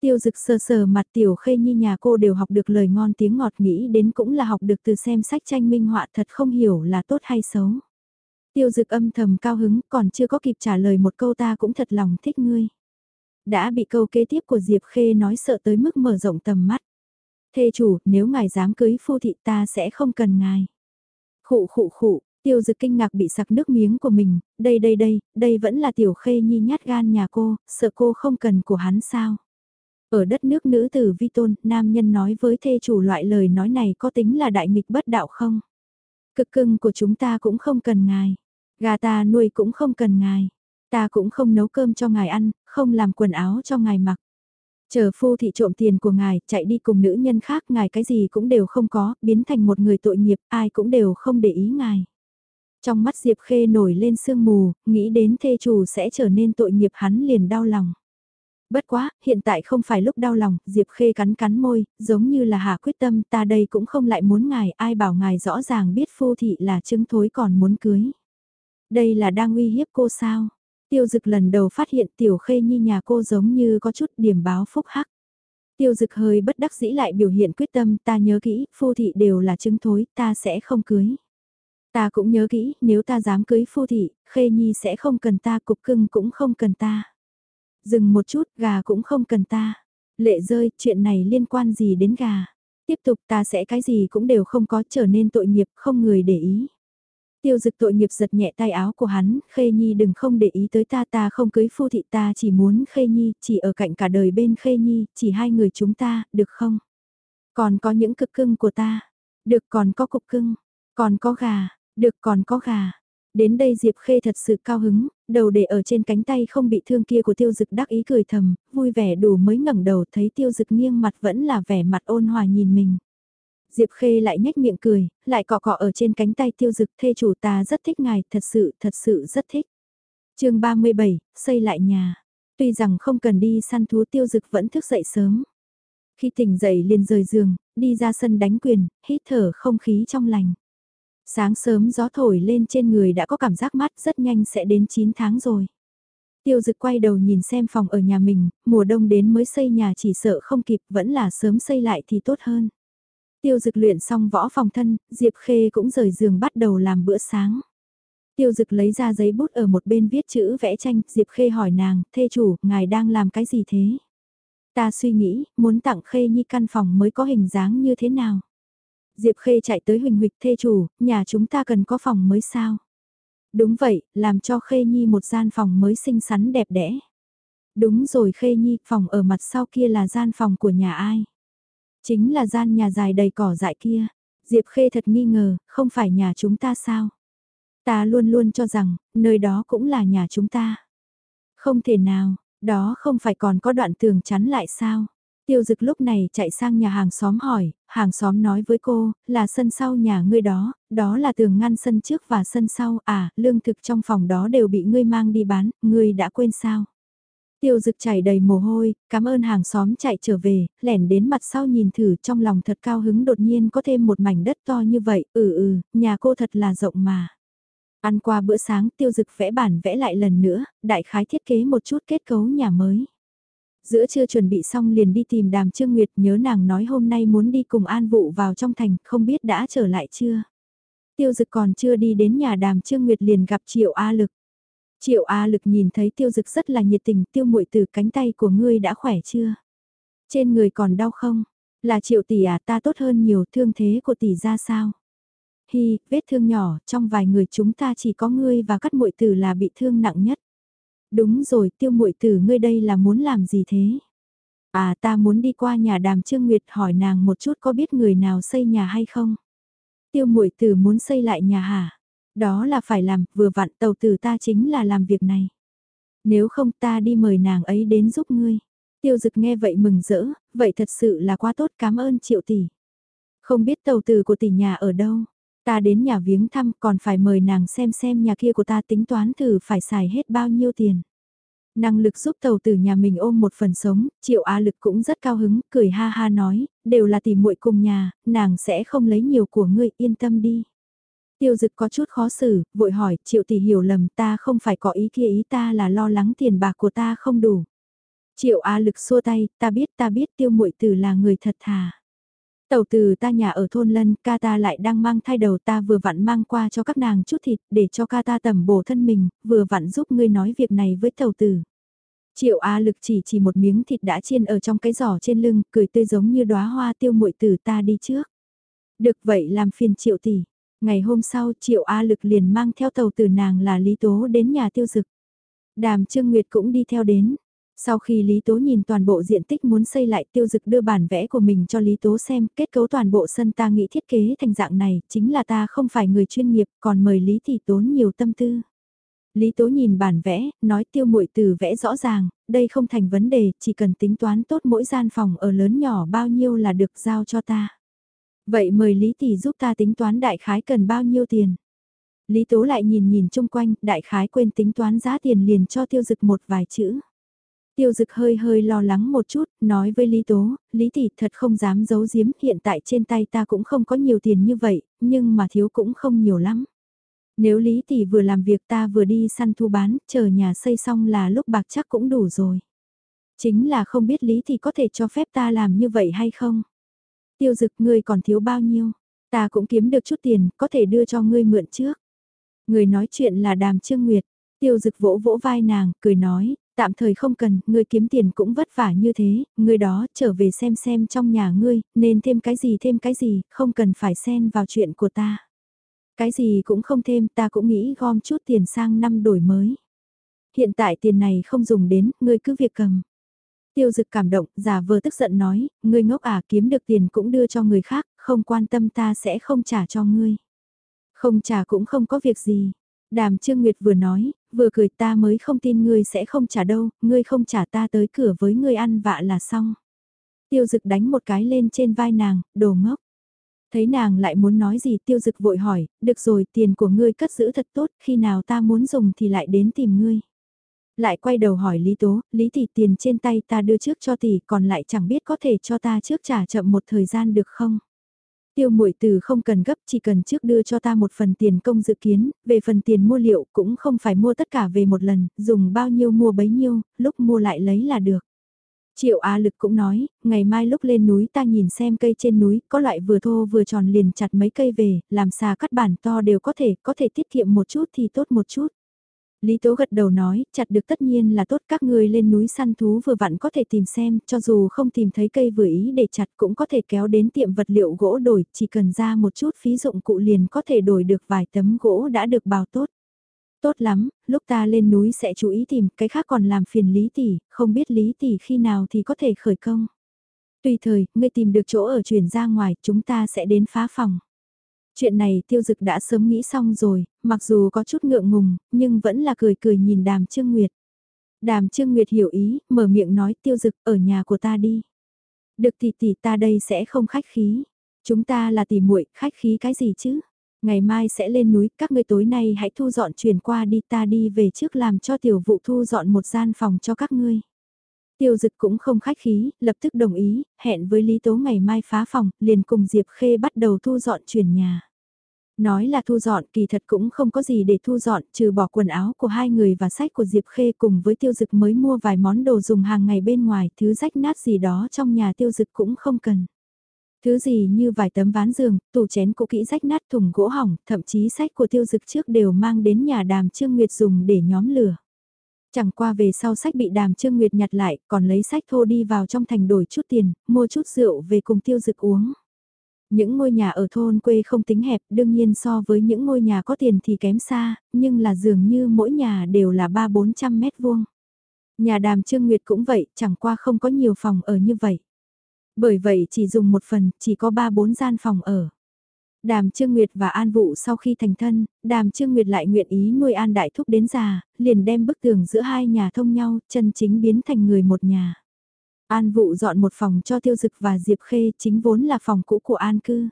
Tiêu dực sờ sờ mặt tiểu Khê Nhi nhà cô đều học được lời ngon tiếng ngọt nghĩ đến cũng là học được từ xem sách tranh minh họa thật không hiểu là tốt hay xấu. Tiêu dực âm thầm cao hứng còn chưa có kịp trả lời một câu ta cũng thật lòng thích ngươi. Đã bị câu kế tiếp của Diệp Khê nói sợ tới mức mở rộng tầm mắt. Thê chủ, nếu ngài dám cưới phu thị ta sẽ không cần ngài. Khụ khụ khụ, tiêu dực kinh ngạc bị sặc nước miếng của mình, đây đây đây, đây vẫn là tiểu khê nhi nhát gan nhà cô, sợ cô không cần của hắn sao. Ở đất nước nữ tử vi tôn, nam nhân nói với thê chủ loại lời nói này có tính là đại nghịch bất đạo không? Cực cưng của chúng ta cũng không cần ngài, gà ta nuôi cũng không cần ngài, ta cũng không nấu cơm cho ngài ăn, không làm quần áo cho ngài mặc. Chờ phu thị trộm tiền của ngài, chạy đi cùng nữ nhân khác, ngài cái gì cũng đều không có, biến thành một người tội nghiệp, ai cũng đều không để ý ngài. Trong mắt Diệp Khê nổi lên sương mù, nghĩ đến thê chủ sẽ trở nên tội nghiệp hắn liền đau lòng. Bất quá, hiện tại không phải lúc đau lòng, Diệp Khê cắn cắn môi, giống như là hạ quyết tâm ta đây cũng không lại muốn ngài, ai bảo ngài rõ ràng biết phu thị là chứng thối còn muốn cưới. Đây là đang uy hiếp cô sao? Tiêu dực lần đầu phát hiện tiểu khê nhi nhà cô giống như có chút điểm báo phúc hắc. Tiêu dực hơi bất đắc dĩ lại biểu hiện quyết tâm ta nhớ kỹ, phu thị đều là chứng thối, ta sẽ không cưới. Ta cũng nhớ kỹ, nếu ta dám cưới phu thị, khê nhi sẽ không cần ta, cục cưng cũng không cần ta. Dừng một chút, gà cũng không cần ta. Lệ rơi, chuyện này liên quan gì đến gà? Tiếp tục ta sẽ cái gì cũng đều không có trở nên tội nghiệp, không người để ý. Tiêu dực tội nghiệp giật nhẹ tay áo của hắn, Khê Nhi đừng không để ý tới ta ta không cưới phu thị ta chỉ muốn Khê Nhi, chỉ ở cạnh cả đời bên Khê Nhi, chỉ hai người chúng ta, được không? Còn có những cực cưng của ta, được còn có cục cưng, còn có gà, được còn có gà. Đến đây Diệp Khê thật sự cao hứng, đầu để ở trên cánh tay không bị thương kia của tiêu dực đắc ý cười thầm, vui vẻ đủ mới ngẩng đầu thấy tiêu dực nghiêng mặt vẫn là vẻ mặt ôn hòa nhìn mình. Diệp Khê lại nhếch miệng cười, lại cọ cọ ở trên cánh tay tiêu dực thê chủ ta rất thích ngài, thật sự, thật sự rất thích. chương 37, xây lại nhà. Tuy rằng không cần đi săn thú tiêu dực vẫn thức dậy sớm. Khi tỉnh dậy liền rời giường, đi ra sân đánh quyền, hít thở không khí trong lành. Sáng sớm gió thổi lên trên người đã có cảm giác mát rất nhanh sẽ đến 9 tháng rồi. Tiêu dực quay đầu nhìn xem phòng ở nhà mình, mùa đông đến mới xây nhà chỉ sợ không kịp vẫn là sớm xây lại thì tốt hơn. Tiêu dực luyện xong võ phòng thân, Diệp Khê cũng rời giường bắt đầu làm bữa sáng. Tiêu dực lấy ra giấy bút ở một bên viết chữ vẽ tranh, Diệp Khê hỏi nàng, thê chủ, ngài đang làm cái gì thế? Ta suy nghĩ, muốn tặng Khê Nhi căn phòng mới có hình dáng như thế nào? Diệp Khê chạy tới huỳnh huỳnh thê chủ, nhà chúng ta cần có phòng mới sao? Đúng vậy, làm cho Khê Nhi một gian phòng mới xinh xắn đẹp đẽ. Đúng rồi Khê Nhi, phòng ở mặt sau kia là gian phòng của nhà ai? Chính là gian nhà dài đầy cỏ dại kia. Diệp Khê thật nghi ngờ, không phải nhà chúng ta sao? Ta luôn luôn cho rằng, nơi đó cũng là nhà chúng ta. Không thể nào, đó không phải còn có đoạn tường chắn lại sao? Tiêu dực lúc này chạy sang nhà hàng xóm hỏi, hàng xóm nói với cô, là sân sau nhà ngươi đó, đó là tường ngăn sân trước và sân sau, à, lương thực trong phòng đó đều bị ngươi mang đi bán, ngươi đã quên sao? Tiêu dực chảy đầy mồ hôi, cảm ơn hàng xóm chạy trở về, lẻn đến mặt sau nhìn thử trong lòng thật cao hứng đột nhiên có thêm một mảnh đất to như vậy, ừ ừ, nhà cô thật là rộng mà. Ăn qua bữa sáng tiêu dực vẽ bản vẽ lại lần nữa, đại khái thiết kế một chút kết cấu nhà mới. Giữa trưa chuẩn bị xong liền đi tìm đàm Trương Nguyệt nhớ nàng nói hôm nay muốn đi cùng an vụ vào trong thành, không biết đã trở lại chưa. Tiêu dực còn chưa đi đến nhà đàm Trương Nguyệt liền gặp Triệu A Lực. Triệu A Lực nhìn thấy tiêu dực rất là nhiệt tình tiêu muội từ cánh tay của ngươi đã khỏe chưa? Trên người còn đau không? Là triệu tỷ à ta tốt hơn nhiều thương thế của tỷ ra sao? Hi, vết thương nhỏ, trong vài người chúng ta chỉ có ngươi và các muội tử là bị thương nặng nhất. Đúng rồi, tiêu muội tử ngươi đây là muốn làm gì thế? À ta muốn đi qua nhà đàm Trương Nguyệt hỏi nàng một chút có biết người nào xây nhà hay không? Tiêu muội tử muốn xây lại nhà hả? Đó là phải làm, vừa vặn tàu tử ta chính là làm việc này. Nếu không ta đi mời nàng ấy đến giúp ngươi. Tiêu dực nghe vậy mừng rỡ, vậy thật sự là quá tốt cảm ơn triệu tỷ. Không biết tàu tử của tỷ nhà ở đâu. Ta đến nhà viếng thăm còn phải mời nàng xem xem nhà kia của ta tính toán thử phải xài hết bao nhiêu tiền. Năng lực giúp tàu từ nhà mình ôm một phần sống, triệu á lực cũng rất cao hứng, cười ha ha nói, đều là tỷ muội cùng nhà, nàng sẽ không lấy nhiều của ngươi, yên tâm đi. Tiêu dực có chút khó xử, vội hỏi, triệu tỷ hiểu lầm ta không phải có ý kia ý ta là lo lắng tiền bạc của ta không đủ. Triệu á lực xua tay, ta biết ta biết tiêu muội tử là người thật thà. Tàu từ ta nhà ở thôn lân, ca ta lại đang mang thai đầu ta vừa vặn mang qua cho các nàng chút thịt để cho ca ta tầm bổ thân mình, vừa vặn giúp ngươi nói việc này với tàu từ. Triệu A lực chỉ chỉ một miếng thịt đã chiên ở trong cái giỏ trên lưng, cười tươi giống như đóa hoa tiêu muội từ ta đi trước. Được vậy làm phiền triệu tỷ. Ngày hôm sau triệu A lực liền mang theo tàu từ nàng là Lý Tố đến nhà tiêu dực. Đàm Trương Nguyệt cũng đi theo đến. Sau khi Lý Tố nhìn toàn bộ diện tích muốn xây lại tiêu dực đưa bản vẽ của mình cho Lý Tố xem, kết cấu toàn bộ sân ta nghĩ thiết kế thành dạng này, chính là ta không phải người chuyên nghiệp, còn mời Lý thì tốn nhiều tâm tư. Lý Tố nhìn bản vẽ, nói tiêu muội từ vẽ rõ ràng, đây không thành vấn đề, chỉ cần tính toán tốt mỗi gian phòng ở lớn nhỏ bao nhiêu là được giao cho ta. Vậy mời Lý Tỷ giúp ta tính toán đại khái cần bao nhiêu tiền. Lý Tố lại nhìn nhìn chung quanh, đại khái quên tính toán giá tiền liền cho tiêu dực một vài chữ. Tiêu dực hơi hơi lo lắng một chút, nói với Lý Tố, Lý Tỷ thật không dám giấu giếm, hiện tại trên tay ta cũng không có nhiều tiền như vậy, nhưng mà thiếu cũng không nhiều lắm. Nếu Lý Tỷ vừa làm việc ta vừa đi săn thu bán, chờ nhà xây xong là lúc bạc chắc cũng đủ rồi. Chính là không biết Lý Tỷ có thể cho phép ta làm như vậy hay không. Tiêu dực ngươi còn thiếu bao nhiêu, ta cũng kiếm được chút tiền, có thể đưa cho ngươi mượn trước. Người nói chuyện là Đàm Trương Nguyệt, tiêu dực vỗ vỗ vai nàng, cười nói, tạm thời không cần, ngươi kiếm tiền cũng vất vả như thế, ngươi đó trở về xem xem trong nhà ngươi, nên thêm cái gì thêm cái gì, không cần phải xen vào chuyện của ta. Cái gì cũng không thêm, ta cũng nghĩ gom chút tiền sang năm đổi mới. Hiện tại tiền này không dùng đến, ngươi cứ việc cầm. Tiêu dực cảm động, giả vờ tức giận nói, ngươi ngốc à kiếm được tiền cũng đưa cho người khác, không quan tâm ta sẽ không trả cho ngươi. Không trả cũng không có việc gì. Đàm Trương Nguyệt vừa nói, vừa cười ta mới không tin ngươi sẽ không trả đâu, ngươi không trả ta tới cửa với ngươi ăn vạ là xong. Tiêu dực đánh một cái lên trên vai nàng, đồ ngốc. Thấy nàng lại muốn nói gì tiêu dực vội hỏi, được rồi tiền của ngươi cất giữ thật tốt, khi nào ta muốn dùng thì lại đến tìm ngươi. Lại quay đầu hỏi Lý Tố, Lý tỷ tiền trên tay ta đưa trước cho tỷ còn lại chẳng biết có thể cho ta trước trả chậm một thời gian được không? Tiêu muội từ không cần gấp chỉ cần trước đưa cho ta một phần tiền công dự kiến, về phần tiền mua liệu cũng không phải mua tất cả về một lần, dùng bao nhiêu mua bấy nhiêu, lúc mua lại lấy là được. Triệu Á Lực cũng nói, ngày mai lúc lên núi ta nhìn xem cây trên núi, có loại vừa thô vừa tròn liền chặt mấy cây về, làm xà cắt bản to đều có thể, có thể tiết kiệm một chút thì tốt một chút. Lý Tố gật đầu nói, chặt được tất nhiên là tốt các ngươi lên núi săn thú vừa vặn có thể tìm xem, cho dù không tìm thấy cây vừa ý để chặt cũng có thể kéo đến tiệm vật liệu gỗ đổi, chỉ cần ra một chút phí dụng cụ liền có thể đổi được vài tấm gỗ đã được bào tốt. Tốt lắm, lúc ta lên núi sẽ chú ý tìm, cái khác còn làm phiền Lý Tỷ, không biết Lý Tỷ khi nào thì có thể khởi công. Tùy thời, ngươi tìm được chỗ ở chuyển ra ngoài, chúng ta sẽ đến phá phòng. Chuyện này tiêu dực đã sớm nghĩ xong rồi, mặc dù có chút ngượng ngùng, nhưng vẫn là cười cười nhìn đàm Trương Nguyệt. Đàm Trương Nguyệt hiểu ý, mở miệng nói tiêu dực ở nhà của ta đi. Được thì tỷ ta đây sẽ không khách khí. Chúng ta là tỷ muội khách khí cái gì chứ? Ngày mai sẽ lên núi, các ngươi tối nay hãy thu dọn chuyển qua đi ta đi về trước làm cho tiểu vụ thu dọn một gian phòng cho các ngươi. Tiêu dực cũng không khách khí, lập tức đồng ý, hẹn với Lý Tố ngày mai phá phòng, liền cùng Diệp Khê bắt đầu thu dọn chuyển nhà. Nói là thu dọn kỳ thật cũng không có gì để thu dọn trừ bỏ quần áo của hai người và sách của Diệp Khê cùng với tiêu dực mới mua vài món đồ dùng hàng ngày bên ngoài thứ rách nát gì đó trong nhà tiêu dực cũng không cần. Thứ gì như vài tấm ván giường, tủ chén cũ kỹ rách nát thùng gỗ hỏng, thậm chí sách của tiêu dực trước đều mang đến nhà đàm Trương Nguyệt dùng để nhóm lửa. Chẳng qua về sau sách bị đàm Trương Nguyệt nhặt lại, còn lấy sách thô đi vào trong thành đổi chút tiền, mua chút rượu về cùng tiêu dực uống. Những ngôi nhà ở thôn quê không tính hẹp, đương nhiên so với những ngôi nhà có tiền thì kém xa, nhưng là dường như mỗi nhà đều là 3-400 mét vuông. Nhà đàm Trương Nguyệt cũng vậy, chẳng qua không có nhiều phòng ở như vậy. Bởi vậy chỉ dùng một phần, chỉ có 3-4 gian phòng ở. Đàm Trương Nguyệt và An vũ sau khi thành thân, Đàm Trương Nguyệt lại nguyện ý nuôi An Đại Thúc đến già, liền đem bức tường giữa hai nhà thông nhau, chân chính biến thành người một nhà. An vũ dọn một phòng cho Tiêu Dực và Diệp Khê chính vốn là phòng cũ của An Cư.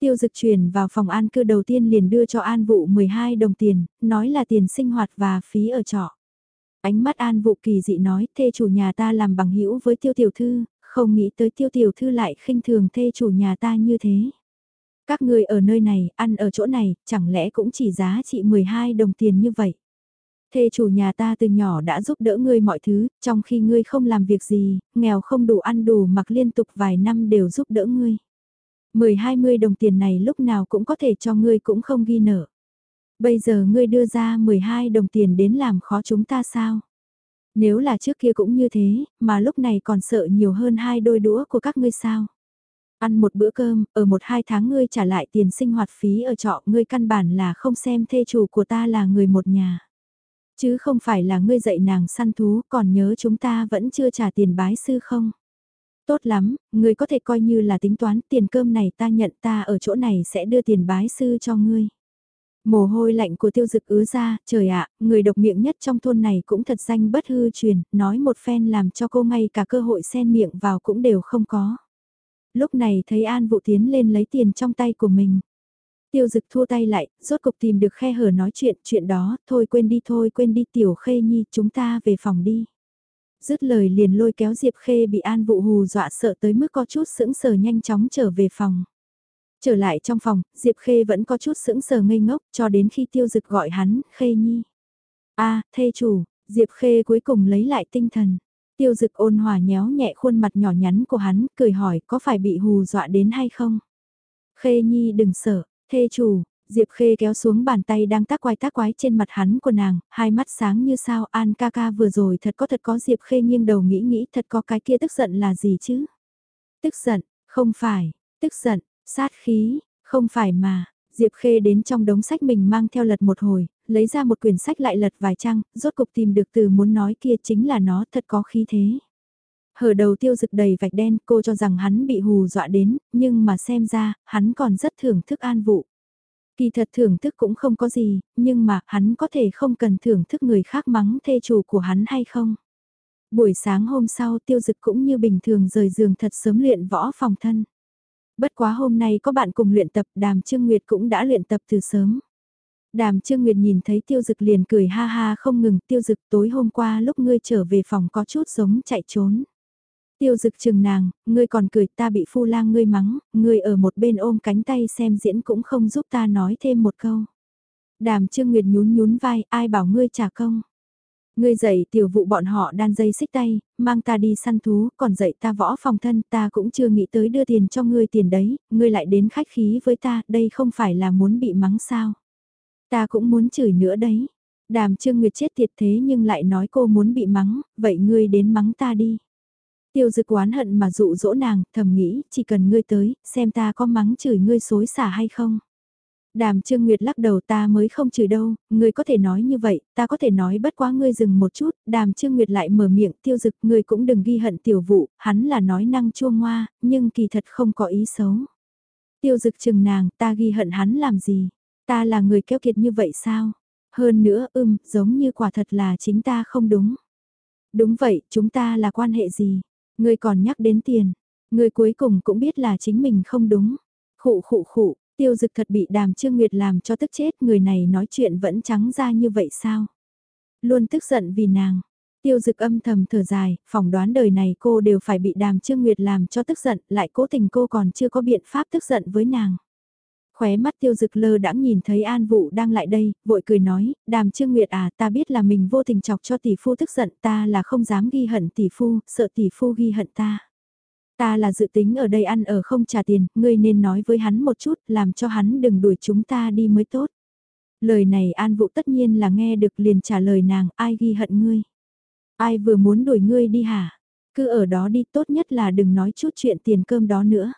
Tiêu Dực chuyển vào phòng An Cư đầu tiên liền đưa cho An Vũ 12 đồng tiền, nói là tiền sinh hoạt và phí ở trọ. Ánh mắt An vũ kỳ dị nói, thê chủ nhà ta làm bằng hữu với Tiêu Tiểu Thư, không nghĩ tới Tiêu Tiểu Thư lại khinh thường thê chủ nhà ta như thế. Các người ở nơi này, ăn ở chỗ này, chẳng lẽ cũng chỉ giá trị 12 đồng tiền như vậy? Thê chủ nhà ta từ nhỏ đã giúp đỡ ngươi mọi thứ, trong khi ngươi không làm việc gì, nghèo không đủ ăn đủ mặc liên tục vài năm đều giúp đỡ ngươi. 10-20 đồng tiền này lúc nào cũng có thể cho ngươi cũng không ghi nợ. Bây giờ ngươi đưa ra 12 đồng tiền đến làm khó chúng ta sao? Nếu là trước kia cũng như thế, mà lúc này còn sợ nhiều hơn hai đôi đũa của các ngươi sao? Ăn một bữa cơm, ở một hai tháng ngươi trả lại tiền sinh hoạt phí ở trọ ngươi căn bản là không xem thê chủ của ta là người một nhà. Chứ không phải là ngươi dạy nàng săn thú còn nhớ chúng ta vẫn chưa trả tiền bái sư không? Tốt lắm, ngươi có thể coi như là tính toán tiền cơm này ta nhận ta ở chỗ này sẽ đưa tiền bái sư cho ngươi. Mồ hôi lạnh của tiêu dực ứa ra, trời ạ, người độc miệng nhất trong thôn này cũng thật danh bất hư truyền, nói một phen làm cho cô ngay cả cơ hội xen miệng vào cũng đều không có. Lúc này thấy An Vụ tiến lên lấy tiền trong tay của mình. Tiêu dực thua tay lại, rốt cục tìm được khe hở nói chuyện, chuyện đó, thôi quên đi thôi quên đi tiểu khê nhi, chúng ta về phòng đi. Dứt lời liền lôi kéo Diệp Khê bị An Vụ hù dọa sợ tới mức có chút sững sờ nhanh chóng trở về phòng. Trở lại trong phòng, Diệp Khê vẫn có chút sững sờ ngây ngốc cho đến khi tiêu dực gọi hắn, Khê Nhi. a thê chủ, Diệp Khê cuối cùng lấy lại tinh thần. Tiêu dực ôn hòa nhéo nhẹ khuôn mặt nhỏ nhắn của hắn, cười hỏi có phải bị hù dọa đến hay không? Khê Nhi đừng sợ, thê chủ, Diệp Khê kéo xuống bàn tay đang tác quái tác quái trên mặt hắn của nàng, hai mắt sáng như sao, An ca ca vừa rồi thật có thật có Diệp Khê nghiêng đầu nghĩ nghĩ thật có cái kia tức giận là gì chứ? Tức giận, không phải, tức giận, sát khí, không phải mà, Diệp Khê đến trong đống sách mình mang theo lật một hồi, lấy ra một quyển sách lại lật vài trang, rốt cục tìm được từ muốn nói kia chính là nó thật có khí thế. Hở đầu tiêu rực đầy vạch đen, cô cho rằng hắn bị hù dọa đến, nhưng mà xem ra, hắn còn rất thưởng thức an vụ. Kỳ thật thưởng thức cũng không có gì, nhưng mà hắn có thể không cần thưởng thức người khác mắng thê chủ của hắn hay không. Buổi sáng hôm sau tiêu dực cũng như bình thường rời giường thật sớm luyện võ phòng thân. Bất quá hôm nay có bạn cùng luyện tập đàm Trương Nguyệt cũng đã luyện tập từ sớm. Đàm Trương Nguyệt nhìn thấy tiêu dực liền cười ha ha không ngừng tiêu dực tối hôm qua lúc ngươi trở về phòng có chút giống chạy trốn. Tiêu dực chừng nàng, ngươi còn cười ta bị phu lang ngươi mắng, ngươi ở một bên ôm cánh tay xem diễn cũng không giúp ta nói thêm một câu. Đàm Trương Nguyệt nhún nhún vai, ai bảo ngươi trả công. Ngươi dạy tiểu vụ bọn họ đan dây xích tay, mang ta đi săn thú, còn dạy ta võ phòng thân, ta cũng chưa nghĩ tới đưa tiền cho ngươi tiền đấy, ngươi lại đến khách khí với ta, đây không phải là muốn bị mắng sao. Ta cũng muốn chửi nữa đấy. Đàm Trương Nguyệt chết tiệt thế nhưng lại nói cô muốn bị mắng, vậy ngươi đến mắng ta đi. Tiêu dực oán hận mà dụ dỗ nàng, thầm nghĩ, chỉ cần ngươi tới, xem ta có mắng chửi ngươi xối xả hay không. Đàm Trương Nguyệt lắc đầu ta mới không chửi đâu, ngươi có thể nói như vậy, ta có thể nói bất quá ngươi dừng một chút, đàm Trương Nguyệt lại mở miệng tiêu dực, ngươi cũng đừng ghi hận tiểu vụ, hắn là nói năng chua ngoa, nhưng kỳ thật không có ý xấu. Tiêu dực chừng nàng, ta ghi hận hắn làm gì, ta là người keo kiệt như vậy sao? Hơn nữa, ưm, giống như quả thật là chính ta không đúng. Đúng vậy, chúng ta là quan hệ gì? người còn nhắc đến tiền, người cuối cùng cũng biết là chính mình không đúng. Khụ khụ khụ, Tiêu dực thật bị đàm trương nguyệt làm cho tức chết người này nói chuyện vẫn trắng ra như vậy sao? Luôn tức giận vì nàng. Tiêu dực âm thầm thở dài, phỏng đoán đời này cô đều phải bị đàm trương nguyệt làm cho tức giận, lại cố tình cô còn chưa có biện pháp tức giận với nàng. Khóe mắt tiêu dực lơ đã nhìn thấy An Vụ đang lại đây, vội cười nói, đàm trương nguyệt à ta biết là mình vô tình chọc cho tỷ phu tức giận ta là không dám ghi hận tỷ phu, sợ tỷ phu ghi hận ta. Ta là dự tính ở đây ăn ở không trả tiền, ngươi nên nói với hắn một chút, làm cho hắn đừng đuổi chúng ta đi mới tốt. Lời này An Vũ tất nhiên là nghe được liền trả lời nàng, ai ghi hận ngươi. Ai vừa muốn đuổi ngươi đi hả? Cứ ở đó đi tốt nhất là đừng nói chút chuyện tiền cơm đó nữa.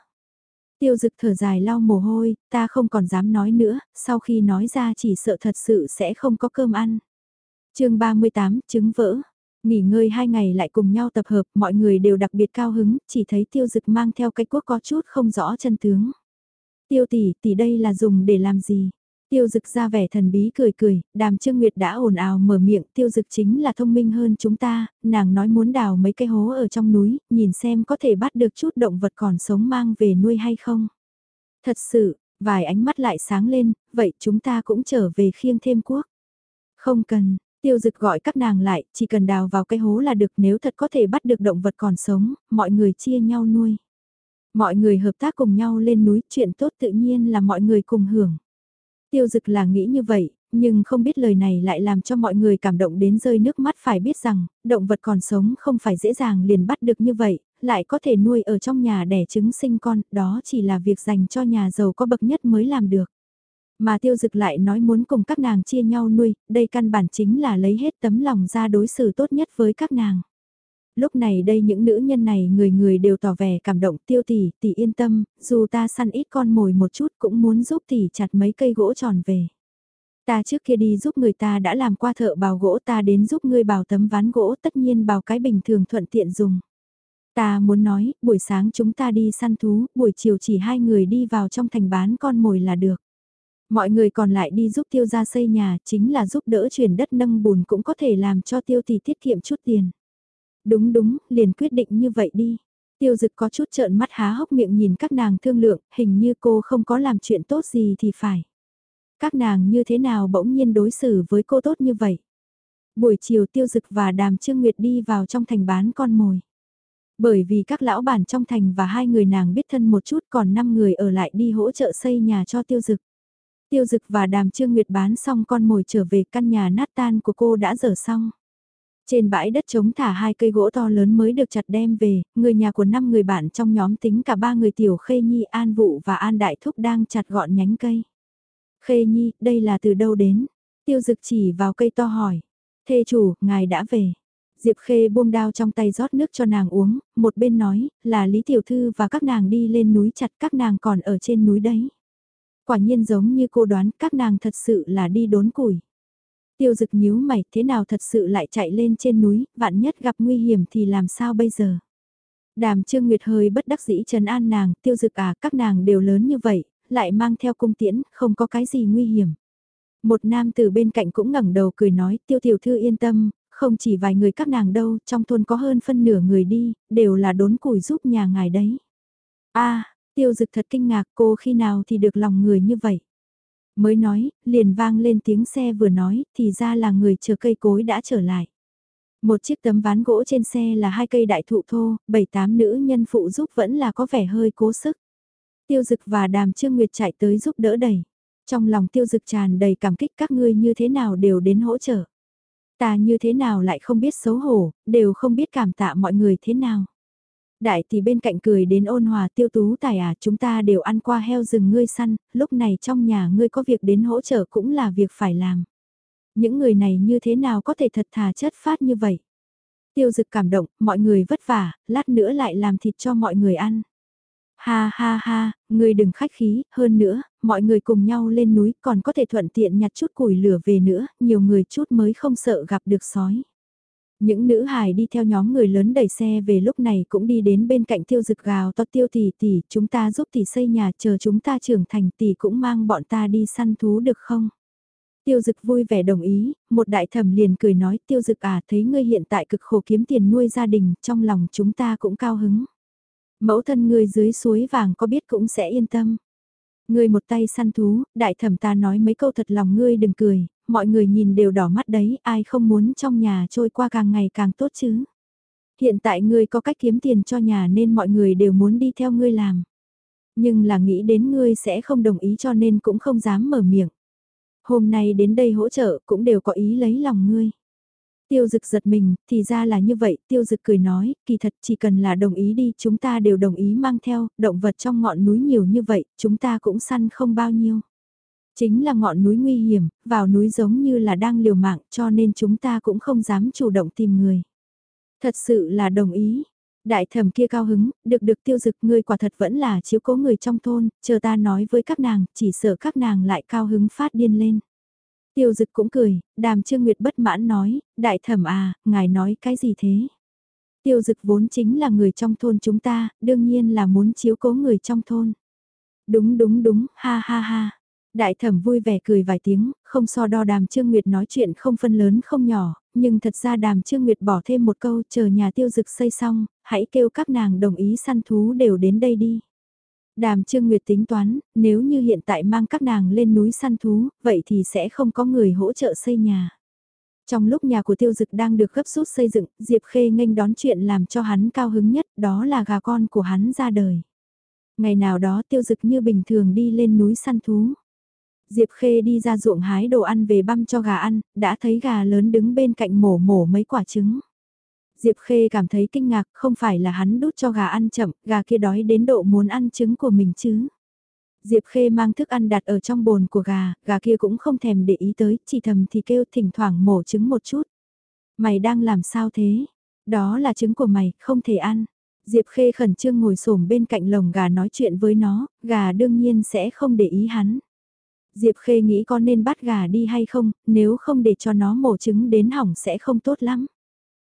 Tiêu dực thở dài lau mồ hôi, ta không còn dám nói nữa, sau khi nói ra chỉ sợ thật sự sẽ không có cơm ăn. chương 38, trứng vỡ. Nghỉ ngơi hai ngày lại cùng nhau tập hợp, mọi người đều đặc biệt cao hứng, chỉ thấy tiêu dực mang theo cái quốc có chút không rõ chân tướng. Tiêu tỷ, tỷ đây là dùng để làm gì? Tiêu dực ra vẻ thần bí cười cười, đàm trương nguyệt đã ồn ào mở miệng, tiêu dực chính là thông minh hơn chúng ta, nàng nói muốn đào mấy cái hố ở trong núi, nhìn xem có thể bắt được chút động vật còn sống mang về nuôi hay không. Thật sự, vài ánh mắt lại sáng lên, vậy chúng ta cũng trở về khiêng thêm quốc. Không cần, tiêu dực gọi các nàng lại, chỉ cần đào vào cái hố là được nếu thật có thể bắt được động vật còn sống, mọi người chia nhau nuôi. Mọi người hợp tác cùng nhau lên núi, chuyện tốt tự nhiên là mọi người cùng hưởng. Tiêu dực là nghĩ như vậy, nhưng không biết lời này lại làm cho mọi người cảm động đến rơi nước mắt phải biết rằng, động vật còn sống không phải dễ dàng liền bắt được như vậy, lại có thể nuôi ở trong nhà đẻ trứng sinh con, đó chỉ là việc dành cho nhà giàu có bậc nhất mới làm được. Mà tiêu dực lại nói muốn cùng các nàng chia nhau nuôi, đây căn bản chính là lấy hết tấm lòng ra đối xử tốt nhất với các nàng. Lúc này đây những nữ nhân này người người đều tỏ vẻ cảm động tiêu tỷ, tỷ yên tâm, dù ta săn ít con mồi một chút cũng muốn giúp tỷ chặt mấy cây gỗ tròn về. Ta trước kia đi giúp người ta đã làm qua thợ bào gỗ ta đến giúp ngươi bào tấm ván gỗ tất nhiên bào cái bình thường thuận tiện dùng. Ta muốn nói, buổi sáng chúng ta đi săn thú, buổi chiều chỉ hai người đi vào trong thành bán con mồi là được. Mọi người còn lại đi giúp tiêu gia xây nhà, chính là giúp đỡ chuyển đất nâng bùn cũng có thể làm cho tiêu tỷ tiết kiệm chút tiền. Đúng đúng, liền quyết định như vậy đi. Tiêu dực có chút trợn mắt há hốc miệng nhìn các nàng thương lượng, hình như cô không có làm chuyện tốt gì thì phải. Các nàng như thế nào bỗng nhiên đối xử với cô tốt như vậy? Buổi chiều tiêu dực và đàm trương nguyệt đi vào trong thành bán con mồi. Bởi vì các lão bản trong thành và hai người nàng biết thân một chút còn năm người ở lại đi hỗ trợ xây nhà cho tiêu dực. Tiêu dực và đàm trương nguyệt bán xong con mồi trở về căn nhà nát tan của cô đã dở xong. Trên bãi đất trống thả hai cây gỗ to lớn mới được chặt đem về, người nhà của năm người bạn trong nhóm tính cả ba người tiểu Khê Nhi An Vụ và An Đại Thúc đang chặt gọn nhánh cây. Khê Nhi, đây là từ đâu đến? Tiêu dực chỉ vào cây to hỏi. Thê chủ, ngài đã về. Diệp Khê buông đao trong tay rót nước cho nàng uống, một bên nói, là Lý Tiểu Thư và các nàng đi lên núi chặt các nàng còn ở trên núi đấy. Quả nhiên giống như cô đoán, các nàng thật sự là đi đốn củi. Tiêu dực nhíu mày thế nào thật sự lại chạy lên trên núi, vạn nhất gặp nguy hiểm thì làm sao bây giờ? Đàm Trương Nguyệt hơi bất đắc dĩ trấn an nàng, tiêu dực à, các nàng đều lớn như vậy, lại mang theo cung tiễn, không có cái gì nguy hiểm. Một nam từ bên cạnh cũng ngẩng đầu cười nói, tiêu tiểu thư yên tâm, không chỉ vài người các nàng đâu, trong thôn có hơn phân nửa người đi, đều là đốn củi giúp nhà ngài đấy. a tiêu dực thật kinh ngạc cô khi nào thì được lòng người như vậy. Mới nói, liền vang lên tiếng xe vừa nói, thì ra là người chờ cây cối đã trở lại. Một chiếc tấm ván gỗ trên xe là hai cây đại thụ thô, bảy tám nữ nhân phụ giúp vẫn là có vẻ hơi cố sức. Tiêu dực và đàm trương nguyệt chạy tới giúp đỡ đẩy. Trong lòng tiêu dực tràn đầy cảm kích các ngươi như thế nào đều đến hỗ trợ. Ta như thế nào lại không biết xấu hổ, đều không biết cảm tạ mọi người thế nào. Đại tỷ bên cạnh cười đến ôn hòa tiêu tú tài à chúng ta đều ăn qua heo rừng ngươi săn, lúc này trong nhà ngươi có việc đến hỗ trợ cũng là việc phải làm. Những người này như thế nào có thể thật thà chất phát như vậy? Tiêu dực cảm động, mọi người vất vả, lát nữa lại làm thịt cho mọi người ăn. Ha ha ha, ngươi đừng khách khí, hơn nữa, mọi người cùng nhau lên núi còn có thể thuận tiện nhặt chút củi lửa về nữa, nhiều người chút mới không sợ gặp được sói. Những nữ hài đi theo nhóm người lớn đẩy xe về lúc này cũng đi đến bên cạnh tiêu dực gào to tiêu tỷ tỷ, chúng ta giúp tỷ xây nhà chờ chúng ta trưởng thành tỷ cũng mang bọn ta đi săn thú được không? Tiêu dực vui vẻ đồng ý, một đại thẩm liền cười nói tiêu dực à thấy ngươi hiện tại cực khổ kiếm tiền nuôi gia đình, trong lòng chúng ta cũng cao hứng. Mẫu thân ngươi dưới suối vàng có biết cũng sẽ yên tâm. Ngươi một tay săn thú, đại thẩm ta nói mấy câu thật lòng ngươi đừng cười, mọi người nhìn đều đỏ mắt đấy, ai không muốn trong nhà trôi qua càng ngày càng tốt chứ. Hiện tại ngươi có cách kiếm tiền cho nhà nên mọi người đều muốn đi theo ngươi làm. Nhưng là nghĩ đến ngươi sẽ không đồng ý cho nên cũng không dám mở miệng. Hôm nay đến đây hỗ trợ cũng đều có ý lấy lòng ngươi. Tiêu dực giật mình, thì ra là như vậy, tiêu dực cười nói, kỳ thật chỉ cần là đồng ý đi, chúng ta đều đồng ý mang theo, động vật trong ngọn núi nhiều như vậy, chúng ta cũng săn không bao nhiêu. Chính là ngọn núi nguy hiểm, vào núi giống như là đang liều mạng cho nên chúng ta cũng không dám chủ động tìm người. Thật sự là đồng ý. Đại thẩm kia cao hứng, được được tiêu dực ngươi quả thật vẫn là chiếu cố người trong thôn, chờ ta nói với các nàng, chỉ sợ các nàng lại cao hứng phát điên lên. Tiêu dực cũng cười, đàm trương nguyệt bất mãn nói, đại thẩm à, ngài nói cái gì thế? Tiêu dực vốn chính là người trong thôn chúng ta, đương nhiên là muốn chiếu cố người trong thôn. Đúng đúng đúng, ha ha ha. Đại thẩm vui vẻ cười vài tiếng, không so đo đàm Trương Nguyệt nói chuyện không phân lớn không nhỏ, nhưng thật ra đàm Trương Nguyệt bỏ thêm một câu chờ nhà tiêu dực xây xong, hãy kêu các nàng đồng ý săn thú đều đến đây đi. Đàm Trương Nguyệt tính toán, nếu như hiện tại mang các nàng lên núi săn thú, vậy thì sẽ không có người hỗ trợ xây nhà. Trong lúc nhà của tiêu dực đang được gấp rút xây dựng, Diệp Khê nghênh đón chuyện làm cho hắn cao hứng nhất, đó là gà con của hắn ra đời. Ngày nào đó tiêu dực như bình thường đi lên núi săn thú. Diệp Khê đi ra ruộng hái đồ ăn về băm cho gà ăn, đã thấy gà lớn đứng bên cạnh mổ mổ mấy quả trứng. Diệp Khê cảm thấy kinh ngạc, không phải là hắn đút cho gà ăn chậm, gà kia đói đến độ muốn ăn trứng của mình chứ. Diệp Khê mang thức ăn đặt ở trong bồn của gà, gà kia cũng không thèm để ý tới, chỉ thầm thì kêu thỉnh thoảng mổ trứng một chút. Mày đang làm sao thế? Đó là trứng của mày, không thể ăn. Diệp Khê khẩn trương ngồi xổm bên cạnh lồng gà nói chuyện với nó, gà đương nhiên sẽ không để ý hắn. Diệp Khê nghĩ có nên bắt gà đi hay không, nếu không để cho nó mổ trứng đến hỏng sẽ không tốt lắm.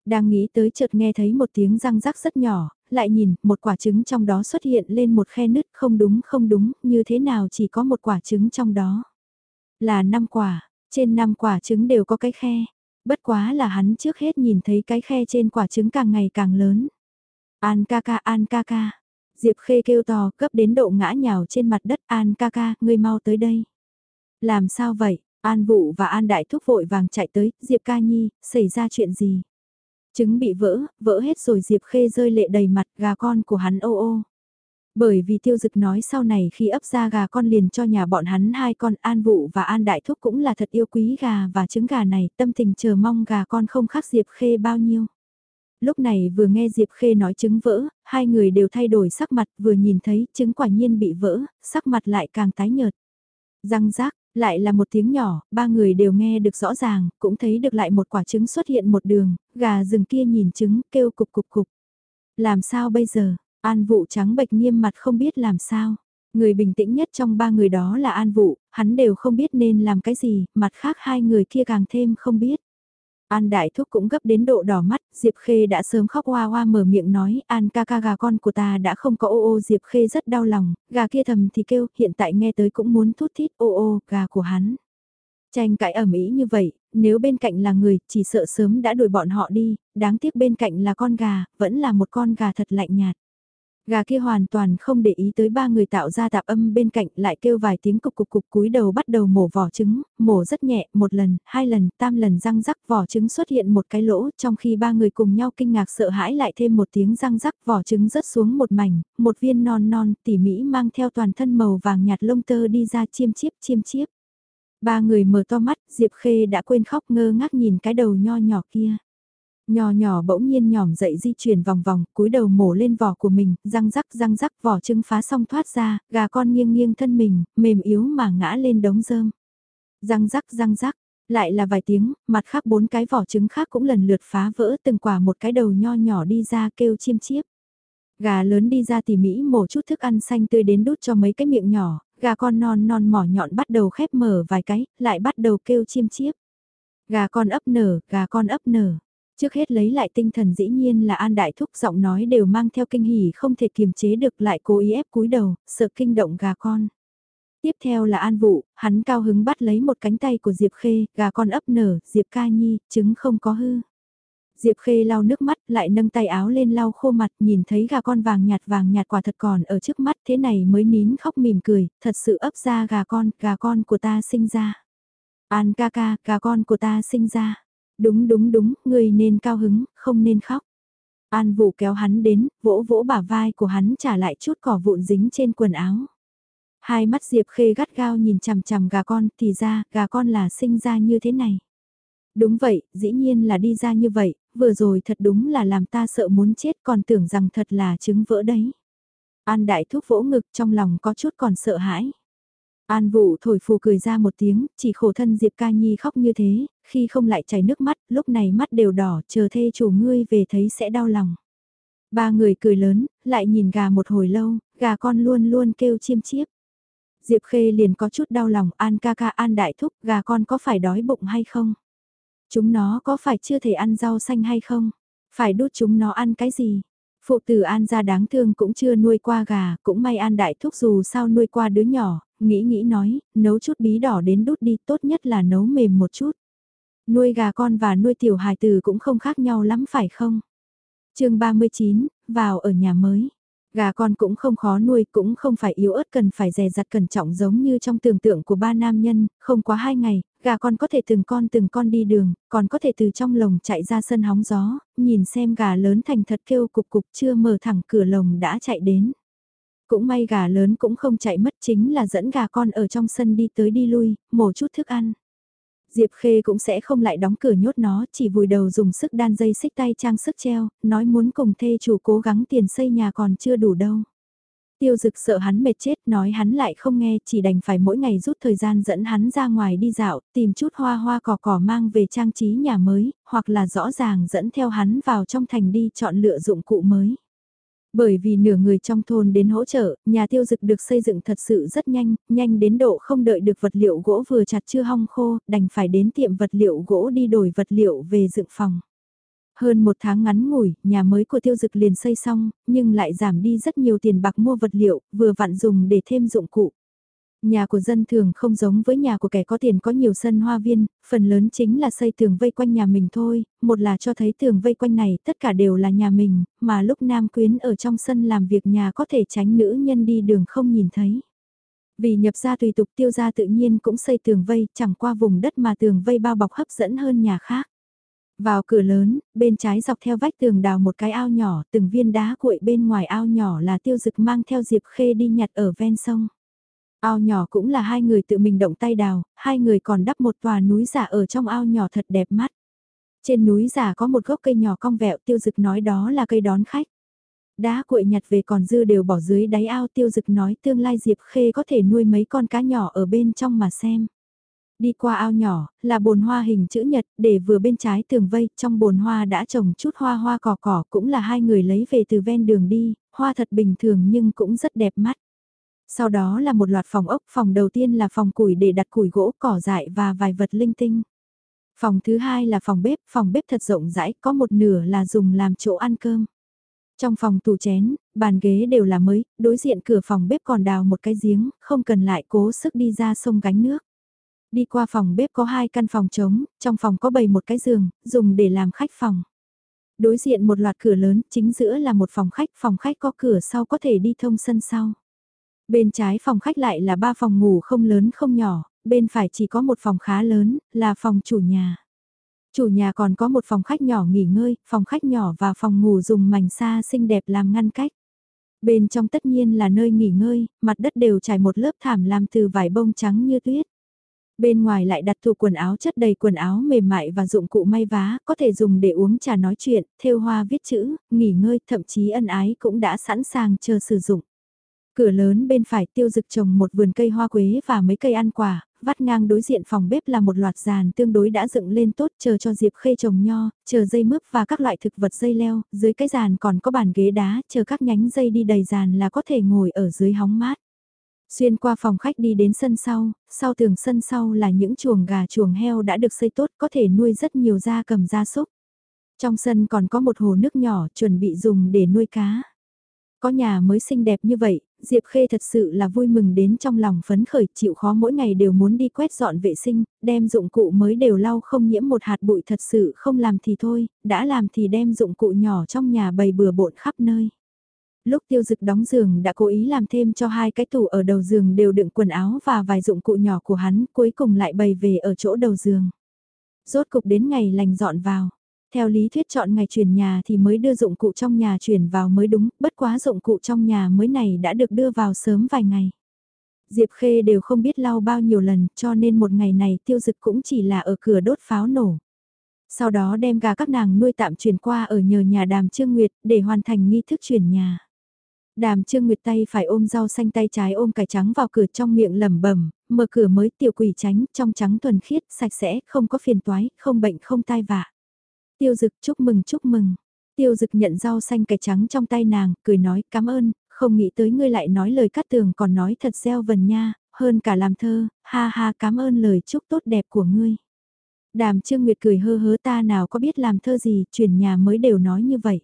Đang nghĩ tới chợt nghe thấy một tiếng răng rắc rất nhỏ, lại nhìn, một quả trứng trong đó xuất hiện lên một khe nứt, không đúng không đúng, như thế nào chỉ có một quả trứng trong đó. Là năm quả, trên năm quả trứng đều có cái khe, bất quá là hắn trước hết nhìn thấy cái khe trên quả trứng càng ngày càng lớn. An ca ca an ca ca, Diệp Khê kêu to cấp đến độ ngã nhào trên mặt đất an ca ca, ngươi mau tới đây. Làm sao vậy? An Vũ và An Đại Thúc vội vàng chạy tới, Diệp Ca Nhi, xảy ra chuyện gì? Trứng bị vỡ, vỡ hết rồi Diệp Khê rơi lệ đầy mặt gà con của hắn ô ô. Bởi vì tiêu dực nói sau này khi ấp ra gà con liền cho nhà bọn hắn hai con An Vũ và An Đại Thúc cũng là thật yêu quý gà và trứng gà này, tâm tình chờ mong gà con không khác Diệp Khê bao nhiêu. Lúc này vừa nghe Diệp Khê nói trứng vỡ, hai người đều thay đổi sắc mặt vừa nhìn thấy trứng quả nhiên bị vỡ, sắc mặt lại càng tái nhợt. Răng rác, lại là một tiếng nhỏ, ba người đều nghe được rõ ràng, cũng thấy được lại một quả trứng xuất hiện một đường, gà rừng kia nhìn trứng kêu cục cục cục. Làm sao bây giờ, an vụ trắng bệch nghiêm mặt không biết làm sao. Người bình tĩnh nhất trong ba người đó là an vụ, hắn đều không biết nên làm cái gì, mặt khác hai người kia càng thêm không biết. An Đại Thúc cũng gấp đến độ đỏ mắt, Diệp Khê đã sớm khóc hoa hoa mở miệng nói, An ca ca gà con của ta đã không có ô ô Diệp Khê rất đau lòng, gà kia thầm thì kêu, hiện tại nghe tới cũng muốn thút thít ô ô, gà của hắn. Tranh cãi ẩm ý như vậy, nếu bên cạnh là người, chỉ sợ sớm đã đuổi bọn họ đi, đáng tiếc bên cạnh là con gà, vẫn là một con gà thật lạnh nhạt. Gà kia hoàn toàn không để ý tới ba người tạo ra tạp âm bên cạnh lại kêu vài tiếng cục cục cục cúi đầu bắt đầu mổ vỏ trứng, mổ rất nhẹ, một lần, hai lần, tam lần răng rắc vỏ trứng xuất hiện một cái lỗ, trong khi ba người cùng nhau kinh ngạc sợ hãi lại thêm một tiếng răng rắc vỏ trứng rớt xuống một mảnh, một viên non non tỉ mỹ mang theo toàn thân màu vàng nhạt lông tơ đi ra chiêm chiếp chiêm chiếp. Ba người mở to mắt, Diệp Khê đã quên khóc ngơ ngác nhìn cái đầu nho nhỏ kia. Nhỏ nhỏ bỗng nhiên nhỏm dậy di chuyển vòng vòng, cúi đầu mổ lên vỏ của mình, răng rắc răng rắc vỏ trứng phá xong thoát ra, gà con nghiêng nghiêng thân mình, mềm yếu mà ngã lên đống rơm. Răng rắc răng rắc, lại là vài tiếng, mặt khác bốn cái vỏ trứng khác cũng lần lượt phá vỡ từng quả một cái đầu nho nhỏ đi ra kêu chiêm chiếp. Gà lớn đi ra tỉ mỹ mổ chút thức ăn xanh tươi đến đút cho mấy cái miệng nhỏ, gà con non non mỏ nhọn bắt đầu khép mở vài cái, lại bắt đầu kêu chiêm chiếp. Gà con ấp nở, gà con ấp nở. Trước hết lấy lại tinh thần dĩ nhiên là An Đại Thúc giọng nói đều mang theo kinh hỉ không thể kiềm chế được lại cố ý ép cúi đầu, sợ kinh động gà con. Tiếp theo là An Vụ, hắn cao hứng bắt lấy một cánh tay của Diệp Khê, gà con ấp nở, Diệp Ca Nhi, trứng không có hư. Diệp Khê lau nước mắt lại nâng tay áo lên lau khô mặt nhìn thấy gà con vàng nhạt vàng nhạt quả thật còn ở trước mắt thế này mới nín khóc mỉm cười, thật sự ấp ra gà con, gà con của ta sinh ra. An ca ca, gà con của ta sinh ra. Đúng đúng đúng, ngươi nên cao hứng, không nên khóc. An Vũ kéo hắn đến, vỗ vỗ bả vai của hắn trả lại chút cỏ vụn dính trên quần áo. Hai mắt Diệp Khê gắt gao nhìn chằm chằm gà con, thì ra, gà con là sinh ra như thế này. Đúng vậy, dĩ nhiên là đi ra như vậy, vừa rồi thật đúng là làm ta sợ muốn chết còn tưởng rằng thật là trứng vỡ đấy. An đại thúc vỗ ngực trong lòng có chút còn sợ hãi. An vụ thổi phù cười ra một tiếng, chỉ khổ thân Diệp Ca Nhi khóc như thế, khi không lại chảy nước mắt, lúc này mắt đều đỏ, chờ thê chủ ngươi về thấy sẽ đau lòng. Ba người cười lớn, lại nhìn gà một hồi lâu, gà con luôn luôn kêu chiêm chiếp. Diệp Khê liền có chút đau lòng, An ca ca An đại thúc, gà con có phải đói bụng hay không? Chúng nó có phải chưa thể ăn rau xanh hay không? Phải đút chúng nó ăn cái gì? Phụ tử An gia đáng thương cũng chưa nuôi qua gà, cũng may An đại thúc dù sao nuôi qua đứa nhỏ, nghĩ nghĩ nói, nấu chút bí đỏ đến đút đi, tốt nhất là nấu mềm một chút. Nuôi gà con và nuôi tiểu hài tử cũng không khác nhau lắm phải không? chương 39, vào ở nhà mới. Gà con cũng không khó nuôi, cũng không phải yếu ớt cần phải dè dặt cẩn trọng giống như trong tưởng tượng của ba nam nhân, không quá hai ngày, gà con có thể từng con từng con đi đường, còn có thể từ trong lồng chạy ra sân hóng gió, nhìn xem gà lớn thành thật kêu cục cục chưa mở thẳng cửa lồng đã chạy đến. Cũng may gà lớn cũng không chạy mất chính là dẫn gà con ở trong sân đi tới đi lui, mổ chút thức ăn. Diệp Khê cũng sẽ không lại đóng cửa nhốt nó, chỉ vùi đầu dùng sức đan dây xích tay trang sức treo, nói muốn cùng thê chủ cố gắng tiền xây nhà còn chưa đủ đâu. Tiêu dực sợ hắn mệt chết, nói hắn lại không nghe, chỉ đành phải mỗi ngày rút thời gian dẫn hắn ra ngoài đi dạo, tìm chút hoa hoa cỏ cỏ mang về trang trí nhà mới, hoặc là rõ ràng dẫn theo hắn vào trong thành đi chọn lựa dụng cụ mới. Bởi vì nửa người trong thôn đến hỗ trợ, nhà tiêu dực được xây dựng thật sự rất nhanh, nhanh đến độ không đợi được vật liệu gỗ vừa chặt chưa hong khô, đành phải đến tiệm vật liệu gỗ đi đổi vật liệu về dựng phòng. Hơn một tháng ngắn ngủi, nhà mới của tiêu dực liền xây xong, nhưng lại giảm đi rất nhiều tiền bạc mua vật liệu, vừa vặn dùng để thêm dụng cụ. Nhà của dân thường không giống với nhà của kẻ có tiền có nhiều sân hoa viên, phần lớn chính là xây tường vây quanh nhà mình thôi, một là cho thấy tường vây quanh này tất cả đều là nhà mình, mà lúc nam quyến ở trong sân làm việc nhà có thể tránh nữ nhân đi đường không nhìn thấy. Vì nhập gia tùy tục tiêu gia tự nhiên cũng xây tường vây, chẳng qua vùng đất mà tường vây bao bọc hấp dẫn hơn nhà khác. Vào cửa lớn, bên trái dọc theo vách tường đào một cái ao nhỏ, từng viên đá cuội bên ngoài ao nhỏ là tiêu dực mang theo Diệp Khê đi nhặt ở ven sông. Ao nhỏ cũng là hai người tự mình động tay đào, hai người còn đắp một tòa núi giả ở trong ao nhỏ thật đẹp mắt. Trên núi giả có một gốc cây nhỏ cong vẹo tiêu dực nói đó là cây đón khách. Đá cuội nhặt về còn dư đều bỏ dưới đáy ao tiêu dực nói tương lai Diệp Khê có thể nuôi mấy con cá nhỏ ở bên trong mà xem. Đi qua ao nhỏ, là bồn hoa hình chữ nhật, để vừa bên trái tường vây, trong bồn hoa đã trồng chút hoa hoa cỏ cỏ cũng là hai người lấy về từ ven đường đi, hoa thật bình thường nhưng cũng rất đẹp mắt. Sau đó là một loạt phòng ốc, phòng đầu tiên là phòng củi để đặt củi gỗ, cỏ dại và vài vật linh tinh. Phòng thứ hai là phòng bếp, phòng bếp thật rộng rãi, có một nửa là dùng làm chỗ ăn cơm. Trong phòng tủ chén, bàn ghế đều là mới, đối diện cửa phòng bếp còn đào một cái giếng, không cần lại cố sức đi ra sông gánh nước. Đi qua phòng bếp có hai căn phòng trống, trong phòng có bày một cái giường, dùng để làm khách phòng. Đối diện một loạt cửa lớn, chính giữa là một phòng khách, phòng khách có cửa sau có thể đi thông sân sau. Bên trái phòng khách lại là ba phòng ngủ không lớn không nhỏ, bên phải chỉ có một phòng khá lớn, là phòng chủ nhà. Chủ nhà còn có một phòng khách nhỏ nghỉ ngơi, phòng khách nhỏ và phòng ngủ dùng mảnh xa xinh đẹp làm ngăn cách. Bên trong tất nhiên là nơi nghỉ ngơi, mặt đất đều trải một lớp thảm làm từ vải bông trắng như tuyết. Bên ngoài lại đặt tủ quần áo chất đầy quần áo mềm mại và dụng cụ may vá, có thể dùng để uống trà nói chuyện, thêu hoa viết chữ, nghỉ ngơi, thậm chí ân ái cũng đã sẵn sàng chờ sử dụng. Cửa lớn bên phải tiêu dực trồng một vườn cây hoa quế và mấy cây ăn quả, vắt ngang đối diện phòng bếp là một loạt giàn tương đối đã dựng lên tốt chờ cho Diệp Khê trồng nho, chờ dây mướp và các loại thực vật dây leo, dưới cái giàn còn có bàn ghế đá, chờ các nhánh dây đi đầy giàn là có thể ngồi ở dưới hóng mát. Xuyên qua phòng khách đi đến sân sau, sau tường sân sau là những chuồng gà chuồng heo đã được xây tốt có thể nuôi rất nhiều gia cầm gia súc. Trong sân còn có một hồ nước nhỏ chuẩn bị dùng để nuôi cá. Có nhà mới xinh đẹp như vậy, Diệp Khê thật sự là vui mừng đến trong lòng phấn khởi, chịu khó mỗi ngày đều muốn đi quét dọn vệ sinh, đem dụng cụ mới đều lau không nhiễm một hạt bụi thật sự không làm thì thôi, đã làm thì đem dụng cụ nhỏ trong nhà bày bừa bộn khắp nơi. Lúc tiêu dực đóng giường đã cố ý làm thêm cho hai cái tủ ở đầu giường đều đựng quần áo và vài dụng cụ nhỏ của hắn, cuối cùng lại bày về ở chỗ đầu giường. Rốt cục đến ngày lành dọn vào. Theo lý thuyết chọn ngày chuyển nhà thì mới đưa dụng cụ trong nhà chuyển vào mới đúng, bất quá dụng cụ trong nhà mới này đã được đưa vào sớm vài ngày. Diệp Khê đều không biết lau bao nhiêu lần cho nên một ngày này tiêu dực cũng chỉ là ở cửa đốt pháo nổ. Sau đó đem gà các nàng nuôi tạm chuyển qua ở nhờ nhà đàm Trương Nguyệt để hoàn thành nghi thức chuyển nhà. Đàm Trương Nguyệt tay phải ôm rau xanh tay trái ôm cải trắng vào cửa trong miệng lẩm bẩm, mở cửa mới tiểu quỷ tránh, trong trắng thuần khiết, sạch sẽ, không có phiền toái, không bệnh không tai vạ. Tiêu Dực chúc mừng chúc mừng. Tiêu Dực nhận rau xanh cải trắng trong tay nàng, cười nói cảm ơn, không nghĩ tới ngươi lại nói lời cắt tường còn nói thật gieo vần nha, hơn cả làm thơ, ha ha cảm ơn lời chúc tốt đẹp của ngươi. Đàm Trương Nguyệt cười hơ hớ ta nào có biết làm thơ gì, chuyển nhà mới đều nói như vậy.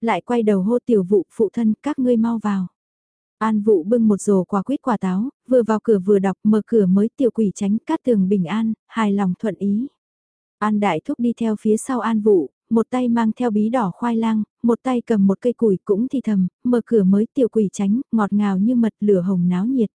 Lại quay đầu hô tiểu vụ phụ thân các ngươi mau vào. An vụ bưng một rổ quả quýt quả táo, vừa vào cửa vừa đọc mở cửa mới tiểu quỷ tránh cát tường bình an, hài lòng thuận ý. An đại thúc đi theo phía sau an vụ, một tay mang theo bí đỏ khoai lang, một tay cầm một cây củi cũng thì thầm, mở cửa mới tiểu quỷ tránh, ngọt ngào như mật lửa hồng náo nhiệt.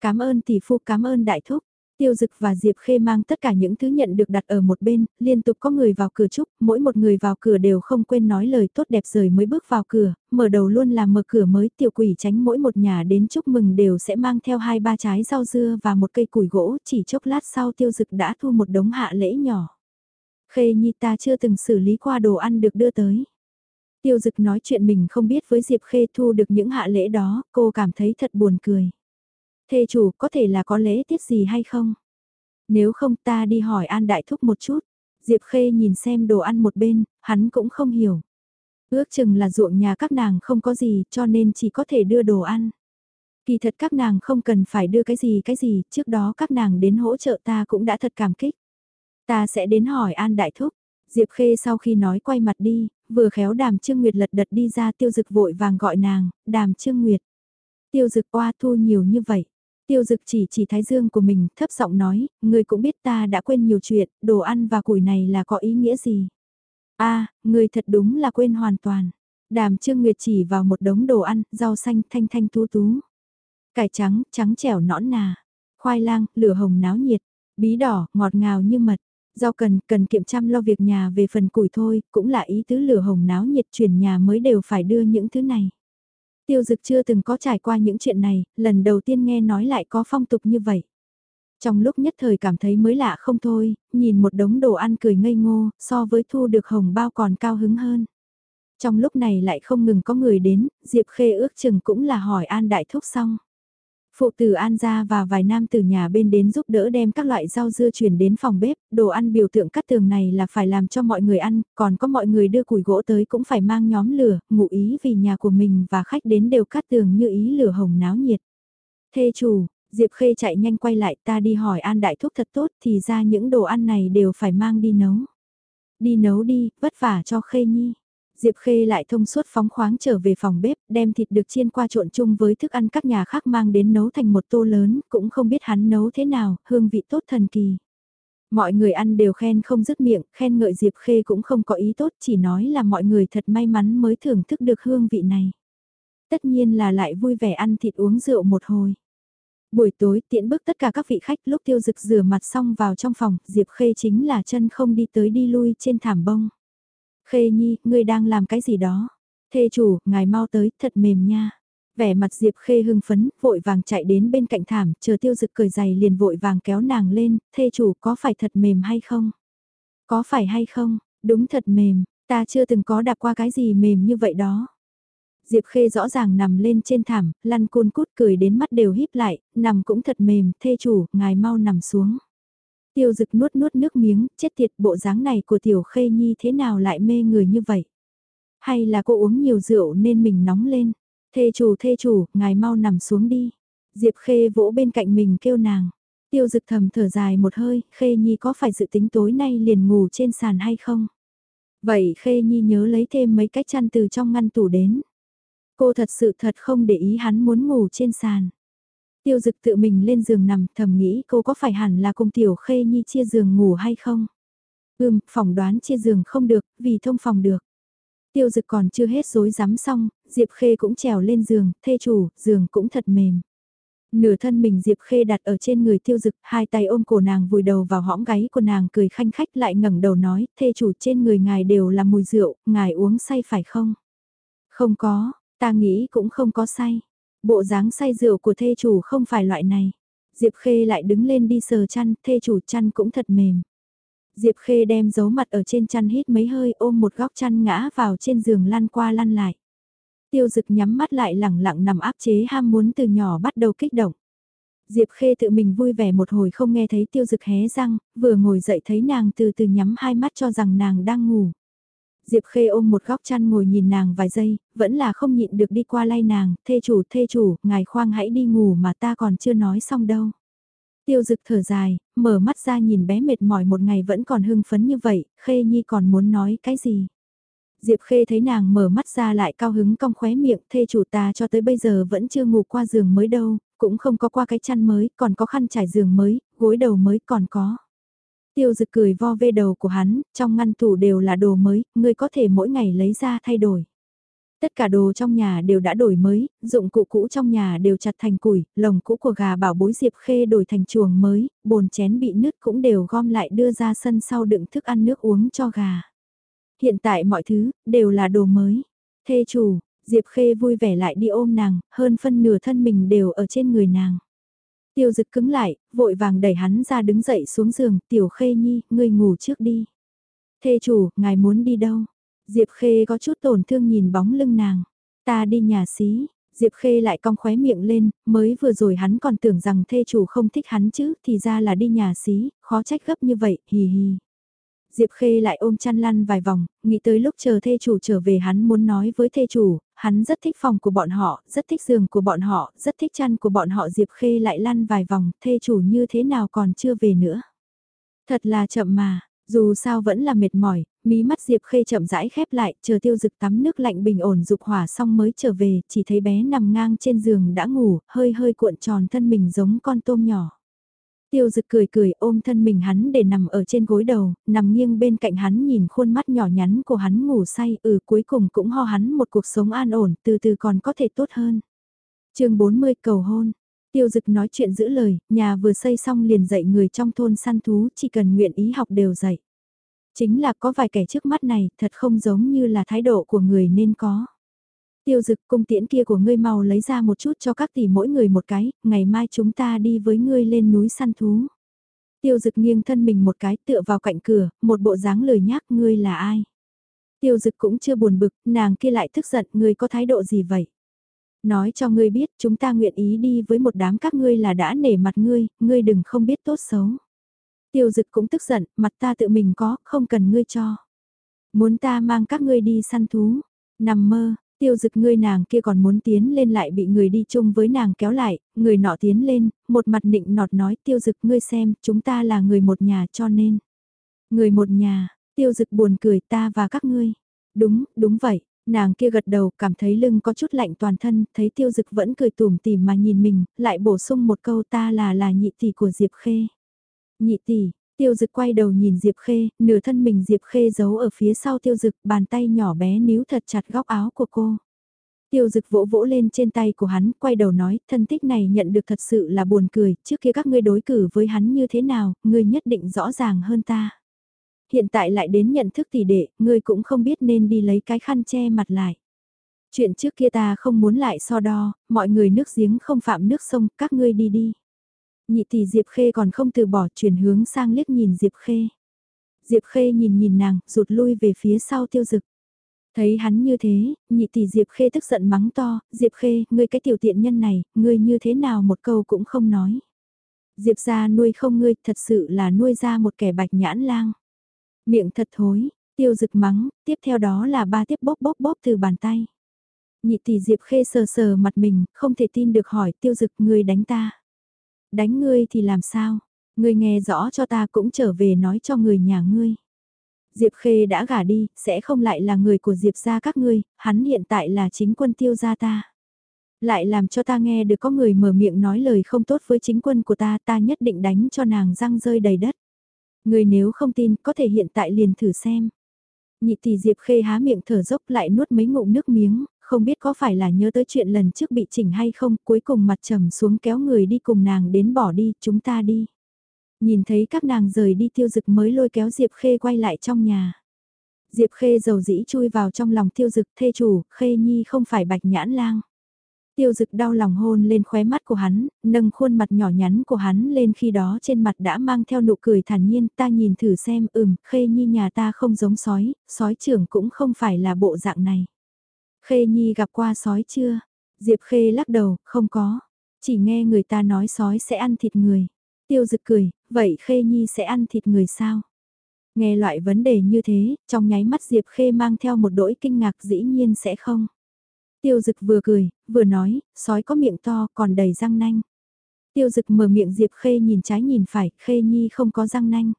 Cảm ơn tỷ phu cảm ơn đại thúc. Tiêu Dực và Diệp Khê mang tất cả những thứ nhận được đặt ở một bên, liên tục có người vào cửa chúc, mỗi một người vào cửa đều không quên nói lời tốt đẹp rời mới bước vào cửa, mở đầu luôn là mở cửa mới tiểu quỷ tránh mỗi một nhà đến chúc mừng đều sẽ mang theo hai ba trái rau dưa và một cây củi gỗ, chỉ chốc lát sau Tiêu Dực đã thu một đống hạ lễ nhỏ. Khê Nhi ta chưa từng xử lý qua đồ ăn được đưa tới. Tiêu Dực nói chuyện mình không biết với Diệp Khê thu được những hạ lễ đó, cô cảm thấy thật buồn cười. Thê chủ có thể là có lễ tiết gì hay không? Nếu không ta đi hỏi An Đại Thúc một chút. Diệp Khê nhìn xem đồ ăn một bên, hắn cũng không hiểu. Ước chừng là ruộng nhà các nàng không có gì cho nên chỉ có thể đưa đồ ăn. Kỳ thật các nàng không cần phải đưa cái gì cái gì, trước đó các nàng đến hỗ trợ ta cũng đã thật cảm kích. Ta sẽ đến hỏi An Đại Thúc. Diệp Khê sau khi nói quay mặt đi, vừa khéo đàm Trương Nguyệt lật đật đi ra tiêu dực vội vàng gọi nàng, đàm Trương Nguyệt. Tiêu dực qua thu nhiều như vậy. Tiêu dực chỉ chỉ thái dương của mình, thấp giọng nói, người cũng biết ta đã quên nhiều chuyện, đồ ăn và củi này là có ý nghĩa gì. a à, người thật đúng là quên hoàn toàn. Đàm Trương Nguyệt chỉ vào một đống đồ ăn, rau xanh thanh thanh tú tú. Cải trắng, trắng trẻo nõn nà. Khoai lang, lửa hồng náo nhiệt. Bí đỏ, ngọt ngào như mật. Rau cần, cần kiệm chăm lo việc nhà về phần củi thôi, cũng là ý tứ lửa hồng náo nhiệt chuyển nhà mới đều phải đưa những thứ này. Tiêu dực chưa từng có trải qua những chuyện này, lần đầu tiên nghe nói lại có phong tục như vậy. Trong lúc nhất thời cảm thấy mới lạ không thôi, nhìn một đống đồ ăn cười ngây ngô, so với thu được hồng bao còn cao hứng hơn. Trong lúc này lại không ngừng có người đến, Diệp Khê ước chừng cũng là hỏi An Đại Thúc xong. Phụ tử An gia và vài nam từ nhà bên đến giúp đỡ đem các loại rau dưa chuyển đến phòng bếp, đồ ăn biểu tượng cắt tường này là phải làm cho mọi người ăn, còn có mọi người đưa củi gỗ tới cũng phải mang nhóm lửa, ngụ ý vì nhà của mình và khách đến đều cắt tường như ý lửa hồng náo nhiệt. Thê chủ, Diệp Khê chạy nhanh quay lại ta đi hỏi An Đại Thúc thật tốt thì ra những đồ ăn này đều phải mang đi nấu. Đi nấu đi, vất vả cho Khê Nhi. Diệp Khê lại thông suốt phóng khoáng trở về phòng bếp, đem thịt được chiên qua trộn chung với thức ăn các nhà khác mang đến nấu thành một tô lớn, cũng không biết hắn nấu thế nào, hương vị tốt thần kỳ. Mọi người ăn đều khen không dứt miệng, khen ngợi Diệp Khê cũng không có ý tốt, chỉ nói là mọi người thật may mắn mới thưởng thức được hương vị này. Tất nhiên là lại vui vẻ ăn thịt uống rượu một hồi. Buổi tối tiễn bước tất cả các vị khách lúc tiêu dực rửa mặt xong vào trong phòng, Diệp Khê chính là chân không đi tới đi lui trên thảm bông. Khê Nhi, ngươi đang làm cái gì đó? Thê chủ, ngài mau tới, thật mềm nha. Vẻ mặt Diệp Khê hưng phấn, vội vàng chạy đến bên cạnh thảm, chờ tiêu dực cởi giày liền vội vàng kéo nàng lên, thê chủ có phải thật mềm hay không? Có phải hay không? Đúng thật mềm, ta chưa từng có đạp qua cái gì mềm như vậy đó. Diệp Khê rõ ràng nằm lên trên thảm, lăn côn cút cười đến mắt đều híp lại, nằm cũng thật mềm, thê chủ, ngài mau nằm xuống. Tiêu dực nuốt nuốt nước miếng, chết tiệt bộ dáng này của tiểu khê nhi thế nào lại mê người như vậy? Hay là cô uống nhiều rượu nên mình nóng lên? Thê chủ thê chủ, ngài mau nằm xuống đi. Diệp khê vỗ bên cạnh mình kêu nàng. Tiêu dực thầm thở dài một hơi, khê nhi có phải dự tính tối nay liền ngủ trên sàn hay không? Vậy khê nhi nhớ lấy thêm mấy cái chăn từ trong ngăn tủ đến. Cô thật sự thật không để ý hắn muốn ngủ trên sàn. Tiêu dực tự mình lên giường nằm thầm nghĩ cô có phải hẳn là cùng tiểu khê nhi chia giường ngủ hay không? Ừm, phỏng đoán chia giường không được, vì thông phòng được. Tiêu dực còn chưa hết dối rắm xong, Diệp Khê cũng trèo lên giường, thê chủ, giường cũng thật mềm. Nửa thân mình Diệp Khê đặt ở trên người tiêu dực, hai tay ôm cổ nàng vùi đầu vào hõm gáy của nàng cười khanh khách lại ngẩng đầu nói, thê chủ trên người ngài đều là mùi rượu, ngài uống say phải không? Không có, ta nghĩ cũng không có say. Bộ dáng say rượu của thê chủ không phải loại này. Diệp Khê lại đứng lên đi sờ chăn, thê chủ chăn cũng thật mềm. Diệp Khê đem giấu mặt ở trên chăn hít mấy hơi ôm một góc chăn ngã vào trên giường lăn qua lăn lại. Tiêu dực nhắm mắt lại lẳng lặng nằm áp chế ham muốn từ nhỏ bắt đầu kích động. Diệp Khê tự mình vui vẻ một hồi không nghe thấy tiêu dực hé răng, vừa ngồi dậy thấy nàng từ từ nhắm hai mắt cho rằng nàng đang ngủ. Diệp Khê ôm một góc chăn ngồi nhìn nàng vài giây, vẫn là không nhịn được đi qua lay nàng, thê chủ, thê chủ, ngài khoang hãy đi ngủ mà ta còn chưa nói xong đâu. Tiêu dực thở dài, mở mắt ra nhìn bé mệt mỏi một ngày vẫn còn hưng phấn như vậy, Khê Nhi còn muốn nói cái gì. Diệp Khê thấy nàng mở mắt ra lại cao hứng cong khóe miệng, thê chủ ta cho tới bây giờ vẫn chưa ngủ qua giường mới đâu, cũng không có qua cái chăn mới, còn có khăn trải giường mới, gối đầu mới còn có. Tiêu dực cười vo vê đầu của hắn, trong ngăn tủ đều là đồ mới, ngươi có thể mỗi ngày lấy ra thay đổi. Tất cả đồ trong nhà đều đã đổi mới, dụng cụ cũ trong nhà đều chặt thành củi, lồng cũ của gà bảo bối Diệp Khê đổi thành chuồng mới, bồn chén bị nứt cũng đều gom lại đưa ra sân sau đựng thức ăn nước uống cho gà. Hiện tại mọi thứ, đều là đồ mới. Thê chủ, Diệp Khê vui vẻ lại đi ôm nàng, hơn phân nửa thân mình đều ở trên người nàng. Tiêu dực cứng lại, vội vàng đẩy hắn ra đứng dậy xuống giường, tiểu khê nhi, ngươi ngủ trước đi. Thê chủ, ngài muốn đi đâu? Diệp khê có chút tổn thương nhìn bóng lưng nàng. Ta đi nhà xí, Diệp Khê lại cong khóe miệng lên, mới vừa rồi hắn còn tưởng rằng thê chủ không thích hắn chứ, thì ra là đi nhà xí, khó trách gấp như vậy, hì hì. Diệp Khê lại ôm chăn lăn vài vòng, nghĩ tới lúc chờ thê chủ trở về hắn muốn nói với thê chủ, hắn rất thích phòng của bọn họ, rất thích giường của bọn họ, rất thích chăn của bọn họ Diệp Khê lại lăn vài vòng, thê chủ như thế nào còn chưa về nữa. Thật là chậm mà, dù sao vẫn là mệt mỏi, mí mắt Diệp Khê chậm rãi khép lại, chờ tiêu dực tắm nước lạnh bình ổn dục hỏa xong mới trở về, chỉ thấy bé nằm ngang trên giường đã ngủ, hơi hơi cuộn tròn thân mình giống con tôm nhỏ. Tiêu dực cười cười ôm thân mình hắn để nằm ở trên gối đầu, nằm nghiêng bên cạnh hắn nhìn khuôn mắt nhỏ nhắn của hắn ngủ say, ừ cuối cùng cũng ho hắn một cuộc sống an ổn, từ từ còn có thể tốt hơn. chương 40 cầu hôn, tiêu dực nói chuyện giữ lời, nhà vừa xây xong liền dạy người trong thôn săn thú, chỉ cần nguyện ý học đều dạy. Chính là có vài kẻ trước mắt này, thật không giống như là thái độ của người nên có tiêu dực cung tiễn kia của ngươi mau lấy ra một chút cho các tỷ mỗi người một cái, ngày mai chúng ta đi với ngươi lên núi săn thú. Tiêu dực nghiêng thân mình một cái tựa vào cạnh cửa, một bộ dáng lời nhắc ngươi là ai. Tiêu dực cũng chưa buồn bực, nàng kia lại tức giận, ngươi có thái độ gì vậy? Nói cho ngươi biết, chúng ta nguyện ý đi với một đám các ngươi là đã nể mặt ngươi, ngươi đừng không biết tốt xấu. Tiêu dực cũng tức giận, mặt ta tự mình có, không cần ngươi cho. Muốn ta mang các ngươi đi săn thú, nằm mơ, Tiêu dực ngươi nàng kia còn muốn tiến lên lại bị người đi chung với nàng kéo lại, người nọ tiến lên, một mặt nịnh nọt nói tiêu dực ngươi xem, chúng ta là người một nhà cho nên. Người một nhà, tiêu dực buồn cười ta và các ngươi. Đúng, đúng vậy, nàng kia gật đầu cảm thấy lưng có chút lạnh toàn thân, thấy tiêu dực vẫn cười tủm tỉm mà nhìn mình, lại bổ sung một câu ta là là nhị tỷ của Diệp Khê. Nhị tỷ, Tiêu dực quay đầu nhìn Diệp Khê, nửa thân mình Diệp Khê giấu ở phía sau tiêu dực, bàn tay nhỏ bé níu thật chặt góc áo của cô. Tiêu dực vỗ vỗ lên trên tay của hắn, quay đầu nói, thân tích này nhận được thật sự là buồn cười, trước kia các ngươi đối cử với hắn như thế nào, ngươi nhất định rõ ràng hơn ta. Hiện tại lại đến nhận thức tỷ đệ, ngươi cũng không biết nên đi lấy cái khăn che mặt lại. Chuyện trước kia ta không muốn lại so đo, mọi người nước giếng không phạm nước sông, các ngươi đi đi. Nhị tỷ Diệp Khê còn không từ bỏ chuyển hướng sang liếc nhìn Diệp Khê. Diệp Khê nhìn nhìn nàng, rụt lui về phía sau tiêu dực. Thấy hắn như thế, nhị tỷ Diệp Khê tức giận mắng to, Diệp Khê, ngươi cái tiểu tiện nhân này, ngươi như thế nào một câu cũng không nói. Diệp ra nuôi không ngươi, thật sự là nuôi ra một kẻ bạch nhãn lang. Miệng thật thối, tiêu dực mắng, tiếp theo đó là ba tiếp bóp bóp bóp từ bàn tay. Nhị tỷ Diệp Khê sờ sờ mặt mình, không thể tin được hỏi tiêu dực ngươi đánh ta. Đánh ngươi thì làm sao? Ngươi nghe rõ cho ta cũng trở về nói cho người nhà ngươi. Diệp Khê đã gả đi, sẽ không lại là người của Diệp gia các ngươi, hắn hiện tại là chính quân tiêu gia ta. Lại làm cho ta nghe được có người mở miệng nói lời không tốt với chính quân của ta, ta nhất định đánh cho nàng răng rơi đầy đất. Người nếu không tin, có thể hiện tại liền thử xem. Nhị tỷ Diệp Khê há miệng thở dốc lại nuốt mấy ngụm nước miếng, không biết có phải là nhớ tới chuyện lần trước bị chỉnh hay không, cuối cùng mặt trầm xuống kéo người đi cùng nàng đến bỏ đi, chúng ta đi. Nhìn thấy các nàng rời đi tiêu dực mới lôi kéo Diệp Khê quay lại trong nhà. Diệp Khê dầu dĩ chui vào trong lòng tiêu dực thê chủ, Khê Nhi không phải bạch nhãn lang. Tiêu dực đau lòng hôn lên khóe mắt của hắn, nâng khuôn mặt nhỏ nhắn của hắn lên khi đó trên mặt đã mang theo nụ cười thản nhiên ta nhìn thử xem ừm, Khê Nhi nhà ta không giống sói, sói trưởng cũng không phải là bộ dạng này. Khê Nhi gặp qua sói chưa? Diệp Khê lắc đầu, không có. Chỉ nghe người ta nói sói sẽ ăn thịt người. Tiêu dực cười, vậy Khê Nhi sẽ ăn thịt người sao? Nghe loại vấn đề như thế, trong nháy mắt Diệp Khê mang theo một đỗi kinh ngạc dĩ nhiên sẽ không. Tiêu dực vừa cười, vừa nói, sói có miệng to còn đầy răng nanh. Tiêu dực mở miệng Diệp Khê nhìn trái nhìn phải, Khê Nhi không có răng nanh.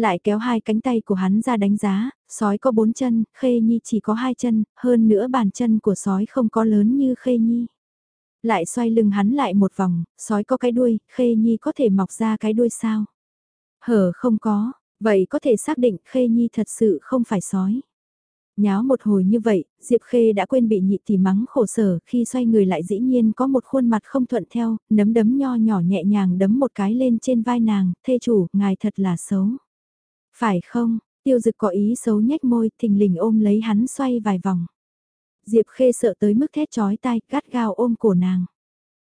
Lại kéo hai cánh tay của hắn ra đánh giá, sói có bốn chân, Khê Nhi chỉ có hai chân, hơn nữa bàn chân của sói không có lớn như Khê Nhi. Lại xoay lưng hắn lại một vòng, sói có cái đuôi, Khê Nhi có thể mọc ra cái đuôi sao? Hở không có, vậy có thể xác định Khê Nhi thật sự không phải sói. Nháo một hồi như vậy, Diệp Khê đã quên bị nhị tỷ mắng khổ sở khi xoay người lại dĩ nhiên có một khuôn mặt không thuận theo, nấm đấm nho nhỏ nhẹ nhàng đấm một cái lên trên vai nàng, thê chủ, ngài thật là xấu. Phải không, tiêu dực có ý xấu nhếch môi, thình lình ôm lấy hắn xoay vài vòng. Diệp Khê sợ tới mức thét chói tai, gắt gao ôm cổ nàng.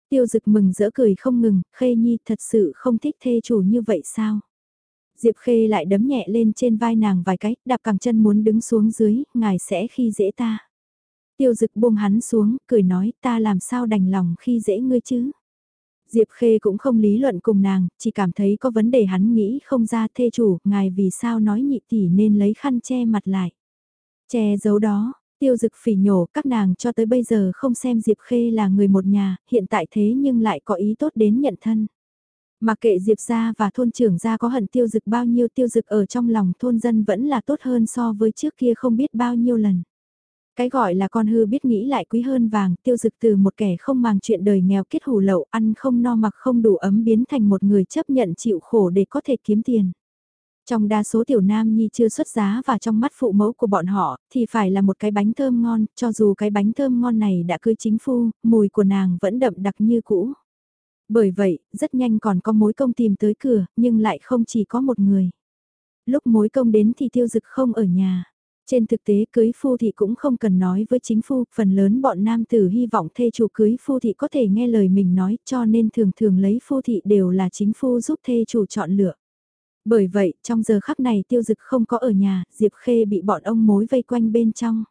Tiêu dực mừng rỡ cười không ngừng, Khê Nhi thật sự không thích thê chủ như vậy sao? Diệp Khê lại đấm nhẹ lên trên vai nàng vài cái, đạp cẳng chân muốn đứng xuống dưới, ngài sẽ khi dễ ta. Tiêu dực buông hắn xuống, cười nói ta làm sao đành lòng khi dễ ngươi chứ. Diệp Khê cũng không lý luận cùng nàng, chỉ cảm thấy có vấn đề hắn nghĩ không ra thê chủ, ngài vì sao nói nhị tỷ nên lấy khăn che mặt lại. Che giấu đó, tiêu dực phỉ nhổ các nàng cho tới bây giờ không xem Diệp Khê là người một nhà, hiện tại thế nhưng lại có ý tốt đến nhận thân. Mà kệ Diệp gia và thôn trưởng gia có hận tiêu dực bao nhiêu tiêu dực ở trong lòng thôn dân vẫn là tốt hơn so với trước kia không biết bao nhiêu lần. Cái gọi là con hư biết nghĩ lại quý hơn vàng, tiêu dực từ một kẻ không màng chuyện đời nghèo kết hủ lậu, ăn không no mặc không đủ ấm biến thành một người chấp nhận chịu khổ để có thể kiếm tiền. Trong đa số tiểu nam nhi chưa xuất giá và trong mắt phụ mẫu của bọn họ, thì phải là một cái bánh thơm ngon, cho dù cái bánh thơm ngon này đã cưới chính phu, mùi của nàng vẫn đậm đặc như cũ. Bởi vậy, rất nhanh còn có mối công tìm tới cửa, nhưng lại không chỉ có một người. Lúc mối công đến thì tiêu dực không ở nhà. Trên thực tế cưới phu thị cũng không cần nói với chính phu, phần lớn bọn nam tử hy vọng thê chủ cưới phu thị có thể nghe lời mình nói cho nên thường thường lấy phu thị đều là chính phu giúp thê chủ chọn lựa. Bởi vậy, trong giờ khắc này tiêu dực không có ở nhà, Diệp Khê bị bọn ông mối vây quanh bên trong.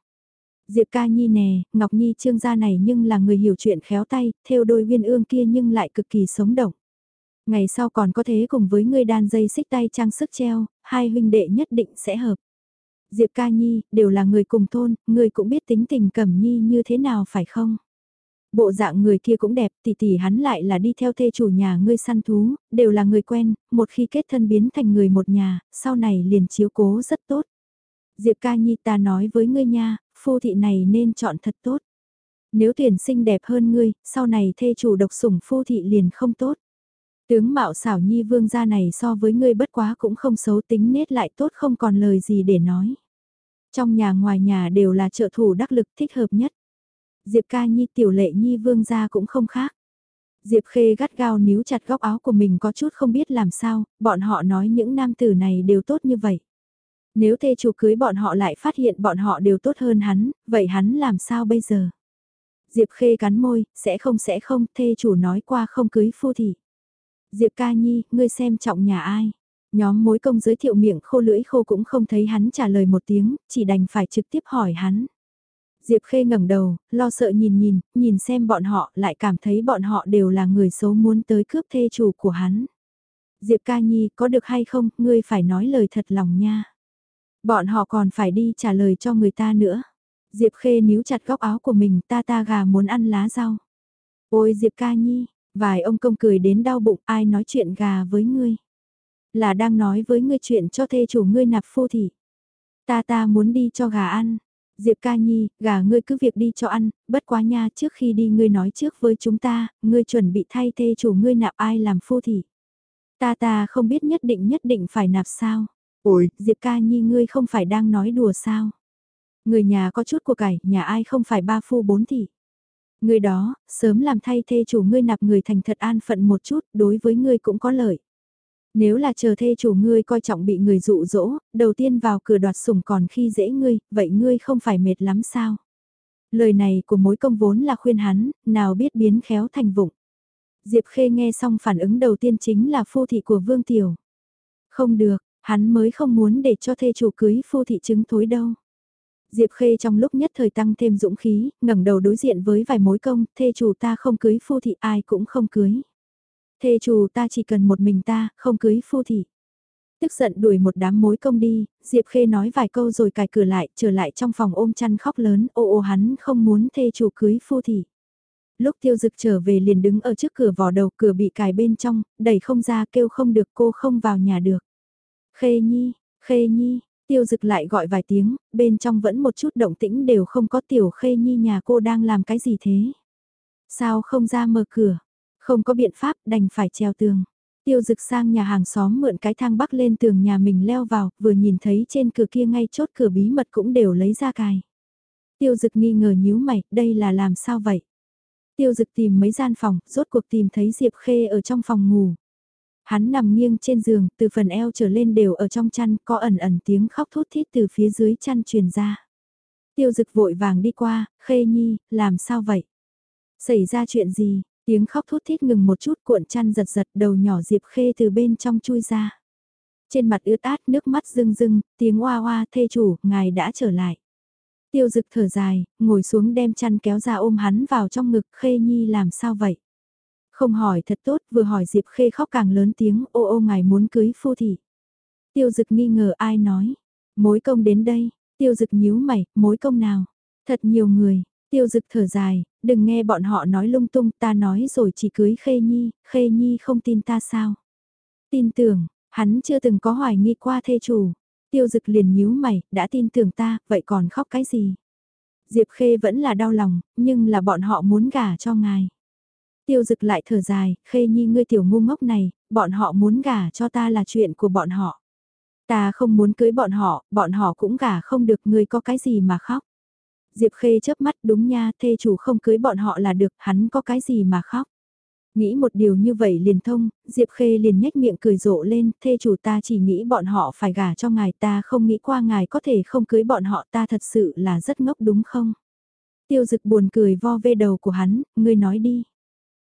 Diệp ca nhi nè, Ngọc Nhi trương gia này nhưng là người hiểu chuyện khéo tay, theo đôi viên ương kia nhưng lại cực kỳ sống động. Ngày sau còn có thế cùng với người đan dây xích tay trang sức treo, hai huynh đệ nhất định sẽ hợp. Diệp ca nhi, đều là người cùng thôn, người cũng biết tính tình cẩm nhi như thế nào phải không? Bộ dạng người kia cũng đẹp, tỷ tỷ hắn lại là đi theo thê chủ nhà ngươi săn thú, đều là người quen, một khi kết thân biến thành người một nhà, sau này liền chiếu cố rất tốt. Diệp ca nhi ta nói với ngươi nha, phu thị này nên chọn thật tốt. Nếu tuyển sinh đẹp hơn ngươi, sau này thê chủ độc sủng phu thị liền không tốt. Tướng mạo xảo nhi vương gia này so với ngươi bất quá cũng không xấu tính nết lại tốt không còn lời gì để nói. Trong nhà ngoài nhà đều là trợ thủ đắc lực thích hợp nhất. Diệp ca nhi tiểu lệ nhi vương gia cũng không khác. Diệp khê gắt gao níu chặt góc áo của mình có chút không biết làm sao, bọn họ nói những nam tử này đều tốt như vậy. Nếu thê chủ cưới bọn họ lại phát hiện bọn họ đều tốt hơn hắn, vậy hắn làm sao bây giờ? Diệp khê cắn môi, sẽ không sẽ không, thê chủ nói qua không cưới phu thị. Diệp ca nhi, ngươi xem trọng nhà ai? Nhóm mối công giới thiệu miệng khô lưỡi khô cũng không thấy hắn trả lời một tiếng, chỉ đành phải trực tiếp hỏi hắn. Diệp Khê ngẩng đầu, lo sợ nhìn nhìn, nhìn xem bọn họ, lại cảm thấy bọn họ đều là người xấu muốn tới cướp thê chủ của hắn. Diệp ca nhi, có được hay không, ngươi phải nói lời thật lòng nha. Bọn họ còn phải đi trả lời cho người ta nữa. Diệp Khê níu chặt góc áo của mình, ta ta gà muốn ăn lá rau. Ôi Diệp ca nhi, vài ông công cười đến đau bụng, ai nói chuyện gà với ngươi. Là đang nói với ngươi chuyện cho thê chủ ngươi nạp phu thị. Ta ta muốn đi cho gà ăn. Diệp ca nhi, gà ngươi cứ việc đi cho ăn, bất quá nha trước khi đi ngươi nói trước với chúng ta, ngươi chuẩn bị thay thê chủ ngươi nạp ai làm phu thị. Ta ta không biết nhất định nhất định phải nạp sao. Ôi, Diệp ca nhi ngươi không phải đang nói đùa sao. Người nhà có chút của cải, nhà ai không phải ba phu bốn thị. Người đó, sớm làm thay thê chủ ngươi nạp người thành thật an phận một chút, đối với ngươi cũng có lợi. Nếu là chờ thê chủ ngươi coi trọng bị người dụ dỗ, đầu tiên vào cửa đoạt sủng còn khi dễ ngươi, vậy ngươi không phải mệt lắm sao? Lời này của mối công vốn là khuyên hắn, nào biết biến khéo thành vụng. Diệp Khê nghe xong phản ứng đầu tiên chính là phu thị của Vương Tiểu. Không được, hắn mới không muốn để cho thê chủ cưới phu thị chứng thối đâu. Diệp Khê trong lúc nhất thời tăng thêm dũng khí, ngẩng đầu đối diện với vài mối công, thê chủ ta không cưới phu thị ai cũng không cưới. Thê chủ ta chỉ cần một mình ta, không cưới phu thị. Tức giận đuổi một đám mối công đi, Diệp Khê nói vài câu rồi cài cửa lại, trở lại trong phòng ôm chăn khóc lớn, ô ô hắn không muốn thê chủ cưới phu thị. Lúc tiêu dực trở về liền đứng ở trước cửa vò đầu, cửa bị cài bên trong, đẩy không ra kêu không được cô không vào nhà được. Khê nhi, khê nhi, tiêu dực lại gọi vài tiếng, bên trong vẫn một chút động tĩnh đều không có tiểu khê nhi nhà cô đang làm cái gì thế. Sao không ra mở cửa, không có biện pháp đành phải treo tường. Tiêu dực sang nhà hàng xóm mượn cái thang bắc lên tường nhà mình leo vào, vừa nhìn thấy trên cửa kia ngay chốt cửa bí mật cũng đều lấy ra cài. Tiêu dực nghi ngờ nhíu mày, đây là làm sao vậy? Tiêu dực tìm mấy gian phòng, rốt cuộc tìm thấy Diệp Khê ở trong phòng ngủ. Hắn nằm nghiêng trên giường, từ phần eo trở lên đều ở trong chăn, có ẩn ẩn tiếng khóc thút thít từ phía dưới chăn truyền ra. Tiêu dực vội vàng đi qua, Khê Nhi, làm sao vậy? Xảy ra chuyện gì? Tiếng khóc thút thít ngừng một chút cuộn chăn giật giật đầu nhỏ Diệp Khê từ bên trong chui ra. Trên mặt ướt át nước mắt rưng rưng, tiếng oa oa thê chủ, ngài đã trở lại. Tiêu dực thở dài, ngồi xuống đem chăn kéo ra ôm hắn vào trong ngực Khê Nhi làm sao vậy? Không hỏi thật tốt, vừa hỏi Diệp Khê khóc càng lớn tiếng, ô ô ngài muốn cưới phu thị. Tiêu dực nghi ngờ ai nói. Mối công đến đây, tiêu dực nhíu mày, mối công nào? Thật nhiều người, tiêu dực thở dài, đừng nghe bọn họ nói lung tung, ta nói rồi chỉ cưới Khê Nhi, Khê Nhi không tin ta sao? Tin tưởng, hắn chưa từng có hoài nghi qua thê chủ. Tiêu dực liền nhíu mày, đã tin tưởng ta, vậy còn khóc cái gì? Diệp Khê vẫn là đau lòng, nhưng là bọn họ muốn gả cho ngài. Tiêu dực lại thở dài, Khê Nhi ngươi tiểu ngu ngốc này, bọn họ muốn gả cho ta là chuyện của bọn họ. Ta không muốn cưới bọn họ, bọn họ cũng gả không được ngươi có cái gì mà khóc. Diệp Khê chớp mắt đúng nha, thê chủ không cưới bọn họ là được, hắn có cái gì mà khóc. Nghĩ một điều như vậy liền thông, Diệp Khê liền nhếch miệng cười rộ lên, thê chủ ta chỉ nghĩ bọn họ phải gả cho ngài ta không nghĩ qua ngài có thể không cưới bọn họ ta thật sự là rất ngốc đúng không? Tiêu dực buồn cười vo vê đầu của hắn, ngươi nói đi.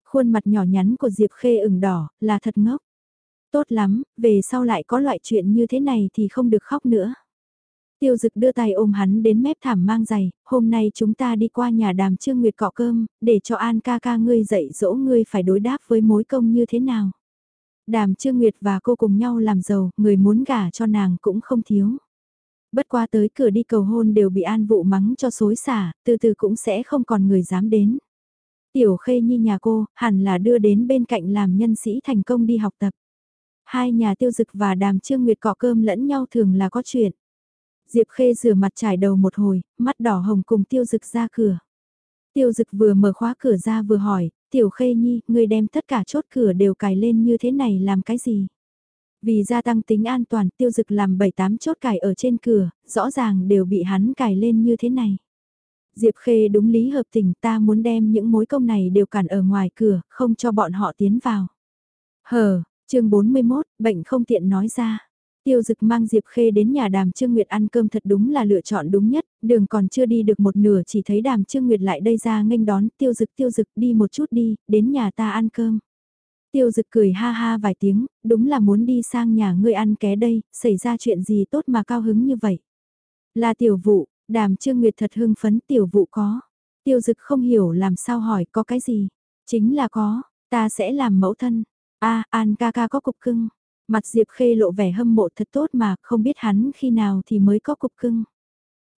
Khuôn mặt nhỏ nhắn của Diệp Khê ửng đỏ, là thật ngốc. Tốt lắm, về sau lại có loại chuyện như thế này thì không được khóc nữa. Tiêu dực đưa tay ôm hắn đến mép thảm mang giày, hôm nay chúng ta đi qua nhà đàm Trương Nguyệt cọ cơm, để cho An ca ca ngươi dạy dỗ ngươi phải đối đáp với mối công như thế nào. Đàm Trương Nguyệt và cô cùng nhau làm giàu, người muốn gả cho nàng cũng không thiếu. Bất qua tới cửa đi cầu hôn đều bị an vụ mắng cho xối xả, từ từ cũng sẽ không còn người dám đến. Tiểu khê nhi nhà cô, hẳn là đưa đến bên cạnh làm nhân sĩ thành công đi học tập. Hai nhà tiêu dực và đàm trương nguyệt cọ cơm lẫn nhau thường là có chuyện. Diệp Khê rửa mặt trải đầu một hồi, mắt đỏ hồng cùng Tiêu Dực ra cửa. Tiêu Dực vừa mở khóa cửa ra vừa hỏi, Tiểu Khê Nhi, ngươi đem tất cả chốt cửa đều cài lên như thế này làm cái gì? Vì gia tăng tính an toàn, Tiêu Dực làm 7-8 chốt cài ở trên cửa, rõ ràng đều bị hắn cài lên như thế này. Diệp Khê đúng lý hợp tình ta muốn đem những mối công này đều cản ở ngoài cửa, không cho bọn họ tiến vào. Hờ, chương 41, bệnh không tiện nói ra. Tiêu dực mang Diệp Khê đến nhà đàm Trương Nguyệt ăn cơm thật đúng là lựa chọn đúng nhất, đường còn chưa đi được một nửa chỉ thấy đàm Trương Nguyệt lại đây ra nghênh đón tiêu dực tiêu dực đi một chút đi, đến nhà ta ăn cơm. Tiêu dực cười ha ha vài tiếng, đúng là muốn đi sang nhà ngươi ăn ké đây, xảy ra chuyện gì tốt mà cao hứng như vậy. Là tiểu vụ, đàm Trương Nguyệt thật hưng phấn tiểu vụ có. Tiêu dực không hiểu làm sao hỏi có cái gì. Chính là có, ta sẽ làm mẫu thân. a An ca ca có cục cưng. Mặt Diệp Khê lộ vẻ hâm mộ thật tốt mà không biết hắn khi nào thì mới có cục cưng.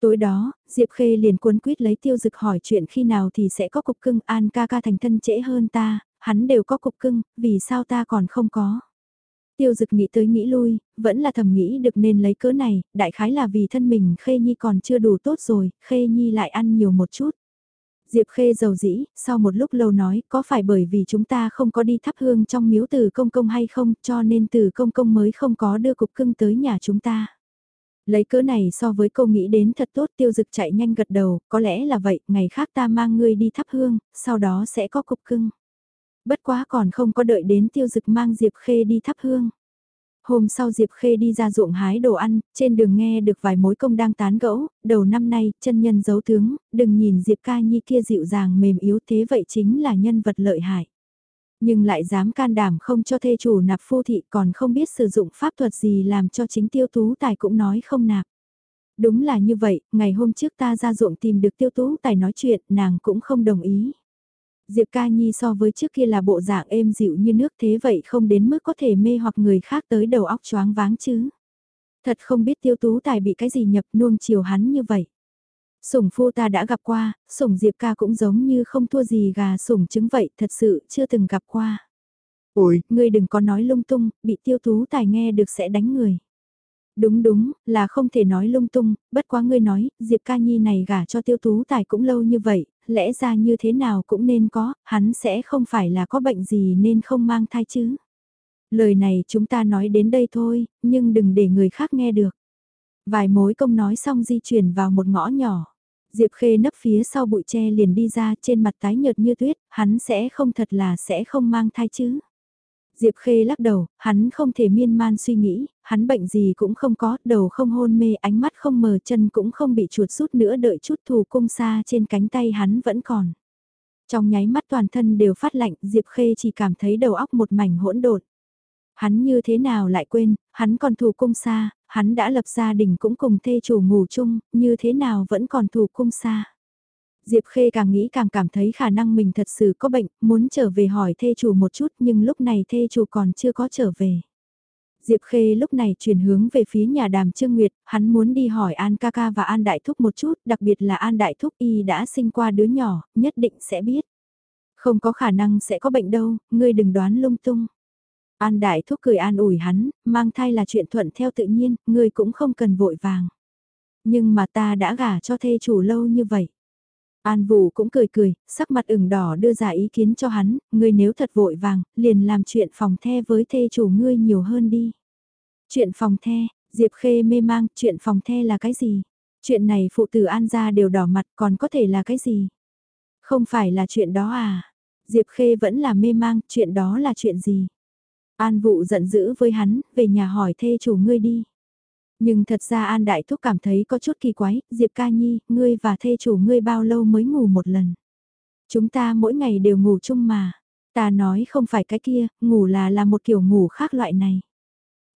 Tối đó, Diệp Khê liền cuốn quýt lấy tiêu dực hỏi chuyện khi nào thì sẽ có cục cưng an ca ca thành thân trễ hơn ta, hắn đều có cục cưng, vì sao ta còn không có. Tiêu dực nghĩ tới nghĩ lui, vẫn là thầm nghĩ được nên lấy cớ này, đại khái là vì thân mình Khê Nhi còn chưa đủ tốt rồi, Khê Nhi lại ăn nhiều một chút. Diệp Khê giàu dĩ, sau một lúc lâu nói có phải bởi vì chúng ta không có đi thắp hương trong miếu từ công công hay không cho nên từ công công mới không có đưa cục cưng tới nhà chúng ta. Lấy cớ này so với câu nghĩ đến thật tốt tiêu dực chạy nhanh gật đầu, có lẽ là vậy, ngày khác ta mang ngươi đi thắp hương, sau đó sẽ có cục cưng. Bất quá còn không có đợi đến tiêu dực mang Diệp Khê đi thắp hương. Hôm sau Diệp Khê đi ra ruộng hái đồ ăn, trên đường nghe được vài mối công đang tán gẫu, đầu năm nay, chân nhân giấu tướng, đừng nhìn Diệp ca nhi kia dịu dàng mềm yếu thế vậy chính là nhân vật lợi hại. Nhưng lại dám can đảm không cho thê chủ nạp phu thị còn không biết sử dụng pháp thuật gì làm cho chính tiêu tú tài cũng nói không nạp. Đúng là như vậy, ngày hôm trước ta ra ruộng tìm được tiêu tú tài nói chuyện, nàng cũng không đồng ý. Diệp Ca Nhi so với trước kia là bộ dạng êm dịu như nước thế vậy không đến mức có thể mê hoặc người khác tới đầu óc choáng váng chứ. Thật không biết tiêu tú tài bị cái gì nhập nuông chiều hắn như vậy. Sủng phu ta đã gặp qua, sủng Diệp ca cũng giống như không thua gì gà sủng trứng vậy, thật sự chưa từng gặp qua. Ôi, ngươi đừng có nói lung tung, bị tiêu tú tài nghe được sẽ đánh người. Đúng đúng, là không thể nói lung tung, bất quá ngươi nói, Diệp ca nhi này gả cho tiêu tú tài cũng lâu như vậy, lẽ ra như thế nào cũng nên có, hắn sẽ không phải là có bệnh gì nên không mang thai chứ. Lời này chúng ta nói đến đây thôi, nhưng đừng để người khác nghe được. Vài mối công nói xong di chuyển vào một ngõ nhỏ. Diệp Khê nấp phía sau bụi tre liền đi ra trên mặt tái nhợt như tuyết, hắn sẽ không thật là sẽ không mang thai chứ. Diệp Khê lắc đầu, hắn không thể miên man suy nghĩ, hắn bệnh gì cũng không có, đầu không hôn mê, ánh mắt không mờ, chân cũng không bị chuột rút nữa đợi chút thù cung xa trên cánh tay hắn vẫn còn. Trong nháy mắt toàn thân đều phát lạnh, Diệp Khê chỉ cảm thấy đầu óc một mảnh hỗn độn. Hắn như thế nào lại quên, hắn còn thù cung xa, hắn đã lập gia đình cũng cùng thê chủ ngủ chung, như thế nào vẫn còn thù cung xa. Diệp Khê càng nghĩ càng cảm thấy khả năng mình thật sự có bệnh, muốn trở về hỏi thê chủ một chút nhưng lúc này thê chủ còn chưa có trở về. Diệp Khê lúc này chuyển hướng về phía nhà đàm Trương Nguyệt, hắn muốn đi hỏi An ca ca và An Đại Thúc một chút, đặc biệt là An Đại Thúc y đã sinh qua đứa nhỏ, nhất định sẽ biết. Không có khả năng sẽ có bệnh đâu, ngươi đừng đoán lung tung. An Đại Thúc cười an ủi hắn, mang thai là chuyện thuận theo tự nhiên, ngươi cũng không cần vội vàng. Nhưng mà ta đã gả cho thê chủ lâu như vậy. An Vũ cũng cười cười, sắc mặt ửng đỏ đưa ra ý kiến cho hắn, ngươi nếu thật vội vàng, liền làm chuyện phòng the với thê chủ ngươi nhiều hơn đi. Chuyện phòng the, Diệp Khê mê mang, chuyện phòng the là cái gì? Chuyện này phụ tử An gia đều đỏ mặt còn có thể là cái gì? Không phải là chuyện đó à? Diệp Khê vẫn là mê mang, chuyện đó là chuyện gì? An Vũ giận dữ với hắn, về nhà hỏi thê chủ ngươi đi. Nhưng thật ra An Đại Thúc cảm thấy có chút kỳ quái, Diệp Ca Nhi, ngươi và thê chủ ngươi bao lâu mới ngủ một lần. Chúng ta mỗi ngày đều ngủ chung mà. Ta nói không phải cái kia, ngủ là là một kiểu ngủ khác loại này.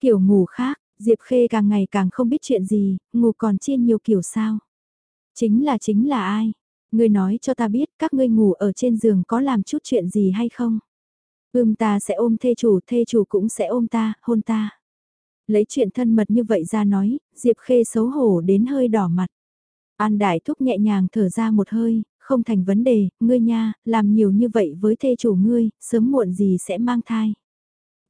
Kiểu ngủ khác, Diệp Khê càng ngày càng không biết chuyện gì, ngủ còn chia nhiều kiểu sao. Chính là chính là ai? Ngươi nói cho ta biết các ngươi ngủ ở trên giường có làm chút chuyện gì hay không? Ưm ta sẽ ôm thê chủ, thê chủ cũng sẽ ôm ta, hôn ta. Lấy chuyện thân mật như vậy ra nói, Diệp Khê xấu hổ đến hơi đỏ mặt. An Đại Thúc nhẹ nhàng thở ra một hơi, không thành vấn đề, ngươi nha, làm nhiều như vậy với thê chủ ngươi, sớm muộn gì sẽ mang thai.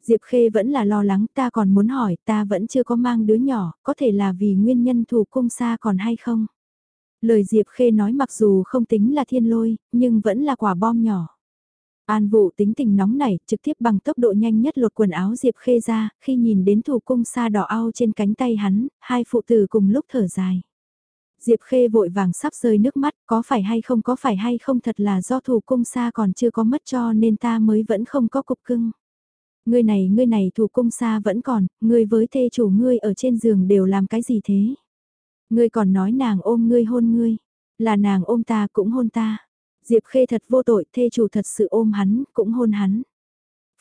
Diệp Khê vẫn là lo lắng ta còn muốn hỏi ta vẫn chưa có mang đứa nhỏ, có thể là vì nguyên nhân thù cung xa còn hay không? Lời Diệp Khê nói mặc dù không tính là thiên lôi, nhưng vẫn là quả bom nhỏ. An vụ tính tình nóng nảy, trực tiếp bằng tốc độ nhanh nhất lột quần áo Diệp Khê ra, khi nhìn đến thủ cung sa đỏ ao trên cánh tay hắn, hai phụ tử cùng lúc thở dài. Diệp Khê vội vàng sắp rơi nước mắt, có phải hay không có phải hay không thật là do thủ cung sa còn chưa có mất cho nên ta mới vẫn không có cục cưng. Ngươi này ngươi này thủ cung sa vẫn còn, ngươi với thê chủ ngươi ở trên giường đều làm cái gì thế? Ngươi còn nói nàng ôm ngươi hôn ngươi, là nàng ôm ta cũng hôn ta. Diệp Khê thật vô tội, thê chủ thật sự ôm hắn, cũng hôn hắn.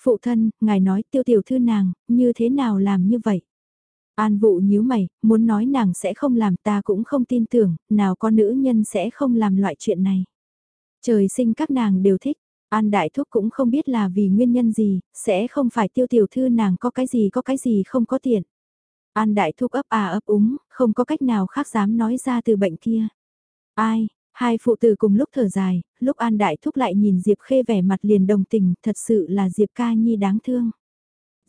Phụ thân, ngài nói tiêu tiểu thư nàng, như thế nào làm như vậy? An vụ nhíu mày, muốn nói nàng sẽ không làm ta cũng không tin tưởng, nào có nữ nhân sẽ không làm loại chuyện này. Trời sinh các nàng đều thích, An Đại Thúc cũng không biết là vì nguyên nhân gì, sẽ không phải tiêu tiểu thư nàng có cái gì có cái gì không có tiền. An Đại Thúc ấp à ấp úng, không có cách nào khác dám nói ra từ bệnh kia. Ai, Hai phụ tử cùng lúc thở dài, lúc An Đại Thúc lại nhìn Diệp Khê vẻ mặt liền đồng tình, thật sự là Diệp Ca Nhi đáng thương.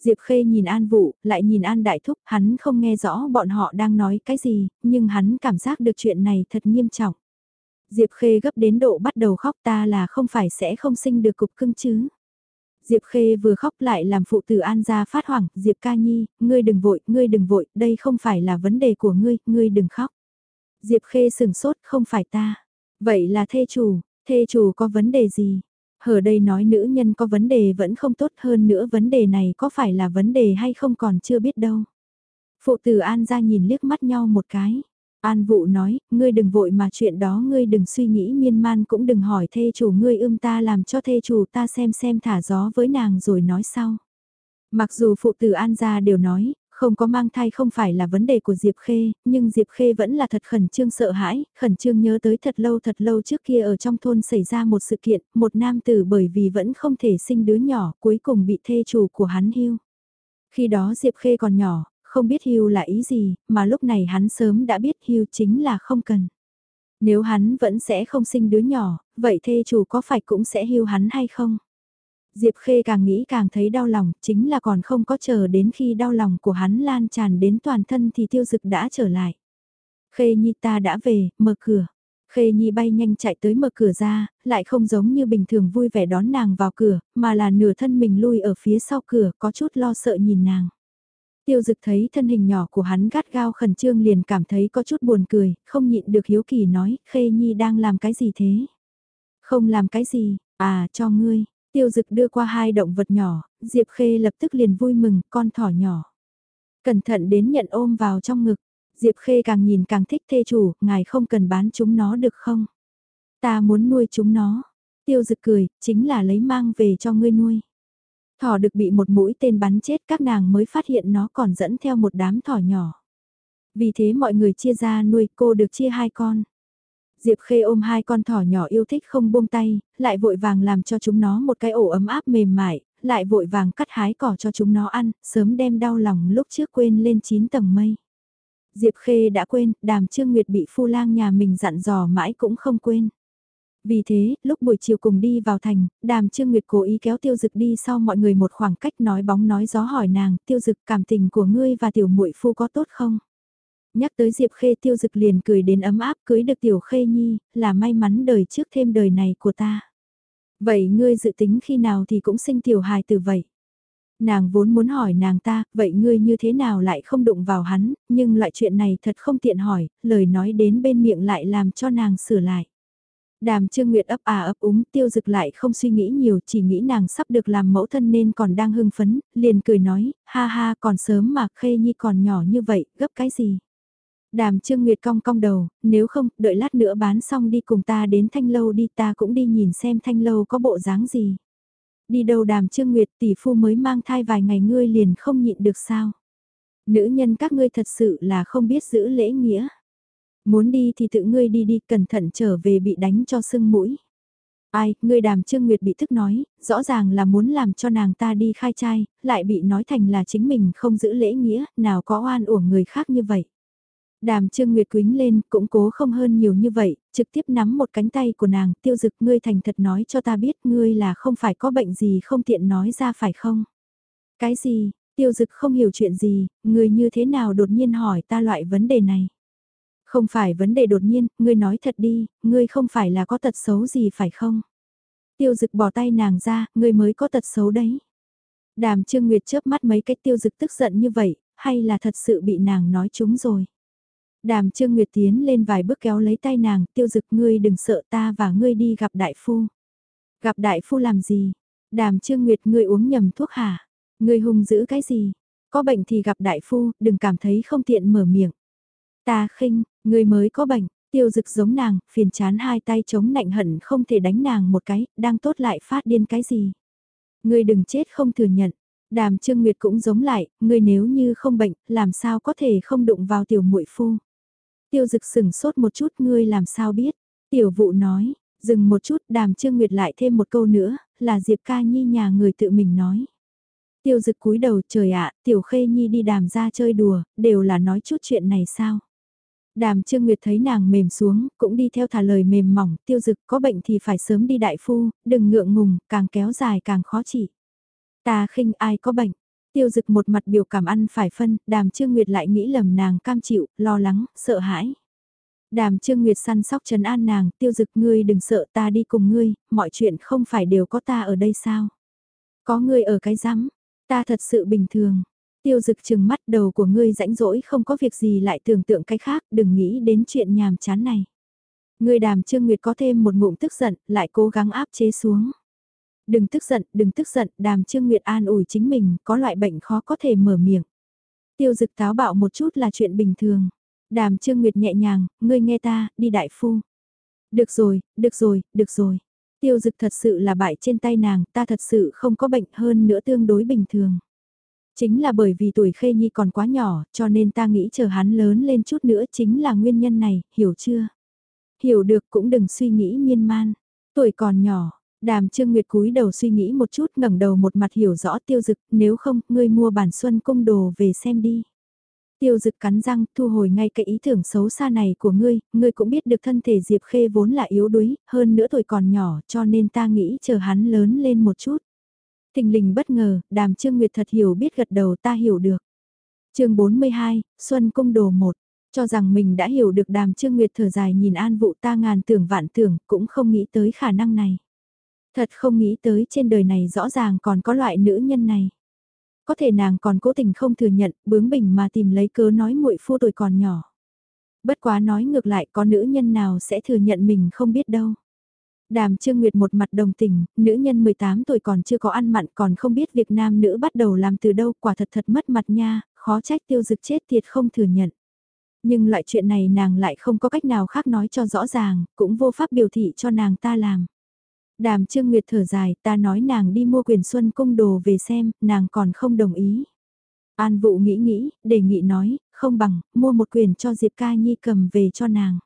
Diệp Khê nhìn An Vũ, lại nhìn An Đại Thúc, hắn không nghe rõ bọn họ đang nói cái gì, nhưng hắn cảm giác được chuyện này thật nghiêm trọng. Diệp Khê gấp đến độ bắt đầu khóc ta là không phải sẽ không sinh được cục cưng chứ. Diệp Khê vừa khóc lại làm phụ tử An ra phát hoảng, Diệp ca nhi, ngươi đừng vội, ngươi đừng vội, đây không phải là vấn đề của ngươi, ngươi đừng khóc. Diệp Khê sừng sốt, không phải ta. Vậy là thê chủ, thê chủ có vấn đề gì? Hở đây nói nữ nhân có vấn đề vẫn không tốt hơn nữa vấn đề này có phải là vấn đề hay không còn chưa biết đâu. Phụ tử An ra nhìn liếc mắt nhau một cái. An vụ nói, ngươi đừng vội mà chuyện đó ngươi đừng suy nghĩ miên man cũng đừng hỏi thê chủ ngươi ưm ta làm cho thê chủ ta xem xem thả gió với nàng rồi nói sau. Mặc dù phụ tử An gia đều nói, không có mang thai không phải là vấn đề của Diệp Khê, nhưng Diệp Khê vẫn là thật khẩn trương sợ hãi, khẩn trương nhớ tới thật lâu thật lâu trước kia ở trong thôn xảy ra một sự kiện, một nam tử bởi vì vẫn không thể sinh đứa nhỏ cuối cùng bị thê chủ của hắn hưu. Khi đó Diệp Khê còn nhỏ, không biết hưu là ý gì, mà lúc này hắn sớm đã biết hưu chính là không cần. Nếu hắn vẫn sẽ không sinh đứa nhỏ, vậy thê chủ có phải cũng sẽ hưu hắn hay không? Diệp Khê càng nghĩ càng thấy đau lòng, chính là còn không có chờ đến khi đau lòng của hắn lan tràn đến toàn thân thì tiêu dực đã trở lại. Khê Nhi ta đã về, mở cửa. Khê Nhi bay nhanh chạy tới mở cửa ra, lại không giống như bình thường vui vẻ đón nàng vào cửa, mà là nửa thân mình lui ở phía sau cửa có chút lo sợ nhìn nàng. Tiêu dực thấy thân hình nhỏ của hắn gắt gao khẩn trương liền cảm thấy có chút buồn cười, không nhịn được hiếu kỳ nói, Khê Nhi đang làm cái gì thế? Không làm cái gì, à cho ngươi, tiêu dực đưa qua hai động vật nhỏ, Diệp Khê lập tức liền vui mừng, con thỏ nhỏ. Cẩn thận đến nhận ôm vào trong ngực, Diệp Khê càng nhìn càng thích thê chủ, ngài không cần bán chúng nó được không? Ta muốn nuôi chúng nó. Tiêu dực cười, chính là lấy mang về cho ngươi nuôi. Thỏ được bị một mũi tên bắn chết các nàng mới phát hiện nó còn dẫn theo một đám thỏ nhỏ. Vì thế mọi người chia ra nuôi cô được chia hai con. Diệp Khê ôm hai con thỏ nhỏ yêu thích không buông tay, lại vội vàng làm cho chúng nó một cái ổ ấm áp mềm mại, lại vội vàng cắt hái cỏ cho chúng nó ăn, sớm đem đau lòng lúc trước quên lên 9 tầng mây. Diệp Khê đã quên, đàm Trương Nguyệt bị phu lang nhà mình dặn dò mãi cũng không quên. Vì thế, lúc buổi chiều cùng đi vào thành, đàm Trương Nguyệt cố ý kéo tiêu dực đi sau mọi người một khoảng cách nói bóng nói gió hỏi nàng, tiêu dực cảm tình của ngươi và tiểu muội phu có tốt không? Nhắc tới Diệp Khê tiêu dực liền cười đến ấm áp cưới được tiểu Khê Nhi, là may mắn đời trước thêm đời này của ta. Vậy ngươi dự tính khi nào thì cũng sinh tiểu hài từ vậy? Nàng vốn muốn hỏi nàng ta, vậy ngươi như thế nào lại không đụng vào hắn, nhưng loại chuyện này thật không tiện hỏi, lời nói đến bên miệng lại làm cho nàng sửa lại. Đàm Trương Nguyệt ấp à ấp úng tiêu dực lại không suy nghĩ nhiều chỉ nghĩ nàng sắp được làm mẫu thân nên còn đang hưng phấn, liền cười nói, ha ha còn sớm mà khê nhi còn nhỏ như vậy, gấp cái gì. Đàm Trương Nguyệt cong cong đầu, nếu không, đợi lát nữa bán xong đi cùng ta đến thanh lâu đi ta cũng đi nhìn xem thanh lâu có bộ dáng gì. Đi đâu đàm Trương Nguyệt tỷ phu mới mang thai vài ngày ngươi liền không nhịn được sao. Nữ nhân các ngươi thật sự là không biết giữ lễ nghĩa. Muốn đi thì tự ngươi đi đi, cẩn thận trở về bị đánh cho sưng mũi. Ai, ngươi đàm Trương Nguyệt bị thức nói, rõ ràng là muốn làm cho nàng ta đi khai trai, lại bị nói thành là chính mình không giữ lễ nghĩa, nào có oan uổng người khác như vậy. Đàm Trương Nguyệt quính lên, cũng cố không hơn nhiều như vậy, trực tiếp nắm một cánh tay của nàng, tiêu dực ngươi thành thật nói cho ta biết ngươi là không phải có bệnh gì không tiện nói ra phải không? Cái gì, tiêu dực không hiểu chuyện gì, ngươi như thế nào đột nhiên hỏi ta loại vấn đề này? Không phải vấn đề đột nhiên, ngươi nói thật đi, ngươi không phải là có tật xấu gì phải không? Tiêu dực bỏ tay nàng ra, ngươi mới có tật xấu đấy. Đàm Trương Nguyệt chớp mắt mấy cái tiêu dực tức giận như vậy, hay là thật sự bị nàng nói trúng rồi? Đàm Trương Nguyệt tiến lên vài bước kéo lấy tay nàng, tiêu dực ngươi đừng sợ ta và ngươi đi gặp đại phu. Gặp đại phu làm gì? Đàm Trương Nguyệt ngươi uống nhầm thuốc hả? Ngươi hung dữ cái gì? Có bệnh thì gặp đại phu, đừng cảm thấy không tiện mở miệng. Ta khinh, ngươi mới có bệnh, tiêu dực giống nàng, phiền chán hai tay chống nạnh hận không thể đánh nàng một cái, đang tốt lại phát điên cái gì. Ngươi đừng chết không thừa nhận. Đàm Trương Nguyệt cũng giống lại, ngươi nếu như không bệnh, làm sao có thể không đụng vào tiểu muội phu. Tiêu dực sừng sốt một chút ngươi làm sao biết. Tiểu vụ nói, dừng một chút đàm trương nguyệt lại thêm một câu nữa, là Diệp ca nhi nhà người tự mình nói. Tiêu dực cúi đầu trời ạ, tiểu khê nhi đi đàm ra chơi đùa, đều là nói chút chuyện này sao. Đàm Trương Nguyệt thấy nàng mềm xuống, cũng đi theo thả lời mềm mỏng, tiêu dực có bệnh thì phải sớm đi đại phu, đừng ngượng ngùng, càng kéo dài càng khó trị. Ta khinh ai có bệnh, Tiêu dực một mặt biểu cảm ăn phải phân, đàm trương nguyệt lại nghĩ lầm nàng cam chịu, lo lắng, sợ hãi. Đàm Trương Nguyệt săn sóc trấn an nàng, tiêu dực ngươi đừng sợ ta đi cùng ngươi, mọi chuyện không phải đều có ta ở đây sao? Có ngươi ở cái rắm, ta thật sự bình thường. Tiêu dực chừng mắt đầu của ngươi rãnh rỗi không có việc gì lại tưởng tượng cái khác, đừng nghĩ đến chuyện nhàm chán này. Ngươi đàm Trương Nguyệt có thêm một ngụm tức giận, lại cố gắng áp chế xuống. Đừng tức giận, đừng tức giận, đàm Trương Nguyệt an ủi chính mình, có loại bệnh khó có thể mở miệng. Tiêu dực táo bạo một chút là chuyện bình thường. Đàm Trương Nguyệt nhẹ nhàng, ngươi nghe ta, đi đại phu. Được rồi, được rồi, được rồi. Tiêu dực thật sự là bại trên tay nàng, ta thật sự không có bệnh hơn nữa tương đối bình thường. Chính là bởi vì tuổi Khê Nhi còn quá nhỏ, cho nên ta nghĩ chờ hắn lớn lên chút nữa chính là nguyên nhân này, hiểu chưa? Hiểu được cũng đừng suy nghĩ miên man. Tuổi còn nhỏ, đàm trương nguyệt cúi đầu suy nghĩ một chút ngẩng đầu một mặt hiểu rõ tiêu dực, nếu không, ngươi mua bản xuân cung đồ về xem đi. Tiêu dực cắn răng, thu hồi ngay cái ý tưởng xấu xa này của ngươi, ngươi cũng biết được thân thể Diệp Khê vốn là yếu đuối, hơn nữa tuổi còn nhỏ, cho nên ta nghĩ chờ hắn lớn lên một chút. Thình lình bất ngờ, đàm Trương Nguyệt thật hiểu biết gật đầu ta hiểu được. chương 42, Xuân Cung Đồ 1, cho rằng mình đã hiểu được đàm Trương Nguyệt thở dài nhìn an vụ ta ngàn tưởng vạn tưởng, cũng không nghĩ tới khả năng này. Thật không nghĩ tới trên đời này rõ ràng còn có loại nữ nhân này. Có thể nàng còn cố tình không thừa nhận, bướng bỉnh mà tìm lấy cớ nói muội phu tuổi còn nhỏ. Bất quá nói ngược lại có nữ nhân nào sẽ thừa nhận mình không biết đâu. Đàm Trương Nguyệt một mặt đồng tình, nữ nhân 18 tuổi còn chưa có ăn mặn còn không biết việc nam nữ bắt đầu làm từ đâu quả thật thật mất mặt nha, khó trách tiêu dực chết tiệt không thừa nhận. Nhưng loại chuyện này nàng lại không có cách nào khác nói cho rõ ràng, cũng vô pháp biểu thị cho nàng ta làm. Đàm Trương Nguyệt thở dài, ta nói nàng đi mua quyền xuân cung đồ về xem, nàng còn không đồng ý. An Vũ nghĩ nghĩ, đề nghị nói, không bằng, mua một quyền cho Diệp Ca Nhi cầm về cho nàng.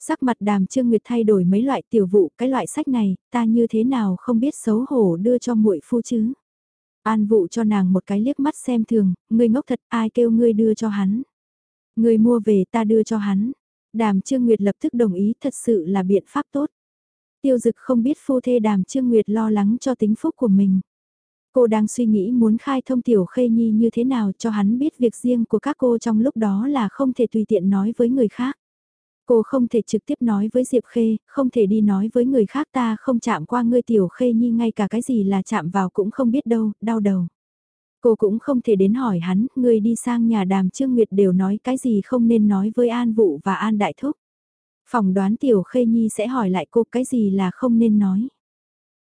Sắc mặt đàm Trương Nguyệt thay đổi mấy loại tiểu vụ, cái loại sách này, ta như thế nào không biết xấu hổ đưa cho muội phu chứ. An Vũ cho nàng một cái liếc mắt xem thường, ngươi ngốc thật, ai kêu ngươi đưa cho hắn. Ngươi mua về ta đưa cho hắn. Đàm Trương Nguyệt lập tức đồng ý thật sự là biện pháp tốt. Tiêu dực không biết phu thê đàm Trương Nguyệt lo lắng cho tính phúc của mình. Cô đang suy nghĩ muốn khai thông tiểu khê nhi như thế nào cho hắn biết việc riêng của các cô trong lúc đó là không thể tùy tiện nói với người khác. Cô không thể trực tiếp nói với Diệp Khê, không thể đi nói với người khác ta không chạm qua ngươi tiểu khê nhi ngay cả cái gì là chạm vào cũng không biết đâu, đau đầu. Cô cũng không thể đến hỏi hắn, Người đi sang nhà đàm Trương Nguyệt đều nói cái gì không nên nói với An Vụ và An Đại Thúc. Phòng đoán Tiểu Khê Nhi sẽ hỏi lại cô cái gì là không nên nói.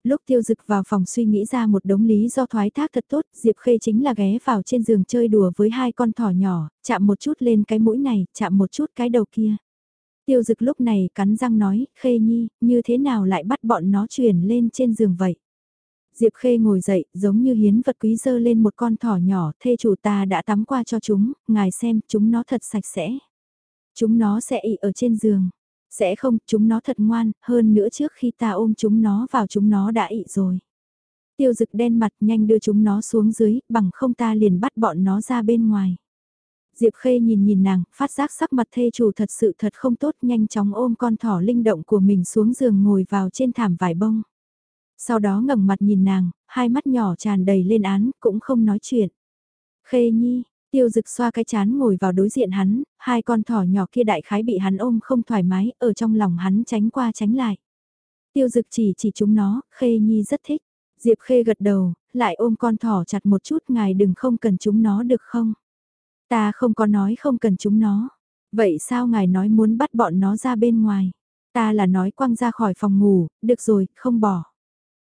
Lúc tiêu dực vào phòng suy nghĩ ra một đống lý do thoái thác thật tốt, Diệp Khê chính là ghé vào trên giường chơi đùa với hai con thỏ nhỏ, chạm một chút lên cái mũi này, chạm một chút cái đầu kia. Tiêu dực lúc này cắn răng nói, Khê Nhi, như thế nào lại bắt bọn nó chuyển lên trên giường vậy? Diệp Khê ngồi dậy, giống như hiến vật quý dơ lên một con thỏ nhỏ, thê chủ ta đã tắm qua cho chúng, ngài xem, chúng nó thật sạch sẽ. Chúng nó sẽ ị ở trên giường. Sẽ không, chúng nó thật ngoan, hơn nữa trước khi ta ôm chúng nó vào chúng nó đã ị rồi. Tiêu dực đen mặt nhanh đưa chúng nó xuống dưới, bằng không ta liền bắt bọn nó ra bên ngoài. Diệp Khê nhìn nhìn nàng, phát giác sắc mặt thê chủ thật sự thật không tốt nhanh chóng ôm con thỏ linh động của mình xuống giường ngồi vào trên thảm vải bông. Sau đó ngẩng mặt nhìn nàng, hai mắt nhỏ tràn đầy lên án, cũng không nói chuyện. Khê Nhi, Tiêu dực xoa cái chán ngồi vào đối diện hắn, hai con thỏ nhỏ kia đại khái bị hắn ôm không thoải mái, ở trong lòng hắn tránh qua tránh lại. Tiêu dực chỉ chỉ chúng nó, Khê Nhi rất thích. Diệp Khê gật đầu, lại ôm con thỏ chặt một chút ngài đừng không cần chúng nó được không? Ta không có nói không cần chúng nó. Vậy sao ngài nói muốn bắt bọn nó ra bên ngoài? Ta là nói quăng ra khỏi phòng ngủ, được rồi, không bỏ.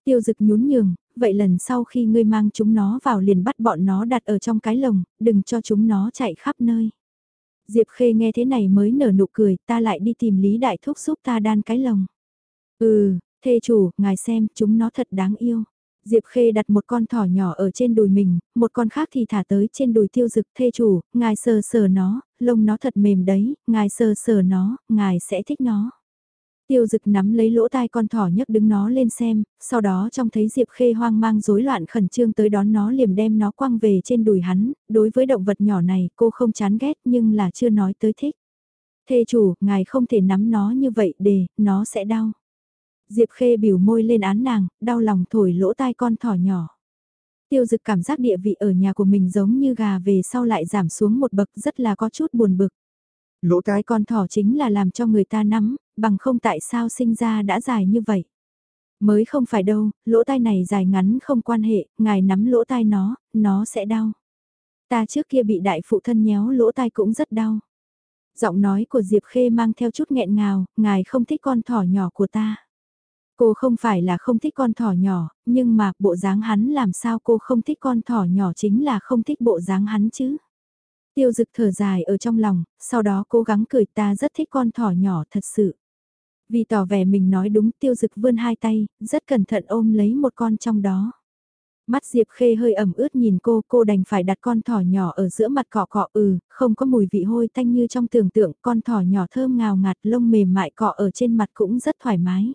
Tiêu dực nhún nhường, vậy lần sau khi ngươi mang chúng nó vào liền bắt bọn nó đặt ở trong cái lồng, đừng cho chúng nó chạy khắp nơi. Diệp Khê nghe thế này mới nở nụ cười, ta lại đi tìm Lý Đại Thúc giúp ta đan cái lồng. Ừ, thê chủ, ngài xem, chúng nó thật đáng yêu. Diệp Khê đặt một con thỏ nhỏ ở trên đùi mình, một con khác thì thả tới trên đùi tiêu dực thê chủ, ngài sờ sờ nó, lông nó thật mềm đấy, ngài sờ sờ nó, ngài sẽ thích nó. Tiêu dực nắm lấy lỗ tai con thỏ nhấc đứng nó lên xem, sau đó trông thấy Diệp Khê hoang mang rối loạn khẩn trương tới đón nó liềm đem nó quăng về trên đùi hắn, đối với động vật nhỏ này cô không chán ghét nhưng là chưa nói tới thích. Thê chủ, ngài không thể nắm nó như vậy để, nó sẽ đau. Diệp Khê biểu môi lên án nàng, đau lòng thổi lỗ tai con thỏ nhỏ. Tiêu dực cảm giác địa vị ở nhà của mình giống như gà về sau lại giảm xuống một bậc rất là có chút buồn bực. Lỗ tai con thỏ chính là làm cho người ta nắm, bằng không tại sao sinh ra đã dài như vậy. Mới không phải đâu, lỗ tai này dài ngắn không quan hệ, ngài nắm lỗ tai nó, nó sẽ đau. Ta trước kia bị đại phụ thân nhéo lỗ tai cũng rất đau. Giọng nói của Diệp Khê mang theo chút nghẹn ngào, ngài không thích con thỏ nhỏ của ta. Cô không phải là không thích con thỏ nhỏ, nhưng mà bộ dáng hắn làm sao cô không thích con thỏ nhỏ chính là không thích bộ dáng hắn chứ. Tiêu dực thở dài ở trong lòng, sau đó cố gắng cười ta rất thích con thỏ nhỏ thật sự. Vì tỏ vẻ mình nói đúng tiêu dực vươn hai tay, rất cẩn thận ôm lấy một con trong đó. Mắt Diệp Khê hơi ẩm ướt nhìn cô, cô đành phải đặt con thỏ nhỏ ở giữa mặt cọ cọ ừ, không có mùi vị hôi tanh như trong tưởng tượng, con thỏ nhỏ thơm ngào ngạt lông mềm mại cọ ở trên mặt cũng rất thoải mái.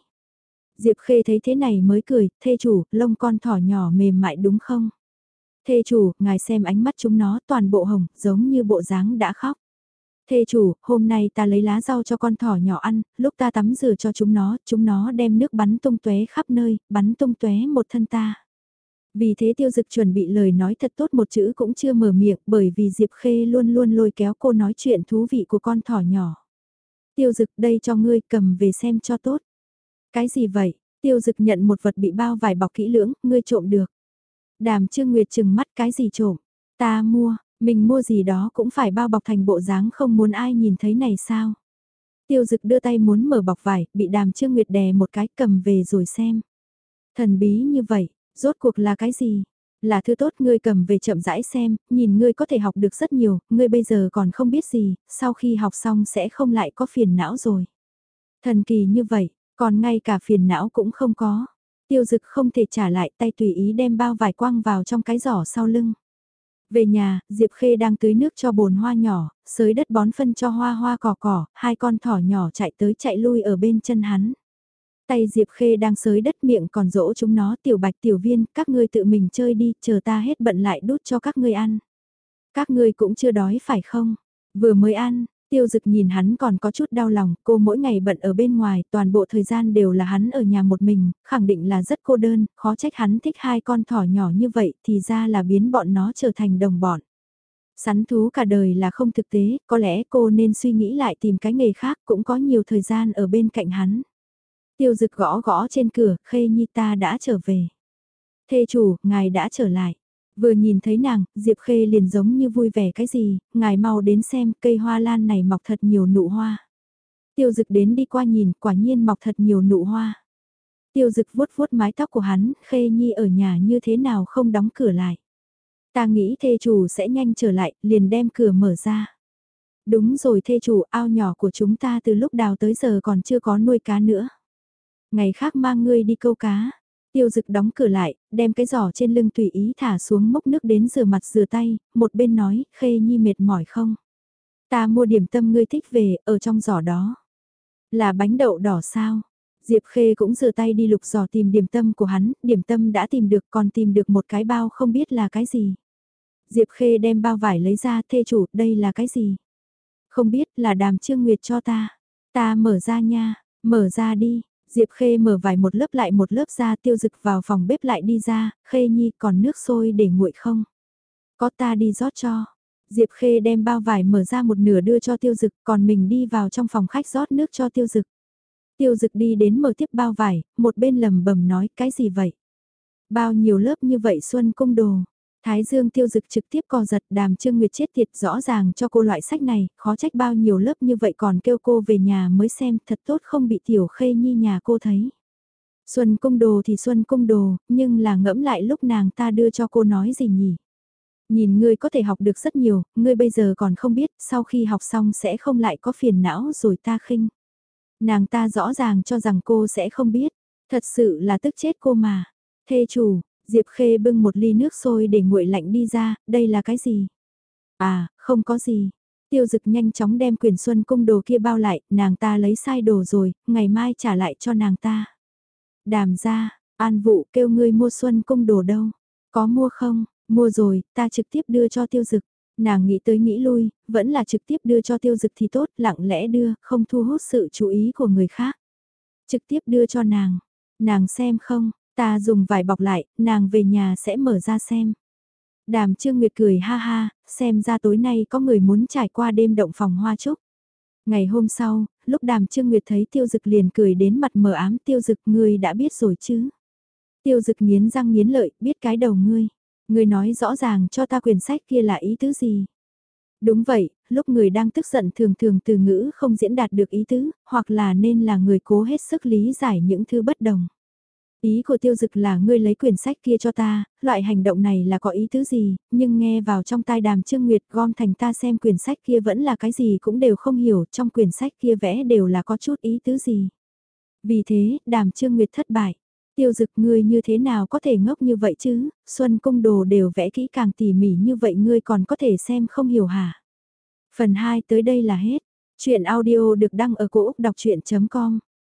Diệp Khê thấy thế này mới cười, thê chủ, lông con thỏ nhỏ mềm mại đúng không? Thê chủ, ngài xem ánh mắt chúng nó toàn bộ hồng, giống như bộ dáng đã khóc. Thê chủ, hôm nay ta lấy lá rau cho con thỏ nhỏ ăn, lúc ta tắm rửa cho chúng nó, chúng nó đem nước bắn tung tóe khắp nơi, bắn tung tóe một thân ta. Vì thế tiêu dực chuẩn bị lời nói thật tốt một chữ cũng chưa mở miệng bởi vì Diệp Khê luôn luôn lôi kéo cô nói chuyện thú vị của con thỏ nhỏ. Tiêu dực đây cho ngươi cầm về xem cho tốt. Cái gì vậy? Tiêu dực nhận một vật bị bao vải bọc kỹ lưỡng, ngươi trộm được. Đàm Trương Nguyệt chừng mắt cái gì trộm? Ta mua, mình mua gì đó cũng phải bao bọc thành bộ dáng không muốn ai nhìn thấy này sao? Tiêu dực đưa tay muốn mở bọc vải, bị đàm Trương Nguyệt đè một cái cầm về rồi xem. Thần bí như vậy, rốt cuộc là cái gì? Là thứ tốt ngươi cầm về chậm rãi xem, nhìn ngươi có thể học được rất nhiều, ngươi bây giờ còn không biết gì, sau khi học xong sẽ không lại có phiền não rồi. Thần kỳ như vậy, còn ngay cả phiền não cũng không có. Tiêu dực không thể trả lại tay tùy ý đem bao vải quăng vào trong cái giỏ sau lưng. Về nhà, Diệp Khê đang tưới nước cho bồn hoa nhỏ, sới đất bón phân cho hoa hoa cỏ cỏ, hai con thỏ nhỏ chạy tới chạy lui ở bên chân hắn. Tay Diệp Khê đang sới đất miệng còn dỗ chúng nó tiểu bạch tiểu viên, các ngươi tự mình chơi đi, chờ ta hết bận lại đút cho các ngươi ăn. Các ngươi cũng chưa đói phải không? Vừa mới ăn, Tiêu dực nhìn hắn còn có chút đau lòng, cô mỗi ngày bận ở bên ngoài, toàn bộ thời gian đều là hắn ở nhà một mình, khẳng định là rất cô đơn, khó trách hắn thích hai con thỏ nhỏ như vậy thì ra là biến bọn nó trở thành đồng bọn. Sắn thú cả đời là không thực tế, có lẽ cô nên suy nghĩ lại tìm cái nghề khác cũng có nhiều thời gian ở bên cạnh hắn. Tiêu dực gõ gõ trên cửa, khê nhi ta đã trở về. Thê chủ, ngài đã trở lại. Vừa nhìn thấy nàng, Diệp Khê liền giống như vui vẻ cái gì, ngài mau đến xem cây hoa lan này mọc thật nhiều nụ hoa. Tiêu dực đến đi qua nhìn, quả nhiên mọc thật nhiều nụ hoa. Tiêu dực vuốt vuốt mái tóc của hắn, Khê Nhi ở nhà như thế nào không đóng cửa lại. Ta nghĩ thê chủ sẽ nhanh trở lại, liền đem cửa mở ra. Đúng rồi thê chủ, ao nhỏ của chúng ta từ lúc đào tới giờ còn chưa có nuôi cá nữa. Ngày khác mang ngươi đi câu cá. Tiêu dực đóng cửa lại, đem cái giỏ trên lưng tùy ý thả xuống mốc nước đến rửa mặt rửa tay, một bên nói, khê nhi mệt mỏi không? Ta mua điểm tâm ngươi thích về, ở trong giỏ đó. Là bánh đậu đỏ sao? Diệp Khê cũng rửa tay đi lục giỏ tìm điểm tâm của hắn, điểm tâm đã tìm được còn tìm được một cái bao không biết là cái gì. Diệp Khê đem bao vải lấy ra thê chủ, đây là cái gì? Không biết là đàm trương nguyệt cho ta. Ta mở ra nha, mở ra đi, Diệp Khê mở vài một lớp lại một lớp ra tiêu dực vào phòng bếp lại đi ra, Khê Nhi còn nước sôi để nguội không? Có ta đi rót cho. Diệp Khê đem bao vải mở ra một nửa đưa cho tiêu dực còn mình đi vào trong phòng khách rót nước cho tiêu dực. Tiêu dực đi đến mở tiếp bao vải, một bên lầm bầm nói cái gì vậy? Bao nhiêu lớp như vậy Xuân cung đồ. Thái Dương tiêu dực trực tiếp co giật đàm Trương Nguyệt chết tiệt rõ ràng cho cô loại sách này, khó trách bao nhiêu lớp như vậy còn kêu cô về nhà mới xem thật tốt không bị tiểu khê nhi nhà cô thấy. Xuân cung đồ thì xuân cung đồ, nhưng là ngẫm lại lúc nàng ta đưa cho cô nói gì nhỉ? Nhìn ngươi có thể học được rất nhiều, ngươi bây giờ còn không biết, sau khi học xong sẽ không lại có phiền não rồi ta khinh. Nàng ta rõ ràng cho rằng cô sẽ không biết, thật sự là tức chết cô mà. Thê chủ, Diệp Khê bưng một ly nước sôi để nguội lạnh đi ra, đây là cái gì? À, không có gì. Tiêu dực nhanh chóng đem quyền xuân cung đồ kia bao lại, nàng ta lấy sai đồ rồi, ngày mai trả lại cho nàng ta. Đàm ra, an vụ kêu ngươi mua xuân cung đồ đâu? Có mua không? Mua rồi, ta trực tiếp đưa cho tiêu dực. Nàng nghĩ tới nghĩ lui, vẫn là trực tiếp đưa cho tiêu dực thì tốt, lặng lẽ đưa, không thu hút sự chú ý của người khác. Trực tiếp đưa cho nàng. Nàng xem không, Ta dùng vải bọc lại, nàng về nhà sẽ mở ra xem. Đàm Trương Nguyệt cười ha ha, xem ra tối nay có người muốn trải qua đêm động phòng hoa trúc. Ngày hôm sau, lúc đàm Trương Nguyệt thấy tiêu dực liền cười đến mặt mờ ám tiêu dực ngươi đã biết rồi chứ. Tiêu dực nghiến răng nghiến lợi, biết cái đầu ngươi. Ngươi nói rõ ràng cho ta quyển sách kia là ý tứ gì. Đúng vậy, lúc người đang tức giận thường thường từ ngữ không diễn đạt được ý tứ, hoặc là nên là người cố hết sức lý giải những thứ bất đồng. Ý của tiêu dực là ngươi lấy quyển sách kia cho ta, loại hành động này là có ý tứ gì, nhưng nghe vào trong tai đàm Trương Nguyệt gom thành ta xem quyển sách kia vẫn là cái gì cũng đều không hiểu, trong quyển sách kia vẽ đều là có chút ý tứ gì. Vì thế, đàm Trương Nguyệt thất bại. Tiêu dực ngươi như thế nào có thể ngốc như vậy chứ, Xuân Cung Đồ đều vẽ kỹ càng tỉ mỉ như vậy ngươi còn có thể xem không hiểu hả? Phần 2 tới đây là hết. Chuyện audio được đăng ở cổ Úc đọc chuyện.com